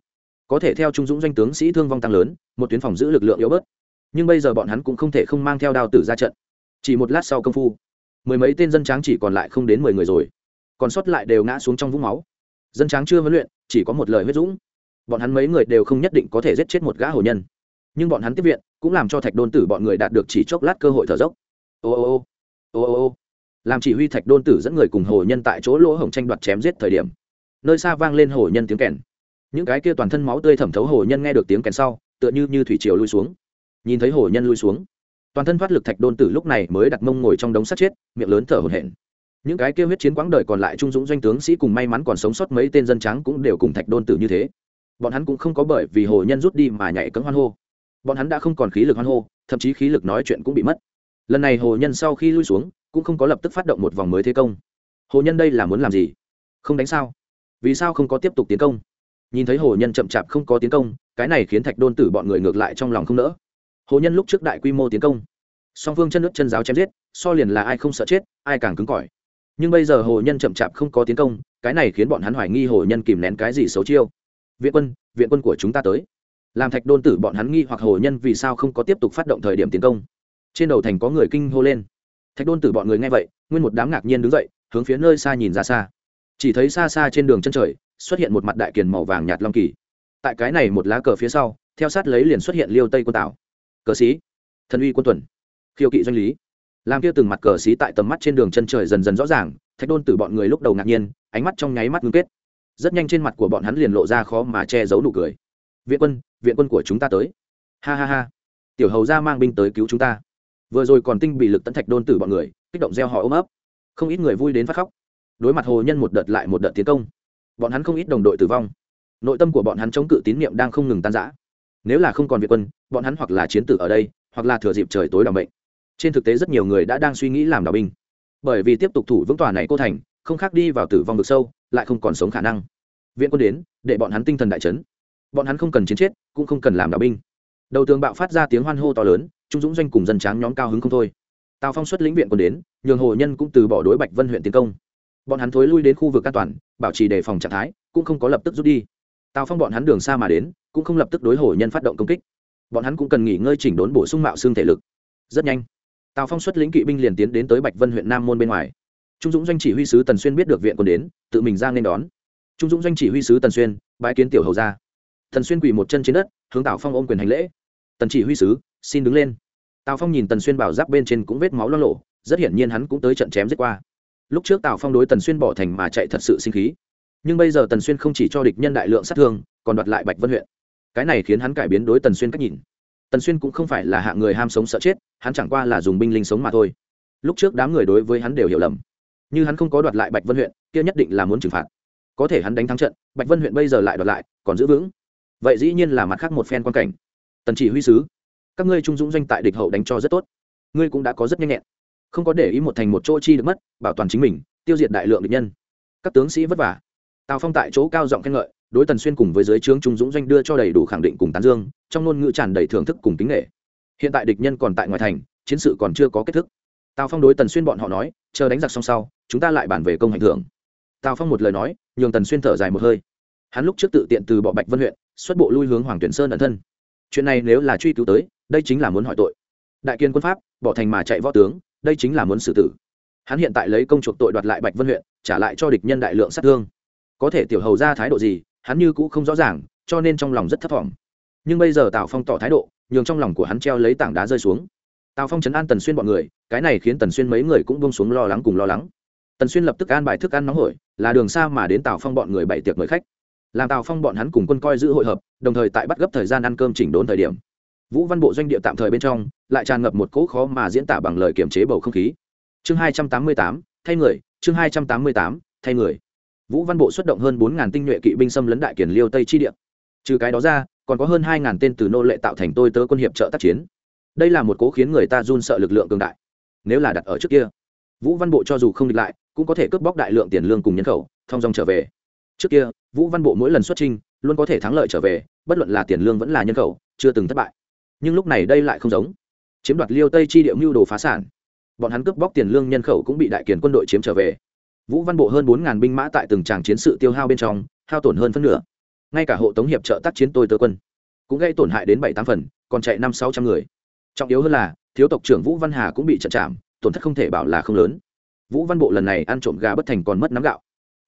Có thể theo trung dũng doanh tướng sĩ thương vong tăng lớn, một tuyến phòng giữ lực lượng yếu bớt. Nhưng bây giờ bọn hắn cũng không thể không mang theo đao tử ra trận. Chỉ một lát sau công phu, mười mấy tên dân tráng chỉ còn lại không đến mười người rồi. Còn sót lại đều ngã xuống trong vũng máu. Dân tráng chưa huấn luyện, chỉ có một lời huyết dũng. Bọn hắn mấy người đều không nhất định có thể giết chết một gã hồ nhân. Nhưng bọn hắn tiếp viện, cũng làm cho thạch đôn tử bọn người đạt được chỉ chốc lát cơ hội thở dốc ô ô ô ô ô ô. Làm chỉ huy thạch đôn tử dẫn người cùng hồ nhân tại chỗ lỗ hổng tranh đoạt chém giết thời điểm, nơi xa vang lên hồ nhân tiếng kèn. Những cái kia toàn thân máu tươi thẩm thấu hồ nhân nghe được tiếng kèn sau, tựa như như thủy triều lui xuống. Nhìn thấy hồ nhân lui xuống, toàn thân thoát lực thạch đôn tử lúc này mới đặt mông ngồi trong đống sắt chết, miệng lớn thở hổn hển. Những cái kia huyết chiến quãng đời còn lại trung dũng doanh tướng sĩ cùng may mắn còn sống sót mấy tên dân trắng cũng đều cùng thạch đôn tử như thế. Bọn hắn cũng không có bởi vì hồ nhân rút đi mà nhảy cấm hoan hô. Bọn hắn đã không còn khí lực hoan hô, thậm chí khí lực nói chuyện cũng bị mất lần này hồ nhân sau khi lui xuống, cũng không có lập tức phát động một vòng mới thế công. Hồ nhân đây là muốn làm gì? Không đánh sao? Vì sao không có tiếp tục tiến công? Nhìn thấy hồ nhân chậm chạp không có tiến công, cái này khiến thạch đôn tử bọn người ngược lại trong lòng không nỡ. Hồ nhân lúc trước đại quy mô tiến công, song phương chân nước chân giáo chém giết, so liền là ai không sợ chết, ai càng cứng cỏi. Nhưng bây giờ hồ nhân chậm chạp không có tiến công, cái này khiến bọn hắn hoài nghi hồ nhân kìm nén cái gì xấu chiêu. Viện quân viện quân của chúng ta tới. Làm thạch đôn tử bọn hắn nghi hoặc hồ nhân vì sao không có tiếp tục phát động thời điểm tiến công trên đầu thành có người kinh hô lên. Thạch đôn tử bọn người nghe vậy, nguyên một đám ngạc nhiên đứng dậy, hướng phía nơi xa nhìn ra xa. Chỉ thấy xa xa trên đường chân trời, xuất hiện một mặt đại kiền màu vàng nhạt long kỳ. Tại cái này một lá cờ phía sau, theo sát lấy liền xuất hiện liêu tây quân tảo. Cờ sĩ, thần uy quân tuần, khiêu kỵ doanh lý. Làm kia từng mặt cờ xí tại tầm mắt trên đường chân trời dần dần rõ ràng, thạch đôn từ bọn người lúc đầu ngạc nhiên, ánh mắt trong nháy mắt ngưng kết. Rất nhanh trên mặt của bọn hắn liền lộ ra khó mà che giấu nụ cười. Viện quân viện quân của chúng ta tới. Ha ha ha. Tiểu hầu ra mang binh tới cứu chúng ta vừa rồi còn tinh bị lực tấn thạch đôn tử bọn người, kích động gieo họ ôm ấp. Không ít người vui đến phát khóc. Đối mặt hồ nhân một đợt lại một đợt tiến công, bọn hắn không ít đồng đội tử vong. Nội tâm của bọn hắn chống cự tín nhiệm đang không ngừng tan rã. Nếu là không còn việt quân, bọn hắn hoặc là chiến tử ở đây, hoặc là thừa dịp trời tối đ bệnh trên thực tế rất nhiều người đã đang suy nghĩ làm đào binh. Bởi vì tiếp tục thủ vững tòa này cô thành, không khác đi vào tử vong vực sâu, lại không còn sống khả năng. Viện quân đến, để bọn hắn tinh thần đại chấn. Bọn hắn không cần chiến chết, cũng không cần làm đạo binh. Đầu tường bạo phát ra tiếng hoan hô to lớn trung dũng doanh cùng dân tráng nhóm cao hứng không thôi. Tào phong xuất lĩnh viện quân đến, nhường hồ nhân cũng từ bỏ đối bạch vân huyện tiến công. Bọn hắn thối lui đến khu vực an toàn, bảo trì đề phòng trạng thái, cũng không có lập tức rút đi. Tào phong bọn hắn đường xa mà đến, cũng không lập tức đối hồ nhân phát động công kích. Bọn hắn cũng cần nghỉ ngơi chỉnh đốn bổ sung mạo xương thể lực. Rất nhanh, tào phong xuất lĩnh kỵ binh liền tiến đến tới bạch vân huyện nam môn bên ngoài. Trung dũng doanh chỉ huy sứ tần xuyên biết được viện quân đến, tự mình ra nên đón. Trung dũng doanh chỉ huy sứ tần xuyên bãi kiến tiểu hầu ra tần xuyên quỳ một chân trên đất, hướng tào phong ôm quyền hành lễ tần chỉ huy sứ, xin đứng lên. Tào phong nhìn tần xuyên bảo giáp bên trên cũng vết máu lo lộ, rất hiển nhiên hắn cũng tới trận chém giết qua. Lúc trước tào phong đối tần xuyên bỏ thành mà chạy thật sự sinh khí. Nhưng bây giờ tần xuyên không chỉ cho địch nhân đại lượng sát thương, còn đoạt lại bạch vân huyện. Cái này khiến hắn cải biến đối tần xuyên cách nhìn. Tần xuyên cũng không phải là hạ người ham sống sợ chết, hắn chẳng qua là dùng binh linh sống mà thôi. Lúc trước đám người đối với hắn đều hiểu lầm. Như hắn không có đoạt lại bạch vân huyện, kia nhất định là muốn trừng phạt. Có thể hắn đánh thắng trận, bạch vân huyện bây giờ lại đoạt lại, còn giữ vững. Vậy dĩ nhiên là mặt khác một phen quan cảnh tần chỉ huy sứ, các ngươi trung dũng doanh tại địch hậu đánh cho rất tốt, ngươi cũng đã có rất nhanh nhẹn, không có để ý một thành một chỗ chi được mất, bảo toàn chính mình, tiêu diệt đại lượng địch nhân. Các tướng sĩ vất vả. Tào phong tại chỗ cao giọng khen ngợi, đối tần xuyên cùng với giới trướng trung dũng doanh đưa cho đầy đủ khẳng định cùng tán dương, trong ngôn ngữ tràn đầy thưởng thức cùng kính nghệ hiện tại địch nhân còn tại ngoài thành, chiến sự còn chưa có kết thúc. Tào phong đối tần xuyên bọn họ nói, chờ đánh giặc xong sau, chúng ta lại bàn về công hành thưởng. Tào phong một lời nói, nhường tần xuyên thở dài một hơi. Hắn lúc trước tự tiện từ bỏ bạch vân huyện, xuất bộ lui hướng hoàng tuyển sơn ẩn thân chuyện này nếu là truy cứu tới, đây chính là muốn hỏi tội. Đại kiên quân pháp, bỏ thành mà chạy võ tướng, đây chính là muốn xử tử. Hắn hiện tại lấy công chuộc tội đoạt lại bạch vân huyện, trả lại cho địch nhân đại lượng sát thương. Có thể tiểu hầu ra thái độ gì, hắn như cũ không rõ ràng, cho nên trong lòng rất thấp t nhưng bây giờ tào phong tỏ thái độ, nhường trong lòng của hắn treo lấy tảng đá rơi xuống. Tào phong chấn an tần xuyên bọn người, cái này khiến tần xuyên mấy người cũng bông xuống lo lắng cùng lo lắng. Tần xuyên lập tức an bài thức ăn nóng hổi, là đường xa mà đến tào phong bọn người bày tiệc mời khách làm tào phong bọn hắn cùng quân coi giữ hội hợp, đồng thời tại bắt gấp thời gian ăn cơm chỉnh đốn thời điểm. Vũ văn bộ doanh địa tạm thời bên trong, lại tràn ngập một cỗ khó mà diễn tả bằng lời kiềm chế bầu không khí. Chương hai trăm tám mươi tám, thay người, chương hai trăm tám mươi tám, thay người. Vũ văn bộ xuất động hơn bốn tinh nhuệ kỵ binh xâm lấn đại kiển liêu tây chi địa. Trừ cái đó ra, còn có hơn hai tên từ nô lệ tạo thành tôi tớ quân hiệp trợ tác chiến. Đây là một cố khiến người ta run sợ lực lượng cường đại. Nếu là đặt ở trước kia, vũ văn bộ cho dù không địch lại, cũng có thể cướp bóc đại lượng tiền lương cùng nhân khẩu, thong dong trở về trước kia, vũ văn bộ mỗi lần xuất trinh luôn có thể thắng lợi trở về, bất luận là tiền lương vẫn là nhân khẩu, chưa từng thất bại. Nhưng lúc này đây lại không giống. Chiếm đoạt liêu tây chi điệu mưu đồ phá sản. Bọn hắn cướp bóc tiền lương nhân khẩu cũng bị đại kiền quân đội chiếm trở về. Vũ văn bộ hơn bốn ngàn binh mã tại từng tràng chiến sự tiêu hao bên trong, hao tổn hơn phân nửa. Ngay cả hộ tống hiệp trợ tác chiến tôi tớ quân, cũng gây tổn hại đến bảy tám phần, còn chạy năm sáu trăm người. Trọng yếu hơn là, thiếu tộc trưởng vũ văn hà cũng bị trận chạm tổn thất không thể bảo là không lớn. Vũ văn bộ lần này ăn trộm gà bất thành còn mất nắm gạo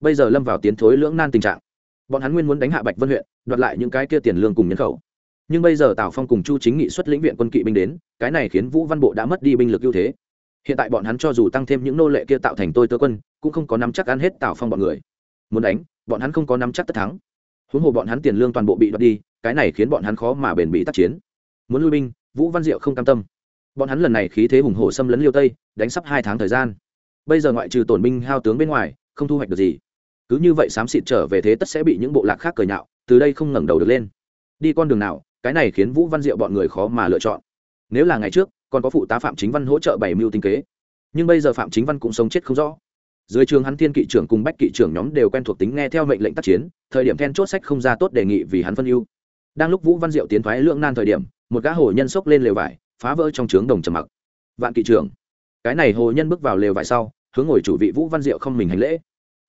bây giờ lâm vào tiến thối lưỡng nan tình trạng. Bọn hắn nguyên muốn đánh hạ bạch vân huyện, đoạt lại những cái kia tiền lương cùng nhân khẩu. Nhưng bây giờ tào phong cùng chu chính nghị xuất lĩnh viện quân kỵ binh đến, cái này khiến vũ văn bộ đã mất đi binh lực ưu thế. Hiện tại bọn hắn cho dù tăng thêm những nô lệ kia tạo thành tôi tơ quân, cũng không có nắm chắc ăn hết tào phong bọn người. Muốn đánh, bọn hắn không có nắm chắc tất thắng. Huống hồ bọn hắn tiền lương toàn bộ bị đoạt đi, cái này khiến bọn hắn khó mà bền bỉ tác chiến. Muốn lui binh, vũ văn diệu không cam tâm. Bọn hắn lần này khí thế hùng hồ xâm lấn liêu tây, đánh sắp hai tháng thời gian. Bây giờ ngoại trừ tổn binh hao tướng bên ngoài, không thu hoạch được gì cứ như vậy xám xịt trở về thế tất sẽ bị những bộ lạc khác cười nhạo, từ đây không ngẩng đầu được lên. Đi con đường nào, cái này khiến vũ văn diệu bọn người khó mà lựa chọn. Nếu là ngày trước, còn có phụ tá phạm chính văn hỗ trợ bảy mưu tinh kế. Nhưng bây giờ phạm chính văn cũng sống chết không rõ. Dưới trường hắn thiên kỵ trưởng cùng bách kỵ trưởng nhóm đều quen thuộc tính nghe theo mệnh lệnh tác chiến, thời điểm then chốt sách không ra tốt đề nghị vì hắn phân ưu. Đang lúc vũ văn diệu tiến thoái lưỡng nan thời điểm, một gã hồ nhân xốc lên lều vải, phá vỡ trong trướng đồng trầm mặc. Vạn kỵ trưởng, cái này hồ nhân bước vào lều vải sau, hướng ngồi chủ vị vũ văn diệu không mình hành lễ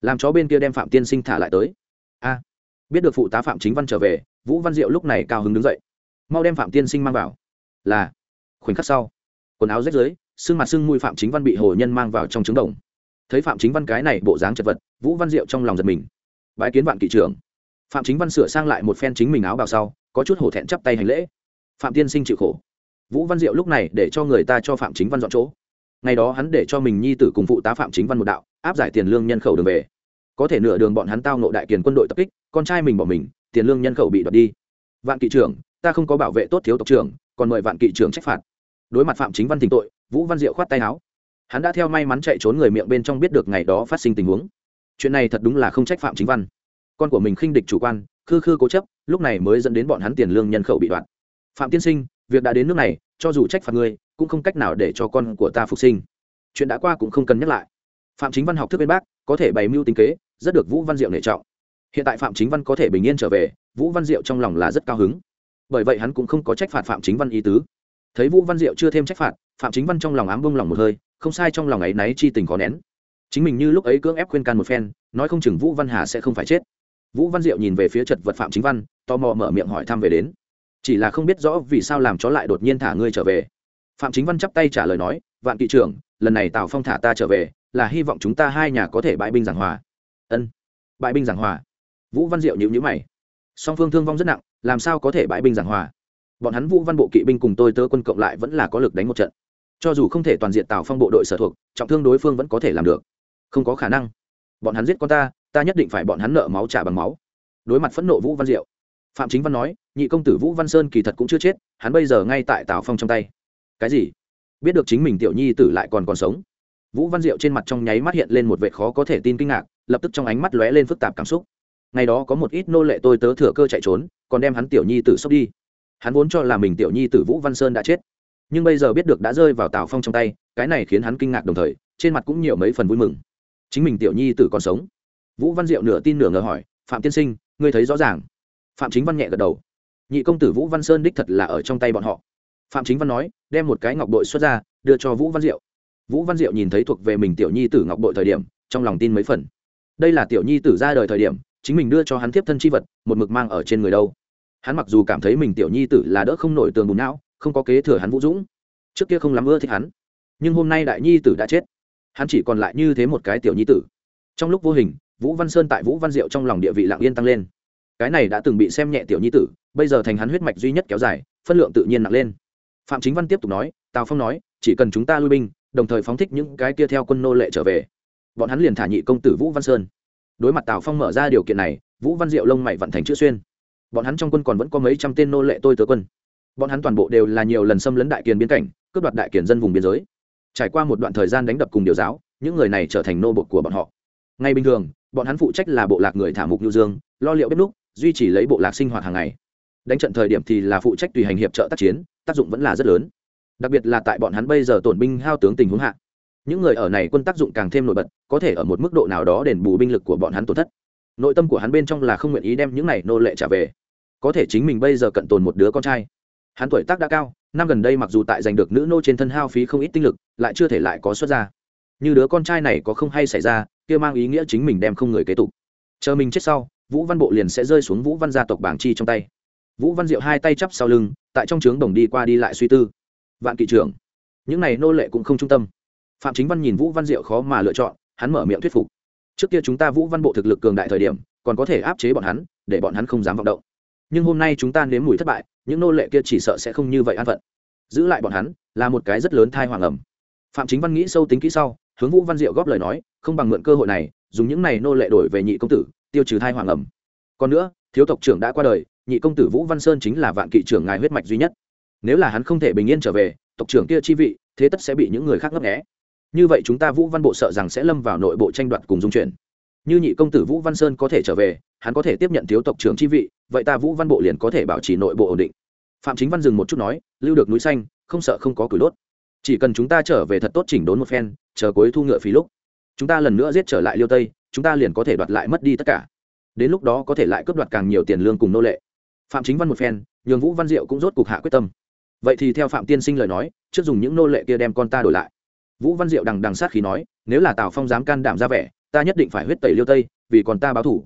làm chó bên kia đem phạm tiên sinh thả lại tới. A, biết được phụ tá phạm chính văn trở về, vũ văn diệu lúc này cao hứng đứng dậy. Mau đem phạm tiên sinh mang vào. Là, khoảnh khắc sau, quần áo rách dưới xương mặt xương mùi phạm chính văn bị hồ nhân mang vào trong trứng đồng. Thấy phạm chính văn cái này bộ dáng chật vật, vũ văn diệu trong lòng giật mình. Bái kiến vạn kỵ trưởng. Phạm chính văn sửa sang lại một phen chính mình áo bào sau, có chút hổ thẹn chắp tay hành lễ. Phạm tiên sinh chịu khổ. Vũ văn diệu lúc này để cho người ta cho phạm chính văn dọn chỗ. Ngày đó hắn để cho mình nhi tử cùng phụ tá phạm chính văn một đạo, áp giải tiền lương nhân khẩu đường về có thể nửa đường bọn hắn tao nộ đại kiền quân đội tập kích, con trai mình bỏ mình, tiền lương nhân khẩu bị đoạt đi. Vạn kỵ trưởng, ta không có bảo vệ tốt thiếu tộc trưởng, còn mời vạn kỵ trưởng trách phạt. Đối mặt phạm chính văn thỉnh tội, vũ văn diệu khoát tay áo. Hắn đã theo may mắn chạy trốn người miệng bên trong biết được ngày đó phát sinh tình huống. Chuyện này thật đúng là không trách phạm chính văn. Con của mình khinh địch chủ quan, khư khư cố chấp, lúc này mới dẫn đến bọn hắn tiền lương nhân khẩu bị đoạn phạm tiên sinh, việc đã đến nước này, cho dù trách phạt ngươi, cũng không cách nào để cho con của ta phục sinh. Chuyện đã qua cũng không cần nhắc lại. Phạm chính văn học thức bên bác, có thể bày mưu tính kế rất được vũ văn diệu nể trọng. Hiện tại phạm chính văn có thể bình yên trở về, vũ văn diệu trong lòng là rất cao hứng. Bởi vậy hắn cũng không có trách phạt phạm chính văn ý tứ. Thấy vũ văn diệu chưa thêm trách phạt, phạm chính văn trong lòng ám bông lòng một hơi, không sai trong lòng ấy náy chi tình có nén. Chính mình như lúc ấy cưỡng ép khuyên can một phen, nói không chừng vũ văn hà sẽ không phải chết. Vũ văn diệu nhìn về phía chật vật phạm chính văn, tò mò mở miệng hỏi thăm về đến. Chỉ là không biết rõ vì sao làm chó lại đột nhiên thả ngươi trở về. Phạm chính văn chắp tay trả lời nói, vạn kỵ trưởng, lần này tào phong thả ta trở về, là hy vọng chúng ta hai nhà có thể bãi binh giảng hòa ân. Bãi binh giảng hòa. Vũ văn diệu nhịu nhữ mày. Song phương thương vong rất nặng, làm sao có thể bãi binh giảng hòa? Bọn hắn vũ văn bộ kỵ binh cùng tôi tớ quân cộng lại vẫn là có lực đánh một trận. Cho dù không thể toàn diện tào phong bộ đội sở thuộc, trọng thương đối phương vẫn có thể làm được. Không có khả năng. Bọn hắn giết con ta ta nhất định phải bọn hắn nợ máu trả bằng máu. Đối mặt phẫn nộ vũ văn diệu, phạm chính văn nói, nhị công tử vũ văn sơn kỳ thật cũng chưa chết, hắn bây giờ ngay tại tào phong trong tay. Cái gì? Biết được chính mình tiểu nhi tử lại còn còn sống? Vũ văn diệu trên mặt trong nháy mắt hiện lên một vệ khó có thể tin kinh ngạc lập tức trong ánh mắt lóe lên phức tạp cảm xúc. Ngày đó có một ít nô lệ tôi tớ thừa cơ chạy trốn, còn đem hắn tiểu nhi tử sốc đi. Hắn vốn cho là mình tiểu nhi tử vũ văn sơn đã chết, nhưng bây giờ biết được đã rơi vào tào phong trong tay, cái này khiến hắn kinh ngạc đồng thời, trên mặt cũng nhiều mấy phần vui mừng. Chính mình tiểu nhi tử còn sống? Vũ văn diệu nửa tin nửa ngờ hỏi, phạm tiên sinh, ngươi thấy rõ ràng. Phạm chính văn nhẹ gật đầu. Nhị công tử vũ văn sơn đích thật là ở trong tay bọn họ. Phạm chính văn nói, đem một cái ngọc bội xuất ra, đưa cho vũ văn diệu. Vũ văn diệu nhìn thấy thuộc về mình tiểu nhi tử ngọc bội thời điểm, trong lòng tin mấy phần đây là tiểu nhi tử ra đời thời điểm, chính mình đưa cho hắn tiếp thân chi vật, một mực mang ở trên người đâu. Hắn mặc dù cảm thấy mình tiểu nhi tử là đỡ không nổi tường bùn não, không có kế thừa hắn vũ dũng. Trước kia không lắm ưa thích hắn. Nhưng hôm nay đại nhi tử đã chết. Hắn chỉ còn lại như thế một cái tiểu nhi tử. Trong lúc vô hình, vũ văn sơn tại vũ văn diệu trong lòng địa vị lạng yên tăng lên. Cái này đã từng bị xem nhẹ tiểu nhi tử, bây giờ thành hắn huyết mạch duy nhất kéo dài, phân lượng tự nhiên nặng lên. Phạm chính văn tiếp tục nói, tào phong nói, chỉ cần chúng ta lui binh, đồng thời phóng thích những cái kia theo quân nô lệ trở về bọn hắn liền thả nhị công tử vũ văn sơn. Đối mặt tào phong mở ra điều kiện này, vũ văn diệu lông mày vận thành chữ xuyên. Bọn hắn trong quân còn vẫn có mấy trăm tên nô lệ tôi tớ quân. Bọn hắn toàn bộ đều là nhiều lần xâm lấn đại kiền biên cảnh, cướp đoạt đại kiền dân vùng biên giới. Trải qua một đoạn thời gian đánh đập cùng điều giáo, những người này trở thành nô bột của bọn họ. Ngay bình thường, bọn hắn phụ trách là bộ lạc người thả mục nhu dương, lo liệu bếp núc, duy trì lấy bộ lạc sinh hoạt hàng ngày. Đánh trận thời điểm thì là phụ trách tùy hành hiệp trợ tác chiến, tác dụng vẫn là rất lớn. Đặc biệt là tại bọn hắn bây giờ tổn binh hao tướng tình huống hạ những người ở này quân tác dụng càng thêm nổi bật, có thể ở một mức độ nào đó đền bù binh lực của bọn hắn tổn thất. Nội tâm của hắn bên trong là không nguyện ý đem những này nô lệ trả về. Có thể chính mình bây giờ cận tồn một đứa con trai. Hắn tuổi tác đã cao, năm gần đây mặc dù tại giành được nữ nô trên thân hao phí không ít tinh lực, lại chưa thể lại có xuất ra như đứa con trai này có không hay xảy ra, kia mang ý nghĩa chính mình đem không người kế tục. Chờ mình chết sau, vũ văn bộ liền sẽ rơi xuống vũ văn gia tộc bảng chi trong tay. Vũ văn diệu hai tay chắp sau lưng, tại trong trướng đồng đi qua đi lại suy tư. Vạn kỵ trưởng, những này nô lệ cũng không trung tâm phạm chính văn nhìn vũ văn diệu khó mà lựa chọn, hắn mở miệng thuyết phục. Trước kia chúng ta vũ văn bộ thực lực cường đại thời điểm, còn có thể áp chế bọn hắn, để bọn hắn không dám vọng động. Nhưng hôm nay chúng ta nếm mùi thất bại, những nô lệ kia chỉ sợ sẽ không như vậy an phận. Giữ lại bọn hắn, là một cái rất lớn thai hoàng ẩm. Phạm chính văn nghĩ sâu tính kỹ sau, hướng vũ văn diệu góp lời nói, không bằng mượn cơ hội này, dùng những này nô lệ đổi về nhị công tử, tiêu trừ thai hoàng ẩm. Còn nữa, thiếu tộc trưởng đã qua đời, nhị công tử vũ văn sơn chính là vạn kỵ trưởng ngài huyết mạch duy nhất. Nếu là hắn không thể bình yên trở về, tộc trưởng kia chi vị, thế tất sẽ bị những người khác ngấp nghé như vậy chúng ta vũ văn bộ sợ rằng sẽ lâm vào nội bộ tranh đoạt cùng dung chuyển. Như nhị công tử vũ văn sơn có thể trở về, hắn có thể tiếp nhận thiếu tộc trưởng chi vị, vậy ta vũ văn bộ liền có thể bảo trì nội bộ ổn định. Phạm chính văn dừng một chút nói, lưu được núi xanh, không sợ không có cửi đốt. Chỉ cần chúng ta trở về thật tốt chỉnh đốn một phen, chờ cuối thu ngựa phí lúc. Chúng ta lần nữa giết trở lại liêu tây, chúng ta liền có thể đoạt lại mất đi tất cả. Đến lúc đó có thể lại cướp đoạt càng nhiều tiền lương cùng nô lệ. Phạm chính văn một phen, nhường vũ văn diệu cũng rốt cục hạ quyết tâm. Vậy thì theo phạm tiên sinh lời nói, trước dùng những nô lệ kia đem con ta đổi lại vũ văn diệu đằng đằng sát khí nói, nếu là tào phong dám can đảm ra vẻ, ta nhất định phải huyết tẩy liêu tây, vì còn ta báo thủ.